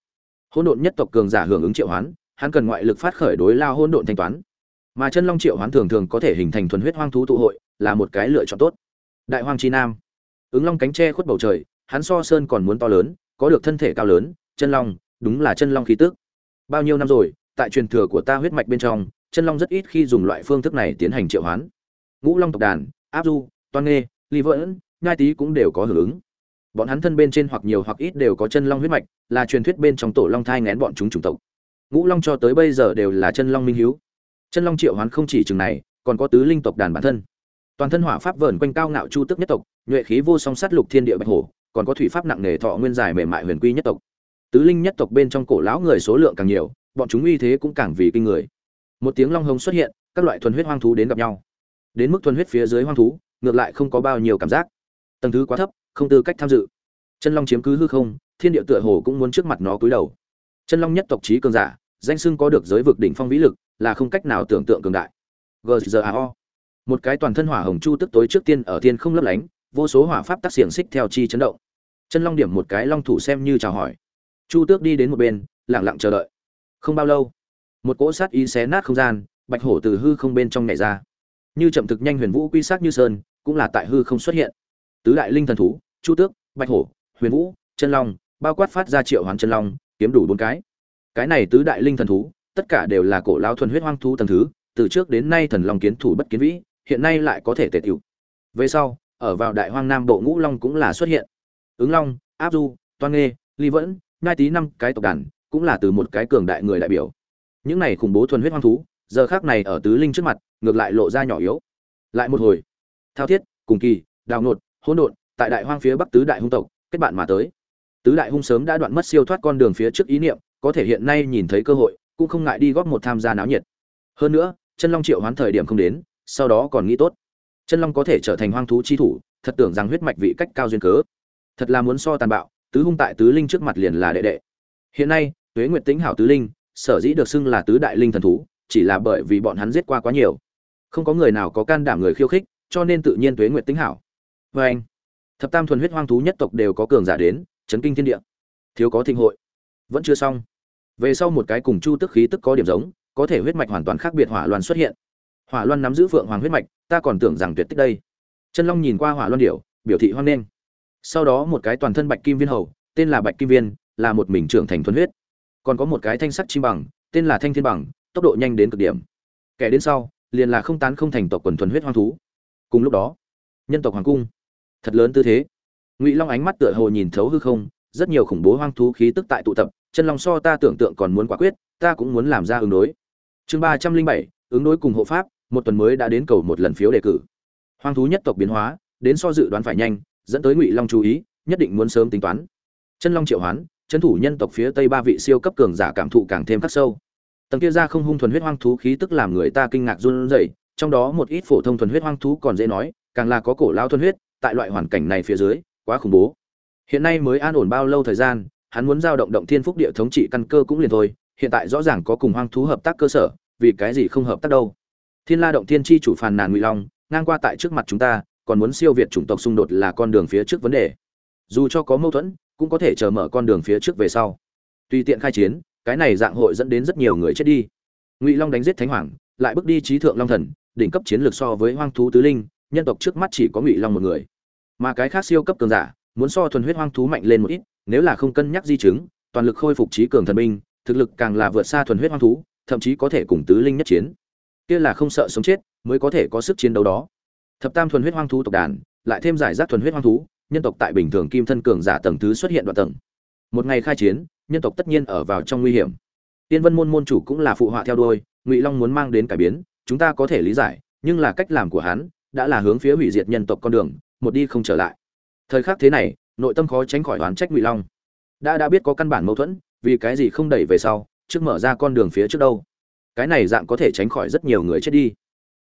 Hỗn độn nhất tộc cường giả hưởng ứng triệu hoán, hắn cần ngoại lực phát khởi đối lao hỗn độn thanh toán. Mà chân long triệu hoán thường thường có thể hình thành thuần huyết hoang thú tụ hội, là một cái lựa chọn tốt. Đại hoang chi nam. Ứng long cánh tre khuất bầu trời, hắn so sơn còn muốn to lớn, có được thân thể cao lớn, chân long, đúng là chân long khí tức. Bao nhiêu năm rồi, tại truyền thừa của ta huyết mạch bên trong, chân long rất ít khi dùng loại phương thức này tiến hành triệu hoán. Ngũ long tộc đàn, áp du, toan nghê, ly vỡn nhai tý cũng đều có hưởng ứng bọn hắn thân bên trên hoặc nhiều hoặc ít đều có chân long huyết mạch, là truyền thuyết bên trong tổ long thai ngén bọn chúng chủng tộc. Ngũ long cho tới bây giờ đều là chân long minh hiếu. Chân long triệu hoán không chỉ chừng này, còn có tứ linh tộc đàn bản thân. Toàn thân hỏa pháp vờn quanh cao ngạo chu tức nhất tộc, nhuệ khí vô song sát lục thiên địa bạch hổ, còn có thủy pháp nặng nề thọ nguyên dài mềm mại huyền quy nhất tộc. Tứ linh nhất tộc bên trong cổ lão người số lượng càng nhiều, bọn chúng uy thế cũng càng vì kinh người. Một tiếng long hồng xuất hiện, các loại thuần huyết hoang thú đến gặp nhau. Đến mức thuần huyết phía dưới hoang thú, ngược lại không có bao nhiêu cảm giác. Tầng thứ quá thấp không tư cách tham dự. Chân long chiếm cứ hư không, thiên địa tựa hồ cũng muốn trước mặt nó cúi đầu. Chân long nhất tộc trí cường giả, danh xưng có được giới vực đỉnh phong vĩ lực, là không cách nào tưởng tượng cường đại. Gzao một cái toàn thân hỏa hồng chu tức tối trước tiên ở thiên không lấp lánh, vô số hỏa pháp tác xiềng xích theo chi chấn động. Chân long điểm một cái long thủ xem như chào hỏi. Chu tước đi đến một bên lẳng lặng chờ đợi. Không bao lâu, một cỗ sát ý xé nát không gian, bạch hổ từ hư không bên trong nhảy ra. Như chậm thực nhanh huyền vũ quy sát như sơn, cũng là tại hư không xuất hiện. Tứ đại linh thần thú chu tước, bạch hổ, huyền vũ, chân long, bao quát phát ra triệu hoàng chân long, kiếm đủ bốn cái. Cái này tứ đại linh thần thú, tất cả đều là cổ lao thuần huyết hoang thú tầng thứ, từ trước đến nay thần long kiến thủ bất kiến vĩ, hiện nay lại có thể tề tiểu về sau, ở vào đại hoang nam bộ ngũ long cũng là xuất hiện. Ứng long, áp du, toan nghê, ly vẫn ngai tí năm cái tộc đàn, cũng là từ một cái cường đại người đại biểu. Những này khủng bố thuần huyết hoang thú, giờ khác này ở tứ linh trước mặt, ngược lại lộ ra nhỏ yếu. Lại một hồi. Thao thiết, cùng kỳ, đào nột, hỗn độn tại đại hoang phía bắc tứ đại hung tộc, kết bạn mà tới. Tứ đại hung sớm đã đoạn mất siêu thoát con đường phía trước ý niệm, có thể hiện nay nhìn thấy cơ hội, cũng không ngại đi góp một tham gia náo nhiệt. Hơn nữa, chân long triệu hoán thời điểm không đến, sau đó còn nghĩ tốt. Chân long có thể trở thành hoang thú chi thủ, thật tưởng rằng huyết mạch vị cách cao duyên cớ. Thật là muốn so tàn bạo, tứ hung tại tứ linh trước mặt liền là đệ đệ. Hiện nay, tuế nguyệt tính hảo tứ linh, sở dĩ được xưng là tứ đại linh thần thú, chỉ là bởi vì bọn hắn giết qua quá nhiều. Không có người nào có can đảm người khiêu khích, cho nên tự nhiên tuế nguyệt tính hảo. Vê anh thập tam thuần huyết hoang thú nhất tộc đều có cường giả đến, chấn kinh thiên địa. Thiếu có thịnh hội. Vẫn chưa xong. Về sau một cái cùng chu tức khí tức có điểm giống, có thể huyết mạch hoàn toàn khác biệt hỏa loan xuất hiện. Hỏa loan nắm giữ phượng hoàng huyết mạch, ta còn tưởng rằng tuyệt tích đây. Chân long nhìn qua hỏa loan điểu, biểu thị hoan nghênh. Sau đó một cái toàn thân bạch kim viên hầu, tên là bạch kim viên, là một mình trưởng thành thuần huyết. Còn có một cái thanh sắc chim bằng, tên là thanh thiên bằng, tốc độ nhanh đến cực điểm. Kẻ đến sau, liền là không tán không thành tộc quần thuần huyết hoang thú. Cùng lúc đó, nhân tộc hoàng cung thật lớn tư thế. Ngụy long ánh mắt tựa hồ nhìn thấu hư không, rất nhiều khủng bố hoang thú khí tức tại tụ tập, chân long so ta tưởng tượng còn muốn quả quyết, ta cũng muốn làm ra ứng đối. Chương ba trăm linh bảy, ứng đối cùng hộ pháp, một tuần mới đã đến cầu một lần phiếu đề cử. Hoang thú nhất tộc biến hóa, đến so dự đoán phải nhanh, dẫn tới ngụy long chú ý, nhất định muốn sớm tính toán. Chân long triệu hoán chân thủ nhân tộc phía tây ba vị siêu cấp cường giả cảm thụ càng thêm khắc sâu. Tầng kia ra không hung thuần huyết hoang thú khí tức làm người ta kinh ngạc run rẩy, trong đó một ít phổ thông thuần huyết hoang thú còn dễ nói, càng là có cổ lao thuần huyết tại loại hoàn cảnh này phía dưới, quá khủng bố. Hiện nay mới an ổn bao lâu thời gian, hắn muốn giao động động thiên phúc địa thống trị căn cơ cũng liền thôi, hiện tại rõ ràng có cùng hoang thú hợp tác cơ sở, vì cái gì không hợp tác đâu? Thiên la động thiên chi chủ phàn nàn ngụy long, ngang qua tại trước mặt chúng ta, còn muốn siêu việt chủng tộc xung đột là con đường phía trước vấn đề. Dù cho có mâu thuẫn, cũng có thể chờ mở con đường phía trước về sau. Tùy tiện khai chiến, cái này dạng hội dẫn đến rất nhiều người chết đi. Ngụy long đánh giết thánh hoàng, lại bước đi trí thượng long thần, đỉnh cấp chiến lược so với hoang thú tứ linh, nhân tộc trước mắt chỉ có ngụy long một người mà cái khác siêu cấp cường giả, muốn so thuần huyết hoang thú mạnh lên một ít, nếu là không cân nhắc di chứng, toàn lực khôi phục trí cường thần binh, thực lực càng là vượt xa thuần huyết hoang thú, thậm chí có thể cùng tứ linh nhất chiến. Kia là không sợ sống chết, mới có thể có sức chiến đấu đó. Thập tam thuần huyết hoang thú tộc đàn, lại thêm giải rác thuần huyết hoang thú, nhân tộc tại bình thường kim thân cường giả tầng thứ xuất hiện đoạn tầng. Một ngày khai chiến, nhân tộc tất nhiên ở vào trong nguy hiểm. Tiên vân môn môn chủ cũng là phụ họa theo đuôi, ngụy long muốn mang đến cải biến, chúng ta có thể lý giải, nhưng là cách làm của hắn, đã là hướng phía hủy diệt nhân tộc con đường một đi không trở lại. Thời khắc thế này, nội tâm khó tránh khỏi oán trách ngụy long. Đã đã biết có căn bản mâu thuẫn, vì cái gì không đẩy về sau, trước mở ra con đường phía trước đâu? Cái này dạng có thể tránh khỏi rất nhiều người chết đi.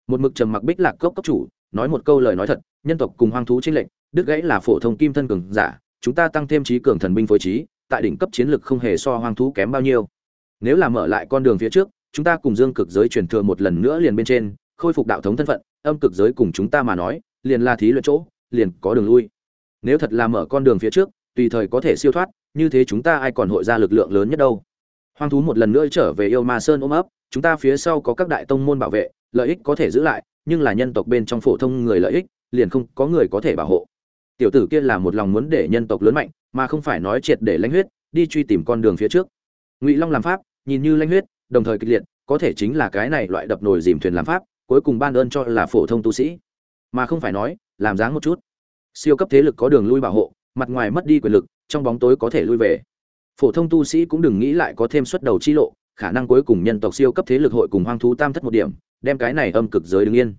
Một mực trầm mặc bích lạc cốc cốc chủ, nói một câu lời nói thật, nhân tộc cùng hoang thú tranh lệnh đứt gãy là phổ thông kim thân cường giả, chúng ta tăng thêm trí cường thần binh phối trí, tại đỉnh cấp chiến lực không hề so hoang thú kém bao nhiêu. Nếu là mở lại con đường phía trước, chúng ta cùng dương cực giới truyền thừa một lần nữa liền bên trên, khôi phục đạo thống thân phận, âm cực giới cùng chúng ta mà nói, liền là thí luyện chỗ liền có đường lui. Nếu thật là mở con đường phía trước, tùy thời có thể siêu thoát, như thế chúng ta ai còn hội ra lực lượng lớn nhất đâu? Hoang thú một lần nữa trở về yêu ma sơn ôm ấp, chúng ta phía sau có các đại tông môn bảo vệ, lợi ích có thể giữ lại, nhưng là nhân tộc bên trong phổ thông người lợi ích, liền không có người có thể bảo hộ. Tiểu tử kia là một lòng muốn để nhân tộc lớn mạnh, mà không phải nói triệt để lãnh huyết, đi truy tìm con đường phía trước. Ngụy long làm pháp, nhìn như lãnh huyết, đồng thời kịch liệt, có thể chính là cái này loại đập nồi dìm thuyền làm pháp, cuối cùng ban ơn cho là phổ thông tu sĩ mà không phải nói, làm dáng một chút. Siêu cấp thế lực có đường lui bảo hộ, mặt ngoài mất đi quyền lực, trong bóng tối có thể lui về. Phổ thông tu sĩ cũng đừng nghĩ lại có thêm suất đầu chi lộ, khả năng cuối cùng nhân tộc siêu cấp thế lực hội cùng hoang thú tam thất một điểm, đem cái này âm cực giới đứng yên.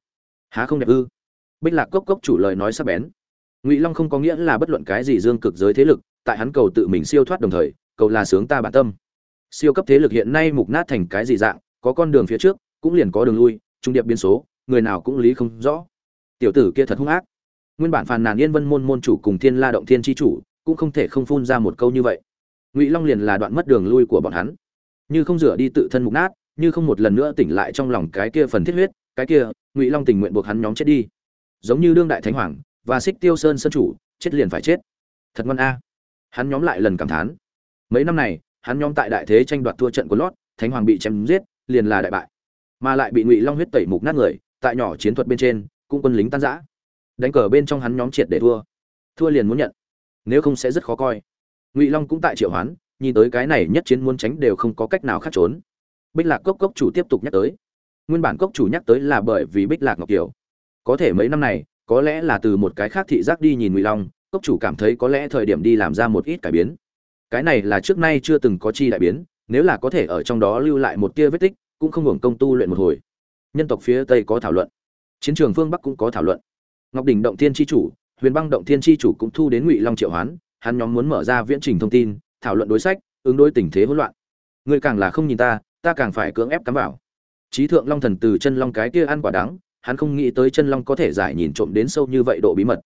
Há không đẹp ư? Bích lạc cốc cốc chủ lời nói sắc bén. Ngụy long không có nghĩa là bất luận cái gì dương cực giới thế lực, tại hắn cầu tự mình siêu thoát đồng thời, cầu là sướng ta bản tâm. Siêu cấp thế lực hiện nay mục nát thành cái gì dạng, có con đường phía trước, cũng liền có đường lui, trung điệp biến số, người nào cũng lý không rõ tiểu tử kia thật hung ác. Nguyên bản phàn nàn yên vân môn môn chủ cùng thiên la động thiên tri chủ, cũng không thể không phun ra một câu như vậy. Ngụy long liền là đoạn mất đường lui của bọn hắn. Như không rửa đi tự thân mục nát, như không một lần nữa tỉnh lại trong lòng cái kia phần thiết huyết, cái kia, ngụy long tình nguyện buộc hắn nhóm chết đi. Giống như đương đại thánh hoàng, và xích tiêu sơn sân chủ, chết liền phải chết. Thật ngon a. Hắn nhóm lại lần cảm thán. Mấy năm này, hắn nhóm tại đại thế tranh đoạt thua trận của lót, thánh hoàng bị chém giết, liền là đại bại. Mà lại bị ngụy long huyết tẩy mục nát người, tại nhỏ chiến thuật bên trên cũng quân lính tan rã. Đánh cờ bên trong hắn nhóm triệt để thua. Thua liền muốn nhận, nếu không sẽ rất khó coi. Ngụy long cũng tại triệu hoán, nhìn tới cái này nhất chiến muốn tránh đều không có cách nào khác trốn. Bích lạc cốc cốc chủ tiếp tục nhắc tới. Nguyên bản cốc chủ nhắc tới là bởi vì bích lạc ngọc kiều. Có thể mấy năm này, có lẽ là từ một cái khác thị giác đi nhìn ngụy long, cốc chủ cảm thấy có lẽ thời điểm đi làm ra một ít cải biến. Cái này là trước nay chưa từng có chi đại biến, nếu là có thể ở trong đó lưu lại một tia vết tích, cũng không hưởng công tu luyện một hồi. Nhân tộc phía tây có thảo luận chiến trường phương bắc cũng có thảo luận. Ngọc đỉnh động thiên tri chủ, huyền băng động thiên tri chủ cũng thu đến ngụy long triệu hoán, hắn nhóm muốn mở ra viễn trình thông tin, thảo luận đối sách, ứng đối tình thế hỗn loạn. Người càng là không nhìn ta ta càng phải cưỡng ép cắm vào. Trí thượng long thần từ chân long cái kia ăn quả đắng, hắn không nghĩ tới chân long có thể giải nhìn trộm đến sâu như vậy độ bí mật.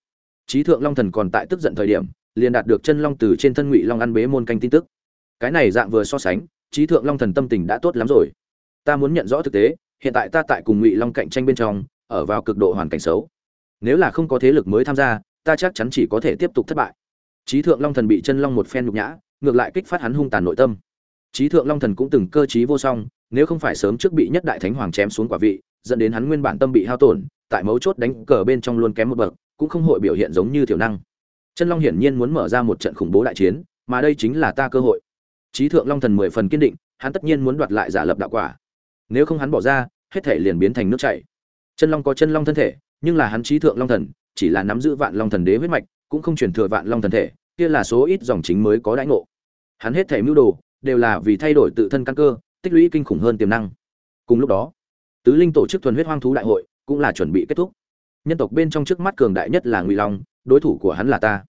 Trí thượng long thần còn tại tức giận thời điểm, liền đạt được chân long từ trên thân ngụy long ăn bế môn canh tin tức. Cái này dạng vừa so sánh trí thượng long thần tâm tình đã tốt lắm rồi. Ta muốn nhận rõ thực tế, hiện tại ta tại cùng ngụy long cạnh tranh bên trong ở vào cực độ hoàn cảnh xấu. Nếu là không có thế lực mới tham gia, ta chắc chắn chỉ có thể tiếp tục thất bại. Trí thượng long thần bị chân long một phen nhục nhã, ngược lại kích phát hắn hung tàn nội tâm. Trí thượng long thần cũng từng cơ trí vô song, nếu không phải sớm trước bị nhất đại thánh hoàng chém xuống quả vị, dẫn đến hắn nguyên bản tâm bị hao tổn, tại mấu chốt đánh cờ bên trong luôn kém một bậc, cũng không hội biểu hiện giống như tiểu năng. Chân long hiển nhiên muốn mở ra một trận khủng bố đại chiến, mà đây chính là ta cơ hội. Trí thượng long thần mười phần kiên định, hắn tất nhiên muốn đoạt lại giả lập đạo quả. Nếu không hắn bỏ ra, hết thể liền biến thành nước chảy chân long có chân long thân thể, nhưng là hắn trí thượng long thần, chỉ là nắm giữ vạn long thần đế huyết mạch, cũng không truyền thừa vạn long thần thể, kia là số ít dòng chính mới có đãi ngộ. Hắn hết thể mưu đồ, đều là vì thay đổi tự thân căn cơ, tích lũy kinh khủng hơn tiềm năng. Cùng lúc đó, tứ linh tổ chức thuần huyết hoang thú đại hội cũng là chuẩn bị kết thúc. Nhân tộc bên trong trước mắt cường đại nhất là ngụy long, đối thủ của hắn là ta.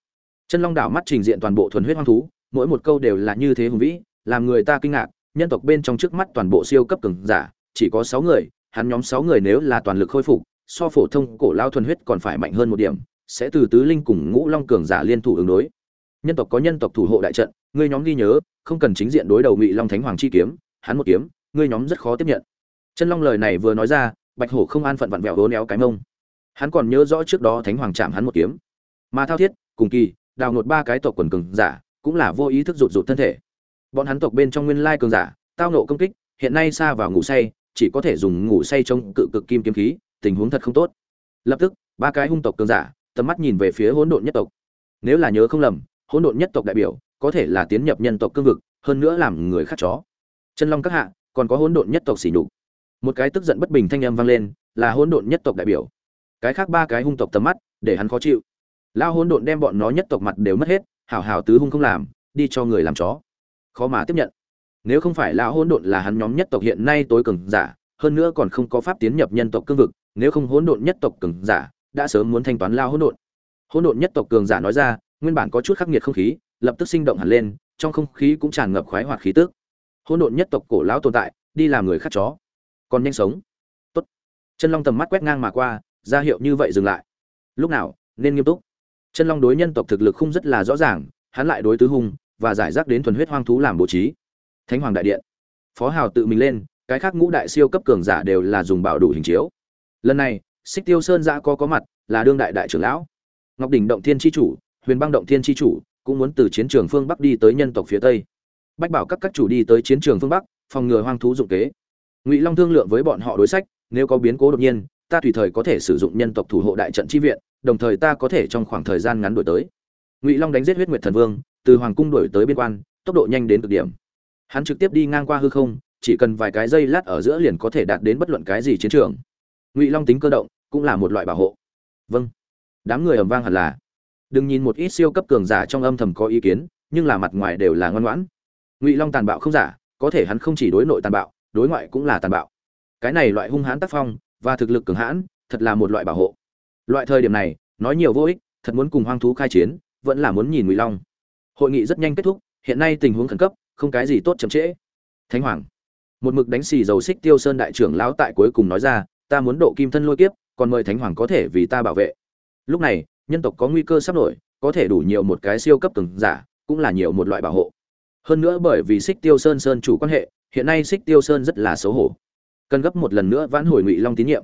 Chân long đảo mắt trình diện toàn bộ thuần huyết hoang thú, mỗi một câu đều là như thế hùng vĩ, làm người ta kinh ngạc, nhân tộc bên trong trước mắt toàn bộ siêu cấp cường giả, chỉ có sáu người hắn nhóm sáu người nếu là toàn lực khôi phục, so phổ thông cổ lao thuần huyết còn phải mạnh hơn một điểm, sẽ từ tứ linh cùng ngũ long cường giả liên thủ ứng đối. Nhân tộc có nhân tộc thủ hộ đại trận, ngươi nhóm ghi nhớ, không cần chính diện đối đầu ngụy long thánh hoàng chi kiếm, hắn một kiếm, ngươi nhóm rất khó tiếp nhận. Chân long lời này vừa nói ra, bạch hổ không an phận vặn vẹo hố éo cái mông. Hắn còn nhớ rõ trước đó thánh hoàng chạm hắn một kiếm. Mà thao thiết, cùng kỳ, đào ngột ba cái tộc quần cường giả, cũng là vô ý thức rụt rụt thân thể. Bọn hắn tộc bên trong nguyên lai cường giả, tao nộ công kích, hiện nay xa vào ngủ say chỉ có thể dùng ngủ say trông cự cực kim kiếm khí, tình huống thật không tốt. Lập tức, ba cái hung tộc cường giả, tầm mắt nhìn về phía hỗn độn nhất tộc. Nếu là nhớ không lầm, hỗn độn nhất tộc đại biểu, có thể là tiến nhập nhân tộc cương vực, hơn nữa làm người khác chó. Chân long các hạ, còn có hỗn độn nhất tộc xỉ nhục. Một cái tức giận bất bình thanh âm vang lên, là hỗn độn nhất tộc đại biểu. Cái khác ba cái hung tộc tầm mắt, để hắn khó chịu. Lao hỗn độn đem bọn nó nhất tộc mặt đều mất hết, hảo hảo tứ hung không làm, đi cho người làm chó. Khó mà tiếp nhận nếu không phải lão hỗn độn là hắn nhóm nhất tộc hiện nay tối cường giả, hơn nữa còn không có pháp tiến nhập nhân tộc cương vực, nếu không hỗn độn nhất tộc cường giả đã sớm muốn thanh toán lao hỗn độn. Hỗn độn nhất tộc cường giả nói ra, nguyên bản có chút khắc nghiệt không khí, lập tức sinh động hẳn lên, trong không khí cũng tràn ngập khoái hoạt khí tức. Hỗn độn nhất tộc cổ lão tồn tại, đi làm người khác chó, còn nhanh sống. Tốt. Chân long tầm mắt quét ngang mà qua, ra hiệu như vậy dừng lại. Lúc nào, nên nghiêm túc. Chân long đối nhân tộc thực lực không rất là rõ ràng, hắn lại đối tứ hung và giải rác đến thuần huyết hoang thú làm bố trí thánh hoàng đại điện. Phó hào tự mình lên, cái khác ngũ đại siêu cấp cường giả đều là dùng bảo đủ hình chiếu. Lần này, xích tiêu sơn giã có có mặt, là đương đại đại trưởng lão. Ngọc đỉnh động thiên tri chủ, huyền băng động thiên tri chủ, cũng muốn từ chiến trường phương bắc đi tới nhân tộc phía tây. Bách bảo các các chủ đi tới chiến trường phương bắc, phòng ngừa hoang thú dụng kế. Ngụy long thương lượng với bọn họ đối sách, nếu có biến cố đột nhiên, ta tùy thời có thể sử dụng nhân tộc thủ hộ đại trận chi viện, đồng thời ta có thể trong khoảng thời gian ngắn đổi tới. Ngụy long đánh giết huyết nguyệt thần vương, từ hoàng cung đổi tới biên quan, tốc độ nhanh đến cực điểm hắn trực tiếp đi ngang qua hư không, chỉ cần vài cái dây lát ở giữa liền có thể đạt đến bất luận cái gì chiến trường. Ngụy long tính cơ động, cũng là một loại bảo hộ. Vâng. Đám người ầm vang hẳn là. Đừng nhìn một ít siêu cấp cường giả trong âm thầm có ý kiến, nhưng là mặt ngoài đều là ngoan ngoãn. Ngụy long tàn bạo không giả, có thể hắn không chỉ đối nội tàn bạo, đối ngoại cũng là tàn bạo. Cái này loại hung hãn tác phong và thực lực cường hãn, thật là một loại bảo hộ. Loại thời điểm này, nói nhiều vô ích, thật muốn cùng hoang thú khai chiến, vẫn là muốn nhìn ngụy long. Hội nghị rất nhanh kết thúc, hiện nay tình huống khẩn cấp không cái gì tốt chậm trễ. Thánh hoàng, một mực đánh xì dầu xích tiêu sơn đại trưởng lão tại cuối cùng nói ra, ta muốn độ kim thân lôi kiếp, còn mời thánh hoàng có thể vì ta bảo vệ. Lúc này, nhân tộc có nguy cơ sắp nổi, có thể đủ nhiều một cái siêu cấp từng giả, cũng là nhiều một loại bảo hộ. Hơn nữa bởi vì xích tiêu sơn sơn chủ quan hệ, hiện nay xích tiêu sơn rất là xấu hổ. Cần gấp một lần nữa vãn hồi ngụy long tín nhiệm.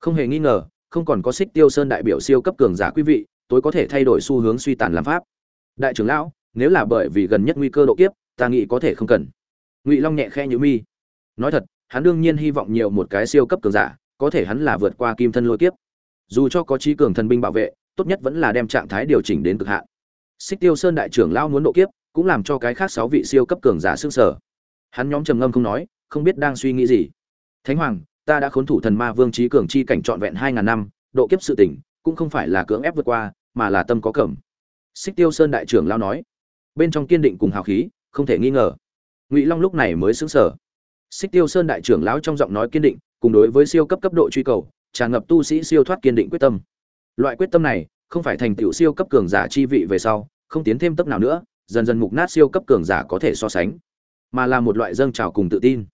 Không hề nghi ngờ, không còn có xích tiêu sơn đại biểu siêu cấp cường giả quý vị, tối có thể thay đổi xu hướng suy tàn làm pháp. Đại trưởng lão, nếu là bởi vì gần nhất nguy cơ độ kiếp ta nghĩ có thể không cần. Ngụy long nhẹ khe nhữ mi. Nói thật, hắn đương nhiên hy vọng nhiều một cái siêu cấp cường giả, có thể hắn là vượt qua kim thân lôi kiếp. Dù cho có trí cường thần binh bảo vệ, tốt nhất vẫn là đem trạng thái điều chỉnh đến cực hạn. Xích tiêu sơn đại trưởng lao muốn độ kiếp, cũng làm cho cái khác sáu vị siêu cấp cường giả s ư sở hắn nhóm trầm ngâm không nói, không biết đang suy nghĩ gì. Thánh hoàng, ta đã khốn thủ thần ma vương trí cường chi cảnh trọn vẹn hai ngàn năm, độ kiếp sự tỉnh cũng không phải là cưỡng ép vượt qua, mà là tâm có cẩm. Xích tiêu sơn đại trưởng lao nói, bên trong kiên định cùng hào khí không thể nghi ngờ. Ngụy long lúc này mới xứng sở xích tiêu sơn đại trưởng lão trong giọng nói kiên định, cùng đối với siêu cấp cấp độ truy cầu, tràn ngập tu sĩ siêu thoát kiên định quyết tâm. Loại quyết tâm này, không phải thành tựu siêu cấp cường giả chi vị về sau, không tiến thêm tấp nào nữa, dần dần mục nát siêu cấp cường giả có thể so sánh, mà là một loại dâng trào cùng tự tin.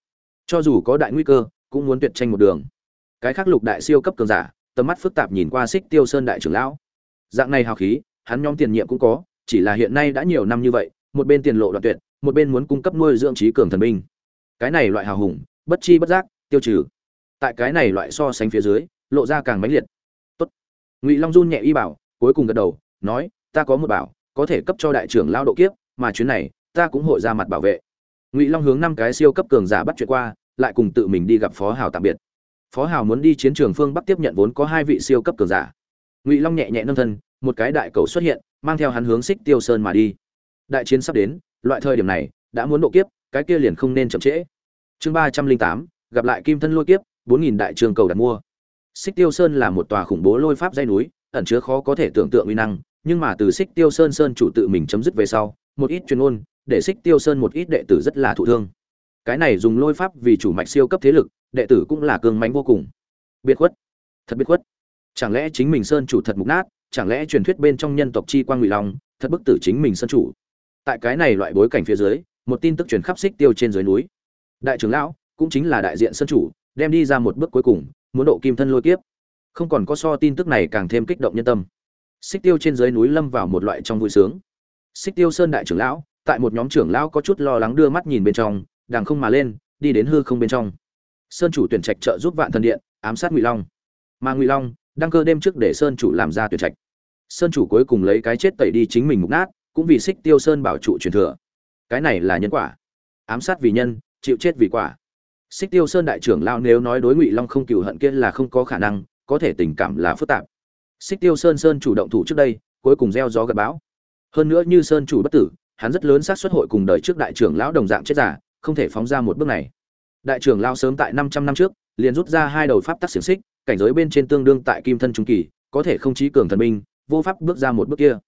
Cho dù có đại nguy cơ, cũng muốn tuyệt tranh một đường. Cái khác lục đại siêu cấp cường giả, tầm mắt phức tạp nhìn qua xích tiêu sơn đại trưởng lão. Dạng này hào khí, hắn nhóm tiền nhiệm cũng có, chỉ là hiện nay đã nhiều năm như vậy, một bên tiền lộ đoạn tuyệt một bên muốn cung cấp nuôi dưỡng trí cường thần binh. Cái này loại hào hùng, bất chi bất giác, tiêu trừ. Tại cái này loại so sánh phía dưới, lộ ra càng mãnh liệt. Tốt. Ngụy long run nhẹ y bảo, cuối cùng gật đầu, nói, ta có một bảo, có thể cấp cho đại trưởng lao độ kiếp, mà chuyến này, ta cũng hội ra mặt bảo vệ. Ngụy long hướng năm cái siêu cấp cường giả bắt chuyện qua, lại cùng tự mình đi gặp phó hào tạm biệt. Phó hào muốn đi chiến trường phương bắc tiếp nhận vốn có hai vị siêu cấp cường giả. Ngụy long nhẹ nhẹ nâng thân, một cái đại cầu xuất hiện, mang theo hắn hướng xích tiêu sơn mà đi. Đại chiến sắp đến loại thời điểm này, đã muốn độ kiếp, cái kia liền không nên chậm trễ. Chương ba trăm linh tám, gặp lại kim thân lôi kiếp, bốn nghìn đại trường cầu đặt mua. Xích tiêu sơn là một tòa khủng bố lôi pháp dây núi, ẩn chứa khó có thể tưởng tượng uy năng, nhưng mà từ xích tiêu sơn sơn chủ tự mình chấm dứt về sau, một ít chuyên ôn để xích tiêu sơn một ít đệ tử rất là thụ thương. Cái này dùng lôi pháp vì chủ mạch siêu cấp thế lực, đệ tử cũng là cường mánh vô cùng. Biệt khuất. Thật biệt khuất. Chẳng lẽ chính mình sơn chủ thật mục nát, chẳng lẽ truyền thuyết bên trong nhân tộc chi quan ngụy long, thật bức tử chính mình sơn chủ? Tại cái này loại bối cảnh phía dưới, một tin tức truyền khắp xích tiêu trên dưới núi. Đại trưởng lão, cũng chính là đại diện sơn chủ, đem đi ra một bước cuối cùng, muốn độ kim thân lôi kiếp. Không còn có so tin tức này càng thêm kích động nhân tâm. Xích tiêu trên dưới núi lâm vào một loại trong vui sướng. Xích tiêu sơn đại trưởng lão, tại một nhóm trưởng lão có chút lo lắng đưa mắt nhìn bên trong đàng không mà lên, đi đến hư không bên trong. Sơn chủ tuyển trạch trợ giúp vạn thần điện, ám sát ngụy long. Mà ngụy long, đăng cơ đêm trước để sơn chủ làm ra tuyển trạch. Sơn chủ cuối cùng lấy cái chết tẩy đi chính mình mục nát cũng vì xích tiêu sơn bảo trụ truyền thừa. Cái này là nhân quả. Ám sát vì nhân chịu chết vì quả. Xích tiêu sơn đại trưởng lao nếu nói đối ngụy long không cừu hận kia là không có khả năng có thể tình cảm là phức tạp. Xích tiêu sơn sơn chủ động thủ trước đây cuối cùng gieo gió gặp bão. Hơn nữa như sơn chủ bất tử hắn rất lớn xác suất hội cùng đời trước đại trưởng lão đồng dạng chết giả không thể phóng ra một bước này. Đại trưởng lao sớm tại 500 năm trước liền rút ra hai đầu pháp tắc xiềng xích cảnh giới bên trên tương đương tại kim thân trung kỳ có thể không chí cường thần minh, vô pháp bước ra một bước kia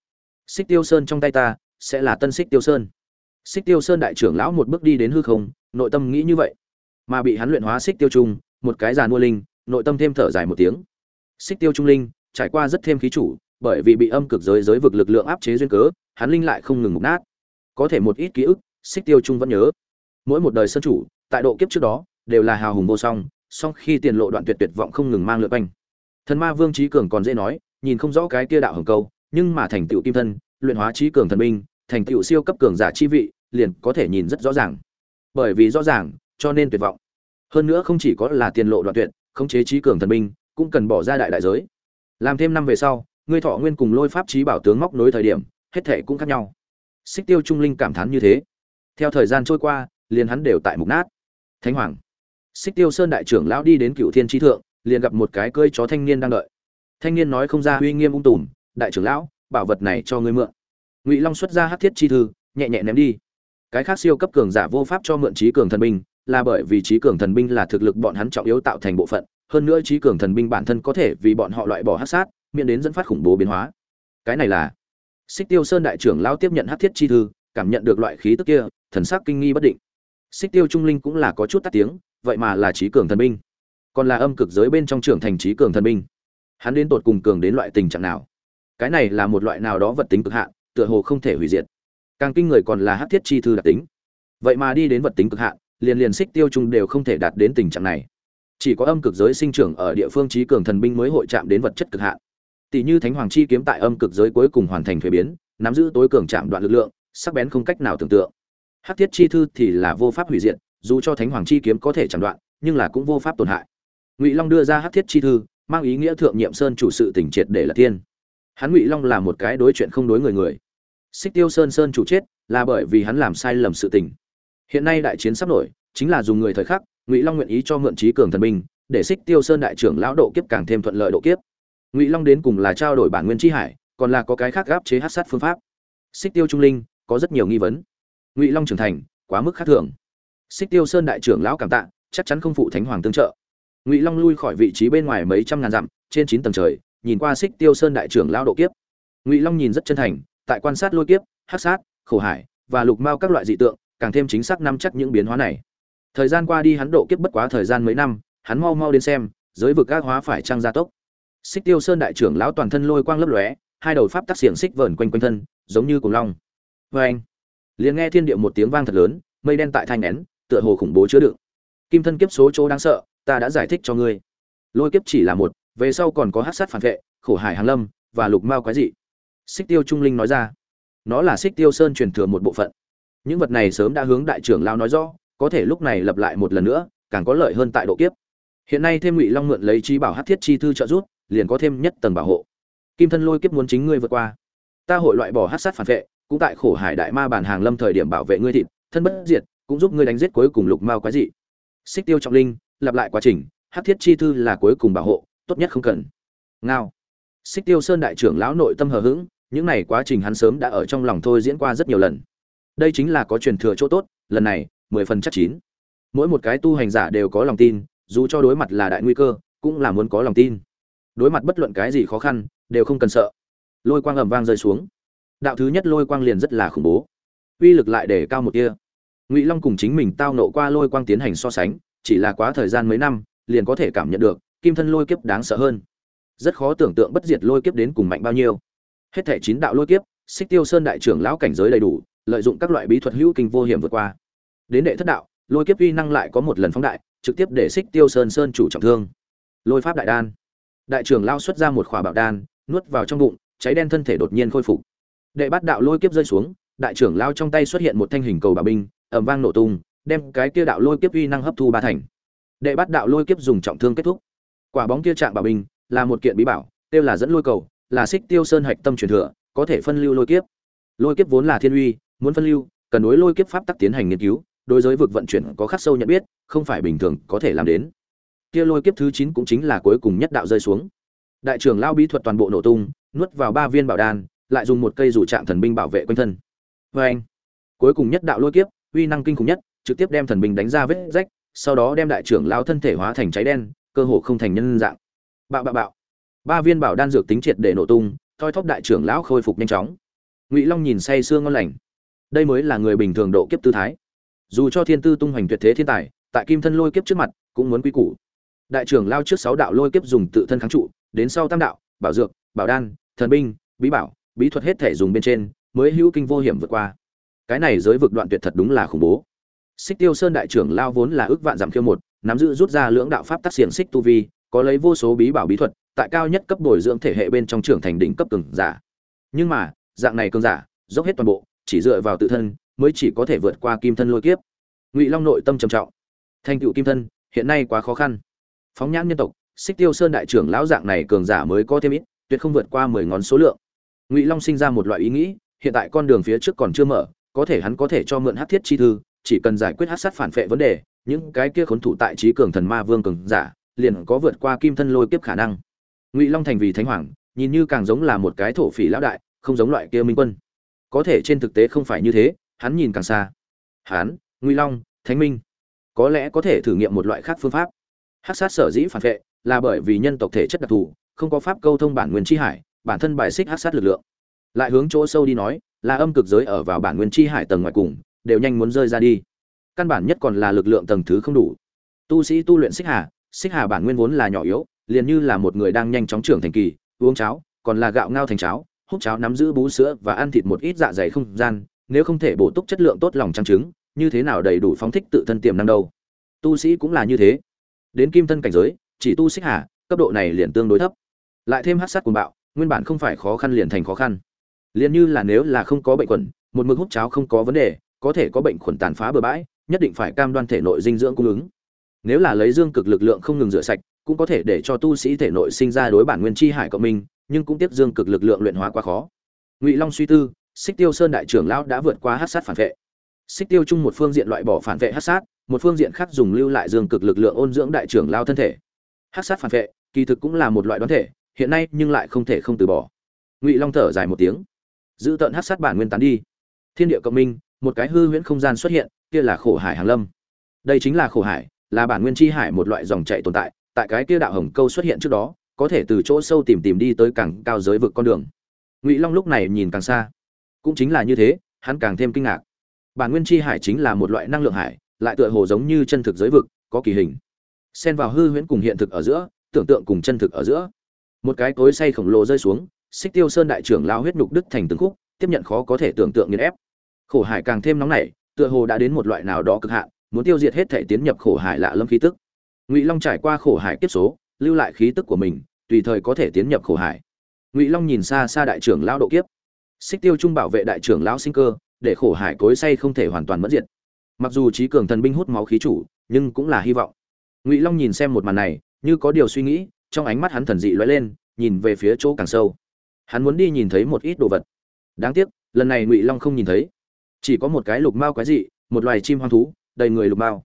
xích tiêu sơn trong tay ta, sẽ là tân xích tiêu sơn. Xích tiêu sơn đại trưởng lão một bước đi đến hư không, nội tâm nghĩ như vậy. Mà bị hắn luyện hóa xích tiêu trung, một cái giàn mua linh, nội tâm thêm thở dài một tiếng. Xích tiêu trung linh, trải qua rất thêm khí chủ, bởi vì bị âm cực giới giới vực lực lượng áp chế duyên cớ, hắn linh lại không ngừng mục nát. Có thể một ít ký ức, xích tiêu trung vẫn nhớ. Mỗi một đời sơn chủ, tại độ kiếp trước đó, đều là hào hùng vô song song khi tiền lộ đoạn tuyệt tuyệt vọng không ngừng mang lượt quanh. Thần ma vương trí cường còn dễ nói, nhìn không rõ cái kia đạo hồng câu nhưng mà thành tựu kim thân, luyện hóa trí cường thần binh thành tựu siêu cấp cường giả chi vị, liền có thể nhìn rất rõ ràng. Bởi vì rõ ràng, cho nên tuyệt vọng. Hơn nữa không chỉ có là tiền lộ đoạn tuyệt, khống chế trí cường thần binh cũng cần bỏ ra đại đại giới. Làm thêm năm về sau, ngươi thọ nguyên cùng lôi pháp trí bảo tướng móc nối thời điểm, hết thể cũng khác nhau. Xích tiêu trung linh cảm thán như thế. Theo thời gian trôi qua, liền hắn đều tại mục nát. Thánh hoàng. Xích tiêu sơn đại trưởng lão đi đến cựu thiên trí thượng, liền gặp một cái cưỡi chó thanh niên đang đợi. Thanh niên nói không ra uy nghiêm ung tùm đại trưởng lão, bảo vật này cho ngươi mượn. Ngụy long xuất ra hát thiết chi thư, nhẹ nhẹ ném đi. Cái khác siêu cấp cường giả vô pháp cho mượn trí cường thần binh, là bởi vì trí cường thần binh là thực lực bọn hắn trọng yếu tạo thành bộ phận, hơn nữa trí cường thần binh bản thân có thể vì bọn họ loại bỏ hát sát, miễn đến dẫn phát khủng bố biến hóa. Cái này là xích tiêu sơn đại trưởng lão tiếp nhận hát thiết chi thư, cảm nhận được loại khí tức kia, thần sắc kinh nghi bất định. Xích tiêu trung linh cũng là có chút tắt tiếng, vậy mà là trí cường thần binh. Còn là âm cực giới bên trong trưởng thành trí cường thần binh. Hắn đến tột cùng cường đến loại tình trạng nào? Cái này là một loại nào đó vật tính cực hạn, tựa hồ không thể hủy diệt. Càng kinh người còn là hát thiết chi thư đặc tính. Vậy mà đi đến vật tính cực hạn, liền liền xích tiêu chung đều không thể đạt đến tình trạng này. Chỉ có âm cực giới sinh trưởng ở địa phương trí cường thần binh mới hội chạm đến vật chất cực hạn. Tỷ như thánh hoàng chi kiếm tại âm cực giới cuối cùng hoàn thành thuế biến, nắm giữ tối cường chạm đoạn lực lượng, sắc bén không cách nào tưởng tượng. Hắc thiết chi thư thì là vô pháp hủy diệt, dù cho thánh hoàng chi kiếm có thể chạm đoạn, nhưng là cũng vô pháp tổn hại. Ngụy long đưa ra hắc thiết chi thư, mang ý nghĩa thượng nhiệm sơn chủ sự tỉnh triệt để là thiên hắn ngụy long là một cái đối chuyện không đối người người. Xích tiêu sơn sơn chủ chết là bởi vì hắn làm sai lầm sự tình. Hiện nay đại chiến sắp nổi, chính là dùng người thời khắc, ngụy long nguyện ý cho mượn trí cường thần binh, để xích tiêu sơn đại trưởng lão độ kiếp càng thêm thuận lợi độ kiếp. Ngụy long đến cùng là trao đổi bản nguyên tri hải, còn là có cái khác gáp chế hát sát phương pháp. Xích tiêu trung linh, có rất nhiều nghi vấn. Ngụy long trưởng thành, quá mức khác thường. Xích tiêu sơn đại trưởng lão cảm tạ, chắc chắn không phụ thánh hoàng tương trợ. Ngụy long lui khỏi vị trí bên ngoài mấy trăm ngàn dặm, trên chín tầng trời nhìn qua xích tiêu sơn đại trưởng lão độ kiếp. Ngụy long nhìn rất chân thành, tại quan sát lôi kiếp hát sát, khổ hải và lục mao các loại dị tượng, càng thêm chính xác nắm chắc những biến hóa này. Thời gian qua đi hắn độ kiếp bất quá thời gian mấy năm, hắn mau mau đến xem, giới vực các hóa phải trăng gia tốc. Xích tiêu sơn đại trưởng lão toàn thân lôi quang lấp lóe, hai đầu pháp tắc xiềng xích vờn quanh quanh thân, giống như cùng long. Vê anh. Liền nghe thiên địa một tiếng vang thật lớn, mây đen tại thanh nén, tựa hồ khủng bố chứa đựng. Kim thân kiếp số chỗ đáng sợ, ta đã giải thích cho ngươi. Lôi kiếp chỉ là một về sau còn có hát sát phản vệ, khổ hải hàng lâm và lục mao quái dị. Xích tiêu trung linh nói ra, nó là xích tiêu sơn truyền thừa một bộ phận. Những vật này sớm đã hướng đại trưởng lao nói rõ, có thể lúc này lập lại một lần nữa, càng có lợi hơn tại độ kiếp. Hiện nay thêm ngụy long mượn lấy trí bảo hát thiết chi thư trợ giúp, liền có thêm nhất tầng bảo hộ. Kim thân lôi kiếp muốn chính ngươi vượt qua. Ta hội loại bỏ hát sát phản vệ, cũng tại khổ hải đại ma bản hàng lâm thời điểm bảo vệ ngươi thịt, thân bất diệt, cũng giúp ngươi đánh giết cuối cùng lục mao quái dị. Xích tiêu trọng linh, lặp lại quá trình, hát thiết chi thư là cuối cùng bảo hộ tốt nhất không cần. Ngao. Xích tiêu sơn đại trưởng lão nội tâm hờ hững, những này quá trình hắn sớm đã ở trong lòng thôi diễn qua rất nhiều lần. Đây chính là có truyền thừa chỗ tốt, lần này, mười phần chắc chín. Mỗi một cái tu hành giả đều có lòng tin, dù cho đối mặt là đại nguy cơ, cũng là muốn có lòng tin. Đối mặt bất luận cái gì khó khăn, đều không cần sợ. Lôi quang ầm vang rơi xuống. Đạo thứ nhất lôi quang liền rất là khủng bố. Uy lực lại để cao một tia. Ngụy long cùng chính mình tao nộ qua lôi quang tiến hành so sánh, chỉ là quá thời gian mấy năm, liền có thể cảm nhận được kim thân lôi kiếp đáng sợ hơn. Rất khó tưởng tượng bất diệt lôi kiếp đến cùng mạnh bao nhiêu. Hết thể chín đạo lôi kiếp, xích tiêu sơn đại trưởng lão cảnh giới đầy đủ, lợi dụng các loại bí thuật hữu kinh vô hiểm vượt qua. Đến đệ thất đạo, lôi kiếp uy năng lại có một lần phóng đại, trực tiếp để xích tiêu sơn sơn chủ trọng thương. Lôi pháp đại đan. Đại trưởng lao xuất ra một khỏa bảo đan, nuốt vào trong bụng, cháy đen thân thể đột nhiên khôi phục. Đệ bát đạo lôi kiếp rơi xuống, đại trưởng lao trong tay xuất hiện một thanh hình cầu bảo binh ẩm vang nổ tung, đem cái kia đạo lôi kiếp uy năng hấp thu ba thành. Đệ bát đạo lôi kiếp dùng trọng thương kết thúc quả bóng kia trạng bảo bình là một kiện bí bảo tiêu là dẫn lôi cầu, là xích tiêu sơn hạch tâm truyền thừa, có thể phân lưu lôi kiếp. Lôi kiếp vốn là thiên uy, muốn phân lưu, cần đối lôi kiếp pháp tắc tiến hành nghiên cứu, đối giới vực vận chuyển có khắc sâu nhận biết, không phải bình thường có thể làm đến. Kia lôi kiếp thứ chín cũng chính là cuối cùng nhất đạo rơi xuống. Đại trưởng lao bí thuật toàn bộ nổ tung, nuốt vào ba viên bảo đan, lại dùng một cây rủ trạng thần binh bảo vệ quanh thân. Vê anh, cuối cùng nhất đạo lôi kiếp, uy năng kinh khủng nhất, trực tiếp đem thần binh đánh ra vết rách, sau đó đem đại trưởng lao thân thể hóa thành cháy đen cơ hồ không thành nhân dạng. Bạo bạo bạo. Ba viên bảo đan dược tính triệt để nổ tung, thoi thóp đại trưởng lão khôi phục nhanh chóng. Ngụy long nhìn say sương ngon lành. Đây mới là người bình thường độ kiếp tư thái. Dù cho thiên tư tung hoành tuyệt thế thiên tài, tại kim thân lôi kiếp trước mặt, cũng muốn quy củ. Đại trưởng lao trước sáu đạo lôi kiếp dùng tự thân kháng trụ, đến sau tam đạo, bảo dược, bảo đan, thần binh, bí bảo, bí thuật hết thể dùng bên trên, mới hữu kinh vô hiểm vượt qua. Cái này giới vực đoạn tuyệt thật đúng là khủng bố. Xích tiêu sơn đại trưởng lao vốn là ước vạn giảm khiêu một nắm giữ rút ra lưỡng đạo pháp tác xiển xích tu vi, có lấy vô số bí bảo bí thuật, tại cao nhất cấp bồi dưỡng thể hệ bên trong trưởng thành đỉnh cấp cường giả. Nhưng mà, dạng này cường giả, dốc hết toàn bộ, chỉ dựa vào tự thân, mới chỉ có thể vượt qua kim thân lôi kiếp. Ngụy long nội tâm trầm trọng. Thành tựu kim thân, hiện nay quá khó khăn. Phóng nhãn nhân tộc, xích tiêu sơn đại trưởng lão dạng này cường giả mới có thêm ít, tuyệt không vượt qua mười ngón số lượng. Ngụy long sinh ra một loại ý nghĩ, hiện tại con đường phía trước còn chưa mở, có thể hắn có thể cho mượn hắc thiết chi thư, chỉ cần giải quyết hắc sát phản vệ vấn đề những cái kia khốn thủ tại trí cường thần ma vương cường giả, liền có vượt qua kim thân lôi kiếp khả năng. Ngụy long thành vì thánh hoàng, nhìn như càng giống là một cái thổ phỉ lão đại, không giống loại kia minh quân. Có thể trên thực tế không phải như thế, hắn nhìn càng xa. Hắn, ngụy long, thánh minh, có lẽ có thể thử nghiệm một loại khác phương pháp. Hát sát sở dĩ phản vệ là bởi vì nhân tộc thể chất đặc thù, không có pháp câu thông bản nguyên chi hải, bản thân bài xích hát sát lực lượng. Lại hướng chỗ sâu đi nói, là âm cực giới ở vào bản nguyên chi hải tầng ngoài cùng, đều nhanh muốn rơi ra đi căn bản nhất còn là lực lượng tầng thứ không đủ. Tu sĩ tu luyện xích hà xích hà bản nguyên vốn là nhỏ yếu, liền như là một người đang nhanh chóng trưởng thành kỳ, uống cháo, còn là gạo ngao thành cháo, hút cháo nắm giữ bú sữa và ăn thịt một ít dạ dày không gian, nếu không thể bổ túc chất lượng tốt lòng trang trứng, như thế nào đầy đủ phóng thích tự thân tiềm năng đâu? Tu sĩ cũng là như thế. Đến kim thân cảnh giới, chỉ tu xích hà, cấp độ này liền tương đối thấp. Lại thêm hát sát cuồng bạo, nguyên bản không phải khó khăn liền thành khó khăn. Liền như là nếu là không có bệnh khuẩn một mực hút cháo không có vấn đề, có thể có bệnh khuẩn tàn phá bừa bãi nhất định phải cam đoan thể nội dinh dưỡng cung ứng. Nếu là lấy dương cực lực lượng không ngừng rửa sạch, cũng có thể để cho tu sĩ thể nội sinh ra đối bản nguyên chi hải cộng minh, nhưng cũng tiếp dương cực lực lượng luyện hóa quá khó. Ngụy long suy tư, xích tiêu sơn đại trưởng lão đã vượt qua hát sát phản vệ. Xích tiêu chung một phương diện loại bỏ phản vệ hát sát, một phương diện khác dùng lưu lại dương cực lực lượng ôn dưỡng đại trưởng lao thân thể. Hát sát phản vệ, kỳ thực cũng là một loại đoán thể, hiện nay nhưng lại không thể không từ bỏ. Ngụy long thở dài một tiếng. Giữ tận hát sát bản nguyên tán đi. Thiên địa cộng minh, một cái hư huyễn không gian xuất hiện kia là khổ hải hàng lâm. Đây chính là khổ hải, là bản nguyên chi hải một loại dòng chảy tồn tại tại cái kia đạo hồng câu xuất hiện trước đó, có thể từ chỗ sâu tìm tìm đi tới càng cao giới vực con đường. Ngụy long lúc này nhìn càng xa. Cũng chính là như thế, hắn càng thêm kinh ngạc. Bản nguyên chi hải chính là một loại năng lượng hải, lại tựa hồ giống như chân thực giới vực, có kỳ hình. Xen vào hư huyễn cùng hiện thực ở giữa, tưởng tượng cùng chân thực ở giữa. Một cái cối say khổng lồ rơi xuống, xích tiêu sơn đại trưởng lao huyết nhục đức thành từng khúc, tiếp nhận khó có thể tưởng tượng nghiền ép. Khổ hải càng thêm nóng nảy tựa hồ đã đến một loại nào đó cực hạn, muốn tiêu diệt hết thể tiến nhập khổ hải lạ lâm khí tức. Ngụy long trải qua khổ hải kiếp số, lưu lại khí tức của mình, tùy thời có thể tiến nhập khổ hải. Ngụy long nhìn xa xa đại trưởng lão độ kiếp. Xích tiêu trung bảo vệ đại trưởng lão sinh cơ, để khổ hải cối say không thể hoàn toàn mất diệt. Mặc dù trí cường thần binh hút máu khí chủ, nhưng cũng là hy vọng. Ngụy long nhìn xem một màn này, như có điều suy nghĩ, trong ánh mắt hắn thần dị loay lên, nhìn về phía chỗ càng sâu. Hắn muốn đi nhìn thấy một ít đồ vật. Đáng tiếc, lần này ngụy long không nhìn thấy chỉ có một cái lục mao quái dị, một loài chim hoang thú, đầy người lục mao.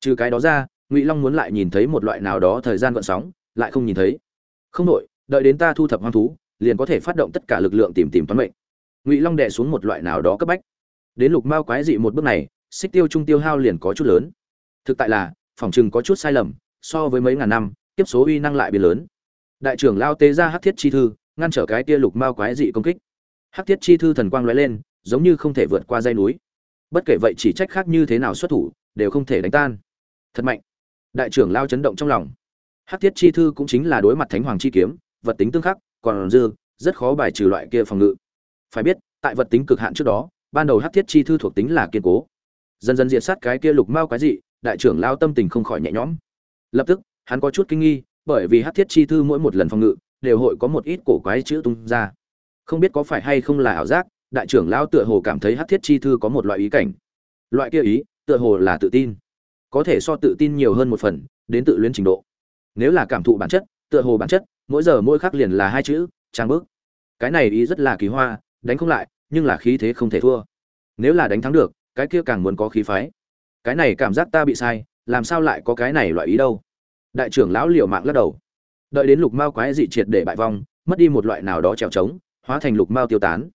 Trừ cái đó ra, ngụy long muốn lại nhìn thấy một loại nào đó thời gian gợn sóng, lại không nhìn thấy. Không đội đợi đến ta thu thập hoang thú, liền có thể phát động tất cả lực lượng tìm tìm toán mệnh. Ngụy long đè xuống một loại nào đó cấp bách. Đến lục mao quái dị một bước này, xích tiêu trung tiêu hao liền có chút lớn. Thực tại là, phòng chừng có chút sai lầm, so với mấy ngàn năm tiếp số uy năng lại biến lớn. Đại trưởng lao tế ra hắc thiết chi thư, ngăn trở cái tia lục mao quái dị công kích. Hắc thiết chi thư thần quang lóe lên giống như không thể vượt qua dây núi. Bất kể vậy chỉ trách khác như thế nào xuất thủ, đều không thể đánh tan. Thật mạnh. Đại trưởng lao chấn động trong lòng. Hắc thiết chi thư cũng chính là đối mặt thánh hoàng chi kiếm, vật tính tương khắc, còn dư, rất khó bài trừ loại kia phòng ngự. Phải biết, tại vật tính cực hạn trước đó, ban đầu hắc thiết chi thư thuộc tính là kiên cố. Dần dần diệt sát cái kia lục mao quái dị, đại trưởng lao tâm tình không khỏi nhẹ nhõm. Lập tức, hắn có chút kinh nghi, bởi vì hắc thiết chi thư mỗi một lần phòng ngự, đều hội có một ít cổ quái chữ tung ra. Không biết có phải hay không là ảo giác đại trưởng lão tựa hồ cảm thấy hắc thiết chi thư có một loại ý cảnh. Loại kia ý, tựa hồ là tự tin. Có thể so tự tin nhiều hơn một phần, đến tự luyến trình độ. Nếu là cảm thụ bản chất, tựa hồ bản chất, mỗi giờ mỗi khắc liền là hai chữ, trang bước cái này ý rất là kỳ hoa, đánh không lại, nhưng là khí thế không thể thua. Nếu là đánh thắng được, cái kia càng muốn có khí phái. Cái này cảm giác ta bị sai, làm sao lại có cái này loại ý đâu? Đại trưởng lão liều mạng lắc đầu. Đợi đến lục mao quái dị triệt để bại vong, mất đi một loại nào đó trèo trống, hóa thành lục mao tiêu tán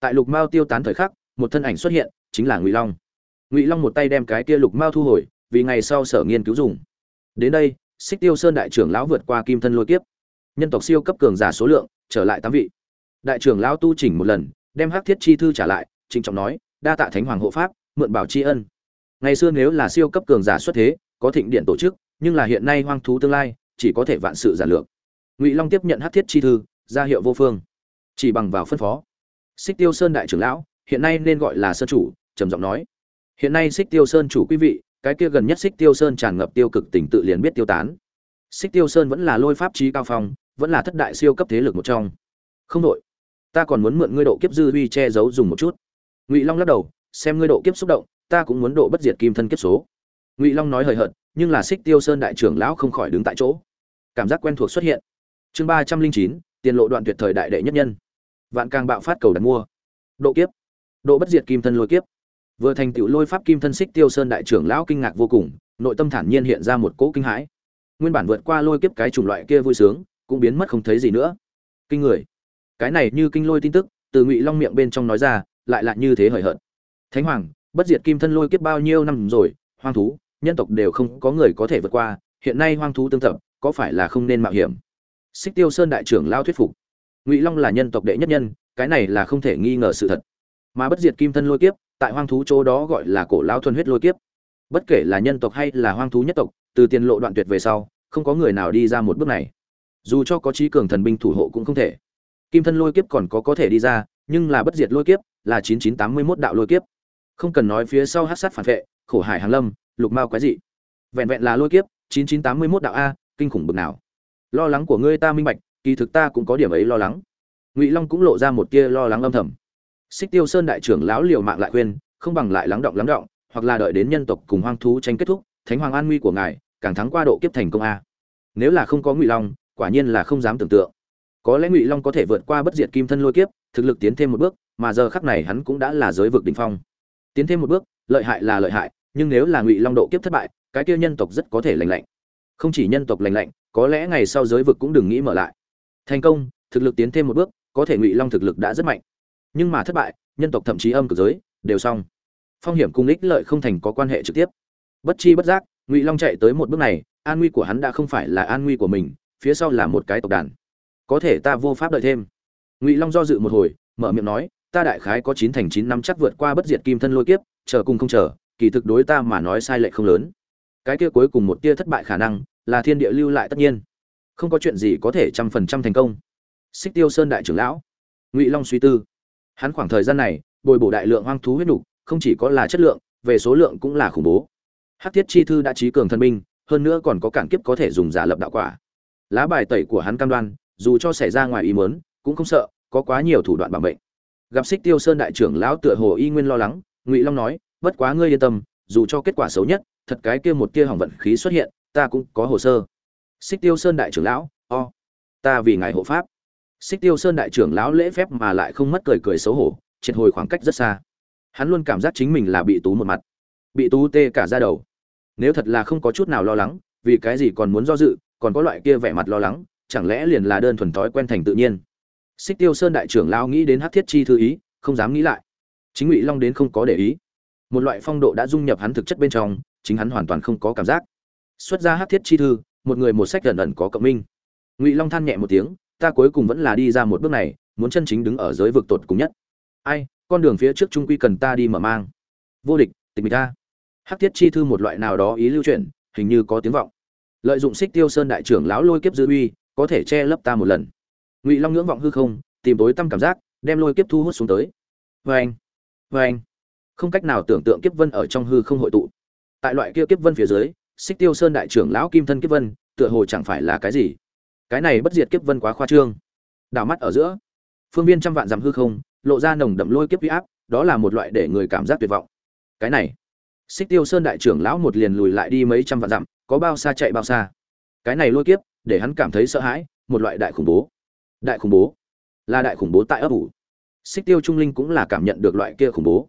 tại lục mao tiêu tán thời khắc, một thân ảnh xuất hiện, chính là ngụy long. Ngụy long một tay đem cái kia lục mao thu hồi, vì ngày sau sở nghiên cứu dùng. Đến đây, xích tiêu sơn đại trưởng lão vượt qua kim thân lôi kiếp. Nhân tộc siêu cấp cường giả số lượng, trở lại tám vị. Đại trưởng lão tu chỉnh một lần, đem hắc thiết chi thư trả lại, trịnh trọng nói, đa tạ thánh hoàng hộ pháp, mượn bảo tri ân. Ngày xưa nếu là siêu cấp cường giả xuất thế, có thịnh điện tổ chức, nhưng là hiện nay hoang thú tương lai, chỉ có thể vạn sự giản lược. Ngụy long tiếp nhận hắc thiết chi thư, ra hiệu vô phương. Chỉ bằng vào phân phó xích tiêu sơn đại trưởng lão, hiện nay nên gọi là sơn chủ, trầm giọng nói. Hiện nay xích tiêu sơn chủ quý vị, cái kia gần nhất xích tiêu sơn tràn ngập tiêu cực tình tự liền biết tiêu tán. Xích tiêu sơn vẫn là lôi pháp trí cao phong, vẫn là thất đại siêu cấp thế lực một trong. Không đội ta còn muốn mượn ngươi độ kiếp dư uy che giấu dùng một chút. Ngụy long lắc đầu, xem ngươi độ kiếp xúc động, ta cũng muốn độ bất diệt kim thân kiếp số. Ngụy long nói hời hợt, nhưng là xích tiêu sơn đại trưởng lão không khỏi đứng tại chỗ. Cảm giác quen thuộc xuất hiện. Chương ba trăm linh chín, tiền lộ đoạn tuyệt thời đại đệ nhất nhân vạn càng bạo phát cầu đặt mua. Độ kiếp. Độ bất diệt kim thân lôi kiếp. Vừa thành tựu lôi pháp kim thân xích tiêu sơn đại trưởng lão kinh ngạc vô cùng, nội tâm thản nhiên hiện ra một cỗ kinh hãi. Nguyên bản vượt qua lôi kiếp cái chủng loại kia vui sướng, cũng biến mất không thấy gì nữa. Kinh người. Cái này như kinh lôi tin tức, từ ngụy long miệng bên trong nói ra, lại lại như thế hời hợt. Thánh hoàng, bất diệt kim thân lôi kiếp bao nhiêu năm rồi, hoang thú, nhân tộc đều không có người có thể vượt qua, hiện nay hoang thú tương tập, có phải là không nên mạo hiểm? Xích tiêu sơn đại trưởng lao thuyết phục ngụy long là nhân tộc đệ nhất nhân, cái này là không thể nghi ngờ sự thật. Mà bất diệt kim thân lôi kiếp, tại hoang thú chỗ đó gọi là cổ lao thuần huyết lôi kiếp. Bất kể là nhân tộc hay là hoang thú nhất tộc, từ tiền lộ đoạn tuyệt về sau, không có người nào đi ra một bước này. Dù cho có trí cường thần binh thủ hộ cũng không thể. Kim thân lôi kiếp còn có có thể đi ra, nhưng là bất diệt lôi kiếp là chín chín tám mươi mốt đạo lôi kiếp. Không cần nói phía sau hát sát phản vệ, khổ hải hàng lâm, lục mao quái dị. Vẹn vẹn là lôi kiếp, chín chín tám mươi mốt đạo a, kinh khủng bực nào. Lo lắng của ngươi ta minh bạch kỳ thực ta cũng có điểm ấy lo lắng. Ngụy long cũng lộ ra một tia lo lắng âm thầm. Xích tiêu sơn đại trưởng lão liều mạng lại khuyên, không bằng lại lắng động lắng động, hoặc là đợi đến nhân tộc cùng hoang thú tranh kết thúc, thánh hoàng an nguy của ngài, càng thắng qua độ kiếp thành công a. Nếu là không có ngụy long, quả nhiên là không dám tưởng tượng. Có lẽ ngụy long có thể vượt qua bất diệt kim thân lôi kiếp, thực lực tiến thêm một bước, mà giờ khắc này hắn cũng đã là giới vực đỉnh phong. Tiến thêm một bước, lợi hại là lợi hại, nhưng nếu là ngụy long độ kiếp thất bại, cái kia nhân tộc rất có thể lành lạnh. Không chỉ nhân tộc lành lạnh, có lẽ ngày sau giới vực cũng đừng nghĩ mở lại thành công, thực lực tiến thêm một bước, có thể ngụy long thực lực đã rất mạnh. Nhưng mà thất bại, nhân tộc thậm chí âm cực giới, đều xong. Phong hiểm cung ích lợi không thành có quan hệ trực tiếp. Bất chi bất giác, ngụy long chạy tới một bước này, an nguy của hắn đã không phải là an nguy của mình, phía sau là một cái tộc đàn. Có thể ta vô pháp đợi thêm. Ngụy long do dự một hồi, mở miệng nói, ta đại khái có chín thành chín năm chắc vượt qua bất diệt kim thân lôi kiếp, chờ cùng không chờ, kỳ thực đối ta mà nói sai lệch không lớn. Cái kia cuối cùng một tia thất bại khả năng, là thiên địa lưu lại tất nhiên không có chuyện gì có thể trăm phần trăm thành công. Xích tiêu sơn đại trưởng lão, ngụy long suy tư. Hắn khoảng thời gian này, bồi bổ đại lượng hoang thú huyết nục, không chỉ có là chất lượng, về số lượng cũng là khủng bố. Hắc thiết chi thư đã trí cường thân binh, hơn nữa còn có cản kiếp có thể dùng giả lập đạo quả. Lá bài tẩy của hắn cam đoan, dù cho xảy ra ngoài ý mớn cũng không sợ, có quá nhiều thủ đoạn bảo mệnh gặp xích tiêu sơn đại trưởng lão tựa hồ y nguyên lo lắng, ngụy long nói, bất quá ngươi yên tâm, dù cho kết quả xấu nhất, thật cái kia một kia hỏng vận khí xuất hiện, ta cũng có hồ sơ xích tiêu sơn đại trưởng lão, o, ta vì ngài hộ pháp. Xích tiêu sơn đại trưởng lão lễ phép mà lại không mất cười cười xấu hổ, triệt hồi khoảng cách rất xa. Hắn luôn cảm giác chính mình là bị tú một mặt, bị tú tê cả ra đầu. Nếu thật là không có chút nào lo lắng, vì cái gì còn muốn do dự, còn có loại kia vẻ mặt lo lắng, chẳng lẽ liền là đơn thuần thói quen thành tự nhiên? Xích tiêu sơn đại trưởng lão nghĩ đến hát thiết chi thư ý, không dám nghĩ lại. Chính ngụy long đến không có để ý. Một loại phong độ đã dung nhập hắn thực chất bên trong, chính hắn hoàn toàn không có cảm giác. Xuất ra hát thiết chi thư một người một sách gần ẩn có cộng minh. Ngụy long than nhẹ một tiếng, ta cuối cùng vẫn là đi ra một bước này, muốn chân chính đứng ở giới vực tột cùng nhất. Ai, con đường phía trước trung quy cần ta đi mở mang. Vô địch, tịch mịch ta. Hắc thiết chi thư một loại nào đó ý lưu truyền hình như có tiếng vọng. Lợi dụng xích tiêu sơn đại trưởng lão lôi kiếp dư uy, có thể che lấp ta một lần. Ngụy long ngưỡng vọng hư không, tìm tối tâm cảm giác, đem lôi kiếp thu hút xuống tới. Vê anh vê anh không cách nào tưởng tượng kiếp vân ở trong hư không hội tụ. Tại loại kia kiếp vân phía dưới xích tiêu sơn đại trưởng lão kim thân kiếp vân, tựa hồ chẳng phải là cái gì. Cái này bất diệt kiếp vân quá khoa trương. Đảo mắt ở giữa, phương viên trăm vạn dặm hư không, lộ ra nồng đậm lôi kiếp huy áp, đó là một loại để người cảm giác tuyệt vọng. Cái này, xích tiêu sơn đại trưởng lão một liền lùi lại đi mấy trăm vạn dặm, có bao xa chạy bao xa. Cái này lôi kiếp, để hắn cảm thấy sợ hãi, một loại đại khủng bố. Đại khủng bố, là đại khủng bố tại ấp ủ. Xích tiêu trung linh cũng là cảm nhận được loại kia khủng bố.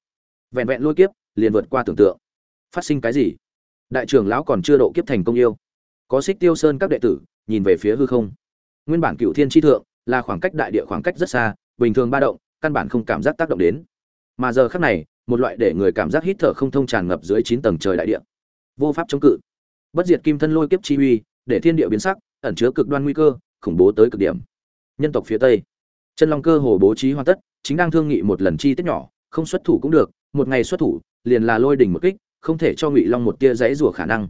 Vẹn vẹn lôi kiếp, liền vượt qua tưởng tượng. Phát sinh cái gì? Đại trưởng lão còn chưa độ kiếp thành công yêu. Có xích tiêu sơn các đệ tử, nhìn về phía hư không. Nguyên bản cựu thiên tri thượng là khoảng cách đại địa khoảng cách rất xa, bình thường ba động, căn bản không cảm giác tác động đến. Mà giờ khác này, một loại để người cảm giác hít thở không thông tràn ngập dưới chín tầng trời đại địa. Vô pháp chống cự. Bất diệt kim thân lôi kiếp chi uy, để thiên địa biến sắc, ẩn chứa cực đoan nguy cơ, khủng bố tới cực điểm. Nhân tộc phía tây. Chân long cơ hồ bố trí hoàn tất, chính đang thương nghị một lần chi tiết nhỏ, không xuất thủ cũng được, một ngày xuất thủ, liền là lôi đỉnh một kích không thể cho ngụy long một tia dãy rủa khả năng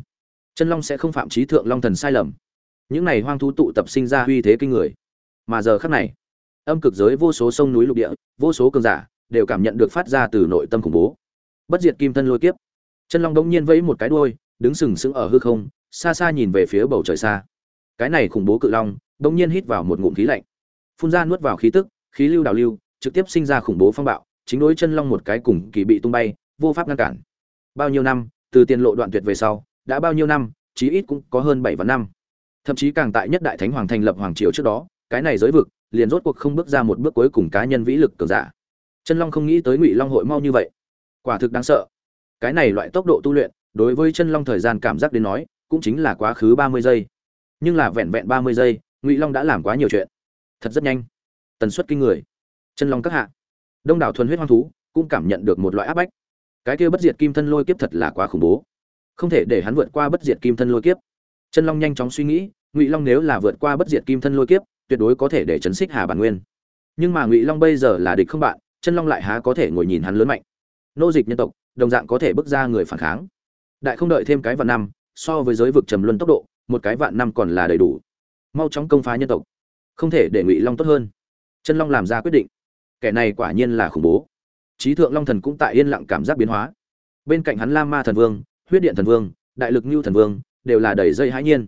chân long sẽ không phạm trí thượng long thần sai lầm những này hoang thú tụ tập sinh ra uy thế kinh người mà giờ khắc này âm cực giới vô số sông núi lục địa vô số cường giả đều cảm nhận được phát ra từ nội tâm khủng bố bất diệt kim thân lôi kiếp chân long đống nhiên vẫy một cái đuôi đứng sừng sững ở hư không xa xa nhìn về phía bầu trời xa cái này khủng bố cự long đống nhiên hít vào một ngụm khí lạnh phun ra nuốt vào khí tức khí lưu đào lưu trực tiếp sinh ra khủng bố phong bạo chính đối chân long một cái cùng kỳ bị tung bay vô pháp ngăn cản bao nhiêu năm, từ tiền lộ đoạn tuyệt về sau, đã bao nhiêu năm, chí ít cũng có hơn bảy vạn năm. Thậm chí càng tại nhất đại thánh hoàng thành lập hoàng triều trước đó, cái này giới vực liền rốt cuộc không bước ra một bước cuối cùng cá nhân vĩ lực cường giả. Chân long không nghĩ tới ngụy long hội mau như vậy. Quả thực đáng sợ. Cái này loại tốc độ tu luyện, đối với chân long thời gian cảm giác đến nói, cũng chính là quá khứ ba mươi giây. Nhưng là vẹn vẹn ba mươi giây, ngụy long đã làm quá nhiều chuyện. Thật rất nhanh. Tần suất kinh người. Chân long các hạ. Đông đảo thuần huyết hoang thú cũng cảm nhận được một loại áp bách cái kia bất diệt kim thân lôi kiếp thật là quá khủng bố. Không thể để hắn vượt qua bất diệt kim thân lôi kiếp. Chân long nhanh chóng suy nghĩ, ngụy long nếu là vượt qua bất diệt kim thân lôi kiếp, tuyệt đối có thể để chấn xích hà bản nguyên. Nhưng mà ngụy long bây giờ là địch không bạn, chân long lại há có thể ngồi nhìn hắn lớn mạnh. Nô dịch nhân tộc, đồng dạng có thể bước ra người phản kháng. Đại không đợi thêm cái vạn năm, so với giới vực trầm luân tốc độ, một cái vạn năm còn là đầy đủ. Mau chóng công phá nhân tộc. Không thể để ngụy long tốt hơn. Chân long làm ra quyết định. Kẻ này quả nhiên là khủng bố trí thượng long thần cũng tại yên lặng cảm giác biến hóa. Bên cạnh hắn lam ma thần vương, huyết điện thần vương, đại lực ngưu thần vương, đều là đầy dây hãi nhiên.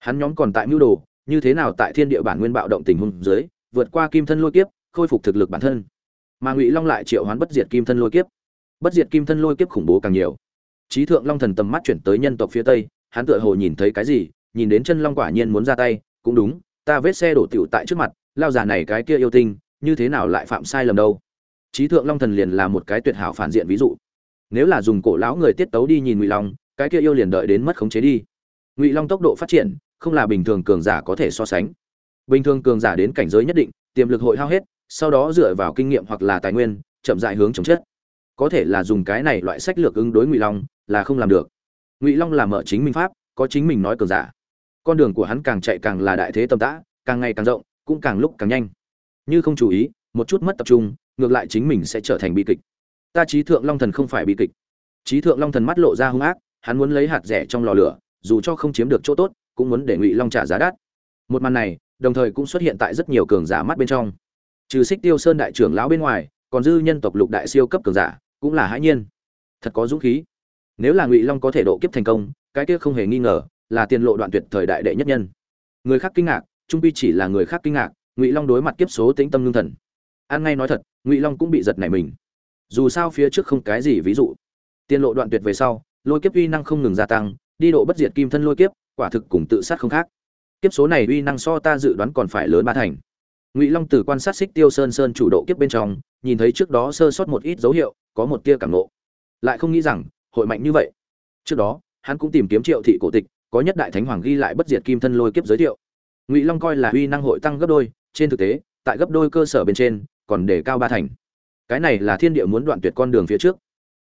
Hắn nhóm còn tại mưu đồ, như thế nào tại thiên địa bản nguyên bạo động tình huống dưới, vượt qua kim thân lôi kiếp, khôi phục thực lực bản thân. Mà ngụy long lại triệu hoán bất diệt kim thân lôi kiếp. Bất diệt kim thân lôi kiếp khủng bố càng nhiều. Trí thượng long thần tầm mắt chuyển tới nhân tộc phía tây, hắn tựa hồ nhìn thấy cái gì, nhìn đến chân long quả nhiên muốn ra tay, cũng đúng, ta vết xe đổ tiểu tại trước mặt, lao già này cái kia yêu tinh, như thế nào lại phạm sai lầm đâu? Trí thượng long thần liền là một cái tuyệt hảo phản diện ví dụ. Nếu là dùng cổ lão người tiết tấu đi nhìn ngụy long, cái kia yêu liền đợi đến mất khống chế đi. Ngụy long tốc độ phát triển, không là bình thường cường giả có thể so sánh. Bình thường cường giả đến cảnh giới nhất định, tiềm lực hội hao hết, sau đó dựa vào kinh nghiệm hoặc là tài nguyên, chậm dại hướng chống chết. Có thể là dùng cái này loại sách lược ứng đối ngụy long, là không làm được. Ngụy long là mở chính minh pháp, có chính mình nói cường giả. Con đường của hắn càng chạy càng là đại thế tầm tã, càng ngày càng rộng, cũng càng lúc càng nhanh. Như không chú ý, một chút mất tập trung ngược lại chính mình sẽ trở thành bi kịch. Ta trí thượng long thần không phải bi kịch. Trí thượng long thần mắt lộ ra hung ác, hắn muốn lấy hạt rẻ trong lò lửa, dù cho không chiếm được chỗ tốt, cũng muốn để ngụy long trả giá đắt. Một màn này, đồng thời cũng xuất hiện tại rất nhiều cường giả mắt bên trong. Trừ xích tiêu sơn đại trưởng lão bên ngoài, còn dư nhân tộc lục đại siêu cấp cường giả, cũng là hãi nhiên. Thật có dũng khí. Nếu là ngụy long có thể độ kiếp thành công, cái kia không hề nghi ngờ là tiền lộ đoạn tuyệt thời đại đệ nhất nhân. Người khác kinh ngạc, trung pi chỉ là người khác kinh ngạc, ngụy long đối mặt kiếp số tĩnh tâm lương thần an ngay nói thật, ngụy long cũng bị giật nảy mình. Dù sao phía trước không cái gì ví dụ. Tiên lộ đoạn tuyệt về sau, lôi kiếp uy năng không ngừng gia tăng, đi độ bất diệt kim thân lôi kiếp, quả thực cùng tự sát không khác. Kiếp số này uy năng so ta dự đoán còn phải lớn ba thành. Ngụy long từ quan sát xích tiêu sơn sơn chủ độ kiếp bên trong, nhìn thấy trước đó sơ sót một ít dấu hiệu, có một tia cảm nộ lại không nghĩ rằng, hội mạnh như vậy. Trước đó, hắn cũng tìm kiếm triệu thị cổ tịch, có nhất đại thánh hoàng ghi lại bất diệt kim thân lôi kiếp giới thiệu. Ngụy long coi là uy năng hội tăng gấp đôi, trên thực tế, tại gấp đôi cơ sở bên trên còn để cao ba thành. Cái này là thiên địa muốn đoạn tuyệt con đường phía trước.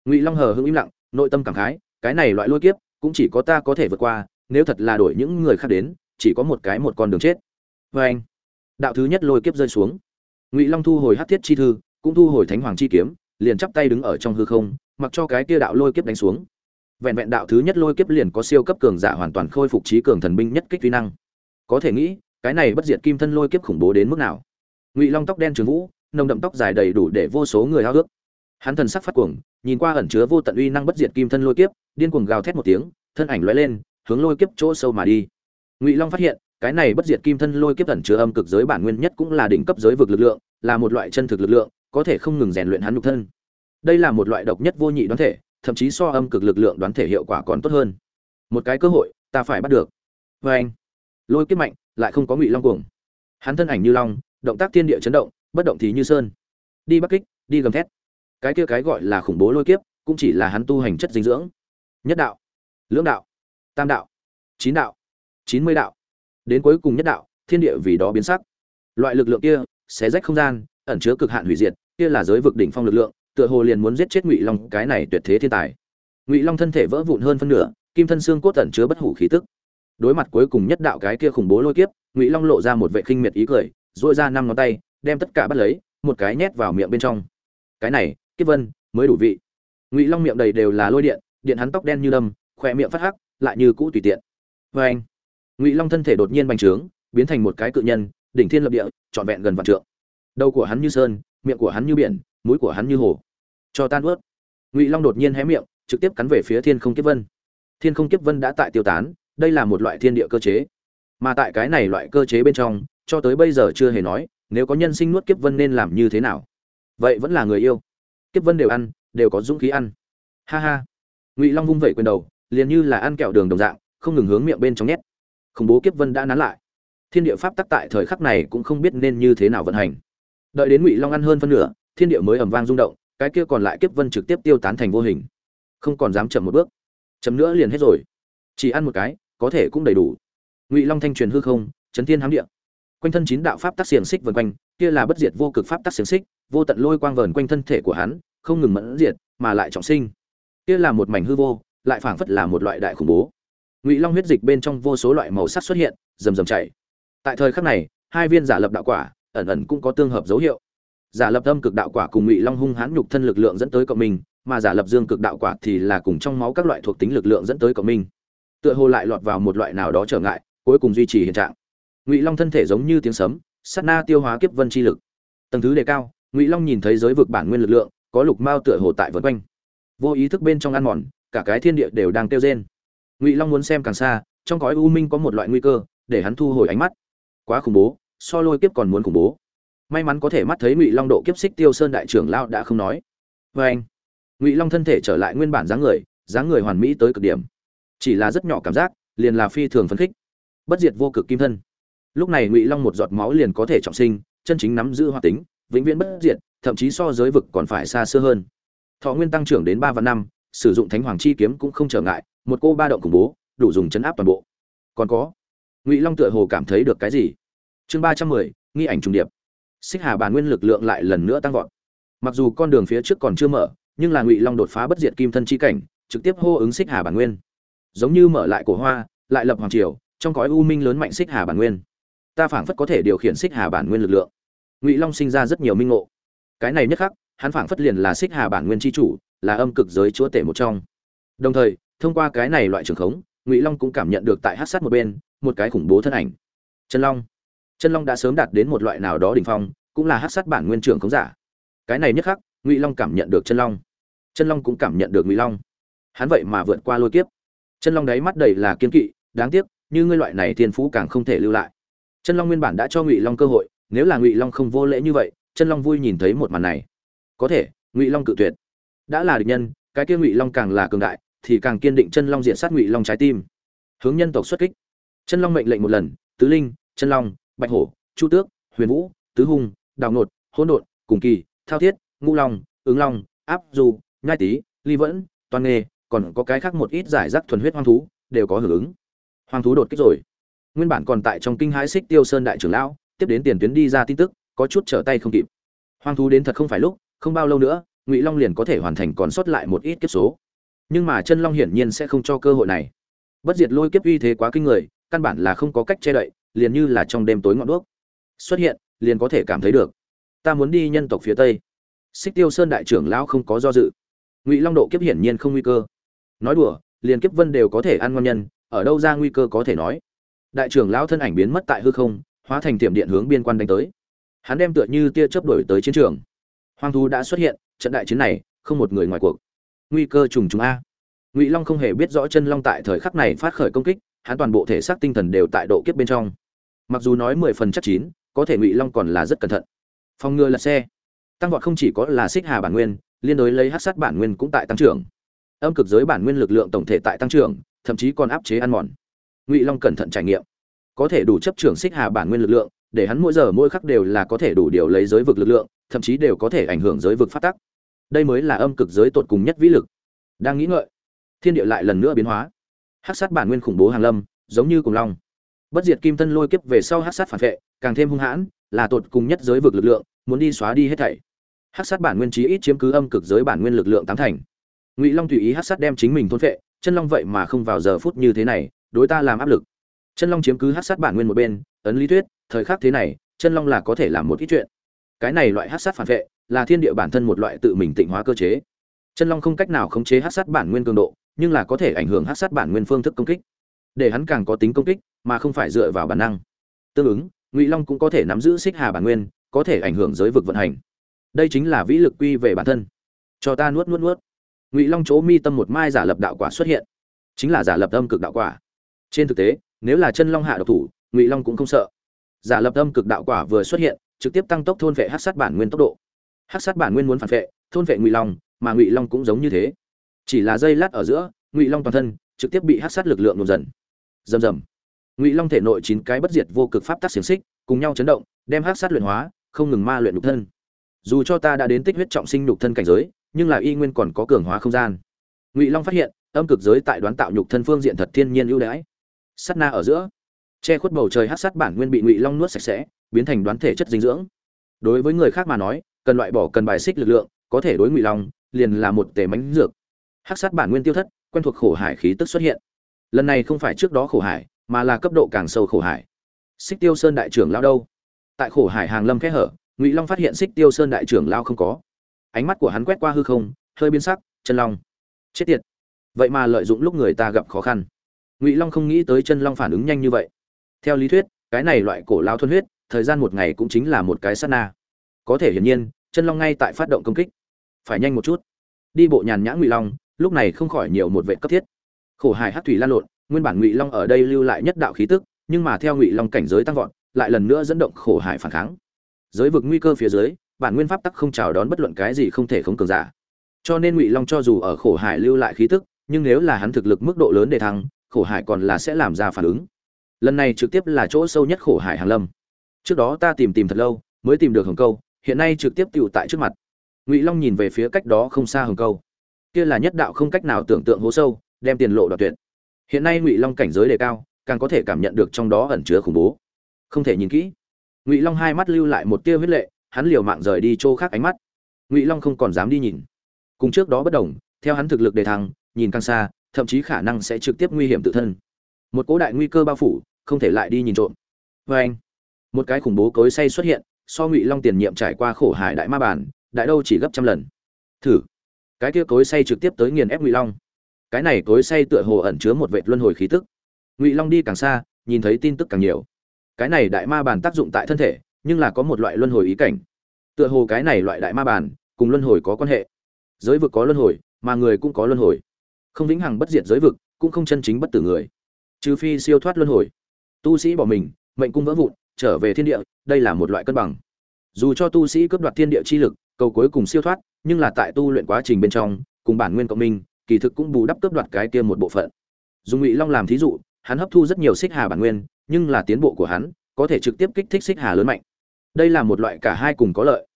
Ngụy long hờ hững im lặng, nội tâm cảm khái, cái này loại lôi kiếp, cũng chỉ có ta có thể vượt qua, nếu thật là đổi những người khác đến, chỉ có một cái một con đường chết. Vê anh, đạo thứ nhất lôi kiếp rơi xuống. Ngụy long thu hồi hát thiết chi thư, cũng thu hồi thánh hoàng chi kiếm, liền chắp tay đứng ở trong hư không, mặc cho cái kia đạo lôi kiếp đánh xuống. Vẹn vẹn đạo thứ nhất lôi kiếp liền có siêu cấp cường giả hoàn toàn khôi phục trí cường thần binh nhất kích vi năng. Có thể nghĩ, cái này bất diệt kim thân lôi kiếp khủng bố đến mức nào? Ngụy long tóc đen trường vũ nồng đậm tóc dài đầy đủ để vô số người hao ước hắn thần sắc phát cuồng, nhìn qua ẩn chứa vô tận uy năng bất diệt kim thân lôi kiếp, điên cuồng gào thét một tiếng, thân ảnh lóe lên, hướng lôi kiếp chỗ sâu mà đi. Ngụy long phát hiện, cái này bất diệt kim thân lôi kiếp ẩn chứa âm cực giới bản nguyên nhất cũng là đỉnh cấp giới vực lực lượng, là một loại chân thực lực lượng, có thể không ngừng rèn luyện hắn nhục thân. Đây là một loại độc nhất vô nhị đoán thể, thậm chí so âm cực lực lượng đoán thể hiệu quả còn tốt hơn. Một cái cơ hội, ta phải bắt được. Vê anh lôi kiếp mạnh, lại không có ngụy long cuồng. Hắn thân ảnh như long, động tác thiên địa chấn động bất động thì như sơn. Đi bắc kích, đi gầm thét. Cái kia cái gọi là khủng bố lôi kiếp, cũng chỉ là hắn tu hành chất dinh dưỡng. Nhất đạo, lưỡng đạo, tam đạo, chín đạo, chín mươi đạo. Đến cuối cùng nhất đạo, thiên địa vì đó biến sắc. Loại lực lượng kia, xé rách không gian, ẩn chứa cực hạn hủy diệt, kia là giới vực đỉnh phong lực lượng, tựa hồ liền muốn giết chết ngụy long, cái này tuyệt thế thiên tài. Ngụy long thân thể vỡ vụn hơn phân nửa, kim thân xương cốt ẩn chứa bất hủ khí tức. Đối mặt cuối cùng nhất đạo cái kia khủng bố lôi kiếp, ngụy long lộ ra một vệ khinh miệt ý cười dội ra năm ngón tay đem tất cả bắt lấy, một cái nhét vào miệng bên trong. Cái này, kiếp vân, mới đủ vị. Ngụy long miệng đầy đều là lôi điện điện hắn tóc đen như đâm, khỏe miệng phát hắc, lại như cũ tùy tiện. Vê anh, ngụy long thân thể đột nhiên bành trướng, biến thành một cái cự nhân, đỉnh thiên lập địa, trọn vẹn gần vạn trượng. Đầu của hắn như sơn, miệng của hắn như biển, mũi của hắn như hồ. Cho tan ướt. Ngụy long đột nhiên hé miệng, trực tiếp cắn về phía thiên không kiếp vân. Thiên không kiếp vân đã tại tiêu tán, đây là một loại thiên địa cơ chế. Mà tại cái này loại cơ chế bên trong, cho tới bây giờ chưa hề nói nếu có nhân sinh nuốt kiếp vân nên làm như thế nào? Vậy vẫn là người yêu. Kiếp vân đều ăn, đều có dũng khí ăn. Ha ha. Ngụy long vung vẩy quyền đầu, liền như là ăn kẹo đường đồng dạng, không ngừng hướng miệng bên trong nhét. Khủng bố kiếp vân đã nán lại. Thiên địa pháp tắc tại thời khắc này cũng không biết nên như thế nào vận hành. Đợi đến ngụy long ăn hơn phân nửa, thiên địa mới ầm vang rung động, cái kia còn lại kiếp vân trực tiếp tiêu tán thành vô hình. Không còn dám chậm một bước. Chậm nữa liền hết rồi. Chỉ ăn một cái, có thể cũng đầy đủ. Ngụy long thanh truyền hư không, chấn thiên hám địa quanh thân chín đạo pháp tắc xiềng xích vần quanh, kia là bất diệt vô cực pháp tắc xiềng xích, vô tận lôi quang vờn quanh thân thể của hắn, không ngừng mẫn diệt, mà lại trọng sinh. Kia là một mảnh hư vô, lại phảng phất là một loại đại khủng bố. Ngụy long huyết dịch bên trong vô số loại màu sắc xuất hiện, rầm rầm chảy. Tại thời khắc này, hai viên giả lập đạo quả, ẩn ẩn cũng có tương hợp dấu hiệu. Giả lập âm cực đạo quả cùng ngụy long hung hãn nhục thân lực lượng dẫn tới cộng minh, mà giả lập dương cực đạo quả thì là cùng trong máu các loại thuộc tính lực lượng dẫn tới cộng minh. Tựa hồ lại lọt vào một loại nào đó trở ngại, cuối cùng duy trì hiện trạng ngụy long thân thể giống như tiếng sấm sát na tiêu hóa kiếp vân chi lực tầng thứ đề cao ngụy long nhìn thấy giới vực bản nguyên lực lượng có lục mao tựa hồ tại vân quanh vô ý thức bên trong ăn mòn cả cái thiên địa đều đang tiêu rên ngụy long muốn xem càng xa trong cõi u minh có một loại nguy cơ để hắn thu hồi ánh mắt quá khủng bố so lôi kiếp còn muốn khủng bố may mắn có thể mắt thấy ngụy long độ kiếp xích tiêu sơn đại trưởng lao đã không nói vê anh ngụy long thân thể trở lại nguyên bản dáng người dáng người hoàn mỹ tới cực điểm chỉ là rất nhỏ cảm giác liền là phi thường phấn khích bất diệt vô cực kim thân lúc này ngụy long một giọt máu liền có thể trọng sinh, chân chính nắm giữ hoạt tính, vĩnh viễn bất diệt, thậm chí so giới vực còn phải xa xưa hơn. Thọ nguyên tăng trưởng đến ba vạn năm, sử dụng thánh hoàng chi kiếm cũng không trở ngại, một cô ba động khủng bố, đủ dùng chấn áp toàn bộ. Còn có, ngụy long tựa hồ cảm thấy được cái gì? Chương ba trăm mười, nghi ảnh trùng điệp. Xích hà bản nguyên lực lượng lại lần nữa tăng vọt. Mặc dù con đường phía trước còn chưa mở, nhưng là ngụy long đột phá bất diệt kim thân chi cảnh, trực tiếp hô ứng xích hà bản nguyên. Giống như mở lại cổ hoa, lại lập hoàng triều, trong cõi u minh lớn mạnh xích hà bản nguyên ta phảng phất có thể điều khiển xích hà bản nguyên lực lượng. Ngụy long sinh ra rất nhiều minh ngộ. Cái này nhất khắc, hắn phảng phất liền là xích hà bản nguyên chi chủ, là âm cực giới chúa tể một trong. Đồng thời, thông qua cái này loại trường khống, ngụy long cũng cảm nhận được tại hát sát một bên, một cái khủng bố thân ảnh. Chân long. Chân long đã sớm đạt đến một loại nào đó đỉnh phong, cũng là hát sát bản nguyên trưởng khống giả. Cái này nhất khắc, ngụy long cảm nhận được chân long. Chân long cũng cảm nhận được ngụy long. Hắn vậy mà vượt qua lôi kiếp. Chân long đáy mắt đầy là kiên kỵ, đáng tiếc, như ngươi loại này thiên phú càng không thể lưu lại chân long nguyên bản đã cho ngụy long cơ hội, nếu là ngụy long không vô lễ như vậy, chân long vui nhìn thấy một màn này. Có thể, ngụy long cự tuyệt. Đã là địch nhân, cái kia ngụy long càng là cường đại, thì càng kiên định chân long diện sát ngụy long trái tim. Hướng nhân tộc xuất kích. Chân long mệnh lệnh một lần, tứ linh, chân long, bạch hổ, chu tước, huyền vũ, tứ hung, đào nột hỗn độn, cùng kỳ, thao thiết, ngũ long, ứng long, áp du nhai tý, ly vẫn, toàn nghề, còn có cái khác một ít giải rác thuần huyết hoang thú, đều có hưởng ứng. Hoang thú đột kích rồi nguyên bản còn tại trong kinh hãi xích tiêu sơn đại trưởng lão, tiếp đến tiền tuyến đi ra tin tức, có chút trở tay không kịp. Hoang thú đến thật không phải lúc, không bao lâu nữa, ngụy long liền có thể hoàn thành còn sót lại một ít kiếp số. Nhưng mà chân long hiển nhiên sẽ không cho cơ hội này. Bất diệt lôi kiếp uy thế quá kinh người, căn bản là không có cách che đậy, liền như là trong đêm tối ngọn đuốc xuất hiện, liền có thể cảm thấy được. Ta muốn đi nhân tộc phía tây. Xích tiêu sơn đại trưởng lão không có do dự. Ngụy long độ kiếp hiển nhiên không nguy cơ. Nói đùa, liền kiếp vân đều có thể ăn ngon nhân, ở đâu ra nguy cơ có thể nói đại trưởng lão thân ảnh biến mất tại hư không, hóa thành tiệm điện hướng biên quan đánh tới. Hắn đem tựa như tia chớp đổi tới chiến trường. Hoang thú đã xuất hiện, trận đại chiến này, không một người ngoài cuộc. Nguy cơ trùng trùng a. Ngụy long không hề biết rõ chân long tại thời khắc này phát khởi công kích, hắn toàn bộ thể xác tinh thần đều tại độ kiếp bên trong. Mặc dù nói mười phần chắc chín, có thể ngụy long còn là rất cẩn thận. Phòng ngừa lật xe. Tăng vọt không chỉ có là xích hà bản nguyên, liên đối lấy hát sát bản nguyên cũng tại tăng trưởng. Âm cực giới bản nguyên lực lượng tổng thể tại tăng trưởng, thậm chí còn áp chế ăn mòn ngụy long cẩn thận trải nghiệm. Có thể đủ chấp trưởng xích hà bản nguyên lực lượng, để hắn mỗi giờ mỗi khắc đều là có thể đủ điều lấy giới vực lực lượng, thậm chí đều có thể ảnh hưởng giới vực phát tắc. Đây mới là âm cực giới tột cùng nhất vĩ lực. Đang nghĩ ngợi, thiên địa lại lần nữa biến hóa. Hát sát bản nguyên khủng bố hàng lâm, giống như cùng long. Bất diệt kim thân lôi kiếp về sau hát sát phản vệ, càng thêm hung hãn, là tột cùng nhất giới vực lực lượng, muốn đi xóa đi hết thảy. Hát sát bản nguyên trí ít chiếm cứ âm cực giới bản nguyên lực lượng tám thành. Ngụy long tùy ý hát sát đem chính mình thôn vệ chân long vậy mà không vào giờ phút như thế này đối ta làm áp lực. Chân long chiếm cứ hát sát bản nguyên một bên, ấn lý thuyết, thời khắc thế này, chân long là có thể làm một ít chuyện. Cái này loại hát sát phản vệ, là thiên địa bản thân một loại tự mình tịnh hóa cơ chế. Chân long không cách nào khống chế hát sát bản nguyên cường độ, nhưng là có thể ảnh hưởng hát sát bản nguyên phương thức công kích. Để hắn càng có tính công kích, mà không phải dựa vào bản năng. Tương ứng, ngụy long cũng có thể nắm giữ xích hà bản nguyên, có thể ảnh hưởng giới vực vận hành. Đây chính là vĩ lực quy về bản thân. Cho ta nuốt nuốt nuốt. Ngụy long chỗ mi tâm một mai giả lập đạo quả xuất hiện. Chính là giả lập âm cực đạo quả trên thực tế, nếu là chân long hạ độc thủ, ngụy long cũng không sợ. Giả lập âm cực đạo quả vừa xuất hiện, trực tiếp tăng tốc thôn vệ hát sát bản nguyên tốc độ. Hát sát bản nguyên muốn phản vệ, thôn vệ ngụy long, mà ngụy long cũng giống như thế. Chỉ là dây lát ở giữa, ngụy long toàn thân trực tiếp bị hát sát lực lượng nổ dần. Rầm rầm. Ngụy long thể nội chín cái bất diệt vô cực pháp tắc xiềng xích, cùng nhau chấn động, đem hát sát luyện hóa, không ngừng ma luyện nhục thân. Dù cho ta đã đến tích huyết trọng sinh nhục thân cảnh giới, nhưng là y nguyên còn có cường hóa không gian. Ngụy long phát hiện, âm cực giới tại đoán tạo nhục thân phương diện thật thiên nhiên ưu đãi sắt na ở giữa. Che khuất bầu trời hát sát bản nguyên bị ngụy long nuốt sạch sẽ, biến thành đoán thể chất dinh dưỡng. Đối với người khác mà nói, cần loại bỏ cần bài xích lực lượng, có thể đối ngụy long, liền là một tề mánh dược. Hát sát bản nguyên tiêu thất, quen thuộc khổ hải khí tức xuất hiện. Lần này không phải trước đó khổ hải, mà là cấp độ càng sâu khổ hải. Xích tiêu sơn đại trưởng lao đâu? Tại khổ hải hàng lâm khẽ hở, ngụy long phát hiện xích tiêu sơn đại trưởng lao không có. Ánh mắt của hắn quét qua hư không, hơi biến sắc, chân long. Chết tiệt. Vậy mà lợi dụng lúc người ta gặp khó khăn ngụy long không nghĩ tới chân long phản ứng nhanh như vậy theo lý thuyết cái này loại cổ lao thuần huyết thời gian một ngày cũng chính là một cái sát na có thể hiển nhiên chân long ngay tại phát động công kích phải nhanh một chút đi bộ nhàn nhã ngụy long lúc này không khỏi nhiều một vệ cấp thiết khổ hải hát thủy lan lộn nguyên bản ngụy long ở đây lưu lại nhất đạo khí tức nhưng mà theo ngụy long cảnh giới tăng vọt lại lần nữa dẫn động khổ hải phản kháng giới vực nguy cơ phía dưới bản nguyên pháp tắc không chào đón bất luận cái gì không thể không cường giả cho nên ngụy long cho dù ở khổ hải lưu lại khí tức nhưng nếu là hắn thực lực mức độ lớn để thăng khổ hải còn là sẽ làm ra phản ứng. Lần này trực tiếp là chỗ sâu nhất khổ hải hàng lâm. Trước đó ta tìm tìm thật lâu, mới tìm được hồng câu, hiện nay trực tiếp tựu tại trước mặt. Ngụy long nhìn về phía cách đó không xa hồng câu. Kia là nhất đạo không cách nào tưởng tượng hố sâu, đem tiền lộ đoạt tuyệt. Hiện nay ngụy long cảnh giới đề cao, càng có thể cảm nhận được trong đó ẩn chứa khủng bố. Không thể nhìn kỹ. Ngụy long hai mắt lưu lại một tia huyết lệ, hắn liều mạng rời đi chỗ khác ánh mắt. Ngụy long không còn dám đi nhìn. Cùng trước đó bất đồng, theo hắn thực lực đề thăng, nhìn càng xa thậm chí khả năng sẽ trực tiếp nguy hiểm tự thân. Một cố đại nguy cơ bao phủ, không thể lại đi nhìn trộm. Vê anh, một cái khủng bố cối say xuất hiện, so ngụy long tiền nhiệm trải qua khổ hải đại ma bản, đại đâu chỉ gấp trăm lần. Thử, cái kia cối say trực tiếp tới nghiền ép ngụy long. Cái này cối say tựa hồ ẩn chứa một vệt luân hồi khí tức. Ngụy long đi càng xa, nhìn thấy tin tức càng nhiều. Cái này đại ma bản tác dụng tại thân thể, nhưng là có một loại luân hồi ý cảnh. Tựa hồ cái này loại đại ma bản, cùng luân hồi có quan hệ. Giới vực có luân hồi, mà người cũng có luân hồi không vĩnh hằng bất diệt giới vực, cũng không chân chính bất tử người. Trừ phi siêu thoát luân hồi. Tu sĩ bỏ mình, mệnh cung vỡ vụn, trở về thiên địa, đây là một loại cân bằng. Dù cho tu sĩ cướp đoạt thiên địa chi lực, cầu cuối cùng siêu thoát, nhưng là tại tu luyện quá trình bên trong, cùng bản nguyên cộng minh, kỳ thực cũng bù đắp cướp đoạt cái kia một bộ phận. Dùng ngụy long làm thí dụ, hắn hấp thu rất nhiều xích hà bản nguyên, nhưng là tiến bộ của hắn có thể trực tiếp kích thích xích hà lớn mạnh. Đây là một loại cả hai cùng có lợi.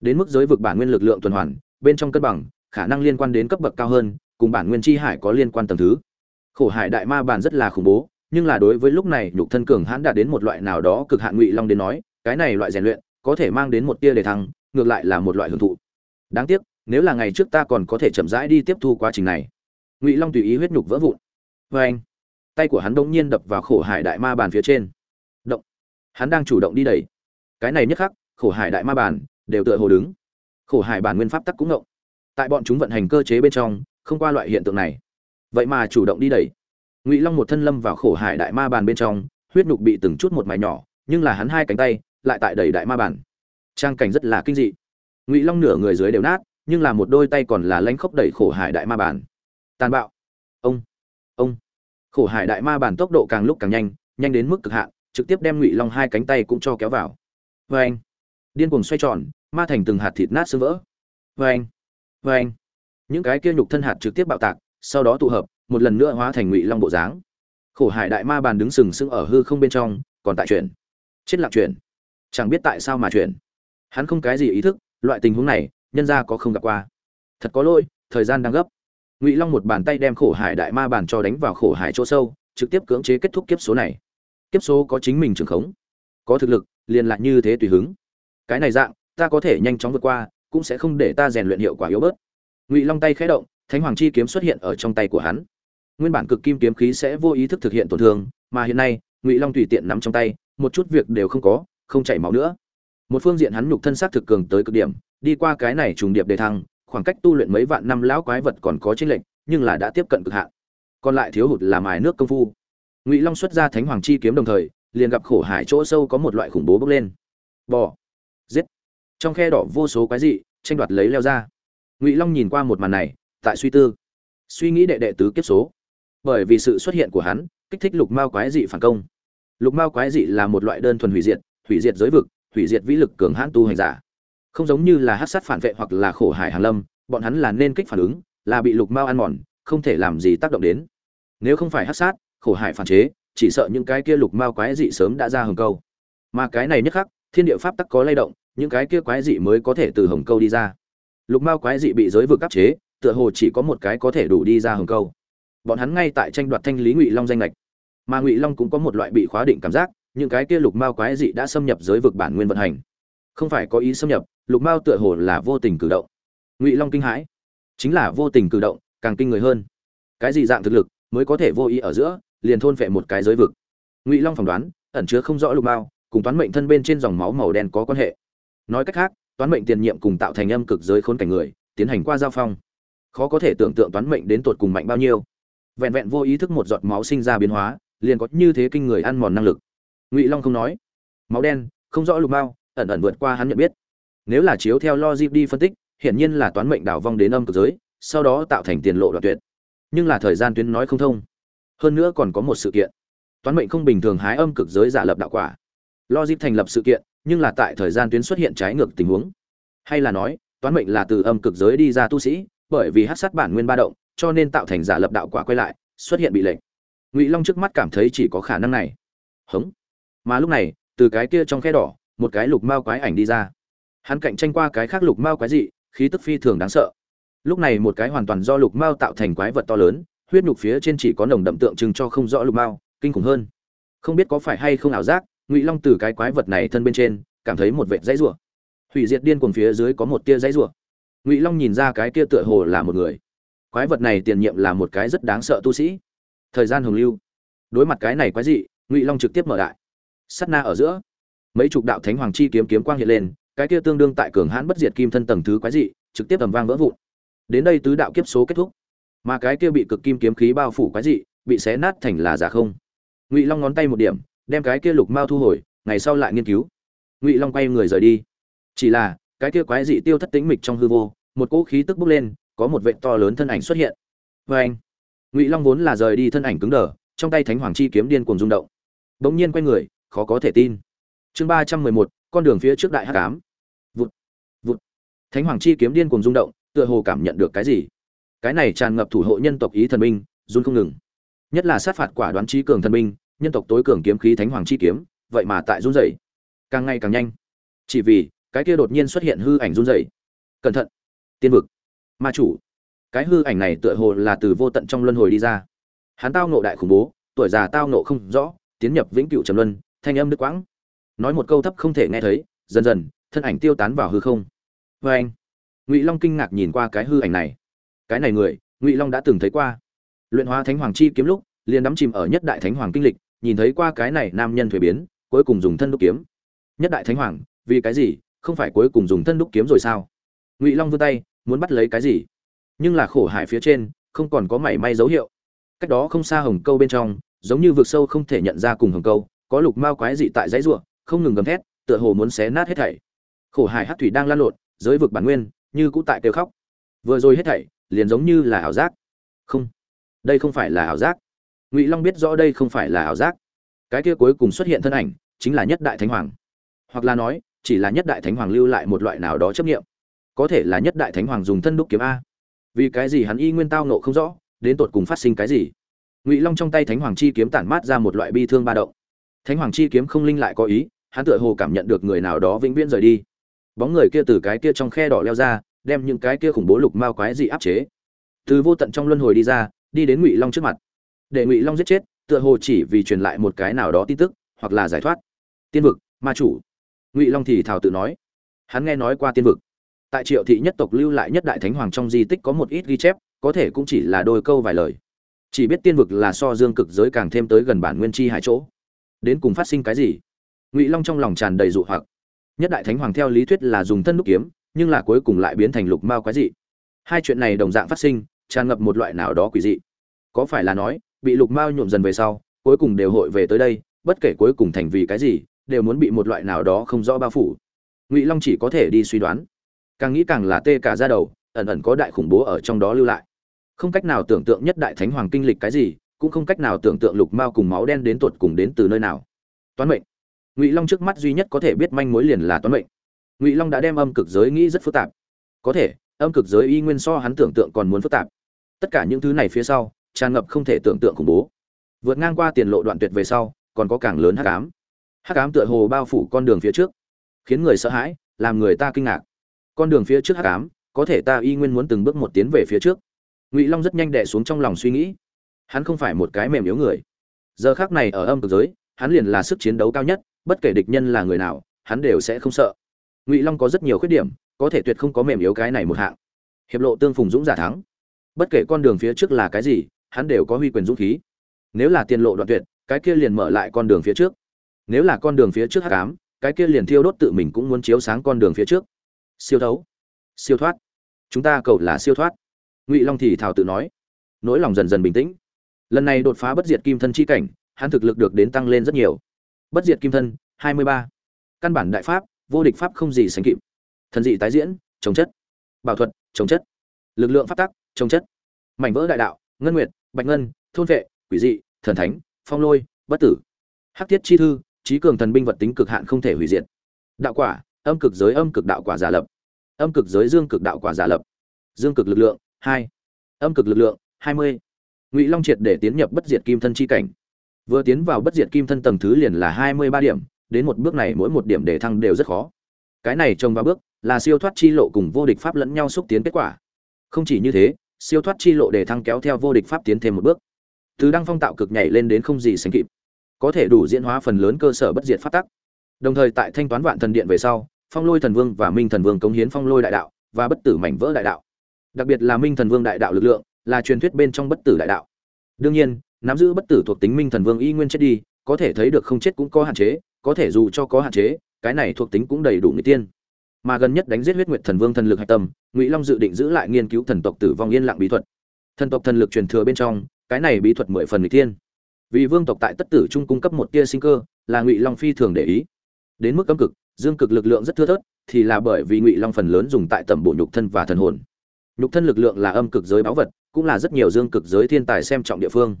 Đến mức giới vực bản nguyên lực lượng tuần hoàn, bên trong cân bằng, khả năng liên quan đến cấp bậc cao hơn cùng bản nguyên chi hải có liên quan tầng thứ. Khổ hải đại ma bản rất là khủng bố, nhưng là đối với lúc này nhục thân cường hãn đạt đến một loại nào đó cực hạn ngụy long đến nói, cái này loại rèn luyện có thể mang đến một tia đề thăng, ngược lại là một loại hưởng thụ. Đáng tiếc, nếu là ngày trước ta còn có thể chậm rãi đi tiếp thu quá trình này. Ngụy long tùy ý huyết nhục vỡ vụn. Oeng. anh tay của hắn đột nhiên đập vào khổ hải đại ma bàn phía trên. Động. Hắn đang chủ động đi đẩy. Cái này nhất khắc, khổ hải đại ma bàn đều tựa hồ đứng. Khổ hải bản nguyên pháp tắc cũng động. Tại bọn chúng vận hành cơ chế bên trong không qua loại hiện tượng này. Vậy mà chủ động đi đẩy. Ngụy long một thân lâm vào khổ hải đại ma bàn bên trong, huyết nhục bị từng chút một mài nhỏ, nhưng là hắn hai cánh tay lại tại đẩy đại ma bàn. Trang cảnh rất là kinh dị. Ngụy long nửa người dưới đều nát, nhưng là một đôi tay còn là lanh khốc đẩy khổ hải đại ma bàn. Tàn bạo. Ông. Ông. Khổ hải đại ma bàn tốc độ càng lúc càng nhanh nhanh đến mức cực hạn, trực tiếp đem ngụy long hai cánh tay cũng cho kéo vào. Vê anh. Điên cuồng xoay tròn, ma thành từng hạt thịt nát xương vỡ. Vê anh. Vê anh những cái kia nhục thân hạt trực tiếp bạo tạc, sau đó tụ hợp, một lần nữa hóa thành ngụy long bộ dáng. Khổ hải đại ma bàn đứng sừng sững ở hư không bên trong, còn tại chuyển. Chết lạc chuyển. Chẳng biết tại sao mà chuyển. Hắn không cái gì ý thức, loại tình huống này, nhân ra có không gặp qua. Thật có lỗi, thời gian đang gấp. Ngụy long một bàn tay đem khổ hải đại ma bàn cho đánh vào khổ hải chỗ sâu, trực tiếp cưỡng chế kết thúc kiếp số này. Kiếp số có chính mình trường khống, có thực lực, liền lại như thế tùy hứng. Cái này dạng, ta có thể nhanh chóng vượt qua, cũng sẽ không để ta rèn luyện hiệu quả yếu bớt ngụy long tay khẽ động, thánh hoàng chi kiếm xuất hiện ở trong tay của hắn. Nguyên bản cực kim kiếm khí sẽ vô ý thức thực hiện tổn thương, mà hiện nay, ngụy long tùy tiện nắm trong tay, một chút việc đều không có, không chảy máu nữa. Một phương diện hắn nhục thân xác thực cường tới cực điểm, đi qua cái này trùng điệp đề thăng, khoảng cách tu luyện mấy vạn năm lão quái vật còn có chênh lệch, nhưng là đã tiếp cận cực hạn. Còn lại thiếu hụt là mài nước công phu. Ngụy long xuất ra thánh hoàng chi kiếm đồng thời, liền gặp khổ hải chỗ sâu có một loại khủng bố bốc lên. Bò. Giết. Trong khe đỏ vô số quái dị, tranh đoạt lấy leo ra ngụy long nhìn qua một màn này, tại suy tư. Suy nghĩ đệ đệ tứ kiếp số. Bởi vì sự xuất hiện của hắn, kích thích lục mao quái dị phản công. Lục mao quái dị là một loại đơn thuần hủy diệt hủy diệt giới vực, hủy diệt vĩ lực cường hãn tu hành giả. Không giống như là hát sát phản vệ hoặc là khổ hải hàn lâm, bọn hắn là nên kích phản ứng, là bị lục mao ăn mòn, không thể làm gì tác động đến. Nếu không phải hát sát, khổ hải phản chế, chỉ sợ những cái kia lục mao quái dị sớm đã ra hồng câu. Mà cái này nhất khắc, thiên địa pháp tắc có lay động, những cái kia quái dị mới có thể từ hồng câu đi ra lục mao quái dị bị giới vực áp chế, tựa hồ chỉ có một cái có thể đủ đi ra hồng câu. Bọn hắn ngay tại tranh đoạt thanh lý ngụy long danh lệch mà ngụy long cũng có một loại bị khóa định cảm giác, những cái kia lục mao quái dị đã xâm nhập giới vực bản nguyên vận hành. Không phải có ý xâm nhập, lục mao tựa hồ là vô tình cử động. Ngụy long kinh hãi. Chính là vô tình cử động, càng kinh người hơn. Cái gì dạng thực lực mới có thể vô ý ở giữa, liền thôn phệ một cái giới vực? Ngụy long phỏng đoán, ẩn chứa không rõ lục mao, cùng toán mệnh thân bên trên dòng máu màu đen có quan hệ. Nói cách khác toán mệnh tiền nhiệm cùng tạo thành âm cực giới khốn cảnh người, tiến hành qua giao phong. Khó có thể tưởng tượng toán mệnh đến tột cùng mạnh bao nhiêu. Vẹn vẹn vô ý thức một giọt máu sinh ra biến hóa, liền có như thế kinh người ăn mòn năng lực. Ngụy long không nói. Máu đen, không rõ lục bao, ẩn ẩn vượt qua hắn nhận biết. Nếu là chiếu theo logic đi phân tích, hiển nhiên là toán mệnh đảo vong đến âm cực giới, sau đó tạo thành tiền lộ đoạn tuyệt. Nhưng là thời gian tuyến nói không thông. Hơn nữa còn có một sự kiện. Toán mệnh không bình thường hái âm cực giới giả lập đạo quả. Logic thành lập sự kiện nhưng là tại thời gian tuyến xuất hiện trái ngược tình huống. Hay là nói, toán mệnh là từ âm cực giới đi ra tu sĩ, bởi vì hát sát bản nguyên ba động, cho nên tạo thành giả lập đạo quả quay lại, xuất hiện bị lệnh ngụy long trước mắt cảm thấy chỉ có khả năng này. Hống. Mà lúc này, từ cái kia trong khe đỏ, một cái lục mao quái ảnh đi ra. Hắn cạnh tranh qua cái khác lục mao quái dị, khí tức phi thường đáng sợ. Lúc này một cái hoàn toàn do lục mao tạo thành quái vật to lớn, huyết nhục phía trên chỉ có nồng đậm tượng trưng cho không rõ lục mao, kinh khủng hơn. Không biết có phải hay không ảo giác ngụy long từ cái quái vật này thân bên trên cảm thấy một vệt dãy rủa hủy diệt điên cuồng phía dưới có một tia dãy rủa ngụy long nhìn ra cái kia tựa hồ là một người quái vật này tiền nhiệm là một cái rất đáng sợ tu sĩ thời gian hồng lưu đối mặt cái này quái dị ngụy long trực tiếp mở đại sắt na ở giữa mấy chục đạo thánh hoàng chi kiếm kiếm quang hiện lên cái kia tương đương tại cường hãn bất diệt kim thân tầng thứ quái dị trực tiếp tầm vang vỡ vụn đến đây tứ đạo kiếp số kết thúc mà cái kia bị cực kim kiếm khí bao phủ quái dị bị xé nát thành là giả không ngụy long ngón tay một điểm đem cái kia lục mao thu hồi, ngày sau lại nghiên cứu. Ngụy long quay người rời đi. Chỉ là, cái kia quái dị tiêu thất tính mịch trong hư vô, một cỗ khí tức bốc lên, có một vệ to lớn thân ảnh xuất hiện. Vê anh, ngụy long vốn là rời đi thân ảnh cứng đờ, trong tay thánh hoàng chi kiếm điên cuồng rung động. Bỗng nhiên quay người, khó có thể tin. Chương ba trăm mười một, con đường phía trước đại hát cám vụt vụt. Thánh hoàng chi kiếm điên cuồng rung động, tựa hồ cảm nhận được cái gì? Cái này tràn ngập thủ hộ nhân tộc ý thần minh run không ngừng. Nhất là sát phạt quả đoán trí cường thần minh nhân tộc tối cường kiếm khí thánh hoàng chi kiếm, vậy mà tại run rẩy. Càng ngày càng nhanh. Chỉ vì, cái kia đột nhiên xuất hiện hư ảnh run rẩy. Cẩn thận. Tiên vực. Ma chủ. Cái hư ảnh này tựa hồ là từ vô tận trong luân hồi đi ra. Hắn tao nộ đại khủng bố, tuổi già tao nộ không rõ, tiến nhập vĩnh cựu trầm luân, thanh âm đức quãng. Nói một câu thấp không thể nghe thấy, dần dần, thân ảnh tiêu tán vào hư không. Vê anh, ngụy long kinh ngạc nhìn qua cái hư ảnh này. Cái này người, ngụy long đã từng thấy qua. Luyện hóa thánh hoàng chi kiếm lúc, liền đắm chìm ở nhất đại thánh hoàng kinh lịch nhìn thấy qua cái này nam nhân thuế biến, cuối cùng dùng thân đúc kiếm. Nhất đại thánh hoàng, vì cái gì? Không phải cuối cùng dùng thân đúc kiếm rồi sao? Ngụy long vươn tay, muốn bắt lấy cái gì? Nhưng là khổ hải phía trên, không còn có mảy may dấu hiệu. Cách đó không xa hồng câu bên trong, giống như vực sâu không thể nhận ra cùng hồng câu, có lục mao quái dị tại dãy ruộng không ngừng gầm thét, tựa hồ muốn xé nát hết thảy. Khổ hải hát thủy đang lan lộn, giới vực bản nguyên, như cũ tại kêu khóc. Vừa rồi hết thảy, liền giống như là ảo giác. Không, đây không phải là ảo giác ngụy long biết rõ đây không phải là ảo giác cái kia cuối cùng xuất hiện thân ảnh chính là nhất đại thánh hoàng hoặc là nói chỉ là nhất đại thánh hoàng lưu lại một loại nào đó chấp nghiệm có thể là nhất đại thánh hoàng dùng thân đúc kiếm a vì cái gì hắn y nguyên tao nộ không rõ đến tột cùng phát sinh cái gì ngụy long trong tay thánh hoàng chi kiếm tản mát ra một loại bi thương ba động thánh hoàng chi kiếm không linh lại có ý hắn tựa hồ cảm nhận được người nào đó vĩnh viễn rời đi bóng người kia từ cái kia trong khe đỏ leo ra đem những cái kia khủng bố lục mao quái dị áp chế từ vô tận trong luân hồi đi ra đi đến ngụy long trước mặt để ngụy long giết chết tựa hồ chỉ vì truyền lại một cái nào đó tin tức hoặc là giải thoát tiên vực ma chủ ngụy long thì thào tự nói hắn nghe nói qua tiên vực tại triệu thị nhất tộc lưu lại nhất đại thánh hoàng trong di tích có một ít ghi chép có thể cũng chỉ là đôi câu vài lời chỉ biết tiên vực là so dương cực giới càng thêm tới gần bản nguyên chi hải chỗ đến cùng phát sinh cái gì ngụy long trong lòng tràn đầy dụ hoặc nhất đại thánh hoàng theo lý thuyết là dùng thân đúc kiếm nhưng là cuối cùng lại biến thành lục mao quái dị hai chuyện này đồng dạng phát sinh tràn ngập một loại nào đó quỷ dị có phải là nói bị lục mao nhuộm dần về sau, cuối cùng đều hội về tới đây, bất kể cuối cùng thành vì cái gì, đều muốn bị một loại nào đó không rõ bao phủ. Ngụy long chỉ có thể đi suy đoán. Càng nghĩ càng là tê cả ra đầu, ẩn ẩn có đại khủng bố ở trong đó lưu lại. Không cách nào tưởng tượng nhất đại thánh hoàng kinh lịch cái gì, cũng không cách nào tưởng tượng lục mao cùng máu đen đến tột cùng đến từ nơi nào. Toán mệnh. Ngụy long trước mắt duy nhất có thể biết manh mối liền là toán mệnh. Ngụy long đã đem âm cực giới nghĩ rất phức tạp. Có thể, âm cực giới y nguyên so hắn tưởng tượng còn muốn phức tạp. Tất cả những thứ này phía sau tràn ngập không thể tưởng tượng khủng bố. Vượt ngang qua tiền lộ đoạn tuyệt về sau, còn có càng lớn hắc ám. Hắc ám tựa hồ bao phủ con đường phía trước, khiến người sợ hãi, làm người ta kinh ngạc. Con đường phía trước hắc ám, có thể ta y nguyên muốn từng bước một tiến về phía trước. Ngụy long rất nhanh đẻ xuống trong lòng suy nghĩ. Hắn không phải một cái mềm yếu người. Giờ khác này ở âm cực giới, hắn liền là sức chiến đấu cao nhất, bất kể địch nhân là người nào, hắn đều sẽ không sợ. Ngụy long có rất nhiều khuyết điểm, có thể tuyệt không có mềm yếu cái này một hạng. Hiệp lộ tương phùng dũng giả thắng. Bất kể con đường phía trước là cái gì hắn đều có huy quyền dũng khí. Nếu là tiền lộ đoạn tuyệt, cái kia liền mở lại con đường phía trước. Nếu là con đường phía trước hắc ám, cái kia liền thiêu đốt tự mình cũng muốn chiếu sáng con đường phía trước. Siêu thấu. Siêu thoát. Chúng ta cầu là siêu thoát. Ngụy long thì thảo tự nói. Nỗi lòng dần dần bình tĩnh. Lần này đột phá bất diệt kim thân chi cảnh, hắn thực lực được đến tăng lên rất nhiều. Bất diệt kim thân, hai mươi ba. Căn bản đại pháp, vô địch pháp không gì sánh kịp. Thần dị tái diễn chống chất. Bảo thuật chống chất. Lực lượng pháp tắc chống chất. Mảnh vỡ đại đạo, ngân nguyệt bạch ngân, thôn vệ, quỷ dị, thần thánh, phong lôi, bất tử. Hắc thiết chi thư trí cường thần binh vật tính cực hạn không thể hủy diệt. Đạo quả, âm cực giới, âm cực đạo quả giả lập. Âm cực giới, dương cực đạo quả giả lập. Dương cực lực lượng, hai. Âm cực lực lượng, hai mươi. Ngụy long triệt để tiến nhập bất diệt kim thân chi cảnh. Vừa tiến vào bất diệt kim thân tầng thứ liền là hai mươi ba điểm, đến một bước này mỗi một điểm để thăng đều rất khó. Cái này trông vào bước là siêu thoát chi lộ cùng vô địch pháp lẫn nhau xúc tiến kết quả. Không chỉ như thế siêu thoát chi lộ để thăng kéo theo vô địch pháp tiến thêm một bước. Từ đăng phong tạo cực nhảy lên đến không gì sánh kịp. Có thể đủ diễn hóa phần lớn cơ sở bất diệt pháp tắc. Đồng thời tại thanh toán vạn thần điện về sau, phong lôi thần vương và minh thần vương cống hiến phong lôi đại đạo và bất tử mảnh vỡ đại đạo. Đặc biệt là minh thần vương đại đạo lực lượng, là truyền thuyết bên trong bất tử đại đạo. Đương nhiên, nắm giữ bất tử thuộc tính minh thần vương y nguyên chết đi, có thể thấy được không chết cũng có hạn chế, có thể dù cho có hạn chế, cái này thuộc tính cũng đầy đủ người tiên mà gần nhất đánh giết huyết nguyệt thần vương thần lực hạch tâm, ngụy long dự định giữ lại nghiên cứu thần tộc tử vong yên lặng bí thuật. Thần tộc thần lực truyền thừa bên trong, cái này bí thuật mười phần người tiên vì vương tộc tại tất tử trung cung cấp một tia sinh cơ, là ngụy long phi thường để ý. Đến mức âm cực, dương cực lực lượng rất thưa thớt, thì là bởi vì ngụy long phần lớn dùng tại tầm bộ nhục thân và thần hồn. Nhục thân lực lượng là âm cực giới báu vật, cũng là rất nhiều dương cực giới thiên tài xem trọng địa phương.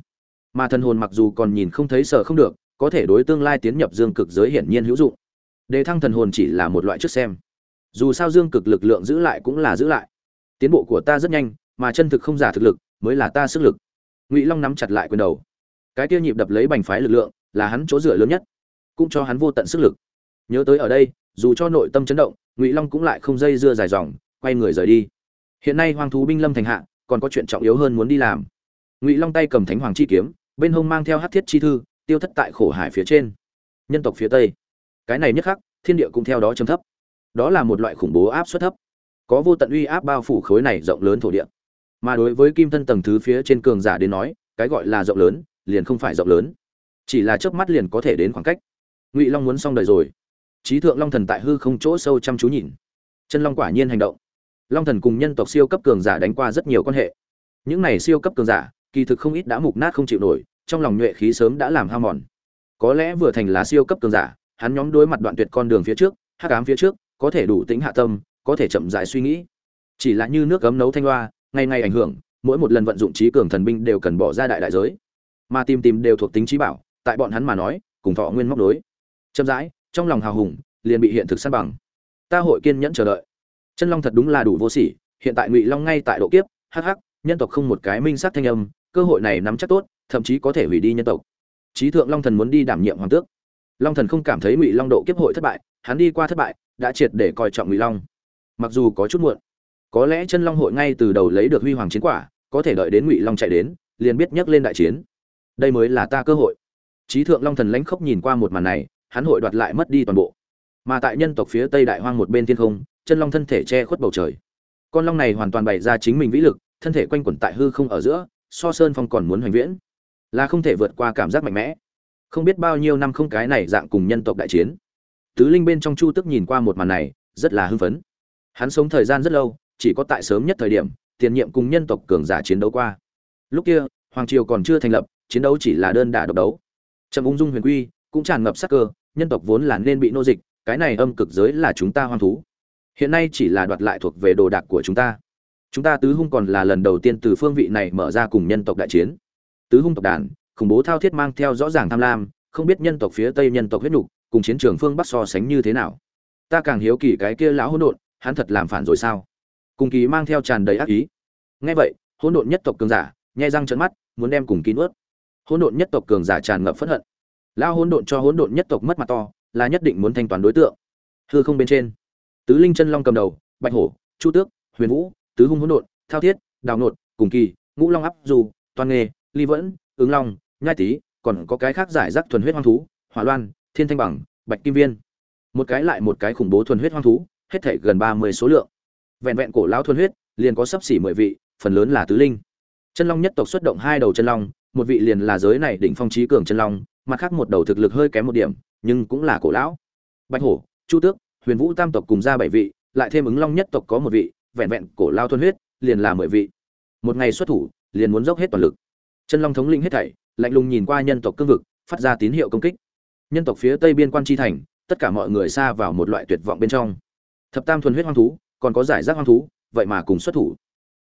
Mà thần hồn mặc dù còn nhìn không thấy sợ không được, có thể đối tương lai tiến nhập dương cực giới hiển nhiên hữu dụng. Đề thăng thần hồn chỉ là một loại trước xem dù sao dương cực lực lượng giữ lại cũng là giữ lại. Tiến bộ của ta rất nhanh, mà chân thực không giả thực lực mới là ta sức lực. Ngụy long nắm chặt lại quyền đầu. Cái tiêu nhịp đập lấy bành phái lực lượng là hắn chỗ dựa lớn nhất, cũng cho hắn vô tận sức lực. Nhớ tới ở đây, dù cho nội tâm chấn động, ngụy long cũng lại không dây dưa dài dòng, quay người rời đi. Hiện nay hoàng thú binh lâm thành hạ, còn có chuyện trọng yếu hơn muốn đi làm. Ngụy long tay cầm thánh hoàng chi kiếm, bên hông mang theo hát thiết chi thư, tiêu thất tại khổ hải phía trên. Nhân tộc phía tây. Cái này nhất khắc, thiên địa cũng theo đó chấm thấp đó là một loại khủng bố áp suất thấp. Có vô tận uy áp bao phủ khối này rộng lớn thổ địa. Mà đối với kim thân tầng thứ phía trên cường giả đến nói, cái gọi là rộng lớn, liền không phải rộng lớn. Chỉ là chớp mắt liền có thể đến khoảng cách. Ngụy long muốn xong đời rồi. Trí thượng long thần tại hư không chỗ sâu chăm chú nhìn. Chân long quả nhiên hành động. Long thần cùng nhân tộc siêu cấp cường giả đánh qua rất nhiều quan hệ. Những này siêu cấp cường giả, kỳ thực không ít đã mục nát không chịu nổi, trong lòng nhuệ khí sớm đã làm hao mòn. Có lẽ vừa thành là siêu cấp cường giả, hắn nhóm đối mặt đoạn tuyệt con đường phía trước, hắc ám phía trước có thể đủ tính hạ tâm, có thể chậm rãi suy nghĩ. Chỉ là như nước gấm nấu thanh loa ngày ngày ảnh hưởng, mỗi một lần vận dụng trí cường thần binh đều cần bỏ ra đại đại giới. Mà tìm tìm đều thuộc tính trí bảo, tại bọn hắn mà nói, cùng thọ nguyên móc đối chậm rãi, trong lòng hào hùng, liền bị hiện thực săn bằng. Ta hội kiên nhẫn chờ đợi. Chân long thật đúng là đủ vô sỉ, hiện tại ngụy long ngay tại độ kiếp, hắc hắc, nhân tộc không một cái minh sát thanh âm, cơ hội này nắm chắc tốt, thậm chí có thể hủy đi nhân tộc. Trí thượng long thần muốn đi đảm nhiệm hoàng tước. Long thần không cảm thấy ngụy long độ kiếp hội thất bại, hắn đi qua thất bại đã triệt để coi trọng ngụy long. Mặc dù có chút muộn, có lẽ chân long hội ngay từ đầu lấy được huy hoàng chiến quả, có thể đợi đến ngụy long chạy đến, liền biết nhắc lên đại chiến. Đây mới là ta cơ hội. Trí thượng long thần lãnh khốc nhìn qua một màn này, hắn hội đoạt lại mất đi toàn bộ. Mà tại nhân tộc phía tây đại hoang một bên thiên không, chân long thân thể che khuất bầu trời. Con long này hoàn toàn bày ra chính mình vĩ lực, thân thể quanh quẩn tại hư không ở giữa, so sơn phong còn muốn hoành viễn. Là không thể vượt qua cảm giác mạnh mẽ. Không biết bao nhiêu năm không cái này dạng cùng nhân tộc đại chiến tứ linh bên trong chu tức nhìn qua một màn này, rất là hưng phấn. Hắn sống thời gian rất lâu, chỉ có tại sớm nhất thời điểm, tiền nhiệm cùng nhân tộc cường giả chiến đấu qua. Lúc kia, hoàng triều còn chưa thành lập, chiến đấu chỉ là đơn đả độc đấu. Trầm ung dung huyền quy, cũng tràn ngập sắc cơ, nhân tộc vốn là nên bị nô dịch, cái này âm cực giới là chúng ta hoang thú. Hiện nay chỉ là đoạt lại thuộc về đồ đạc của chúng ta. Chúng ta tứ hung còn là lần đầu tiên từ phương vị này mở ra cùng nhân tộc đại chiến. Tứ hung tộc đàn, khủng bố thao thiết mang theo rõ ràng tham lam, không biết nhân tộc phía tây nhân tộc huyết nhục cùng chiến trường phương bắc so sánh như thế nào? Ta càng hiếu kỳ cái kia lão hỗn độn, hắn thật làm phản rồi sao? Cùng kỳ mang theo tràn đầy ác ý. Ngay vậy, hỗn độn nhất tộc cường giả nhai răng trợn mắt, muốn đem cùng kín ướt. Hỗn độn nhất tộc cường giả tràn ngập phẫn hận. Lão hỗn độn cho hỗn độn nhất tộc mất mặt to, là nhất định muốn thanh toán đối tượng. Hư không bên trên, tứ linh chân long cầm đầu, bạch hổ, chu tước, huyền vũ, tứ hung hỗn độn, thao thiết, đào nột, cùng kỳ, ngũ long áp dù, toàn nghề, ly vẫn, ứng long, nhai tý, còn có cái khác giải rác thuần huyết hoang thú, hỏa loan thiên thanh bằng, bạch kim viên. Một cái lại một cái khủng bố thuần huyết hoang thú, hết thể gần ba mươi số lượng. Vẹn vẹn cổ lão thuần huyết, liền có sấp xỉ mười vị, phần lớn là tứ linh. Chân long nhất tộc xuất động hai đầu chân long, một vị liền là giới này đỉnh phong trí cường chân long, mặt khác một đầu thực lực hơi kém một điểm, nhưng cũng là cổ lão. Bạch hổ, chu tước, huyền vũ tam tộc cùng ra bảy vị, lại thêm ứng long nhất tộc có một vị, vẹn vẹn cổ lao thuần huyết, liền là mười vị. Một ngày xuất thủ, liền muốn dốc hết toàn lực. Chân long thống linh hết thảy, lạnh lùng nhìn qua nhân tộc cương vực, phát ra tín hiệu công kích nhân tộc phía tây biên quan chi thành, tất cả mọi người xa vào một loại tuyệt vọng bên trong. Thập tam thuần huyết hoang thú, còn có giải rác hoang thú, vậy mà cùng xuất thủ.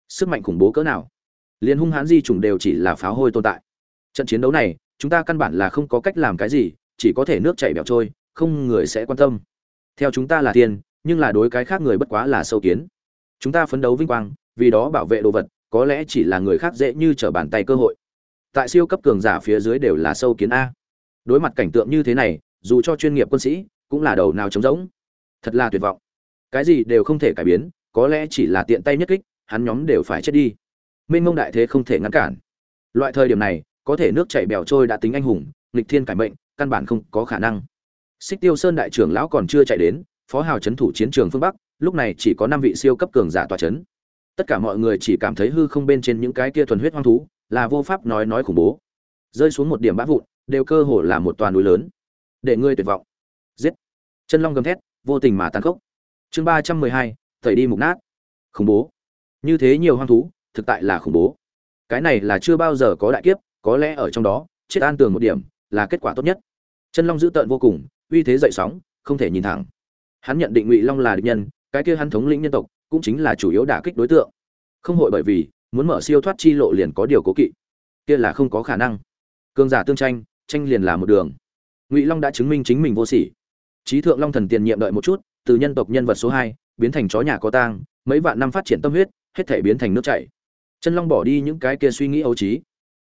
Sức mạnh khủng bố cỡ nào? Liền hung hãn di chủng đều chỉ là pháo hôi tồn tại. Trận chiến đấu này, chúng ta căn bản là không có cách làm cái gì, chỉ có thể nước chảy bẻo trôi, không người sẽ quan tâm. Theo chúng ta là tiền nhưng là đối cái khác người bất quá là sâu kiến. Chúng ta phấn đấu vinh quang, vì đó bảo vệ đồ vật, có lẽ chỉ là người khác dễ như trở bàn tay cơ hội. Tại siêu cấp cường giả phía dưới đều là sâu kiến a đối mặt cảnh tượng như thế này, dù cho chuyên nghiệp quân sĩ, cũng là đầu nào trống rỗng. Thật là tuyệt vọng. Cái gì đều không thể cải biến, có lẽ chỉ là tiện tay nhất kích, hắn nhóm đều phải chết đi. Minh mông đại thế không thể ngăn cản. Loại thời điểm này, có thể nước chảy bèo trôi đã tính anh hùng, nghịch thiên cải mệnh, căn bản không có khả năng. Xích tiêu sơn đại trưởng lão còn chưa chạy đến, phó hào c thủ chiến trường phương bắc, lúc này chỉ có năm vị siêu cấp cường giả tòa c tất cả mọi người chỉ cảm thấy hư không bên trên những cái kia thuần huyết hoang thú, là vô pháp nói nói khủng bố. Rơi xuống một điểm bã vụn đều cơ hồ là một toàn núi lớn. Để ngươi tuyệt vọng. Giết. Chân long gầm thét, vô tình mà tàn khốc. Chương ba trăm mười hai, thầy đi mục nát. Khủng bố. Như thế nhiều hoang thú, thực tại là khủng bố. Cái này là chưa bao giờ có đại kiếp, có lẽ ở trong đó, chết an tường một điểm, là kết quả tốt nhất. Chân long dữ tợn vô cùng, uy thế dậy sóng, không thể nhìn thẳng. Hắn nhận định ngụy long là địch nhân, cái kia hắn thống lĩnh nhân tộc, cũng chính là chủ yếu đả kích đối tượng. Không hội bởi vì, muốn mở siêu thoát chi lộ liền có điều cố kỵ. Kia là không có khả năng. Cương giả tương tranh tranh liền là một đường. Ngụy long đã chứng minh chính mình vô sỉ. Trí thượng long thần tiền nhiệm đợi một chút, từ nhân tộc nhân vật số hai, biến thành chó nhà có tang, mấy vạn năm phát triển tâm huyết, hết thể biến thành nước chảy. Chân long bỏ đi những cái kia suy nghĩ ấu trí.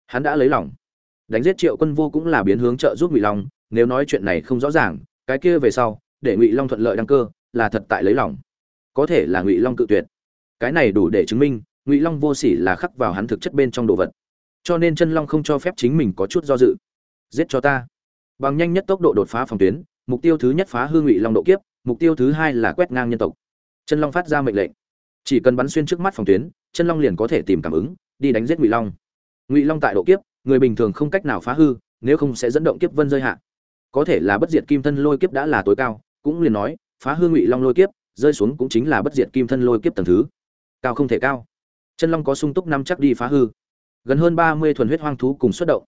Hắn đã lấy lòng. Đánh giết triệu quân vô cũng là biến hướng trợ giúp ngụy long, nếu nói chuyện này không rõ ràng, cái kia về sau, để ngụy long thuận lợi đăng cơ, là thật tại lấy lòng. Có thể là ngụy long cự tuyệt. Cái này đủ để chứng minh, ngụy long vô sỉ là khắc vào hắn thực chất bên trong đồ vật. Cho nên chân long không cho phép chính mình có chút do dự giết cho ta. Bằng nhanh nhất tốc độ đột phá phòng tuyến, mục tiêu thứ nhất phá hư ngụy long độ kiếp, mục tiêu thứ hai là quét ngang nhân tộc. Chân long phát ra mệnh lệnh. Chỉ cần bắn xuyên trước mắt phòng tuyến, chân long liền có thể tìm cảm ứng, đi đánh giết ngụy long. Ngụy long tại độ kiếp, người bình thường không cách nào phá hư, nếu không sẽ dẫn động kiếp vân rơi hạ. Có thể là bất diệt kim thân lôi kiếp đã là tối cao, cũng liền nói, phá hư ngụy long lôi kiếp, rơi xuống cũng chính là bất diệt kim thân lôi kiếp tầng thứ. Cao không thể cao. Chân long có sung túc năm chắc đi phá hư. Gần hơn ba mươi thuần huyết hoang thú cùng xuất động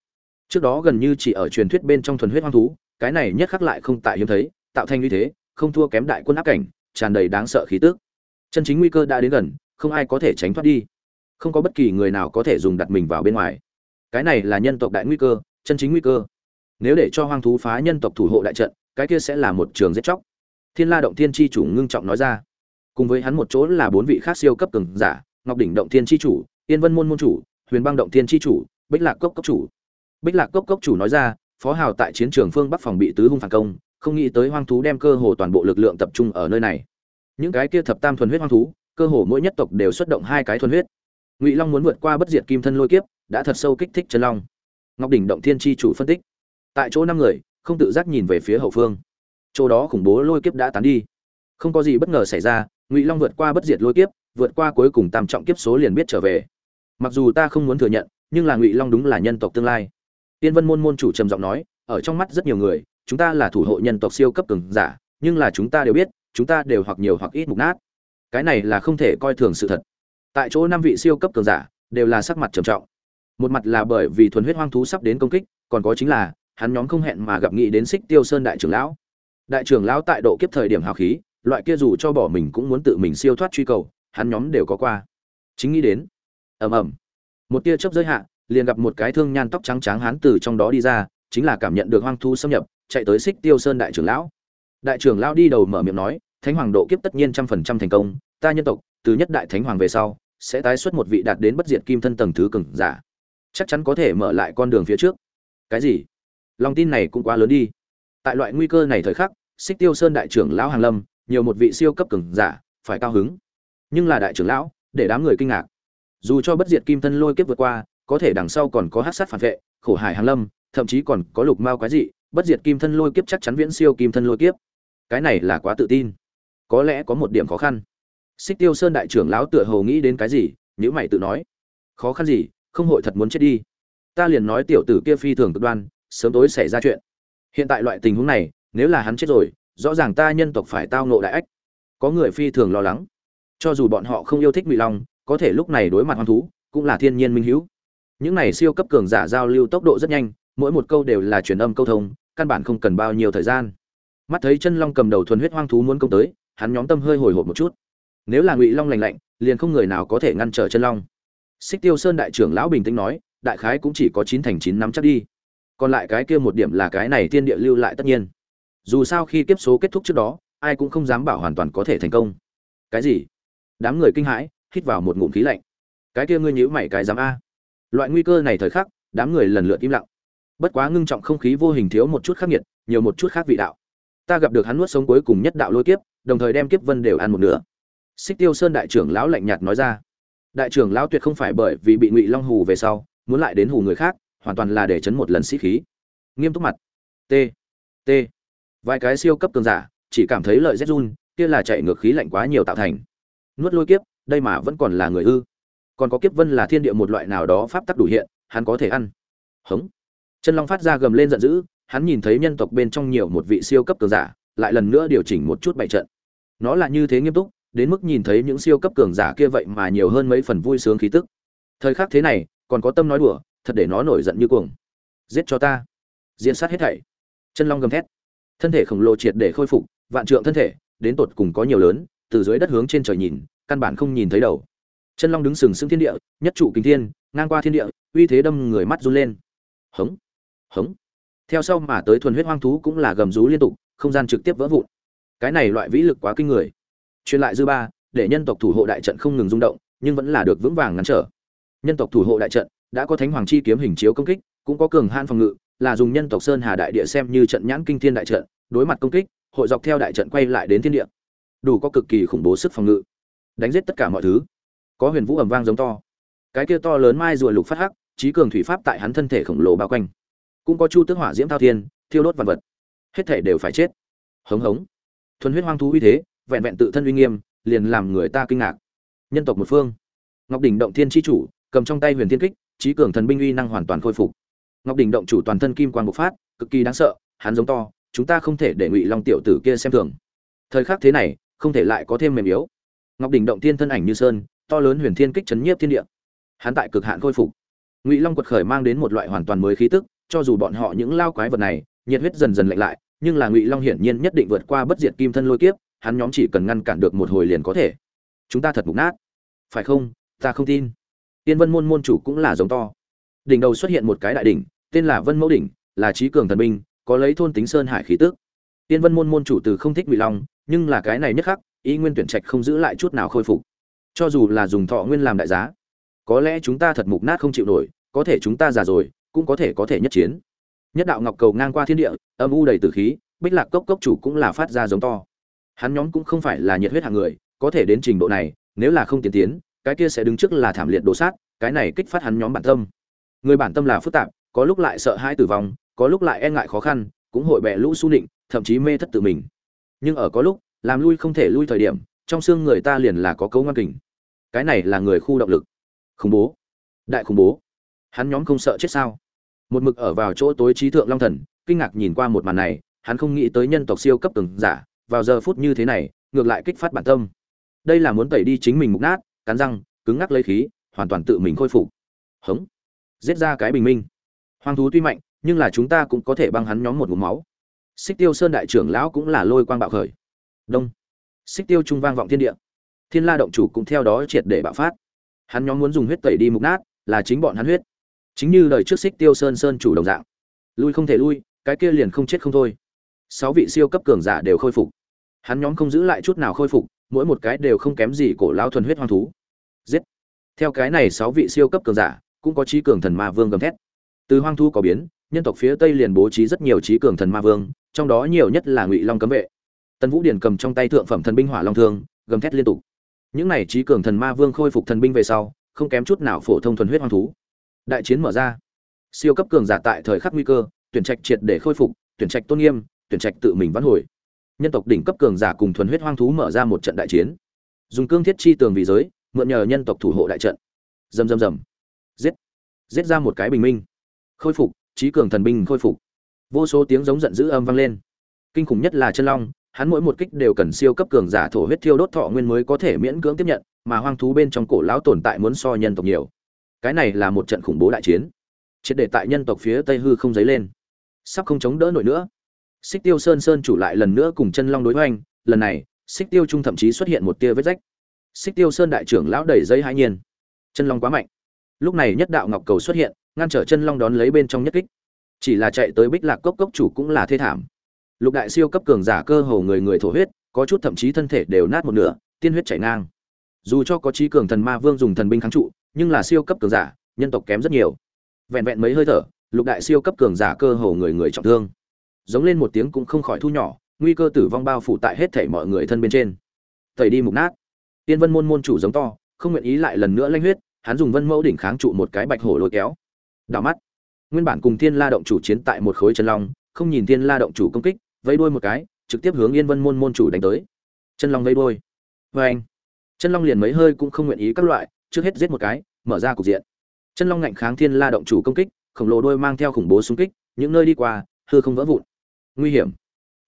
trước đó gần như chỉ ở truyền thuyết bên trong thuần huyết hoang thú, cái này nhất khắc lại không tại hiếm thấy, tạo thành như thế, không thua kém đại quân áp cảnh, tràn đầy đáng sợ khí tức. Chân chính nguy cơ đã đến gần, không ai có thể tránh thoát đi. Không có bất kỳ người nào có thể dùng đặt mình vào bên ngoài. Cái này là nhân tộc đại nguy cơ, chân chính nguy cơ. Nếu để cho hoang thú phá nhân tộc thủ hộ đại trận, cái kia sẽ là một trường giết chóc. Thiên la động thiên chi chủ ngưng trọng nói ra. Cùng với hắn một chỗ là bốn vị khác siêu cấp cường giả, ngọc đỉnh động thiên chi chủ, yên vân môn môn chủ, huyền băng động thiên chi chủ, bích lạc cốc cốc chủ bích lạc cốc cốc chủ nói ra, phó hào tại chiến trường phương bắc phòng bị tứ hung phản công, không nghĩ tới hoang thú đem cơ hồ toàn bộ lực lượng tập trung ở nơi này. Những cái kia thập tam thuần huyết hoang thú, cơ hồ mỗi nhất tộc đều xuất động hai cái thuần huyết. Ngụy long muốn vượt qua bất diệt kim thân lôi kiếp, đã thật sâu kích thích chân long. Ngọc đỉnh động thiên chi chủ phân tích. Tại chỗ năm người, không tự giác nhìn về phía hậu phương. Chỗ đó khủng bố lôi kiếp đã tán đi. Không có gì bất ngờ xảy ra, ngụy long vượt qua bất diệt lôi kiếp, vượt qua cuối cùng tam trọng kiếp số liền biết trở về. Mặc dù ta không muốn thừa nhận, nhưng là ngụy long đúng là nhân tộc tương lai tiên vân môn môn chủ trầm giọng nói, ở trong mắt rất nhiều người, chúng ta là thủ hộ nhân tộc siêu cấp cường giả, nhưng là chúng ta đều biết, chúng ta đều hoặc nhiều hoặc ít mục nát. Cái này là không thể coi thường sự thật. Tại chỗ năm vị siêu cấp cường giả, đều là sắc mặt trầm trọng. Một mặt là bởi vì thuần huyết hoang thú sắp đến công kích, còn có chính là, hắn nhóm không hẹn mà gặp nghị đến xích tiêu sơn đại trưởng lão. Đại trưởng lão tại độ kiếp thời điểm hào khí, loại kia dù cho bỏ mình cũng muốn tự mình siêu thoát truy cầu, hắn nhóm đều có qua. Chính nghĩ đến, ầm ầm, một tia chớp giới hạ liền gặp một cái thương nhan tóc trắng trắng hán từ trong đó đi ra, chính là cảm nhận được hoang thu xâm nhập, chạy tới xích tiêu sơn đại trưởng lão. Đại trưởng lão đi đầu mở miệng nói, thánh hoàng độ kiếp tất nhiên trăm phần trăm thành công, ta nhân tộc, từ nhất đại thánh hoàng về sau, sẽ tái xuất một vị đạt đến bất diệt kim thân tầng thứ cường giả. Chắc chắn có thể mở lại con đường phía trước. Cái gì? Lòng tin này cũng quá lớn đi. Tại loại nguy cơ này thời khắc, xích tiêu sơn đại trưởng lão hàng lâm, nhiều một vị siêu cấp cường giả, phải cao hứng. Nhưng là đại trưởng lão, để đám người kinh ngạc. Dù cho bất diệt kim thân lôi kiếp vượt qua có thể đằng sau còn có hát sát phản vệ, khổ hải hàng lâm, thậm chí còn có lục mao quái dị, bất diệt kim thân lôi kiếp chắc chắn viễn siêu kim thân lôi kiếp. Cái này là quá tự tin. Có lẽ có một điểm khó khăn. Xích tiêu sơn đại trưởng lão tựa hồ nghĩ đến cái gì nhữ mày tự nói. Khó khăn gì, không hội thật muốn chết đi. Ta liền nói tiểu tử kia phi thường cực đoan, sớm tối xảy ra chuyện. Hiện tại loại tình huống này, nếu là hắn chết rồi, rõ ràng ta nhân tộc phải tao nộ đại ách. Có người phi thường lo lắng. Cho dù bọn họ không yêu thích ngụy long, có thể lúc này đối mặt hoang thú, cũng là thiên nhiên minh hữu những này siêu cấp cường giả giao lưu tốc độ rất nhanh, mỗi một câu đều là truyền âm câu thông, căn bản không cần bao nhiêu thời gian. Mắt thấy chân long cầm đầu thuần huyết hoang thú muốn công tới, hắn nhóm tâm hơi hồi hộp một chút. Nếu là ngụy long lành lạnh, liền không người nào có thể ngăn trở chân long. Xích tiêu sơn đại trưởng lão bình tĩnh nói, đại khái cũng chỉ có chín thành chín năm chắc đi. Còn lại cái kia một điểm là cái này thiên địa lưu lại tất nhiên. Dù sao khi kiếp số kết thúc trước đó, ai cũng không dám bảo hoàn toàn có thể thành công. Cái gì? Đám người kinh hãi, hít vào một ngụm khí lạnh. Cái kia ngươi nhữ mày cái dám a loại nguy cơ này thời khắc, đám người lần lượt im lặng. Bất quá ngưng trọng không khí vô hình thiếu một chút khắc nghiệt, nhiều một chút khác vị đạo. Ta gặp được hắn nuốt sống cuối cùng nhất đạo lôi kiếp, đồng thời đem kiếp vân đều ăn một nửa. Xích tiêu sơn đại trưởng lão lạnh nhạt nói ra. Đại trưởng lão tuyệt không phải bởi vì bị ngụy long hù về sau, muốn lại đến hù người khác, hoàn toàn là để chấn một lần sĩ khí. Nghiêm túc mặt. T. T. Vài cái siêu cấp cường giả, chỉ cảm thấy lợi rét run, kia là chạy ngược khí lạnh quá nhiều tạo thành. Nuốt lôi kiếp, đây mà vẫn còn là người ư còn có kiếp vân là thiên địa một loại nào đó pháp tắc đủ hiện, hắn có thể ăn. Hống. Chân long phát ra gầm lên giận dữ, hắn nhìn thấy nhân tộc bên trong nhiều một vị siêu cấp cường giả, lại lần nữa điều chỉnh một chút bại trận. Nó là như thế nghiêm túc, đến mức nhìn thấy những siêu cấp cường giả kia vậy mà nhiều hơn mấy phần vui sướng khí tức. Thời khắc thế này, còn có tâm nói đùa, thật để nó nổi giận như cuồng. Giết cho ta. Diễn sát hết thảy. Chân long gầm thét. Thân thể khổng lồ triệt để khôi phục, vạn trượng thân thể, đến tột cùng có nhiều lớn, từ dưới đất hướng trên trời nhìn, căn bản không nhìn thấy đầu chân long đứng sừng sững thiên địa, nhất trụ kính thiên, ngang qua thiên địa, uy thế đâm người mắt run lên. Hống hống. Theo sau mà tới thuần huyết hoang thú cũng là gầm rú liên tục, không gian trực tiếp vỡ vụn. Cái này loại vĩ lực quá kinh người. Truyền lại dư ba, để nhân tộc thủ hộ đại trận không ngừng rung động, nhưng vẫn là được vững vàng ngăn trở. Nhân tộc thủ hộ đại trận, đã có thánh hoàng chi kiếm hình chiếu công kích, cũng có cường han phòng ngự, là dùng nhân tộc sơn hà đại địa xem như trận nhãn kinh thiên đại trận, đối mặt công kích, hội dọc theo đại trận quay lại đến thiên địa. Đủ có cực kỳ khủng bố sức phòng ngự. Đánh giết tất cả mọi thứ có huyền vũ ầm vang giống to. Cái kia to lớn mai rùa lục phát hắc, trí cường thủy pháp tại hắn thân thể khổng lồ bao quanh. Cũng có chu tước hỏa diễm thao thiên, thiêu đốt vạn vật. Hết thể đều phải chết. Hống hống. Thuần huyết hoang thú uy thế, vẹn vẹn tự thân uy nghiêm, liền làm người ta kinh ngạc. Nhân tộc một phương. Ngọc đỉnh động thiên chi chủ, cầm trong tay huyền thiên kích, trí cường thần binh uy năng hoàn toàn khôi phục. Ngọc đỉnh động chủ toàn thân kim quang bộc phát, cực kỳ đáng sợ, hắn giống to, chúng ta không thể để ngụy long tiểu tử kia xem thường. Thời khắc thế này, không thể lại có thêm mềm yếu. Ngọc đỉnh động thiên thân ảnh như sơn to lớn huyền thiên kích chấn nhiếp thiên địa. Hắn tại cực hạn khôi phục. Ngụy long quật khởi mang đến một loại hoàn toàn mới khí tức, cho dù bọn họ những lao quái vật này, nhiệt huyết dần dần lạnh lại, nhưng là ngụy long hiển nhiên nhất định vượt qua bất diệt kim thân lôi kiếp, hắn nhóm chỉ cần ngăn cản được một hồi liền có thể. Chúng ta thật mục nát. Phải không? Ta không tin. Tiên vân môn môn chủ cũng là giống to. Đỉnh đầu xuất hiện một cái đại đỉnh, tên là vân mẫu đỉnh, là trí cường thần binh, có lấy thôn tính sơn hải khí tức. Tiên vân môn môn chủ từ không thích ngụy long, nhưng là cái này nhất khắc, ý nguyên tuyển trạch không giữ lại chút nào khôi phục cho dù là dùng thọ nguyên làm đại giá, có lẽ chúng ta thật mục nát không chịu nổi, có thể chúng ta già rồi, cũng có thể có thể nhất chiến. Nhất đạo ngọc cầu ngang qua thiên địa, âm u đầy tử khí, bích lạc cốc cốc chủ cũng là phát ra giống to. Hắn nhóm cũng không phải là nhiệt huyết hạng người, có thể đến trình độ này, nếu là không tiến tiến, cái kia sẽ đứng trước là thảm liệt đổ sát, cái này kích phát hắn nhóm bản tâm. Người bản tâm là phức tạp, có lúc lại sợ hãi tử vong, có lúc lại e ngại khó khăn, cũng hội bẹ lũ su định thậm chí mê thất tự mình. Nhưng ở có lúc, làm lui không thể lui thời điểm, trong xương người ta liền là có cấu ngoan kình cái này là người khu động lực. Khủng bố. Đại khủng bố. Hắn nhóm không sợ chết sao? Một mực ở vào chỗ tối trí thượng long thần, kinh ngạc nhìn qua một màn này, hắn không nghĩ tới nhân tộc siêu cấp từng giả, vào giờ phút như thế này, ngược lại kích phát bản tâm. Đây là muốn tẩy đi chính mình mục nát, cắn răng, cứng ngắc lấy khí, hoàn toàn tự mình khôi phục. Hống. Giết ra cái bình minh. Hoang thú tuy mạnh, nhưng là chúng ta cũng có thể băng hắn nhóm một ngụm máu. Xích tiêu sơn đại trưởng lão cũng là lôi quang bạo khởi. Đông. Xích tiêu trung vang vọng thiên địa thiên la động chủ cũng theo đó triệt để bạo phát. Hắn nhóm muốn dùng huyết tẩy đi mục nát, là chính bọn hắn huyết. Chính như đời trước xích tiêu sơn sơn chủ đồng dạng. Lui không thể lui, cái kia liền không chết không thôi. Sáu vị siêu cấp cường giả đều khôi phục. Hắn nhóm không giữ lại chút nào khôi phục, mỗi một cái đều không kém gì cổ lão thuần huyết hoang thú. Giết! Theo cái này sáu vị siêu cấp cường giả, cũng có trí cường thần ma vương gầm thét. Từ hoang thú có biến, nhân tộc phía tây liền bố trí rất nhiều trí cường thần ma vương, trong đó nhiều nhất là ngụy long cấm vệ. Tân vũ điển cầm trong tay thượng phẩm thần binh hỏa long thương, gầm thét liên tục những này trí cường thần ma vương khôi phục thần binh về sau, không kém chút nào phổ thông thuần huyết hoang thú. Đại chiến mở ra. Siêu cấp cường giả tại thời khắc nguy cơ, tuyển trạch triệt để khôi phục, tuyển trạch tôn nghiêm, tuyển trạch tự mình vãn hồi. Nhân tộc đỉnh cấp cường giả cùng thuần huyết hoang thú mở ra một trận đại chiến. Dùng cương thiết chi tường vị giới, mượn nhờ nhân tộc thủ hộ đại trận. Rầm rầm rầm. Giết. Giết ra một cái bình minh. Khôi phục, trí cường thần binh khôi phục. Vô số tiếng giống giận dữ âm vang lên. Kinh khủng nhất là chân long hắn mỗi một kích đều cần siêu cấp cường giả thổ huyết thiêu đốt thọ nguyên mới có thể miễn cưỡng tiếp nhận, mà hoang thú bên trong cổ lão tồn tại muốn so nhân tộc nhiều. Cái này là một trận khủng bố đại chiến. Triệt để tại nhân tộc phía tây hư không dấy lên. Sắp không chống đỡ nổi nữa. Xích tiêu sơn sơn chủ lại lần nữa cùng chân long đối hoành, lần này, xích tiêu trung thậm chí xuất hiện một tia vết rách. Xích tiêu sơn đại trưởng lão đẩy dây hai nhiên. Chân long quá mạnh. Lúc này nhất đạo ngọc cầu xuất hiện, ngăn trở chân long đón lấy bên trong nhất kích. Chỉ là chạy tới bích lạc cốc cốc chủ cũng là thê thảm lục đại siêu cấp cường giả cơ hồ người người thổ huyết, có chút thậm chí thân thể đều nát một nửa, tiên huyết chảy ngang. Dù cho có trí cường thần ma vương dùng thần binh kháng trụ, nhưng là siêu cấp cường giả, nhân tộc kém rất nhiều. Vẹn vẹn mấy hơi thở, lục đại siêu cấp cường giả cơ hồ người người trọng thương. Giống lên một tiếng cũng không khỏi thu nhỏ, nguy cơ tử vong bao phủ tại hết thảy mọi người thân bên trên. Tẩy đi mục nát. Tiên vân môn môn chủ giống to, không nguyện ý lại lần nữa lanh huyết, hắn dùng vân mẫu đỉnh kháng trụ một cái bạch hổ lôi kéo. Đảo mắt. Nguyên bản cùng thiên la động chủ chiến tại một khối chân long, không nhìn thiên la động chủ công kích vây đuôi một cái, trực tiếp hướng yên vân môn môn chủ đánh tới. Chân long vây đuôi. Oeng. chân long liền mấy hơi cũng không nguyện ý các loại, trước hết giết một cái, mở ra cục diện. Chân long ngạnh kháng thiên la động chủ công kích, khổng lồ đuôi mang theo khủng bố xung kích, những nơi đi qua, hư không vỡ vụn. Nguy hiểm.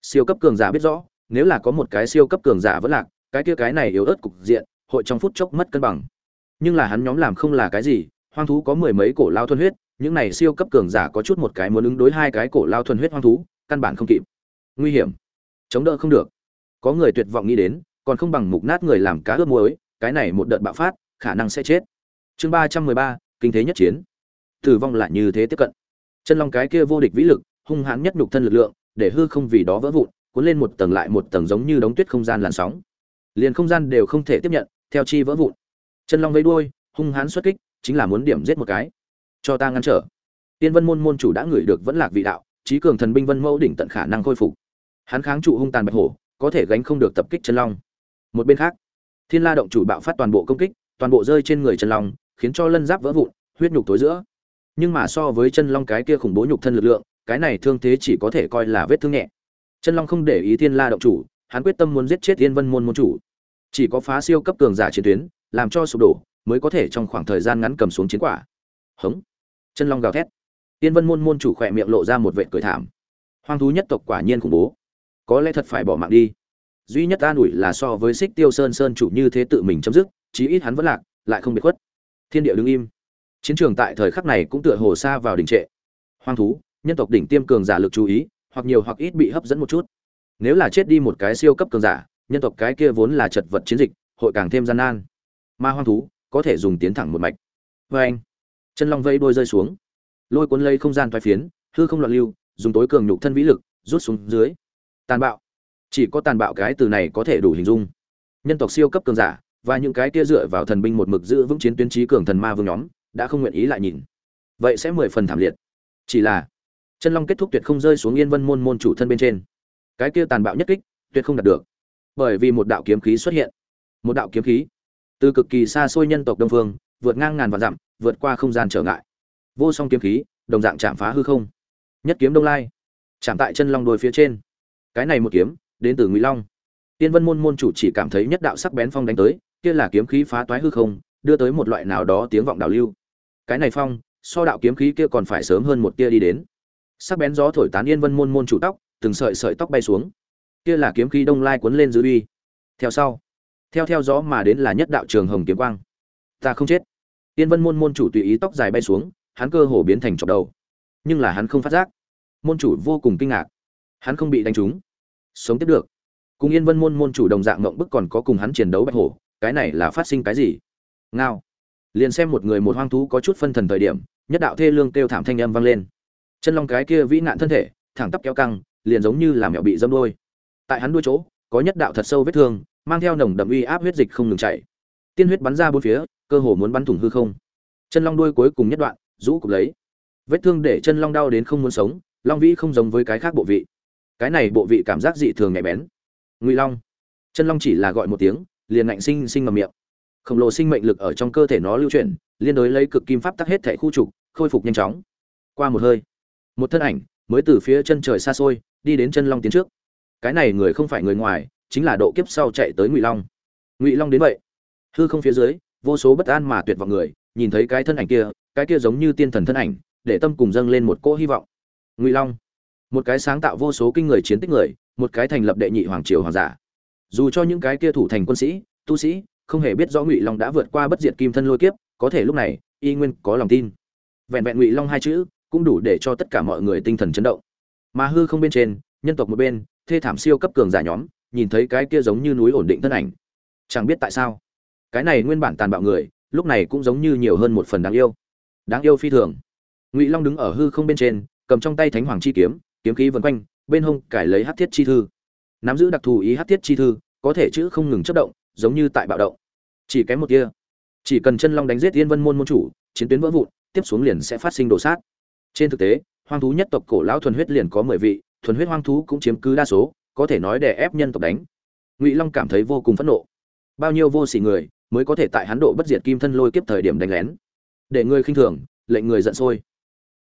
Siêu cấp cường giả biết rõ, nếu là có một cái siêu cấp cường giả vẫn lạc, cái kia cái này yếu ớt cục diện, hội trong phút chốc mất cân bằng. Nhưng là hắn nhóm làm không là cái gì, hoang thú có mười mấy cổ lao thuần huyết, những này siêu cấp cường giả có chút một cái muốn ứng đối hai cái cổ lao thuần huyết hoang thú, căn bản không kịp nguy hiểm. Chống đỡ không được. Có người tuyệt vọng nghĩ đến, còn không bằng mục nát người làm cá ướp muối, cái này một đợt bạo phát, khả năng sẽ chết. Chương ba trăm mười ba, kinh thế nhất chiến. Tử vong lại như thế tiếp cận. Chân long cái kia vô địch vĩ lực, hung hãn nhất nhục thân lực lượng, để hư không vì đó vỡ vụn, cuốn lên một tầng lại một tầng giống như đống tuyết không gian làn sóng. Liền không gian đều không thể tiếp nhận, theo chi vỡ vụn. Chân long vây đuôi, hung hãn xuất kích, chính là muốn điểm giết một cái. Cho ta ngăn trở. Tiên vân môn môn chủ đã ngửi được vẫn lạc vị đạo, trí cường thần binh vân mẫu đỉnh tận khả năng khôi phục hắn kháng trụ hung tàn bạch hổ, có thể gánh không được tập kích chân long. Một bên khác, thiên la động chủ bạo phát toàn bộ công kích, toàn bộ rơi trên người chân long, khiến cho lân giáp vỡ vụn, huyết nhục tối giữa. Nhưng mà so với chân long cái kia khủng bố nhục thân lực lượng, cái này thương thế chỉ có thể coi là vết thương nhẹ. Chân long không để ý thiên la động chủ, hắn quyết tâm muốn giết chết thiên vân môn môn chủ. Chỉ có phá siêu cấp cường giả chiến tuyến, làm cho sụp đổ, mới có thể trong khoảng thời gian ngắn cầm xuống chiến quả. Hống! Chân long gào thét. Thiên vân môn môn chủ khỏe miệng lộ ra một vệ cười thảm. Hoang thú nhất tộc quả nhiên khủng bố có lẽ thật phải bỏ mạng đi. Duy nhất an ủi là so với xích tiêu sơn sơn chủ như thế tự mình chấm dứt, chí ít hắn vẫn lạc, lại không bị khuất. Thiên địa đứng im. Chiến trường tại thời khắc này cũng tựa hồ xa vào đình trệ. Hoang thú, nhân tộc đỉnh tiêm cường giả lực chú ý, hoặc nhiều hoặc ít bị hấp dẫn một chút. Nếu là chết đi một cái siêu cấp cường giả, nhân tộc cái kia vốn là chật vật chiến dịch, hội càng thêm gian nan. Ma hoang thú, có thể dùng tiến thẳng một mạch. Vê anh, chân long vây đôi rơi xuống. Lôi cuốn lấy không gian thoái phiến, hư không loạn lưu, dùng tối cường nhục thân vĩ lực, rút xuống dưới tàn bạo. Chỉ có tàn bạo cái từ này có thể đủ hình dung. Nhân tộc siêu cấp cường giả và những cái kia dựa vào thần binh một mực giữ vững chiến tuyến trí cường thần ma vương nhóm đã không nguyện ý lại nhìn. Vậy sẽ mười phần thảm liệt. Chỉ là, chân long kết thúc tuyệt không rơi xuống yên vân môn môn chủ thân bên trên. Cái kia tàn bạo nhất kích, tuyệt không đạt được. Bởi vì một đạo kiếm khí xuất hiện. Một đạo kiếm khí, từ cực kỳ xa xôi nhân tộc đông phương, vượt ngang ngàn vạn dặm, vượt qua không gian trở ngại. Vô song kiếm khí, đồng dạng chạm phá hư không. Nhất kiếm đông lai, chạm tại chân long đôi phía trên cái này một kiếm, đến từ ngụy long. Tiên vân môn môn chủ chỉ cảm thấy nhất đạo sắc bén phong đánh tới, kia là kiếm khí phá toái hư không, đưa tới một loại nào đó tiếng vọng đảo lưu. Cái này phong, so đạo kiếm khí kia còn phải sớm hơn một tia đi đến. Sắc bén gió thổi tán yên vân môn môn chủ tóc, từng sợi sợi tóc bay xuống. Kia là kiếm khí đông lai cuốn lên dưới uy. Theo sau, theo theo gió mà đến là nhất đạo trường hồng kiếm quang. Ta không chết. Yên vân môn môn chủ tùy ý tóc dài bay xuống, hắn cơ hồ biến thành chọc đầu. Nhưng là hắn không phát giác. Môn chủ vô cùng kinh ngạc. Hắn không bị đánh trúng sống tiếp được. Cùng yên vân môn môn chủ đồng dạng ngộng bức còn có cùng hắn chiến đấu bạch hổ, cái này là phát sinh cái gì? Ngao. Liền xem một người một hoang thú có chút phân thần thời điểm, nhất đạo thê lương kêu thảm thanh âm vang lên. Chân long cái kia vĩ nạn thân thể, thẳng tắp kéo căng, liền giống như là mẹo bị dâm đôi tại hắn đuôi chỗ, có nhất đạo thật sâu vết thương, mang theo nồng đậm uy áp huyết dịch không ngừng chảy. Tiên huyết bắn ra bốn phía, cơ hồ muốn bắn thủng hư không. Chân long đuôi cuối cùng nhất đoạn, rũ cục lấy. Vết thương để chân long đau đến không muốn sống, long vĩ không giống với cái khác bộ vị cái này bộ vị cảm giác dị thường nhạy bén. Ngụy long, chân long chỉ là gọi một tiếng, liền ngạnh sinh sinh ngầm miệng. Khổng lồ sinh mệnh lực ở trong cơ thể nó lưu chuyển, liên đối lấy cực kim pháp tắc hết thể khu trục, khôi phục nhanh chóng. Qua một hơi, một thân ảnh mới từ phía chân trời xa xôi, đi đến chân long tiến trước. Cái này người không phải người ngoài, chính là độ kiếp sau chạy tới ngụy long. Ngụy long đến vậy, hư không phía dưới, vô số bất an mà tuyệt vọng người, nhìn thấy cái thân ảnh kia, cái kia giống như tiên thần thân ảnh, để tâm cùng dâng lên một cỗ hy vọng. Ngụy long một cái sáng tạo vô số kinh người chiến tích người, một cái thành lập đệ nhị hoàng triều hoàng giả. Dù cho những cái kia thủ thành quân sĩ, tu sĩ, không hề biết rõ ngụy long đã vượt qua bất diệt kim thân lôi kiếp, có thể lúc này, y nguyên có lòng tin. Vẹn vẹn ngụy long hai chữ, cũng đủ để cho tất cả mọi người tinh thần chấn động. Mà hư không bên trên, nhân tộc một bên, thê thảm siêu cấp cường giả nhóm, nhìn thấy cái kia giống như núi ổn định thân ảnh. Chẳng biết tại sao, cái này nguyên bản tàn bạo người, lúc này cũng giống như nhiều hơn một phần đáng yêu. Đáng yêu phi thường. Ngụy long đứng ở hư không bên trên, cầm trong tay thánh hoàng chi kiếm kiếm khí vần quanh, bên hông cải lấy hát thiết chi thư. Nắm giữ đặc thù ý hát thiết chi thư, có thể chữ không ngừng chất động, giống như tại bạo động. Chỉ kém một kia. Chỉ cần chân long đánh giết yên vân môn môn chủ, chiến tuyến vỡ vụn, tiếp xuống liền sẽ phát sinh đổ sát. Trên thực tế, hoang thú nhất tộc cổ lão thuần huyết liền có mười vị, thuần huyết hoang thú cũng chiếm cứ đa số, có thể nói để ép nhân tộc đánh. Ngụy long cảm thấy vô cùng phẫn nộ. Bao nhiêu vô sỉ người mới có thể tại hắn độ bất diệt kim thân lôi kiếp thời điểm đánh lén. Để người khinh thường, lệnh người giận sôi.